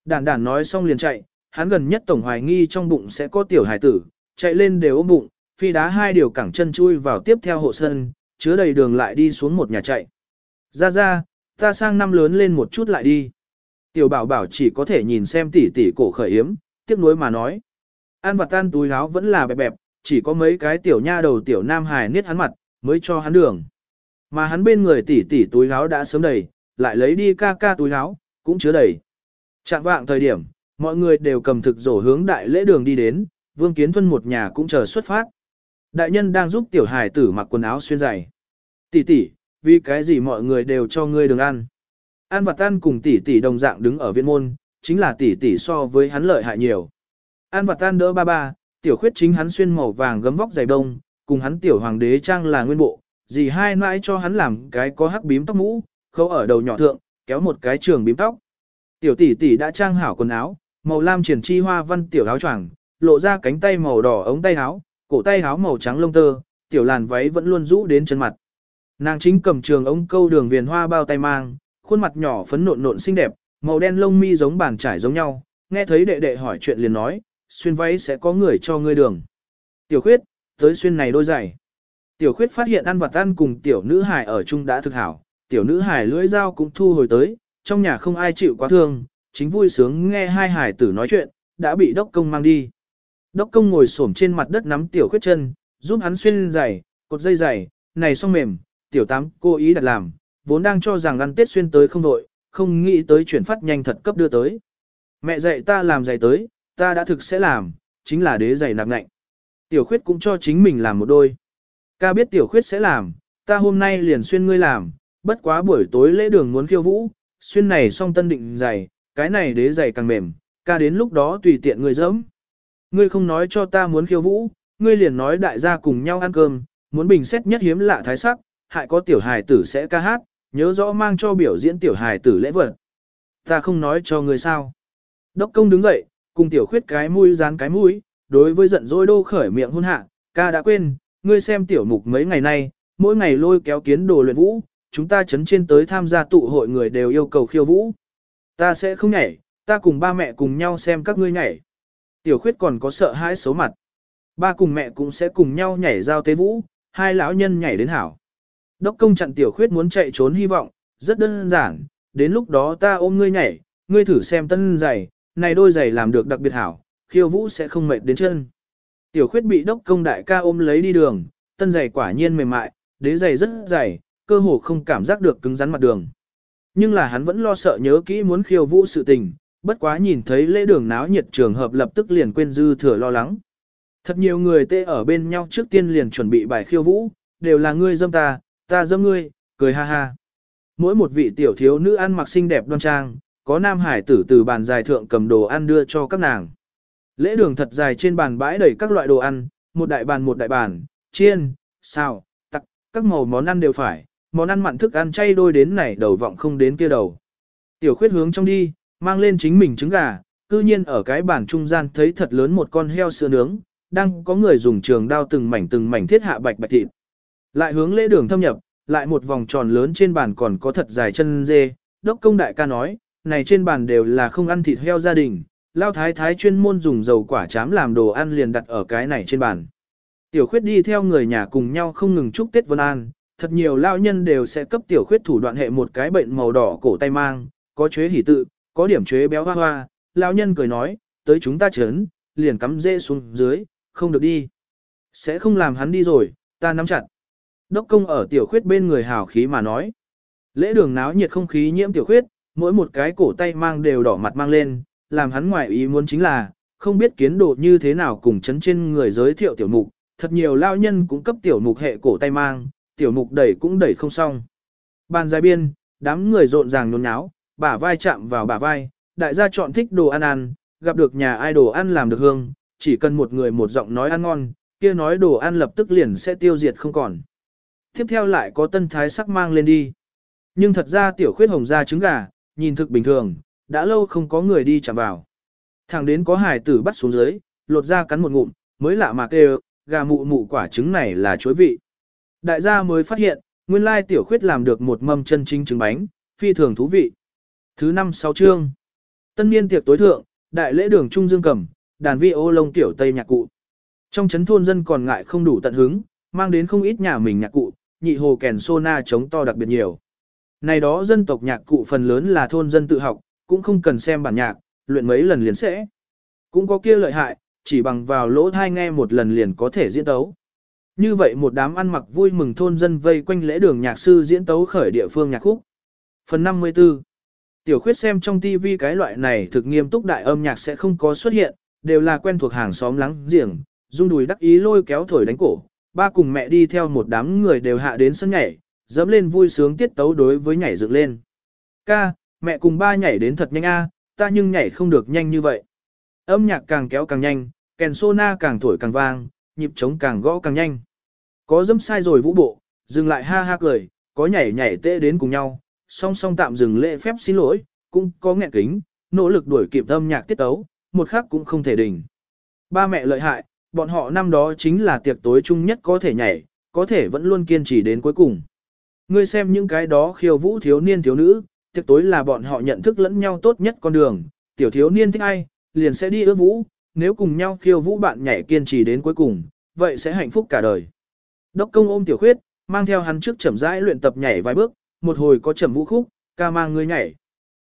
Đản đản nói xong liền chạy, hắn gần nhất tổng hoài nghi trong bụng sẽ có tiểu hài tử, chạy lên đều ôm bụng, phi đá hai điều cẳng chân chui vào tiếp theo hộ sân, chứa đầy đường lại đi xuống một nhà chạy. Ra ra, ta sang năm lớn lên một chút lại đi. Tiểu bảo bảo chỉ có thể nhìn xem tỷ tỷ cổ khởi yếm, tiếc nuối mà nói. An vặt tan túi áo vẫn là bẹp bẹp, chỉ có mấy cái tiểu nha đầu tiểu nam hài niết hắn mặt, mới cho hắn đường. Mà hắn bên người tỷ tỷ túi áo đã sớm đầy, lại lấy đi ca ca túi áo, cũng chứa đầy. Trạng vạng thời điểm, mọi người đều cầm thực rổ hướng đại lễ đường đi đến, Vương Kiến Thuân một nhà cũng chờ xuất phát. Đại nhân đang giúp tiểu hài tử mặc quần áo xuyên dày. Tỷ tỷ, vì cái gì mọi người đều cho ngươi đường ăn? An vặt Tan cùng tỷ tỷ đồng dạng đứng ở viện môn, chính là tỷ tỷ so với hắn lợi hại nhiều. An và Tan đỡ ba ba, tiểu khuyết chính hắn xuyên màu vàng gấm vóc dày đông, cùng hắn tiểu hoàng đế trang là nguyên bộ, dì hai mãi cho hắn làm cái có hắc bím tóc mũ, khâu ở đầu nhỏ thượng, kéo một cái trường bím tóc. Tiểu tỷ tỷ đã trang hảo quần áo, màu lam triển chi hoa văn tiểu áo choàng, lộ ra cánh tay màu đỏ ống tay áo, cổ tay áo màu trắng lông tơ, tiểu làn váy vẫn luôn rũ đến chân mặt. Nàng chính cầm trường ống câu đường viền hoa bao tay mang, khuôn mặt nhỏ phấn nộn nộn xinh đẹp, màu đen lông mi giống bàn trải giống nhau, nghe thấy đệ đệ hỏi chuyện liền nói, xuyên váy sẽ có người cho ngươi đường. Tiểu khuyết, tới xuyên này đôi giày. Tiểu khuyết phát hiện ăn vặt ăn cùng tiểu nữ Hải ở chung đã thực hảo, tiểu nữ Hải lưỡi dao cũng thu hồi tới, trong nhà không ai chịu quá thương, chính vui sướng nghe hai hải tử nói chuyện, đã bị đốc công mang đi. Đốc công ngồi xổm trên mặt đất nắm tiểu khuyết chân, giúp hắn xuyên giày, cột dây giày, này xong mềm, tiểu tám cô ý đặt làm, vốn đang cho rằng ăn tết xuyên tới không đội, không nghĩ tới chuyển phát nhanh thật cấp đưa tới. Mẹ dạy ta làm giày tới, ta đã thực sẽ làm, chính là đế giày nạp ngạnh. Tiểu khuyết cũng cho chính mình làm một đôi. Ca biết tiểu khuyết sẽ làm, ta hôm nay liền xuyên ngươi làm, bất quá buổi tối lễ đường muốn khiêu vũ, xuyên này xong tân định giày, cái này đế giày càng mềm, ca đến lúc đó tùy tiện ngươi dẫm. Ngươi không nói cho ta muốn khiêu vũ, ngươi liền nói đại gia cùng nhau ăn cơm, muốn bình xét nhất hiếm lạ thái sắc, hại có tiểu hài tử sẽ ca hát, nhớ rõ mang cho biểu diễn tiểu hài tử lễ vật. Ta không nói cho ngươi sao. Đốc công đứng dậy, cùng tiểu khuyết cái mũi dán cái mũi, đối với giận dỗi đô khởi miệng hôn hạ, ca đã quên, ngươi xem tiểu mục mấy ngày nay, mỗi ngày lôi kéo kiến đồ luyện vũ, chúng ta chấn trên tới tham gia tụ hội người đều yêu cầu khiêu vũ. Ta sẽ không nhảy, ta cùng ba mẹ cùng nhau xem các ngươi nhảy. Tiểu khuyết còn có sợ hãi xấu mặt. Ba cùng mẹ cũng sẽ cùng nhau nhảy giao tế vũ, hai lão nhân nhảy đến hảo. Đốc công chặn tiểu khuyết muốn chạy trốn hy vọng, rất đơn giản, đến lúc đó ta ôm ngươi nhảy, ngươi thử xem tân giày, này đôi giày làm được đặc biệt hảo, khiêu vũ sẽ không mệt đến chân. Tiểu khuyết bị đốc công đại ca ôm lấy đi đường, tân giày quả nhiên mềm mại, đế giày rất dày, cơ hồ không cảm giác được cứng rắn mặt đường. Nhưng là hắn vẫn lo sợ nhớ kỹ muốn khiêu vũ sự tình, bất quá nhìn thấy lễ đường náo nhiệt trường hợp lập tức liền quên dư thừa lo lắng. Thật nhiều người tê ở bên nhau trước tiên liền chuẩn bị bài khiêu vũ, đều là ngươi dâm ta, ta dâm ngươi, cười ha ha. Mỗi một vị tiểu thiếu nữ ăn mặc xinh đẹp đoan trang, có nam hải tử từ bàn dài thượng cầm đồ ăn đưa cho các nàng. Lễ đường thật dài trên bàn bãi đầy các loại đồ ăn, một đại bàn một đại bàn, chiên, xào, tặc các màu món ăn đều phải, món ăn mặn thức ăn chay đôi đến này đầu vọng không đến kia đầu. Tiểu khuyết hướng trong đi, mang lên chính mình trứng gà, cư nhiên ở cái bàn trung gian thấy thật lớn một con heo sữa nướng, đang có người dùng trường đao từng mảnh từng mảnh thiết hạ bạch bạch thịt. Lại hướng lễ đường thâm nhập, lại một vòng tròn lớn trên bàn còn có thật dài chân dê, đốc công đại ca nói, này trên bàn đều là không ăn thịt heo gia đình, lao thái thái chuyên môn dùng dầu quả chám làm đồ ăn liền đặt ở cái này trên bàn. Tiểu khuyết đi theo người nhà cùng nhau không ngừng chúc Tết Vân An, thật nhiều lao nhân đều sẽ cấp tiểu khuyết thủ đoạn hệ một cái bệnh màu đỏ cổ tay mang, có chế hỉ tự, có điểm chế béo hoa hoa, lao nhân cười nói, tới chúng ta chấn, liền cắm dễ xuống dưới, không được đi. Sẽ không làm hắn đi rồi, ta nắm chặt. Đốc công ở tiểu khuyết bên người hào khí mà nói. Lễ đường náo nhiệt không khí nhiễm tiểu khuyết, mỗi một cái cổ tay mang đều đỏ mặt mang lên, làm hắn ngoại ý muốn chính là, không biết kiến đồ như thế nào cùng chấn trên người giới thiệu tiểu mục, thật nhiều lao nhân cũng cấp tiểu mục hệ cổ tay mang, tiểu mục đẩy cũng đẩy không xong. Bàn dài biên, đám người rộn ràng nhốn nháo, bả vai chạm vào bả vai, đại gia chọn thích đồ ăn ăn, gặp được nhà ai đồ ăn làm được hương, chỉ cần một người một giọng nói ăn ngon, kia nói đồ ăn lập tức liền sẽ tiêu diệt không còn. Tiếp theo lại có tân thái sắc mang lên đi. Nhưng thật ra tiểu khuyết hồng ra trứng gà, nhìn thực bình thường, đã lâu không có người đi chạm vào. Thẳng đến có hải tử bắt xuống dưới, lột ra cắn một ngụm, mới lạ mà kêu, gà mụ mụ quả trứng này là chuối vị. Đại gia mới phát hiện, nguyên lai tiểu khuyết làm được một mâm chân chính trứng bánh, phi thường thú vị. Thứ năm sáu chương. Tân niên tiệc tối thượng, đại lễ đường trung dương cầm, đàn vi ô lông tiểu tây nhạc cụ. Trong chấn thôn dân còn ngại không đủ tận hứng, mang đến không ít nhà mình nhạc cụ, nhị hồ kèn sô na chống to đặc biệt nhiều. Này đó dân tộc nhạc cụ phần lớn là thôn dân tự học, cũng không cần xem bản nhạc, luyện mấy lần liền sẽ. Cũng có kia lợi hại, chỉ bằng vào lỗ thai nghe một lần liền có thể diễn tấu. Như vậy một đám ăn mặc vui mừng thôn dân vây quanh lễ đường nhạc sư diễn tấu khởi địa phương nhạc khúc. Phần 54 Tiểu khuyết xem trong TV cái loại này thực nghiêm túc đại âm nhạc sẽ không có xuất hiện, đều là quen thuộc hàng xóm lắng giềng, dung đùi đắc ý lôi kéo thổi đánh cổ. Ba cùng mẹ đi theo một đám người đều hạ đến sân nhảy, dẫm lên vui sướng tiết tấu đối với nhảy dựng lên. Ca, mẹ cùng ba nhảy đến thật nhanh a, ta nhưng nhảy không được nhanh như vậy. Âm nhạc càng kéo càng nhanh, kèn sona càng thổi càng vang, nhịp trống càng gõ càng nhanh. Có dẫm sai rồi vũ bộ, dừng lại ha ha cười, có nhảy nhảy tê đến cùng nhau, song song tạm dừng lễ phép xin lỗi, cũng có nghẹn kính, nỗ lực đuổi kịp âm nhạc tiết tấu, một khắc cũng không thể đỉnh. Ba mẹ lợi hại, bọn họ năm đó chính là tiệc tối chung nhất có thể nhảy, có thể vẫn luôn kiên trì đến cuối cùng. Ngươi xem những cái đó khiêu vũ thiếu niên thiếu nữ, tiệc tối là bọn họ nhận thức lẫn nhau tốt nhất con đường, tiểu thiếu niên thích ai, liền sẽ đi ước vũ, nếu cùng nhau khiêu vũ bạn nhảy kiên trì đến cuối cùng, vậy sẽ hạnh phúc cả đời. Đốc công ôm tiểu khuyết, mang theo hắn trước chậm rãi luyện tập nhảy vài bước, một hồi có chậm vũ khúc, ca mang người nhảy.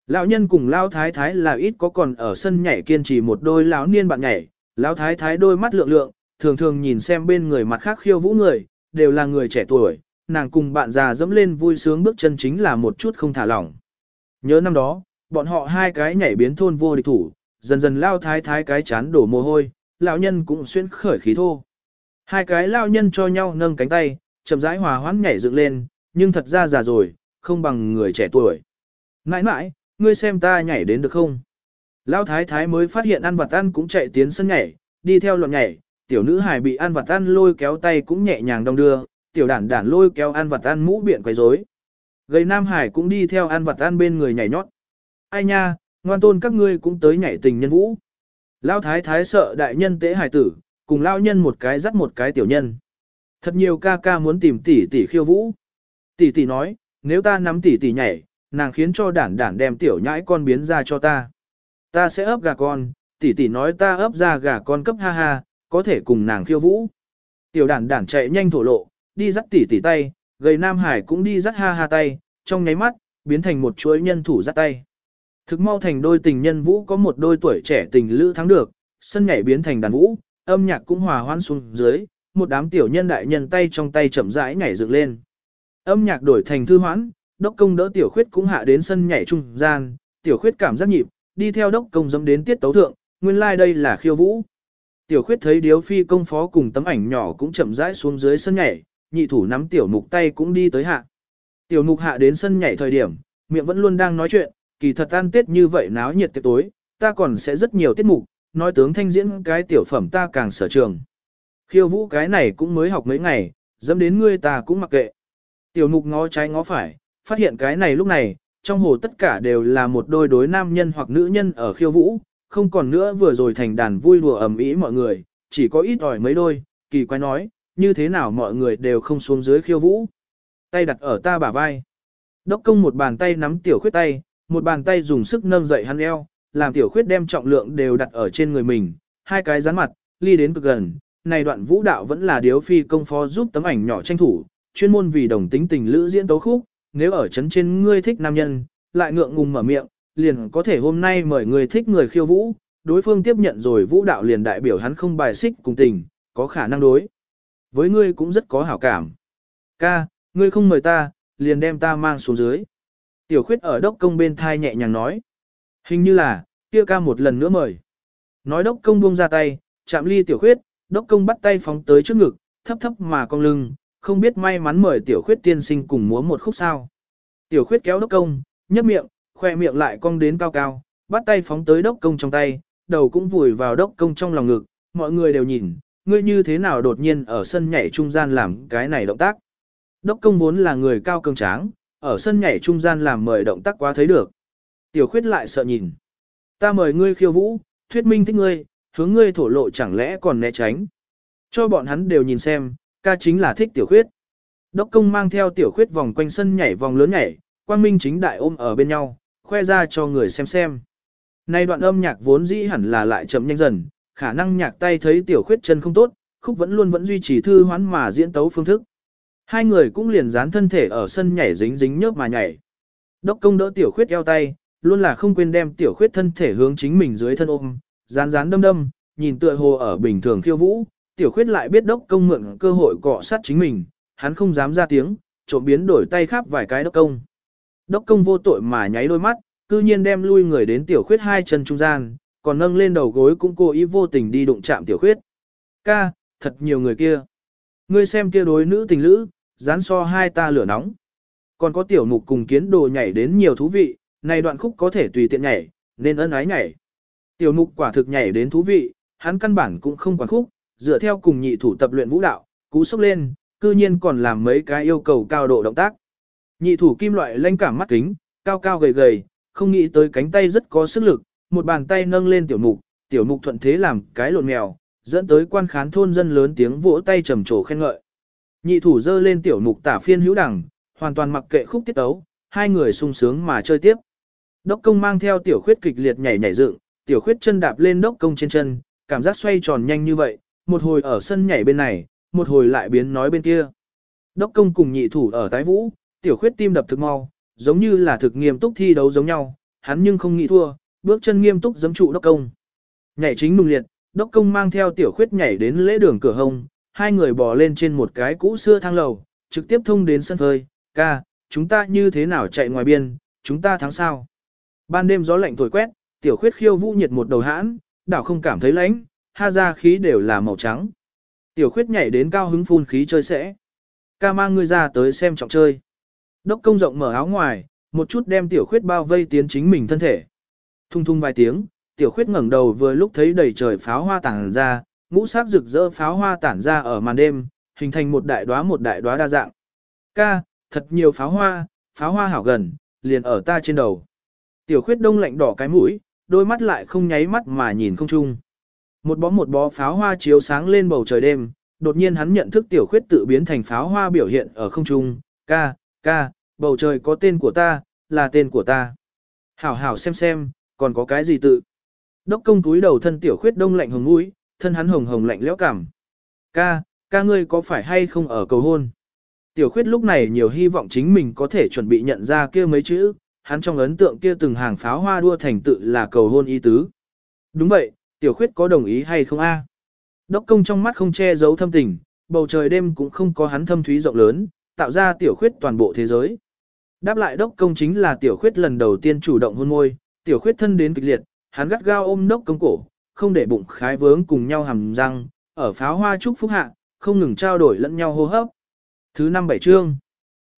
Lão nhân cùng lão thái thái là ít có còn ở sân nhảy kiên trì một đôi lão niên bạn nhảy, lão thái thái đôi mắt lượng lượng, thường thường nhìn xem bên người mặt khác khiêu vũ người, đều là người trẻ tuổi, nàng cùng bạn già dẫm lên vui sướng bước chân chính là một chút không thả lỏng. Nhớ năm đó, bọn họ hai cái nhảy biến thôn vô địch thủ, dần dần lao thái thái cái chán đổ mồ hôi, lão nhân cũng xuyên khởi khí thô. Hai cái lao nhân cho nhau nâng cánh tay, chậm rãi hòa hoãn nhảy dựng lên, nhưng thật ra già rồi, không bằng người trẻ tuổi. Nãi nãi, ngươi xem ta nhảy đến được không? Lão thái thái mới phát hiện ăn vặt ăn cũng chạy tiến sân nhảy, đi theo loạn nhảy, tiểu nữ hài bị ăn vặt ăn lôi kéo tay cũng nhẹ nhàng đong đưa, tiểu đản đản lôi kéo ăn vặt ăn mũ biện quấy rối. Gầy Nam Hải cũng đi theo ăn vặt ăn bên người nhảy nhót. Ai nha, ngoan tôn các ngươi cũng tới nhảy tình nhân vũ. Lão thái thái sợ đại nhân tế hải tử, cùng lao nhân một cái dắt một cái tiểu nhân. Thật nhiều ca ca muốn tìm tỷ tỷ khiêu vũ. Tỷ tỷ nói, nếu ta nắm tỷ tỷ nhảy, nàng khiến cho đản đản đem tiểu nhãi con biến ra cho ta. Ta sẽ ấp gà con, tỷ tỷ nói ta ấp ra gà con cấp ha ha, có thể cùng nàng khiêu vũ. Tiểu đản đản chạy nhanh thổ lộ, đi dắt tỉ tỉ tay, gầy Nam Hải cũng đi dắt ha ha tay, trong nháy mắt, biến thành một chuỗi nhân thủ dắt tay. Thực mau thành đôi tình nhân vũ có một đôi tuổi trẻ tình lữ thắng được, sân nhảy biến thành đàn vũ, âm nhạc cũng hòa hoan xuống dưới, một đám tiểu nhân đại nhân tay trong tay chậm rãi nhảy dựng lên. Âm nhạc đổi thành thư hoãn, đốc công đỡ tiểu khuyết cũng hạ đến sân nhảy trung gian, tiểu khuyết cảm giác nhịp, đi theo đốc công dẫm đến tiết tấu thượng, nguyên lai like đây là khiêu vũ. Tiểu khuyết thấy điếu phi công phó cùng tấm ảnh nhỏ cũng chậm rãi xuống dưới sân nhảy, nhị thủ nắm tiểu mục tay cũng đi tới hạ. Tiểu mục hạ đến sân nhảy thời điểm, miệng vẫn luôn đang nói chuyện, kỳ thật tan tết như vậy náo nhiệt tiệc tối, ta còn sẽ rất nhiều tiết mục, nói tướng thanh diễn cái tiểu phẩm ta càng sở trường. Khiêu vũ cái này cũng mới học mấy ngày, dẫm đến ngươi ta cũng mặc kệ. Tiểu mục ngó trái ngó phải, phát hiện cái này lúc này, trong hồ tất cả đều là một đôi đối nam nhân hoặc nữ nhân ở khiêu vũ, không còn nữa vừa rồi thành đàn vui đùa ầm ĩ mọi người, chỉ có ít ỏi mấy đôi, kỳ quái nói, như thế nào mọi người đều không xuống dưới khiêu vũ. Tay đặt ở ta bả vai. Đốc công một bàn tay nắm tiểu khuyết tay, một bàn tay dùng sức nâng dậy hắn eo, làm tiểu khuyết đem trọng lượng đều đặt ở trên người mình, hai cái rán mặt, ly đến cực gần. Này đoạn vũ đạo vẫn là điếu phi công phó giúp tấm ảnh nhỏ tranh thủ, chuyên môn vì đồng tính tình lữ diễn tấu khúc, nếu ở chấn trên ngươi thích nam nhân, lại ngượng ngùng mở miệng, liền có thể hôm nay mời người thích người khiêu vũ, đối phương tiếp nhận rồi vũ đạo liền đại biểu hắn không bài xích cùng tình, có khả năng đối. Với ngươi cũng rất có hảo cảm. Ca, ngươi không mời ta, liền đem ta mang xuống dưới. Tiểu khuyết ở đốc công bên thai nhẹ nhàng nói. Hình như là, kia ca một lần nữa mời. Nói đốc công buông ra tay, chạm ly tiểu khuyết, đốc công bắt tay phóng tới trước ngực, thấp thấp mà cong lưng, không biết may mắn mời tiểu khuyết tiên sinh cùng múa một khúc sao. Tiểu khuyết kéo đốc công, nhấp miệng, khoe miệng lại cong đến cao cao, bắt tay phóng tới đốc công trong tay, đầu cũng vùi vào đốc công trong lòng ngực, mọi người đều nhìn, ngươi như thế nào đột nhiên ở sân nhảy trung gian làm cái này động tác. Đốc công vốn là người cao cường tráng, ở sân nhảy trung gian làm mời động tác quá thấy được. Tiểu khuyết lại sợ nhìn. Ta mời ngươi khiêu vũ, thuyết minh thích ngươi, hướng ngươi thổ lộ chẳng lẽ còn né tránh. Cho bọn hắn đều nhìn xem, ca chính là thích tiểu khuyết. Đốc công mang theo tiểu khuyết vòng quanh sân nhảy vòng lớn nhảy, quang minh chính đại ôm ở bên nhau, khoe ra cho người xem xem. Nay đoạn âm nhạc vốn dĩ hẳn là lại chậm nhanh dần, khả năng nhạc tay thấy tiểu khuyết chân không tốt, khúc vẫn luôn vẫn duy trì thư hoán mà diễn tấu phương thức. Hai người cũng liền dán thân thể ở sân nhảy dính dính nhớp mà nhảy. Đốc công đỡ tiểu khuyết eo tay, luôn là không quên đem tiểu khuyết thân thể hướng chính mình dưới thân ôm, dán dán đâm đâm, nhìn tựa hồ ở bình thường khiêu vũ, tiểu khuyết lại biết đốc công mượn cơ hội cọ sát chính mình, hắn không dám ra tiếng, trộm biến đổi tay khắp vài cái đốc công. Đốc công vô tội mà nháy đôi mắt, cư nhiên đem lui người đến tiểu khuyết hai chân trung gian, còn nâng lên đầu gối cũng cố ý vô tình đi đụng chạm tiểu khuyết. Ca, thật nhiều người kia. Ngươi xem kia đối nữ tình lữ, dán so hai ta lửa nóng. Còn có tiểu mục cùng kiến đồ nhảy đến nhiều thú vị, này đoạn khúc có thể tùy tiện nhảy, nên ân ái nhảy. Tiểu mục quả thực nhảy đến thú vị, hắn căn bản cũng không quản khúc, dựa theo cùng nhị thủ tập luyện vũ đạo, cú sốc lên, cư nhiên còn làm mấy cái yêu cầu cao độ động tác. Nhị thủ kim loại lanh cảm mắt kính, cao cao gầy gầy, không nghĩ tới cánh tay rất có sức lực, một bàn tay nâng lên tiểu mục, tiểu mục thuận thế làm cái lộn mèo, dẫn tới quan khán thôn dân lớn tiếng vỗ tay trầm trồ khen ngợi. Nhị thủ dơ lên tiểu mục tả phiên hữu đẳng, hoàn toàn mặc kệ khúc tiết tấu, hai người sung sướng mà chơi tiếp. Đốc công mang theo tiểu khuyết kịch liệt nhảy nhảy dựng, tiểu khuyết chân đạp lên đốc công trên chân, cảm giác xoay tròn nhanh như vậy, một hồi ở sân nhảy bên này, một hồi lại biến nói bên kia. Đốc công cùng nhị thủ ở tái vũ, tiểu khuyết tim đập thực mau, giống như là thực nghiêm túc thi đấu giống nhau, hắn nhưng không nghĩ thua, bước chân nghiêm túc giấm trụ đốc công. Nhảy chính nung liệt, đốc công mang theo tiểu khuyết nhảy đến lễ đường cửa hông, hai người bò lên trên một cái cũ xưa thang lầu, trực tiếp thông đến sân phơi, ca, chúng ta như thế nào chạy ngoài biên, chúng ta thắng sao. Ban đêm gió lạnh thổi quét, tiểu khuyết khiêu vũ nhiệt một đầu hãn, đảo không cảm thấy lạnh, ha ra khí đều là màu trắng. Tiểu khuyết nhảy đến cao hứng phun khí chơi sẽ. Ca mang ngươi ra tới xem trọng chơi. Đốc công rộng mở áo ngoài, một chút đem tiểu khuyết bao vây tiến chính mình thân thể. Thung thung vài tiếng, tiểu khuyết ngẩng đầu vừa lúc thấy đầy trời pháo hoa tản ra, ngũ sắc rực rỡ pháo hoa tản ra ở màn đêm, hình thành một đại đóa một đại đóa đa dạng. Ca, thật nhiều pháo hoa, pháo hoa hảo gần, liền ở ta trên đầu. Tiểu khuyết đông lạnh đỏ cái mũi, đôi mắt lại không nháy mắt mà nhìn không chung. Một bó một bó pháo hoa chiếu sáng lên bầu trời đêm, đột nhiên hắn nhận thức tiểu khuyết tự biến thành pháo hoa biểu hiện ở không trung, ca, ca, bầu trời có tên của ta, là tên của ta. Hảo hảo xem xem, còn có cái gì tự. Đốc công túi đầu thân tiểu khuyết đông lạnh hồng mũi, thân hắn hồng hồng lạnh lẽo cảm. Ca, ca ngươi có phải hay không ở cầu hôn? Tiểu khuyết lúc này nhiều hy vọng chính mình có thể chuẩn bị nhận ra kia mấy chữ, hắn trong ấn tượng kia từng hàng pháo hoa đua thành tự là cầu hôn ý tứ. Đúng vậy, tiểu khuyết có đồng ý hay không a? Đốc công trong mắt không che giấu thâm tình, bầu trời đêm cũng không có hắn thâm thúy rộng lớn, tạo ra tiểu khuyết toàn bộ thế giới. Đáp lại đốc công chính là tiểu khuyết lần đầu tiên chủ động hôn môi, tiểu khuyết thân đến kịch liệt, hắn gắt gao ôm đốc công cổ, không để bụng khái vướng cùng nhau hầm răng, ở pháo hoa chúc phúc hạ, không ngừng trao đổi lẫn nhau hô hấp. Thứ năm bảy chương.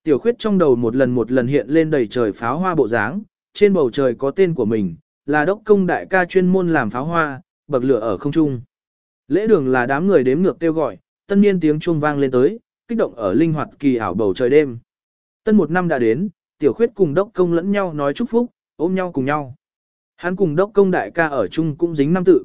Tiểu khuyết trong đầu một lần một lần hiện lên đầy trời pháo hoa bộ dáng, trên bầu trời có tên của mình, là đốc công đại ca chuyên môn làm pháo hoa, bậc lửa ở không trung. Lễ đường là đám người đếm ngược kêu gọi, tân niên tiếng chuông vang lên tới, kích động ở linh hoạt kỳ ảo bầu trời đêm. Tân một năm đã đến, tiểu khuyết cùng đốc công lẫn nhau nói chúc phúc, ôm nhau cùng nhau. Hắn cùng đốc công đại ca ở chung cũng dính năm tự.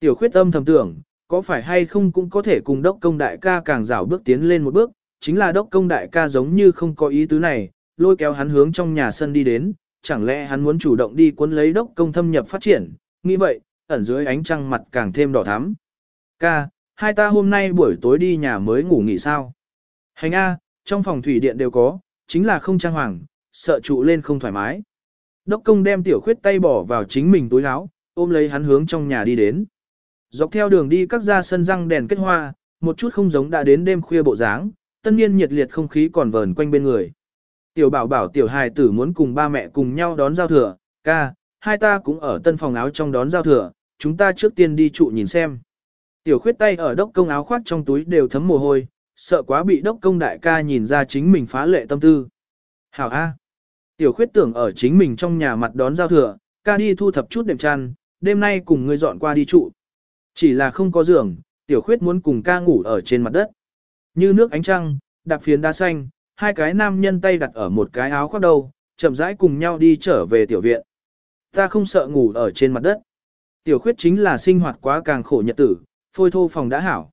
Tiểu khuyết âm thầm tưởng, có phải hay không cũng có thể cùng đốc công đại ca càng rảo bước tiến lên một bước, chính là đốc công đại ca giống như không có ý tứ này, lôi kéo hắn hướng trong nhà sân đi đến, chẳng lẽ hắn muốn chủ động đi cuốn lấy đốc công thâm nhập phát triển, nghĩ vậy, ẩn dưới ánh trăng mặt càng thêm đỏ thắm. Ca, hai ta hôm nay buổi tối đi nhà mới ngủ nghỉ sao? Hành A, trong phòng thủy điện đều có, chính là không trang hoàng, sợ trụ lên không thoải mái. Đốc công đem tiểu khuyết tay bỏ vào chính mình túi áo, ôm lấy hắn hướng trong nhà đi đến. Dọc theo đường đi các gia sân răng đèn kết hoa, một chút không giống đã đến đêm khuya bộ dáng, tân niên nhiệt liệt không khí còn vờn quanh bên người. Tiểu bảo bảo tiểu hài tử muốn cùng ba mẹ cùng nhau đón giao thừa, ca, hai ta cũng ở tân phòng áo trong đón giao thừa, chúng ta trước tiên đi trụ nhìn xem. Tiểu khuyết tay ở đốc công áo khoác trong túi đều thấm mồ hôi, sợ quá bị đốc công đại ca nhìn ra chính mình phá lệ tâm tư. Hảo A. Tiểu khuyết tưởng ở chính mình trong nhà mặt đón giao thừa, ca đi thu thập chút đệm chăn, đêm nay cùng ngươi dọn qua đi trụ. Chỉ là không có giường, tiểu khuyết muốn cùng ca ngủ ở trên mặt đất. Như nước ánh trăng, đạp phiến đá xanh, hai cái nam nhân tay đặt ở một cái áo khoác đầu, chậm rãi cùng nhau đi trở về tiểu viện. Ta không sợ ngủ ở trên mặt đất. Tiểu khuyết chính là sinh hoạt quá càng khổ nhật tử, phôi thô phòng đã hảo.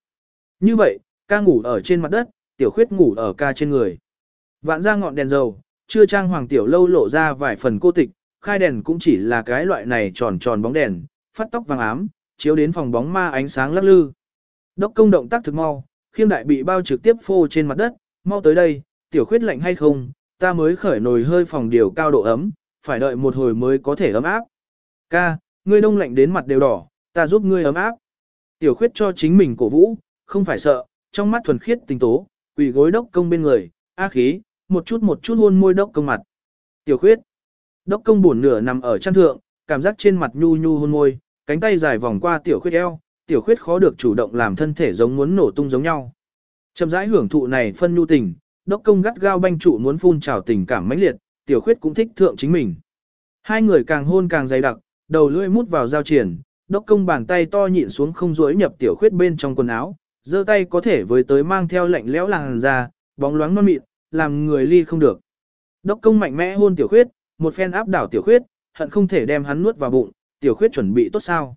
Như vậy, ca ngủ ở trên mặt đất, tiểu khuyết ngủ ở ca trên người. Vạn ra ngọn đèn dầu, chưa trang hoàng tiểu lâu lộ ra vài phần cô tịch, khai đèn cũng chỉ là cái loại này tròn tròn bóng đèn, phát tóc vàng ám, chiếu đến phòng bóng ma ánh sáng lắc lư. Đốc công động tác thực mau, khiêm đại bị bao trực tiếp phô trên mặt đất, mau tới đây, tiểu khuyết lạnh hay không, ta mới khởi nồi hơi phòng điều cao độ ấm, phải đợi một hồi mới có thể ấm áp. Ca, ngươi đông lạnh đến mặt đều đỏ, ta giúp ngươi ấm áp. Tiểu khuyết cho chính mình cổ vũ, không phải sợ, trong mắt thuần khiết tình tố, quỳ gối đốc công bên người, a khí, một chút một chút hôn môi đốc công mặt. Tiểu khuyết, đốc công buồn nửa nằm ở chăn thượng, cảm giác trên mặt nhu nhu hôn môi, cánh tay dài vòng qua tiểu khuyết eo, tiểu khuyết khó được chủ động làm thân thể giống muốn nổ tung giống nhau. Chậm rãi hưởng thụ này phân nhu tình, đốc công gắt gao banh trụ muốn phun trào tình cảm mãnh liệt, tiểu khuyết cũng thích thượng chính mình. Hai người càng hôn càng dày đặc, đầu lưỡi mút vào giao triển, đốc công bàn tay to nhịn xuống không rỗi nhập tiểu khuyết bên trong quần áo, giơ tay có thể với tới mang theo lạnh lẽo làn da, bóng loáng non mịn, làm người ly không được. Đốc công mạnh mẽ hôn tiểu khuyết, một phen áp đảo tiểu khuyết, hận không thể đem hắn nuốt vào bụng, tiểu khuyết chuẩn bị tốt sao.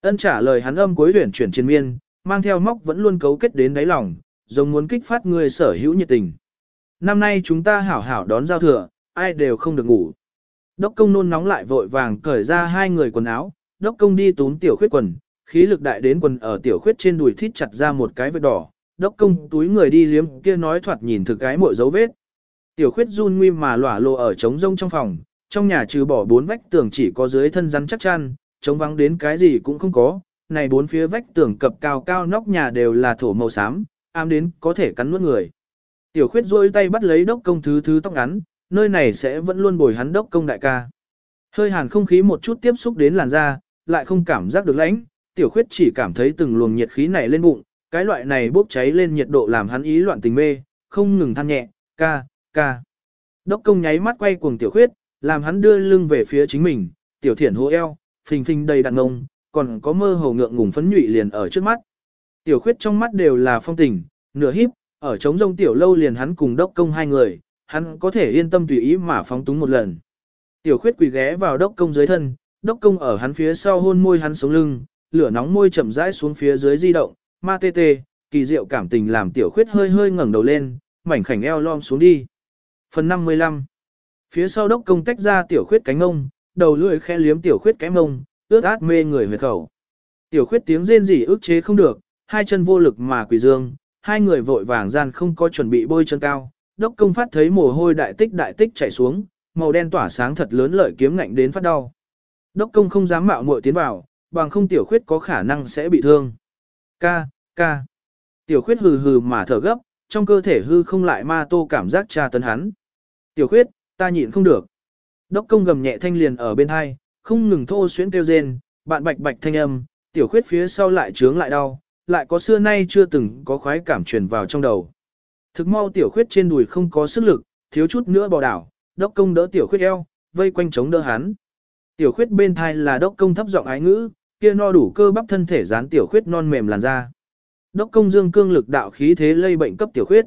Ân trả lời hắn âm cuối luyện chuyển trên miên, mang theo móc vẫn luôn cấu kết đến đáy lòng, giống muốn kích phát người sở hữu nhiệt tình. Năm nay chúng ta hảo hảo đón giao thừa, ai đều không được ngủ. Đốc công nôn nóng lại vội vàng cởi ra hai người quần áo, đốc công đi túm tiểu khuyết quần, khí lực đại đến quần ở tiểu khuyết trên đùi thít chặt ra một cái vết đỏ, đốc công túi người đi liếm kia nói thoạt nhìn thực cái mọi dấu vết. Tiểu khuyết run nguy mà lỏa lộ ở trống rông trong phòng, trong nhà trừ bỏ bốn vách tường chỉ có dưới thân rắn chắc chắn, trống vắng đến cái gì cũng không có, này bốn phía vách tường cập cao cao nóc nhà đều là thổ màu xám, ám đến có thể cắn nuốt người. Tiểu khuyết rôi tay bắt lấy đốc công thứ thứ tóc ngắn, nơi này sẽ vẫn luôn bồi hắn đốc công đại ca. Hơi hàn không khí một chút tiếp xúc đến làn da, lại không cảm giác được lãnh, tiểu khuyết chỉ cảm thấy từng luồng nhiệt khí này lên bụng, cái loại này bốc cháy lên nhiệt độ làm hắn ý loạn tình mê, không ngừng than nhẹ, ca, ca. Đốc công nháy mắt quay cuồng tiểu khuyết, làm hắn đưa lưng về phía chính mình, tiểu thiển hô eo, phình phình đầy đặn ngông, còn có mơ hồ ngượng ngùng phấn nhụy liền ở trước mắt. Tiểu khuyết trong mắt đều là phong tình, nửa híp, ở trống rông tiểu lâu liền hắn cùng đốc công hai người, hắn có thể yên tâm tùy ý mà phóng túng một lần. Tiểu khuyết quỳ ghé vào đốc công dưới thân, đốc công ở hắn phía sau hôn môi hắn sống lưng, lửa nóng môi chậm rãi xuống phía dưới di động, ma tê tê, kỳ diệu cảm tình làm tiểu khuyết hơi hơi ngẩng đầu lên, mảnh khảnh eo lom xuống đi. Phần 55 Phía sau đốc công tách ra tiểu khuyết cánh ông, đầu lưỡi khẽ liếm tiểu khuyết cái mông, ướt át mê người huyệt khẩu. Tiểu khuyết tiếng rên rỉ ức chế không được, hai chân vô lực mà quỳ dương, hai người vội vàng gian không có chuẩn bị bôi chân cao. Đốc công phát thấy mồ hôi đại tích đại tích chảy xuống, màu đen tỏa sáng thật lớn lợi kiếm ngạnh đến phát đau. Đốc công không dám mạo muội tiến vào, bằng không tiểu khuyết có khả năng sẽ bị thương. Ca, ca. Tiểu khuyết hừ hừ mà thở gấp, trong cơ thể hư không lại ma tô cảm giác tra tấn hắn. Tiểu khuyết, ta nhịn không được. Đốc công gầm nhẹ thanh liền ở bên hai, không ngừng thô xuyến kêu rên, bạn bạch bạch thanh âm, tiểu khuyết phía sau lại trướng lại đau, lại có xưa nay chưa từng có khoái cảm truyền vào trong đầu. Thực mau tiểu khuyết trên đùi không có sức lực, thiếu chút nữa bò đảo, đốc công đỡ tiểu khuyết eo, vây quanh chống đỡ hắn. Tiểu khuyết bên thai là đốc công thấp giọng ái ngữ, kia no đủ cơ bắp thân thể dán tiểu khuyết non mềm làn da. Đốc công dương cương lực đạo khí thế lây bệnh cấp tiểu khuyết.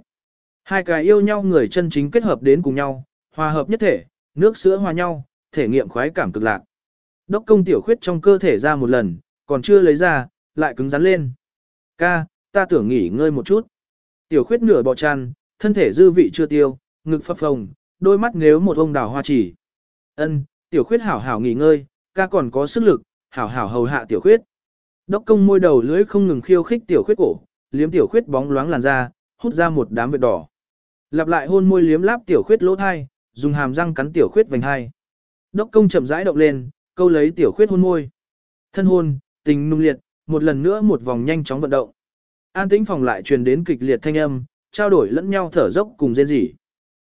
Hai cái yêu nhau người chân chính kết hợp đến cùng nhau, hòa hợp nhất thể, nước sữa hòa nhau, thể nghiệm khoái cảm cực lạc. Đốc công tiểu khuyết trong cơ thể ra một lần, còn chưa lấy ra, lại cứng rắn lên. Ca, ta tưởng nghỉ ngơi một chút. Tiểu khuyết nửa bò chăn, thân thể dư vị chưa tiêu, ngực phập phồng, đôi mắt nếu một ông đào hoa chỉ. Ân, tiểu khuyết hảo hảo nghỉ ngơi, ca còn có sức lực, hảo hảo hầu hạ tiểu khuyết. Đốc công môi đầu lưỡi không ngừng khiêu khích tiểu khuyết cổ, liếm tiểu khuyết bóng loáng làn da, hút ra một đám vệt đỏ. Lặp lại hôn môi liếm láp tiểu khuyết lỗ thai, dùng hàm răng cắn tiểu khuyết vành hai. Đốc công chậm rãi động lên, câu lấy tiểu khuyết hôn môi. Thân hôn, tình nung liệt, một lần nữa một vòng nhanh chóng vận động. An tĩnh phòng lại truyền đến kịch liệt thanh âm, trao đổi lẫn nhau thở dốc cùng rên rỉ.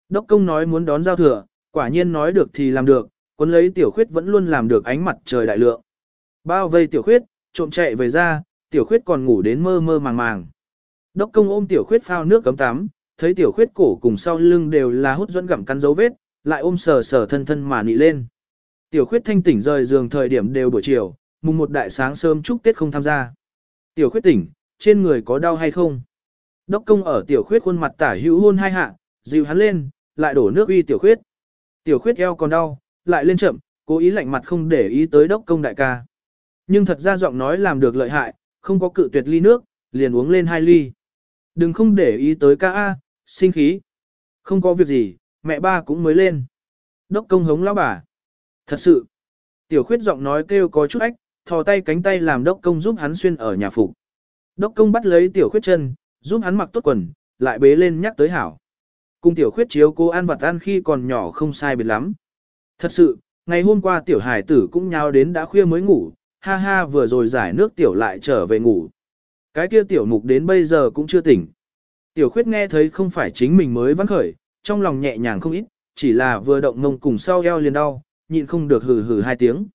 Đốc công nói muốn đón giao thừa, quả nhiên nói được thì làm được, cuốn lấy tiểu khuyết vẫn luôn làm được ánh mặt trời đại lượng. Bao vây tiểu khuyết, trộm chạy về ra, tiểu khuyết còn ngủ đến mơ mơ màng màng. Đốc công ôm tiểu khuyết phao nước cấm tắm, thấy tiểu khuyết cổ cùng sau lưng đều là hút dẫn gặm cắn dấu vết, lại ôm sờ sờ thân thân mà nị lên. Tiểu khuyết thanh tỉnh rời giường thời điểm đều buổi chiều, mùng một đại sáng sớm chúc Tết không tham gia. Tiểu khuyết tỉnh, trên người có đau hay không? Đốc công ở tiểu khuyết khuôn mặt tả hữu hôn hai hạ, dịu hắn lên, lại đổ nước uy tiểu khuyết. Tiểu khuyết eo còn đau, lại lên chậm, cố ý lạnh mặt không để ý tới đốc công đại ca. Nhưng thật ra giọng nói làm được lợi hại, không có cự tuyệt ly nước, liền uống lên hai ly. Đừng không để ý tới ca A, sinh khí. Không có việc gì, mẹ ba cũng mới lên. Đốc công hống lão bà. Thật sự. Tiểu khuyết giọng nói kêu có chút ách, thò tay cánh tay làm đốc công giúp hắn xuyên ở nhà phục. Đốc công bắt lấy tiểu khuyết chân, giúp hắn mặc tốt quần, lại bế lên nhắc tới hảo. Cùng tiểu khuyết chiếu cô ăn vặt ăn khi còn nhỏ không sai biệt lắm. Thật sự, ngày hôm qua tiểu hải tử cũng nhào đến đã khuya mới ngủ, ha ha vừa rồi giải nước tiểu lại trở về ngủ. Cái kia tiểu mục đến bây giờ cũng chưa tỉnh. Tiểu khuyết nghe thấy không phải chính mình mới vắng khởi, trong lòng nhẹ nhàng không ít, chỉ là vừa động ngông cùng sau eo liền đau, nhịn không được hừ hừ hai tiếng.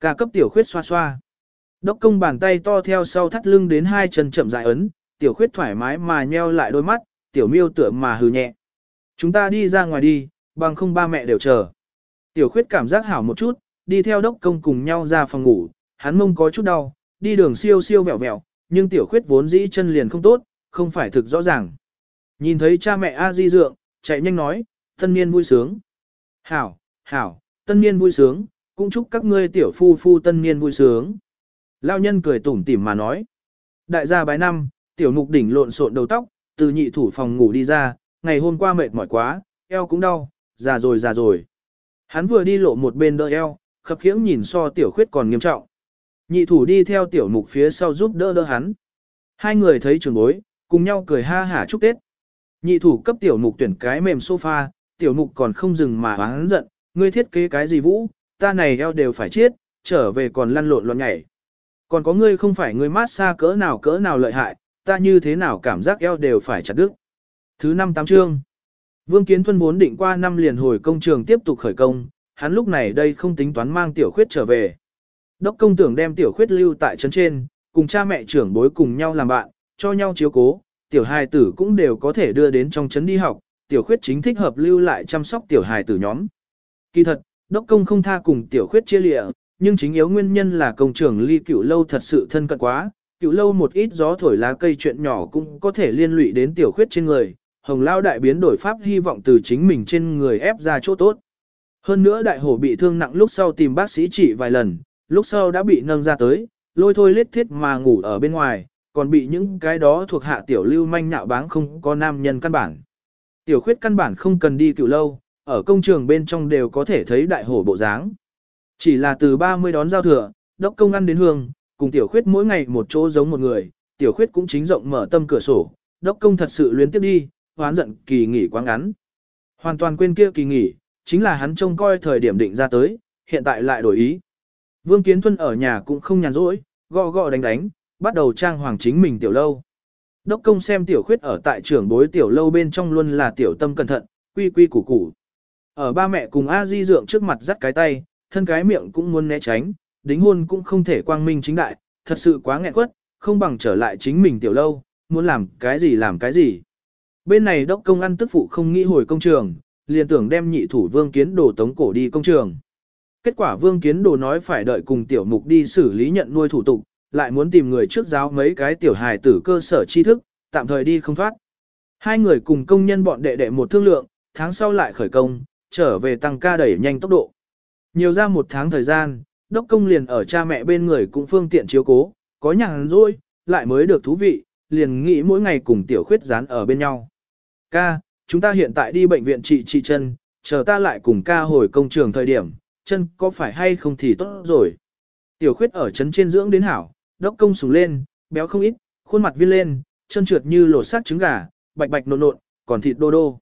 Cả cấp tiểu khuyết xoa xoa. Đốc công bàn tay to theo sau thắt lưng đến hai chân chậm dài ấn, tiểu khuyết thoải mái mà nheo lại đôi mắt, tiểu miêu tựa mà hừ nhẹ. Chúng ta đi ra ngoài đi, bằng không ba mẹ đều chờ. Tiểu khuyết cảm giác hảo một chút, đi theo đốc công cùng nhau ra phòng ngủ, hắn mông có chút đau, đi đường siêu siêu vẹo vẹo, nhưng tiểu khuyết vốn dĩ chân liền không tốt, không phải thực rõ ràng. Nhìn thấy cha mẹ A Di dượng, chạy nhanh nói, tân niên vui sướng. Hảo, hảo, tân niên vui sướng, cũng chúc các ngươi tiểu phu phu tân niên vui sướng. Lao nhân cười tủm tỉm mà nói. Đại gia bái năm, tiểu mục đỉnh lộn xộn đầu tóc, từ nhị thủ phòng ngủ đi ra, ngày hôm qua mệt mỏi quá, eo cũng đau, già rồi già rồi. Hắn vừa đi lộ một bên đỡ eo, khập khiễng nhìn so tiểu khuyết còn nghiêm trọng. Nhị thủ đi theo tiểu mục phía sau giúp đỡ đỡ hắn. Hai người thấy trường bối, cùng nhau cười ha hả chúc Tết. Nhị thủ cấp tiểu mục tuyển cái mềm sofa, tiểu mục còn không dừng mà hắn giận, ngươi thiết kế cái gì vũ, ta này eo đều phải chết, trở về còn lăn lộn loạn nhảy. Còn có ngươi không phải ngươi mát xa cỡ nào cỡ nào lợi hại, ta như thế nào cảm giác eo đều phải chặt đứt. Thứ năm tám chương. Vương Kiến Thuân muốn định qua năm liền hồi công trường tiếp tục khởi công, hắn lúc này đây không tính toán mang tiểu khuyết trở về. Đốc công tưởng đem tiểu khuyết lưu tại trấn trên, cùng cha mẹ trưởng bối cùng nhau làm bạn, cho nhau chiếu cố, tiểu hài tử cũng đều có thể đưa đến trong trấn đi học, tiểu khuyết chính thích hợp lưu lại chăm sóc tiểu hài tử nhóm. Kỳ thật, đốc công không tha cùng tiểu khuyết chia lịa, nhưng chính yếu nguyên nhân là công trưởng ly cựu lâu thật sự thân cận quá, cựu lâu một ít gió thổi lá cây chuyện nhỏ cũng có thể liên lụy đến tiểu khuyết trên người, hồng lao đại biến đổi pháp hy vọng từ chính mình trên người ép ra chỗ tốt. Hơn nữa đại hổ bị thương nặng lúc sau tìm bác sĩ trị vài lần, lúc sau đã bị nâng ra tới, lôi thôi lết thiết mà ngủ ở bên ngoài, còn bị những cái đó thuộc hạ tiểu lưu manh nhạo báng không có nam nhân căn bản. Tiểu khuyết căn bản không cần đi cựu lâu, ở công trường bên trong đều có thể thấy đại hổ bộ dáng. Chỉ là từ 30 đón giao thừa, đốc công ăn đến hương, cùng tiểu khuyết mỗi ngày một chỗ giống một người, tiểu khuyết cũng chính rộng mở tâm cửa sổ, đốc công thật sự luyến tiếp đi, hoán giận kỳ nghỉ quá ngắn. Hoàn toàn quên kia kỳ nghỉ, chính là hắn trông coi thời điểm định ra tới, hiện tại lại đổi ý. Vương Kiến Thuân ở nhà cũng không nhàn rỗi, gõ gõ đánh đánh, bắt đầu trang hoàng chính mình tiểu lâu. Đốc công xem tiểu khuyết ở tại trưởng bối tiểu lâu bên trong luôn là tiểu tâm cẩn thận, quy quy củ củ. Ở ba mẹ cùng A Di dượng trước mặt dắt cái tay, thân cái miệng cũng muốn né tránh, đính hôn cũng không thể quang minh chính đại, thật sự quá nghẹn quất, không bằng trở lại chính mình tiểu lâu, muốn làm cái gì làm cái gì. Bên này đốc công ăn tức phụ không nghĩ hồi công trường, liền tưởng đem nhị thủ vương kiến đồ tống cổ đi công trường. Kết quả vương kiến đồ nói phải đợi cùng tiểu mục đi xử lý nhận nuôi thủ tục, lại muốn tìm người trước giáo mấy cái tiểu hài tử cơ sở tri thức, tạm thời đi không thoát. Hai người cùng công nhân bọn đệ đệ một thương lượng, tháng sau lại khởi công, trở về tăng ca đẩy nhanh tốc độ. Nhiều ra một tháng thời gian, đốc công liền ở cha mẹ bên người cũng phương tiện chiếu cố, có nhàn rỗi, lại mới được thú vị, liền nghĩ mỗi ngày cùng tiểu khuyết dán ở bên nhau. Ca, chúng ta hiện tại đi bệnh viện trị trị chân, chờ ta lại cùng ca hồi công trường thời điểm, chân có phải hay không thì tốt rồi. Tiểu khuyết ở chân trên dưỡng đến hảo, đốc công sùng lên, béo không ít, khuôn mặt viên lên, chân trượt như lột xác trứng gà, bạch bạch nộn nộn, còn thịt đô đô.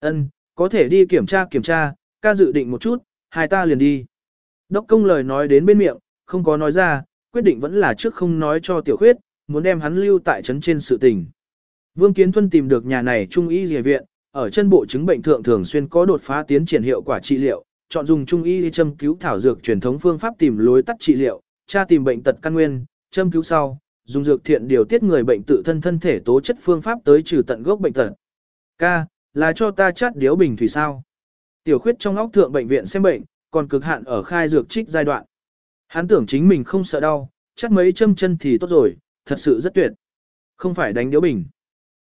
Ân, có thể đi kiểm tra kiểm tra, ca dự định một chút, hai ta liền đi. Đốc công lời nói đến bên miệng, không có nói ra, quyết định vẫn là trước không nói cho tiểu khuyết, muốn đem hắn lưu tại trấn trên sự tình. Vương Kiến Thuân tìm được nhà này trung y dề viện, ở chân bộ chứng bệnh thượng thường xuyên có đột phá tiến triển hiệu quả trị liệu, chọn dùng trung y châm cứu thảo dược truyền thống phương pháp tìm lối tắt trị liệu, tra tìm bệnh tật căn nguyên, châm cứu sau, dùng dược thiện điều tiết người bệnh tự thân thân thể tố chất phương pháp tới trừ tận gốc bệnh tật. Ca, là cho ta chát điếu bình thủy sao? Tiểu khuyết trong óc thượng bệnh viện xem bệnh, còn cực hạn ở khai dược trích giai đoạn. Hắn tưởng chính mình không sợ đau, chắc mấy châm chân thì tốt rồi, thật sự rất tuyệt. Không phải đánh điếu bình.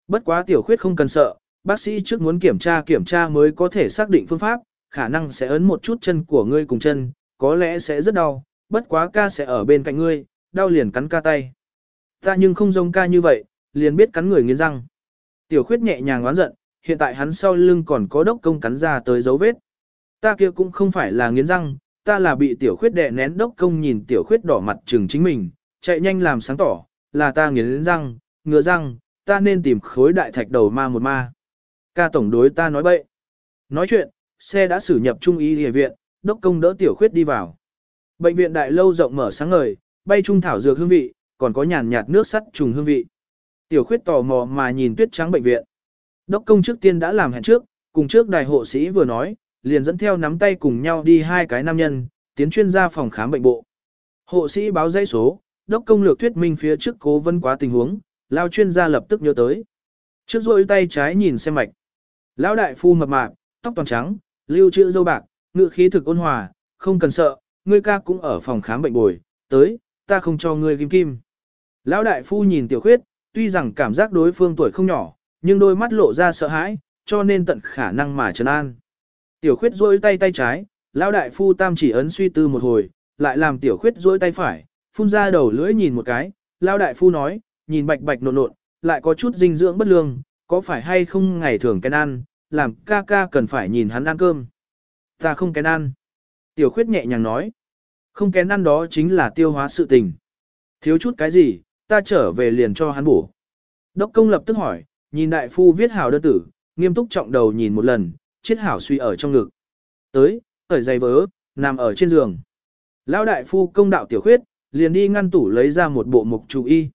Bất quá tiểu khuyết không cần sợ, bác sĩ trước muốn kiểm tra kiểm tra mới có thể xác định phương pháp, khả năng sẽ ấn một chút chân của ngươi cùng chân, có lẽ sẽ rất đau, bất quá ca sẽ ở bên cạnh ngươi, đau liền cắn ca tay. Ta nhưng không giống ca như vậy, liền biết cắn người nghiến răng. Tiểu khuyết nhẹ nhàng oán giận, hiện tại hắn sau lưng còn có đốc công cắn ra tới dấu vết. Ta kia cũng không phải là nghiến răng, ta là bị tiểu khuyết đè nén đốc công nhìn tiểu khuyết đỏ mặt chừng chính mình, chạy nhanh làm sáng tỏ, là ta nghiến răng, ngựa răng, ta nên tìm khối đại thạch đầu ma một ma. Ca tổng đối ta nói bậy. Nói chuyện, xe đã xử nhập trung y y viện, đốc công đỡ tiểu khuyết đi vào. Bệnh viện đại lâu rộng mở sáng ngời, bay trung thảo dược hương vị, còn có nhàn nhạt nước sắt trùng hương vị. Tiểu khuyết tò mò mà nhìn tuyết trắng bệnh viện. Đốc công trước tiên đã làm hẹn trước, cùng trước đại hộ sĩ vừa nói, liền dẫn theo nắm tay cùng nhau đi hai cái nam nhân, tiến chuyên gia phòng khám bệnh bộ. Hộ sĩ báo dây số, đốc công lược thuyết minh phía trước cố vân quá tình huống, lao chuyên gia lập tức nhớ tới. Trước rôi tay trái nhìn xem mạch. Lão đại phu mập mạp, tóc toàn trắng, lưu trữ dâu bạc, Ngự khí thực ôn hòa, không cần sợ, ngươi ca cũng ở phòng khám bệnh bồi, tới, ta không cho ngươi kim kim. Lão đại phu nhìn tiểu khuyết, tuy rằng cảm giác đối phương tuổi không nhỏ, nhưng đôi mắt lộ ra sợ hãi, cho nên tận khả năng mà trấn an. Tiểu khuyết rôi tay tay trái, lão đại phu tam chỉ ấn suy tư một hồi, lại làm tiểu khuyết rôi tay phải, phun ra đầu lưỡi nhìn một cái, lão đại phu nói, nhìn bạch bạch nộn nộn, lại có chút dinh dưỡng bất lương, có phải hay không ngày thường cái ăn, làm ca ca cần phải nhìn hắn ăn cơm. Ta không kén ăn. Tiểu khuyết nhẹ nhàng nói. Không kén ăn đó chính là tiêu hóa sự tình. Thiếu chút cái gì, ta trở về liền cho hắn bổ. Đốc công lập tức hỏi, nhìn đại phu viết hảo đơn tử, nghiêm túc trọng đầu nhìn một lần, chết hảo suy ở trong ngực. Tới, ở giày vớ, nằm ở trên giường. Lão đại phu công đạo tiểu khuyết, liền đi ngăn tủ lấy ra một bộ mục chủ y.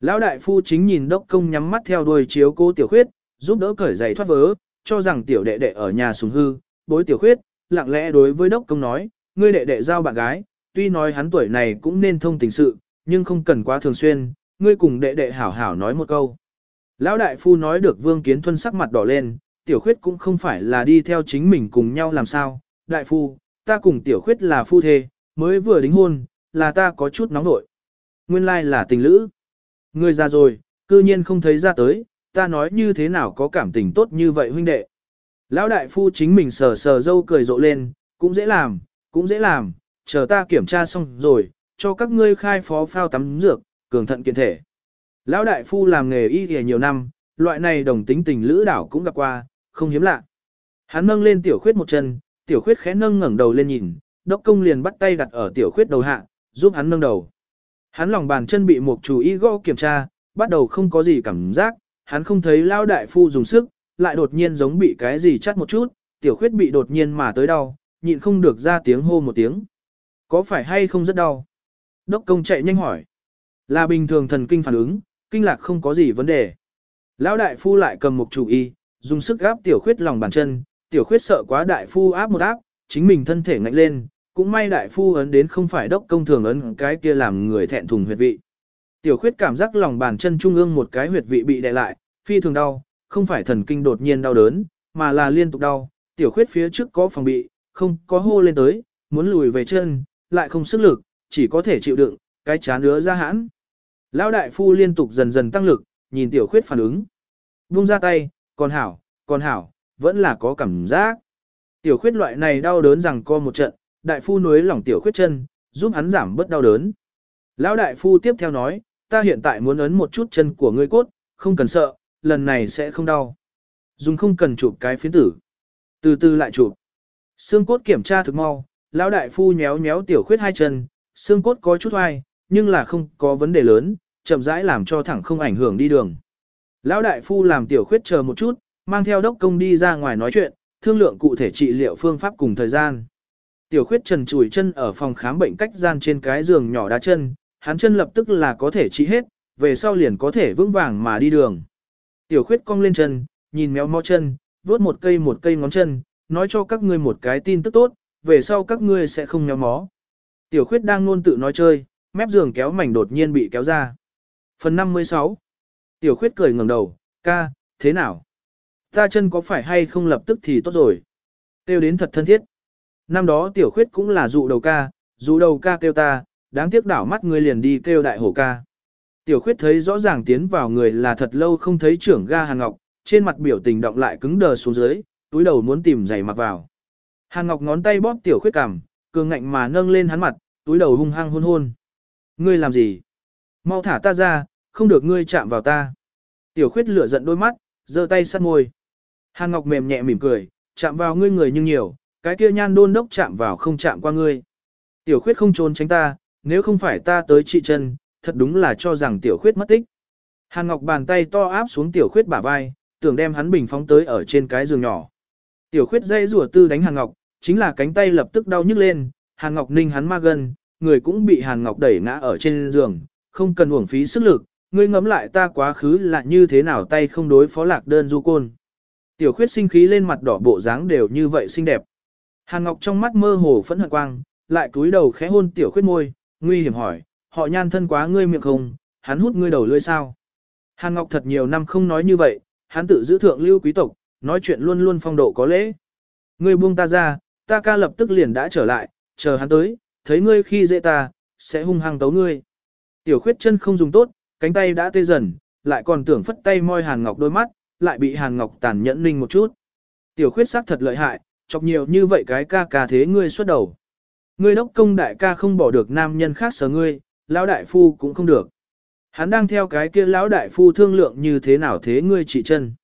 Lão đại phu chính nhìn đốc công nhắm mắt theo đuôi chiếu cô tiểu khuyết, giúp đỡ cởi giày thoát vớ, cho rằng tiểu đệ đệ ở nhà sùng hư, bối tiểu khuyết, lặng lẽ đối với đốc công nói, ngươi đệ đệ giao bạn gái, tuy nói hắn tuổi này cũng nên thông tình sự, nhưng không cần quá thường xuyên, ngươi cùng đệ đệ hảo hảo nói một câu. Lão đại phu nói được vương kiến thuân sắc mặt đỏ lên, tiểu khuyết cũng không phải là đi theo chính mình cùng nhau làm sao, đại phu, ta cùng tiểu khuyết là phu thê, mới vừa đính hôn, là ta có chút nóng nội. Nguyên lai là tình lữ. Ngươi già rồi, cư nhiên không thấy ra tới, ta nói như thế nào có cảm tình tốt như vậy huynh đệ. Lão đại phu chính mình sờ sờ dâu cười rộ lên, cũng dễ làm, cũng dễ làm, chờ ta kiểm tra xong rồi, cho các ngươi khai phó phao tắm dược, cường thận kiện thể. Lão đại phu làm nghề y thì nhiều năm, loại này đồng tính tình lữ đảo cũng gặp qua, không hiếm lạ. Hắn nâng lên tiểu khuyết một chân, tiểu khuyết khẽ nâng ngẩng đầu lên nhìn, đốc công liền bắt tay đặt ở tiểu khuyết đầu hạ, giúp hắn nâng đầu. Hắn lòng bàn chân bị một chủ y gõ kiểm tra, bắt đầu không có gì cảm giác, hắn không thấy lao đại phu dùng sức, lại đột nhiên giống bị cái gì chắt một chút, tiểu khuyết bị đột nhiên mà tới đau, nhịn không được ra tiếng hô một tiếng. Có phải hay không rất đau? Đốc công chạy nhanh hỏi. Là bình thường thần kinh phản ứng, kinh lạc không có gì vấn đề. Lão đại phu lại cầm một chủ y, dùng sức gáp tiểu khuyết lòng bàn chân, tiểu khuyết sợ quá đại phu áp một áp, chính mình thân thể ngạnh lên, cũng may đại phu ấn đến không phải đốc công thường ấn cái kia làm người thẹn thùng huyệt vị. Tiểu khuyết cảm giác lòng bàn chân trung ương một cái huyệt vị bị đè lại, phi thường đau, không phải thần kinh đột nhiên đau đớn, mà là liên tục đau, tiểu khuyết phía trước có phòng bị, không có hô lên tới, muốn lùi về chân, lại không sức lực, chỉ có thể chịu đựng, cái chán nữa ra hãn. Lão đại phu liên tục dần dần tăng lực, nhìn tiểu khuyết phản ứng. Vung ra tay, còn hảo, còn hảo, vẫn là có cảm giác. Tiểu khuyết loại này đau đớn rằng co một trận, đại phu nối lỏng tiểu khuyết chân, giúp hắn giảm bớt đau đớn. Lão đại phu tiếp theo nói, ta hiện tại muốn ấn một chút chân của ngươi cốt, không cần sợ, lần này sẽ không đau. Dùng không cần chụp cái phiến tử. Từ từ lại chụp. Xương cốt kiểm tra thực mau, lão đại phu nhéo nhéo tiểu khuyết hai chân, xương cốt có chút oai, nhưng là không có vấn đề lớn, chậm rãi làm cho thẳng không ảnh hưởng đi đường. Lão đại phu làm tiểu khuyết chờ một chút, mang theo đốc công đi ra ngoài nói chuyện, thương lượng cụ thể trị liệu phương pháp cùng thời gian. Tiểu khuyết trần chùi chân ở phòng khám bệnh cách gian trên cái giường nhỏ đá chân, hắn chân lập tức là có thể trị hết, về sau liền có thể vững vàng mà đi đường. Tiểu khuyết cong lên chân, nhìn méo mó chân, vuốt một cây một cây ngón chân, nói cho các ngươi một cái tin tức tốt, về sau các ngươi sẽ không méo mó. Tiểu khuyết đang luôn tự nói chơi, mép giường kéo mảnh đột nhiên bị kéo ra. Phần 56 Tiểu khuyết cười ngẩng đầu, ca, thế nào? Ta chân có phải hay không lập tức thì tốt rồi? tiêu đến thật thân thiết. Năm đó tiểu khuyết cũng là dụ đầu ca, dụ đầu ca kêu ta, đáng tiếc đảo mắt người liền đi kêu đại hổ ca. Tiểu khuyết thấy rõ ràng tiến vào người là thật lâu không thấy trưởng ga Hàn Ngọc, trên mặt biểu tình động lại cứng đờ xuống dưới, túi đầu muốn tìm giày mặc vào. Hàn Ngọc ngón tay bóp tiểu khuyết cằm, cường ngạnh mà nâng lên hắn mặt, túi đầu hung hăng hôn hôn. Ngươi làm gì? Mau thả ta ra, không được ngươi chạm vào ta. Tiểu khuyết lửa giận đôi mắt, giơ tay sát môi. Hàn Ngọc mềm nhẹ mỉm cười, chạm vào ngươi người nhưng nhiều, cái kia nhan đôn đốc chạm vào không chạm qua ngươi. Tiểu khuyết không trốn tránh ta, nếu không phải ta tới trị chân, thật đúng là cho rằng tiểu khuyết mất tích. Hàn Ngọc bàn tay to áp xuống tiểu khuyết bả vai, tưởng đem hắn bình phóng tới ở trên cái giường nhỏ. Tiểu khuyết dây rùa tư đánh Hàn Ngọc, chính là cánh tay lập tức đau nhức lên, Hàn Ngọc ninh hắn ma gần, người cũng bị Hàn Ngọc đẩy ngã ở trên giường, không cần uổng phí sức lực, ngươi ngẫm lại ta quá khứ là như thế nào tay không đối phó lạc đơn du côn. Tiểu khuyết sinh khí lên mặt đỏ bộ dáng đều như vậy xinh đẹp. Hàn Ngọc trong mắt mơ hồ phẫn hận quang, lại cúi đầu khẽ hôn tiểu khuyết môi, nguy hiểm hỏi, họ nhan thân quá ngươi miệng không, hắn hút ngươi đầu lưỡi sao. Hàn Ngọc thật nhiều năm không nói như vậy, hắn tự giữ thượng lưu quý tộc, nói chuyện luôn luôn phong độ có lễ. Ngươi buông ta ra, ta ca lập tức liền đã trở lại, chờ hắn tới, thấy ngươi khi dễ ta, sẽ hung hăng tấu ngươi. Tiểu khuyết chân không dùng tốt, cánh tay đã tê dần, lại còn tưởng phất tay moi Hàn Ngọc đôi mắt, lại bị Hàn Ngọc tàn nhẫn ninh một chút. Tiểu khuyết sắc thật lợi hại, chọc nhiều như vậy cái ca ca thế ngươi xuất đầu. Ngươi đốc công đại ca không bỏ được nam nhân khác sở ngươi, lão đại phu cũng không được. Hắn đang theo cái kia lão đại phu thương lượng như thế nào thế ngươi trị chân.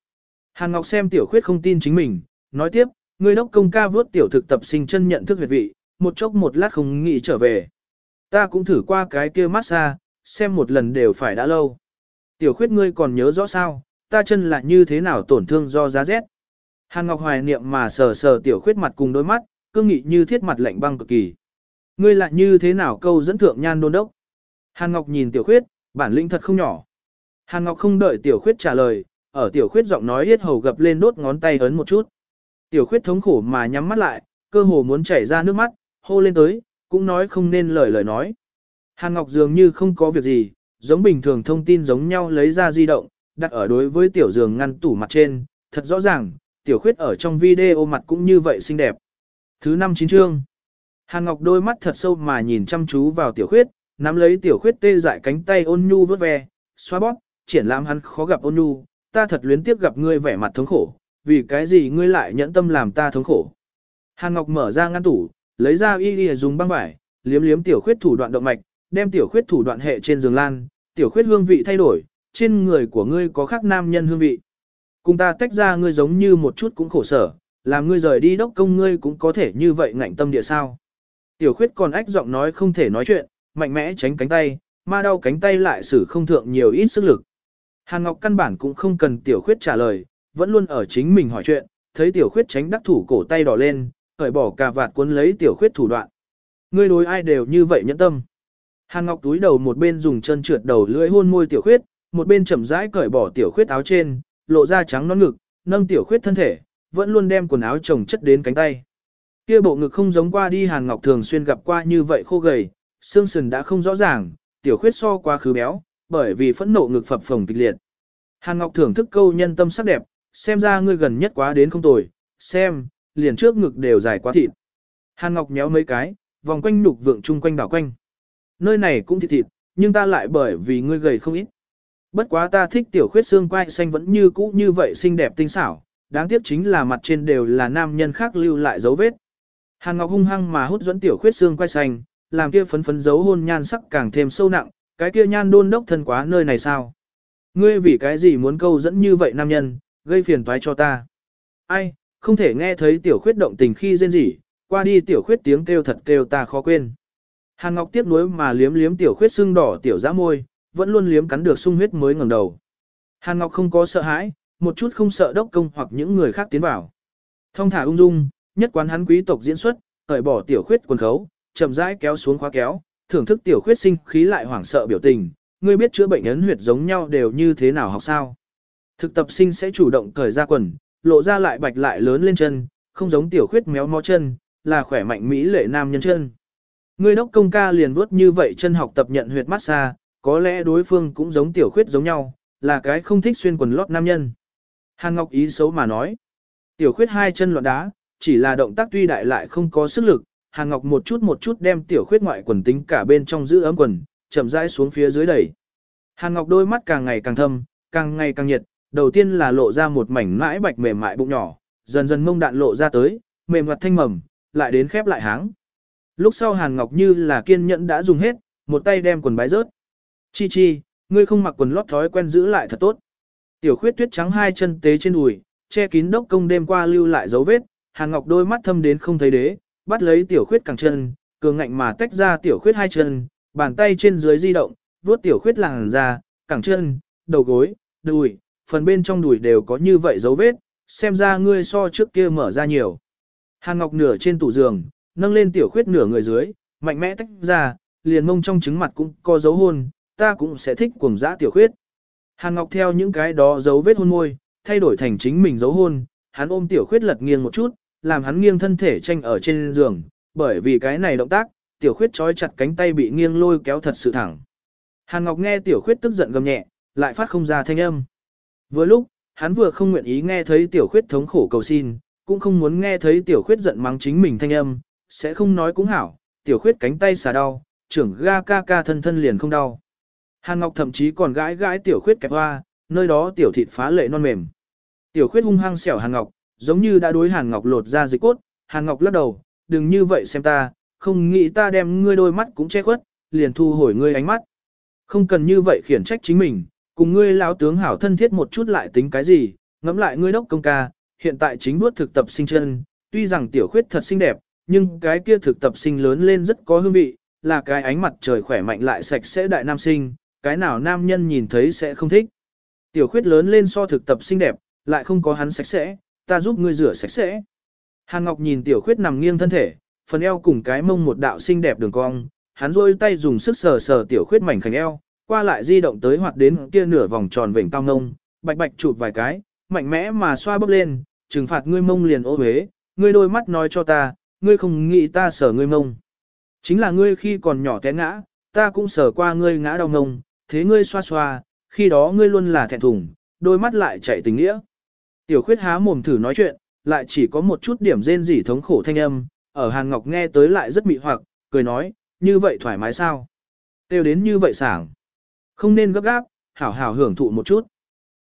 Hàn Ngọc xem tiểu khuyết không tin chính mình, nói tiếp, ngươi đốc công ca vớt tiểu thực tập sinh chân nhận thức huyệt vị, một chốc một lát không nghĩ trở về. Ta cũng thử qua cái kia massage, xem một lần đều phải đã lâu. Tiểu khuyết ngươi còn nhớ rõ sao, ta chân là như thế nào tổn thương do giá rét. Hàn Ngọc hoài niệm mà sờ sờ tiểu khuyết mặt cùng đôi mắt, cương nghị như thiết mặt lạnh băng cực kỳ. Ngươi lại như thế nào câu dẫn thượng nhan đôn đốc. Hàn Ngọc nhìn tiểu khuyết, bản lĩnh thật không nhỏ. Hàn Ngọc không đợi tiểu khuyết trả lời, ở tiểu khuyết giọng nói yết hầu gập lên đốt ngón tay ấn một chút. Tiểu khuyết thống khổ mà nhắm mắt lại, cơ hồ muốn chảy ra nước mắt, hô lên tới, cũng nói không nên lời lời nói. Hàn Ngọc dường như không có việc gì, giống bình thường thông tin giống nhau lấy ra di động, đặt ở đối với tiểu giường ngăn tủ mặt trên, thật rõ ràng, tiểu khuyết ở trong video mặt cũng như vậy xinh đẹp. Thứ năm chín chương. Hàn Ngọc đôi mắt thật sâu mà nhìn chăm chú vào tiểu khuyết, nắm lấy tiểu khuyết tê dại cánh tay ôn nhu vớt ve, xoa bóp, triển lãm hắn khó gặp ôn nhu, ta thật luyến tiếc gặp ngươi vẻ mặt thống khổ, vì cái gì ngươi lại nhẫn tâm làm ta thống khổ. Hàn Ngọc mở ra ngăn tủ, lấy ra y y dùng băng vải, liếm liếm tiểu khuyết thủ đoạn động mạch, đem tiểu khuyết thủ đoạn hệ trên giường lan, tiểu khuyết hương vị thay đổi, trên người của ngươi có khác nam nhân hương vị. Cùng ta tách ra ngươi giống như một chút cũng khổ sở, làm ngươi rời đi đốc công ngươi cũng có thể như vậy ngạnh tâm địa sao. Tiểu khuyết còn ách giọng nói không thể nói chuyện, mạnh mẽ tránh cánh tay, ma đau cánh tay lại xử không thượng nhiều ít sức lực. Hàn Ngọc căn bản cũng không cần tiểu khuyết trả lời, vẫn luôn ở chính mình hỏi chuyện, thấy tiểu khuyết tránh đắc thủ cổ tay đỏ lên, cởi bỏ cà vạt cuốn lấy tiểu khuyết thủ đoạn. Ngươi đối ai đều như vậy nhẫn tâm. Hàn Ngọc túi đầu một bên dùng chân trượt đầu lưỡi hôn môi tiểu khuyết, một bên chậm rãi cởi bỏ tiểu khuyết áo trên, lộ ra trắng non ngực, nâng tiểu khuyết thân thể, vẫn luôn đem quần áo chồng chất đến cánh tay. Kia bộ ngực không giống qua đi Hàn Ngọc thường xuyên gặp qua như vậy khô gầy, xương sườn đã không rõ ràng, tiểu khuyết so quá khứ béo, bởi vì phẫn nộ ngực phập phồng kịch liệt. Hàn Ngọc thưởng thức câu nhân tâm sắc đẹp, xem ra ngươi gần nhất quá đến không tồi, xem, liền trước ngực đều dài quá thịt. Hàn Ngọc nhéo mấy cái, vòng quanh nhục vượng chung quanh đảo quanh. Nơi này cũng thịt thịt, nhưng ta lại bởi vì ngươi gầy không ít. Bất quá ta thích tiểu khuyết xương quai xanh vẫn như cũ như vậy xinh đẹp tinh xảo, đáng tiếc chính là mặt trên đều là nam nhân khác lưu lại dấu vết. Hàn Ngọc hung hăng mà hút dẫn tiểu khuyết xương quay xanh, làm kia phấn phấn dấu hôn nhan sắc càng thêm sâu nặng, cái kia nhan đôn đốc thân quá nơi này sao? Ngươi vì cái gì muốn câu dẫn như vậy nam nhân, gây phiền toái cho ta? Ai, không thể nghe thấy tiểu khuyết động tình khi rên rỉ, qua đi tiểu khuyết tiếng kêu thật kêu ta khó quên. Hàn Ngọc tiếc nuối mà liếm liếm tiểu khuyết xương đỏ tiểu giã môi, vẫn luôn liếm cắn được sung huyết mới ngẩng đầu. Hàn Ngọc không có sợ hãi, một chút không sợ đốc công hoặc những người khác tiến vào. Thông thả ung dung, nhất quán hắn quý tộc diễn xuất, cởi bỏ tiểu khuyết quần khấu, chậm rãi kéo xuống khóa kéo, thưởng thức tiểu khuyết sinh khí lại hoảng sợ biểu tình, ngươi biết chữa bệnh ấn huyệt giống nhau đều như thế nào học sao? Thực tập sinh sẽ chủ động cởi ra quần, lộ ra lại bạch lại lớn lên chân, không giống tiểu khuyết méo mó chân, là khỏe mạnh mỹ lệ nam nhân chân. Ngươi đốc công ca liền vuốt như vậy chân học tập nhận huyệt massage, có lẽ đối phương cũng giống tiểu khuyết giống nhau, là cái không thích xuyên quần lót nam nhân. Hàn Ngọc ý xấu mà nói. Tiểu khuyết hai chân loạn đá, chỉ là động tác tuy đại lại không có sức lực, Hàn Ngọc một chút một chút đem tiểu khuyết ngoại quần tính cả bên trong giữ ấm quần, chậm rãi xuống phía dưới đẩy. Hàn Ngọc đôi mắt càng ngày càng thâm, càng ngày càng nhiệt, đầu tiên là lộ ra một mảnh mãi bạch mềm mại bụng nhỏ, dần dần mông đạn lộ ra tới, mềm mặt thanh mầm, lại đến khép lại háng. Lúc sau Hàn Ngọc như là kiên nhẫn đã dùng hết, một tay đem quần bái rớt. Chi chi, ngươi không mặc quần lót thói quen giữ lại thật tốt. Tiểu khuyết tuyết trắng hai chân tế trên đùi, che kín đốc công đêm qua lưu lại dấu vết, Hàn Ngọc đôi mắt thâm đến không thấy đế, bắt lấy tiểu khuyết cẳng chân, cường ngạnh mà tách ra tiểu khuyết hai chân, bàn tay trên dưới di động, vuốt tiểu khuyết làn ra, cẳng chân, đầu gối, đùi, phần bên trong đùi đều có như vậy dấu vết, xem ra ngươi so trước kia mở ra nhiều. Hàn Ngọc nửa trên tủ giường, nâng lên tiểu khuyết nửa người dưới, mạnh mẽ tách ra, liền mông trong trứng mặt cũng có dấu hôn, ta cũng sẽ thích cuồng dã tiểu khuyết. Hàn Ngọc theo những cái đó dấu vết hôn môi, thay đổi thành chính mình dấu hôn, hắn ôm tiểu khuyết lật nghiêng một chút, làm hắn nghiêng thân thể tranh ở trên giường, bởi vì cái này động tác, tiểu khuyết trói chặt cánh tay bị nghiêng lôi kéo thật sự thẳng. Hàn Ngọc nghe tiểu khuyết tức giận gầm nhẹ, lại phát không ra thanh âm. Vừa lúc, hắn vừa không nguyện ý nghe thấy tiểu khuyết thống khổ cầu xin, cũng không muốn nghe thấy tiểu khuyết giận mắng chính mình thanh âm, sẽ không nói cũng hảo, tiểu khuyết cánh tay xà đau, trưởng ga ca ca thân thân liền không đau. Hàn Ngọc thậm chí còn gãi gãi tiểu khuyết kẹp hoa, nơi đó tiểu thịt phá lệ non mềm. Tiểu khuyết hung hăng xẻo Hàn Ngọc, giống như đã đối Hàn Ngọc lột ra dịch cốt, Hàn Ngọc lắc đầu, đừng như vậy xem ta, không nghĩ ta đem ngươi đôi mắt cũng che khuất, liền thu hồi ngươi ánh mắt. Không cần như vậy khiển trách chính mình, cùng ngươi lão tướng hảo thân thiết một chút lại tính cái gì, ngẫm lại ngươi đốc công ca, hiện tại chính bước thực tập sinh chân, tuy rằng tiểu khuyết thật xinh đẹp, nhưng cái kia thực tập sinh lớn lên rất có hương vị, là cái ánh mặt trời khỏe mạnh lại sạch sẽ đại nam sinh, cái nào nam nhân nhìn thấy sẽ không thích. Tiểu khuyết lớn lên so thực tập xinh đẹp, lại không có hắn sạch sẽ, ta giúp ngươi rửa sạch sẽ. Hàn Ngọc nhìn tiểu khuyết nằm nghiêng thân thể, phần eo cùng cái mông một đạo xinh đẹp đường cong, hắn rôi tay dùng sức sờ sờ tiểu khuyết mảnh khảnh eo, qua lại di động tới hoạt đến kia nửa vòng tròn vểnh cao ngông, bạch bạch chụp vài cái, mạnh mẽ mà xoa bốc lên, trừng phạt ngươi mông liền ô huế, ngươi đôi mắt nói cho ta, ngươi không nghĩ ta sờ ngươi mông. Chính là ngươi khi còn nhỏ té ngã, ta cũng sờ qua ngươi ngã đau ngông, thế ngươi xoa xoa, khi đó ngươi luôn là thẹn thùng, đôi mắt lại chạy tình nghĩa. Tiểu khuyết há mồm thử nói chuyện, lại chỉ có một chút điểm rên rỉ thống khổ thanh âm, ở Hàn Ngọc nghe tới lại rất mị hoặc, cười nói, như vậy thoải mái sao? Tiêu đến như vậy sảng. Không nên gấp gáp, hảo hảo hưởng thụ một chút.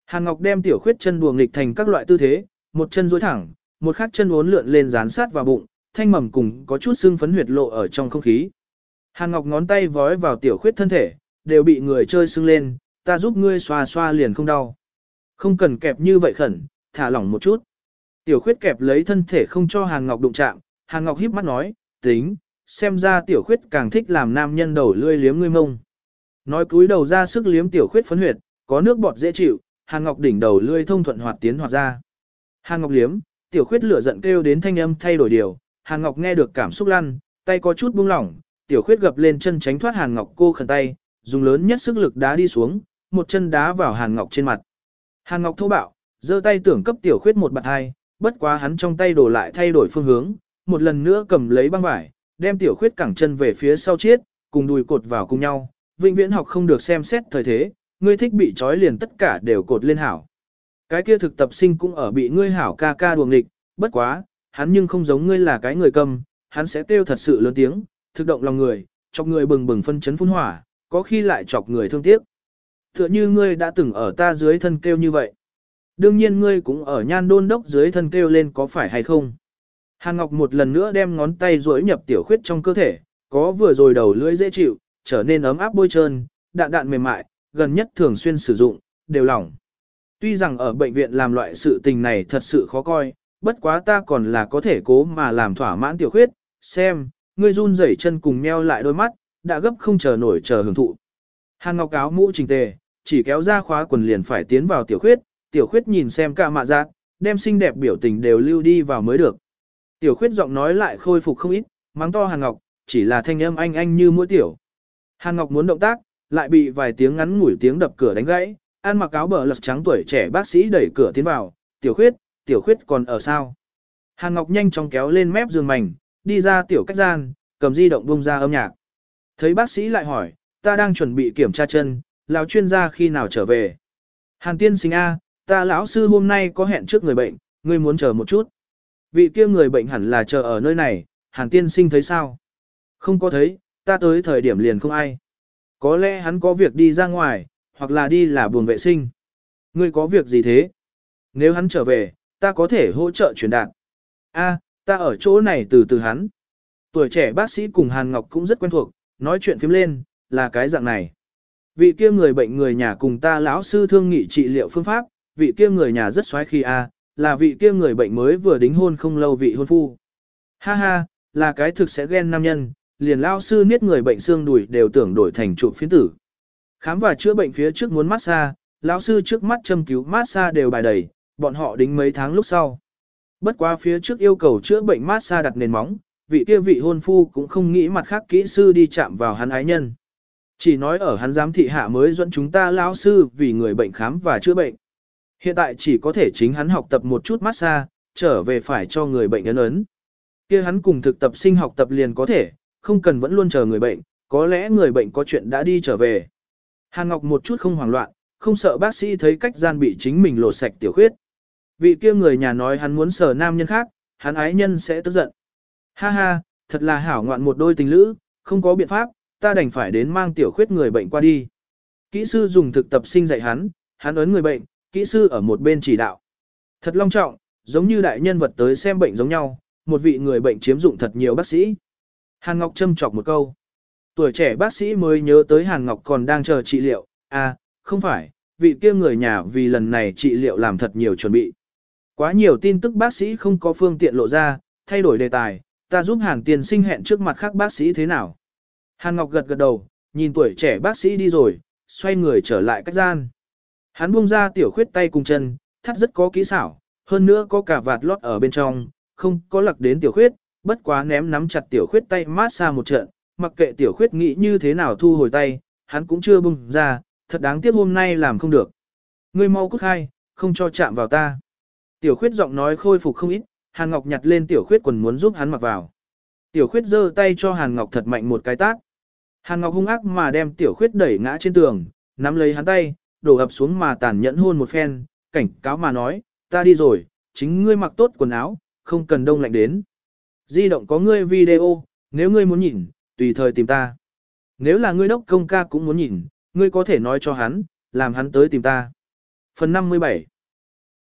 Hàn Ngọc đem tiểu khuyết chân đùa nghịch thành các loại tư thế, một chân duỗi thẳng, một khác chân uốn lượn lên dán sát vào bụng, thanh mầm cùng có chút xương phấn huyệt lộ ở trong không khí. Hàn Ngọc ngón tay vói vào tiểu khuyết thân thể, đều bị người chơi sưng lên, ta giúp ngươi xoa xoa liền không đau. Không cần kẹp như vậy khẩn, thả lỏng một chút. Tiểu khuyết kẹp lấy thân thể không cho Hàn Ngọc đụng chạm, Hàn Ngọc híp mắt nói, tính, xem ra tiểu khuyết càng thích làm nam nhân đầu lươi liếm ngươi mông. Nói cúi đầu ra sức liếm tiểu khuyết phấn huyệt, có nước bọt dễ chịu, Hàn Ngọc đỉnh đầu lươi thông thuận hoạt tiến hoạt ra. Hàn Ngọc liếm, tiểu khuyết lửa giận kêu đến thanh âm thay đổi điều, Hàn Ngọc nghe được cảm xúc lăn, tay có chút buông lỏng, tiểu khuyết gập lên chân tránh thoát Hàn Ngọc cô khẩn tay, dùng lớn nhất sức lực đá đi xuống, một chân đá vào Hàn Ngọc trên mặt. Hàn Ngọc thô bạo, giơ tay tưởng cấp tiểu khuyết một bạt hai, bất quá hắn trong tay đổ lại thay đổi phương hướng, một lần nữa cầm lấy băng vải, đem tiểu khuyết cẳng chân về phía sau chiết, cùng đùi cột vào cùng nhau. Vĩnh viễn học không được xem xét thời thế, ngươi thích bị trói liền tất cả đều cột lên hảo. Cái kia thực tập sinh cũng ở bị ngươi hảo ca ca đuồng nghịch, bất quá, hắn nhưng không giống ngươi là cái người cầm, hắn sẽ kêu thật sự lớn tiếng, thực động lòng người, chọc người bừng bừng phân chấn phun hỏa, có khi lại chọc người thương tiếc. Tựa như ngươi đã từng ở ta dưới thân kêu như vậy. Đương nhiên ngươi cũng ở nhan đôn đốc dưới thân kêu lên có phải hay không. Hàn Ngọc một lần nữa đem ngón tay duỗi nhập tiểu khuyết trong cơ thể, có vừa rồi đầu lưỡi dễ chịu, trở nên ấm áp bôi trơn, đạn đạn mềm mại, gần nhất thường xuyên sử dụng, đều lỏng. Tuy rằng ở bệnh viện làm loại sự tình này thật sự khó coi, bất quá ta còn là có thể cố mà làm thỏa mãn tiểu khuyết, xem, ngươi run rẩy chân cùng meo lại đôi mắt, đã gấp không chờ nổi chờ hưởng thụ. Hàn Ngọc áo mũ chỉnh tề, chỉ kéo ra khóa quần liền phải tiến vào tiểu khuyết, tiểu khuyết nhìn xem cả mạ giác, đem xinh đẹp biểu tình đều lưu đi vào mới được. Tiểu khuyết giọng nói lại khôi phục không ít, mắng to Hàn Ngọc, chỉ là thanh âm anh anh như mũi tiểu. Hàn Ngọc muốn động tác, lại bị vài tiếng ngắn ngủi tiếng đập cửa đánh gãy, ăn mặc áo bờ lật trắng tuổi trẻ bác sĩ đẩy cửa tiến vào, tiểu khuyết, tiểu khuyết còn ở sao. Hàn Ngọc nhanh chóng kéo lên mép giường mảnh, đi ra tiểu cách gian, cầm di động bung ra âm nhạc. Thấy bác sĩ lại hỏi, ta đang chuẩn bị kiểm tra chân, lão chuyên gia khi nào trở về. Hàn tiên sinh A, ta lão sư hôm nay có hẹn trước người bệnh, ngươi muốn chờ một chút. Vị kia người bệnh hẳn là chờ ở nơi này, hàn tiên sinh thấy sao? Không có thấy, ta tới thời điểm liền không ai. Có lẽ hắn có việc đi ra ngoài, hoặc là đi là buồn vệ sinh. Ngươi có việc gì thế? Nếu hắn trở về, ta có thể hỗ trợ chuyển đạt. A, ta ở chỗ này từ từ hắn. Tuổi trẻ bác sĩ cùng Hàn Ngọc cũng rất quen thuộc, nói chuyện phím lên, là cái dạng này. Vị kia người bệnh người nhà cùng ta lão sư thương nghị trị liệu phương pháp, vị kia người nhà rất xoái khi a, là vị kia người bệnh mới vừa đính hôn không lâu vị hôn phu. Ha ha, là cái thực sẽ ghen nam nhân, liền lão sư niết người bệnh xương đùi đều tưởng đổi thành trụ phiến tử. Khám và chữa bệnh phía trước muốn massage, lão sư trước mắt châm cứu massage đều bài đầy, bọn họ đính mấy tháng lúc sau. Bất quá phía trước yêu cầu chữa bệnh massage đặt nền móng, vị kia vị hôn phu cũng không nghĩ mặt khác kỹ sư đi chạm vào hắn ái nhân. Chỉ nói ở hắn giám thị hạ mới dẫn chúng ta lão sư vì người bệnh khám và chữa bệnh. Hiện tại chỉ có thể chính hắn học tập một chút massage, trở về phải cho người bệnh ấn ấn. kia hắn cùng thực tập sinh học tập liền có thể, không cần vẫn luôn chờ người bệnh, có lẽ người bệnh có chuyện đã đi trở về. Hàn Ngọc một chút không hoảng loạn, không sợ bác sĩ thấy cách gian bị chính mình lột sạch tiểu khuyết. Vị kia người nhà nói hắn muốn sờ nam nhân khác, hắn ái nhân sẽ tức giận. Ha ha, thật là hảo ngoạn một đôi tình lữ, không có biện pháp, ta đành phải đến mang tiểu khuyết người bệnh qua đi. Kỹ sư dùng thực tập sinh dạy hắn, hắn ấn người bệnh, kỹ sư ở một bên chỉ đạo. Thật long trọng, giống như đại nhân vật tới xem bệnh giống nhau, một vị người bệnh chiếm dụng thật nhiều bác sĩ. Hàn Ngọc châm chọc một câu. Tuổi trẻ bác sĩ mới nhớ tới Hàn Ngọc còn đang chờ trị liệu, à, không phải, vị kia người nhà vì lần này trị liệu làm thật nhiều chuẩn bị. Quá nhiều tin tức bác sĩ không có phương tiện lộ ra, thay đổi đề tài, ta giúp Hàn tiền sinh hẹn trước mặt khác bác sĩ thế nào. Hàn Ngọc gật gật đầu, nhìn tuổi trẻ bác sĩ đi rồi, xoay người trở lại cách gian. Hắn buông ra tiểu khuyết tay cùng chân, thắt rất có kỹ xảo, hơn nữa có cả vạt lót ở bên trong, không có lặc đến tiểu khuyết, bất quá ném nắm chặt tiểu khuyết tay mát xa một trận, mặc kệ tiểu khuyết nghĩ như thế nào thu hồi tay, hắn cũng chưa bung ra, thật đáng tiếc hôm nay làm không được. Ngươi mau cút khai, không cho chạm vào ta. Tiểu khuyết giọng nói khôi phục không ít, Hàn Ngọc nhặt lên tiểu khuyết quần muốn giúp hắn mặc vào. Tiểu khuyết giơ tay cho Hàn Ngọc thật mạnh một cái tát. Hàn Ngọc hung ác mà đem tiểu khuyết đẩy ngã trên tường, nắm lấy hắn tay, đổ ập xuống mà tàn nhẫn hôn một phen, cảnh cáo mà nói, ta đi rồi, chính ngươi mặc tốt quần áo, không cần đông lạnh đến. Di động có ngươi video, nếu ngươi muốn nhìn, tùy thời tìm ta. Nếu là ngươi đốc công ca cũng muốn nhìn, ngươi có thể nói cho hắn, làm hắn tới tìm ta. Phần 57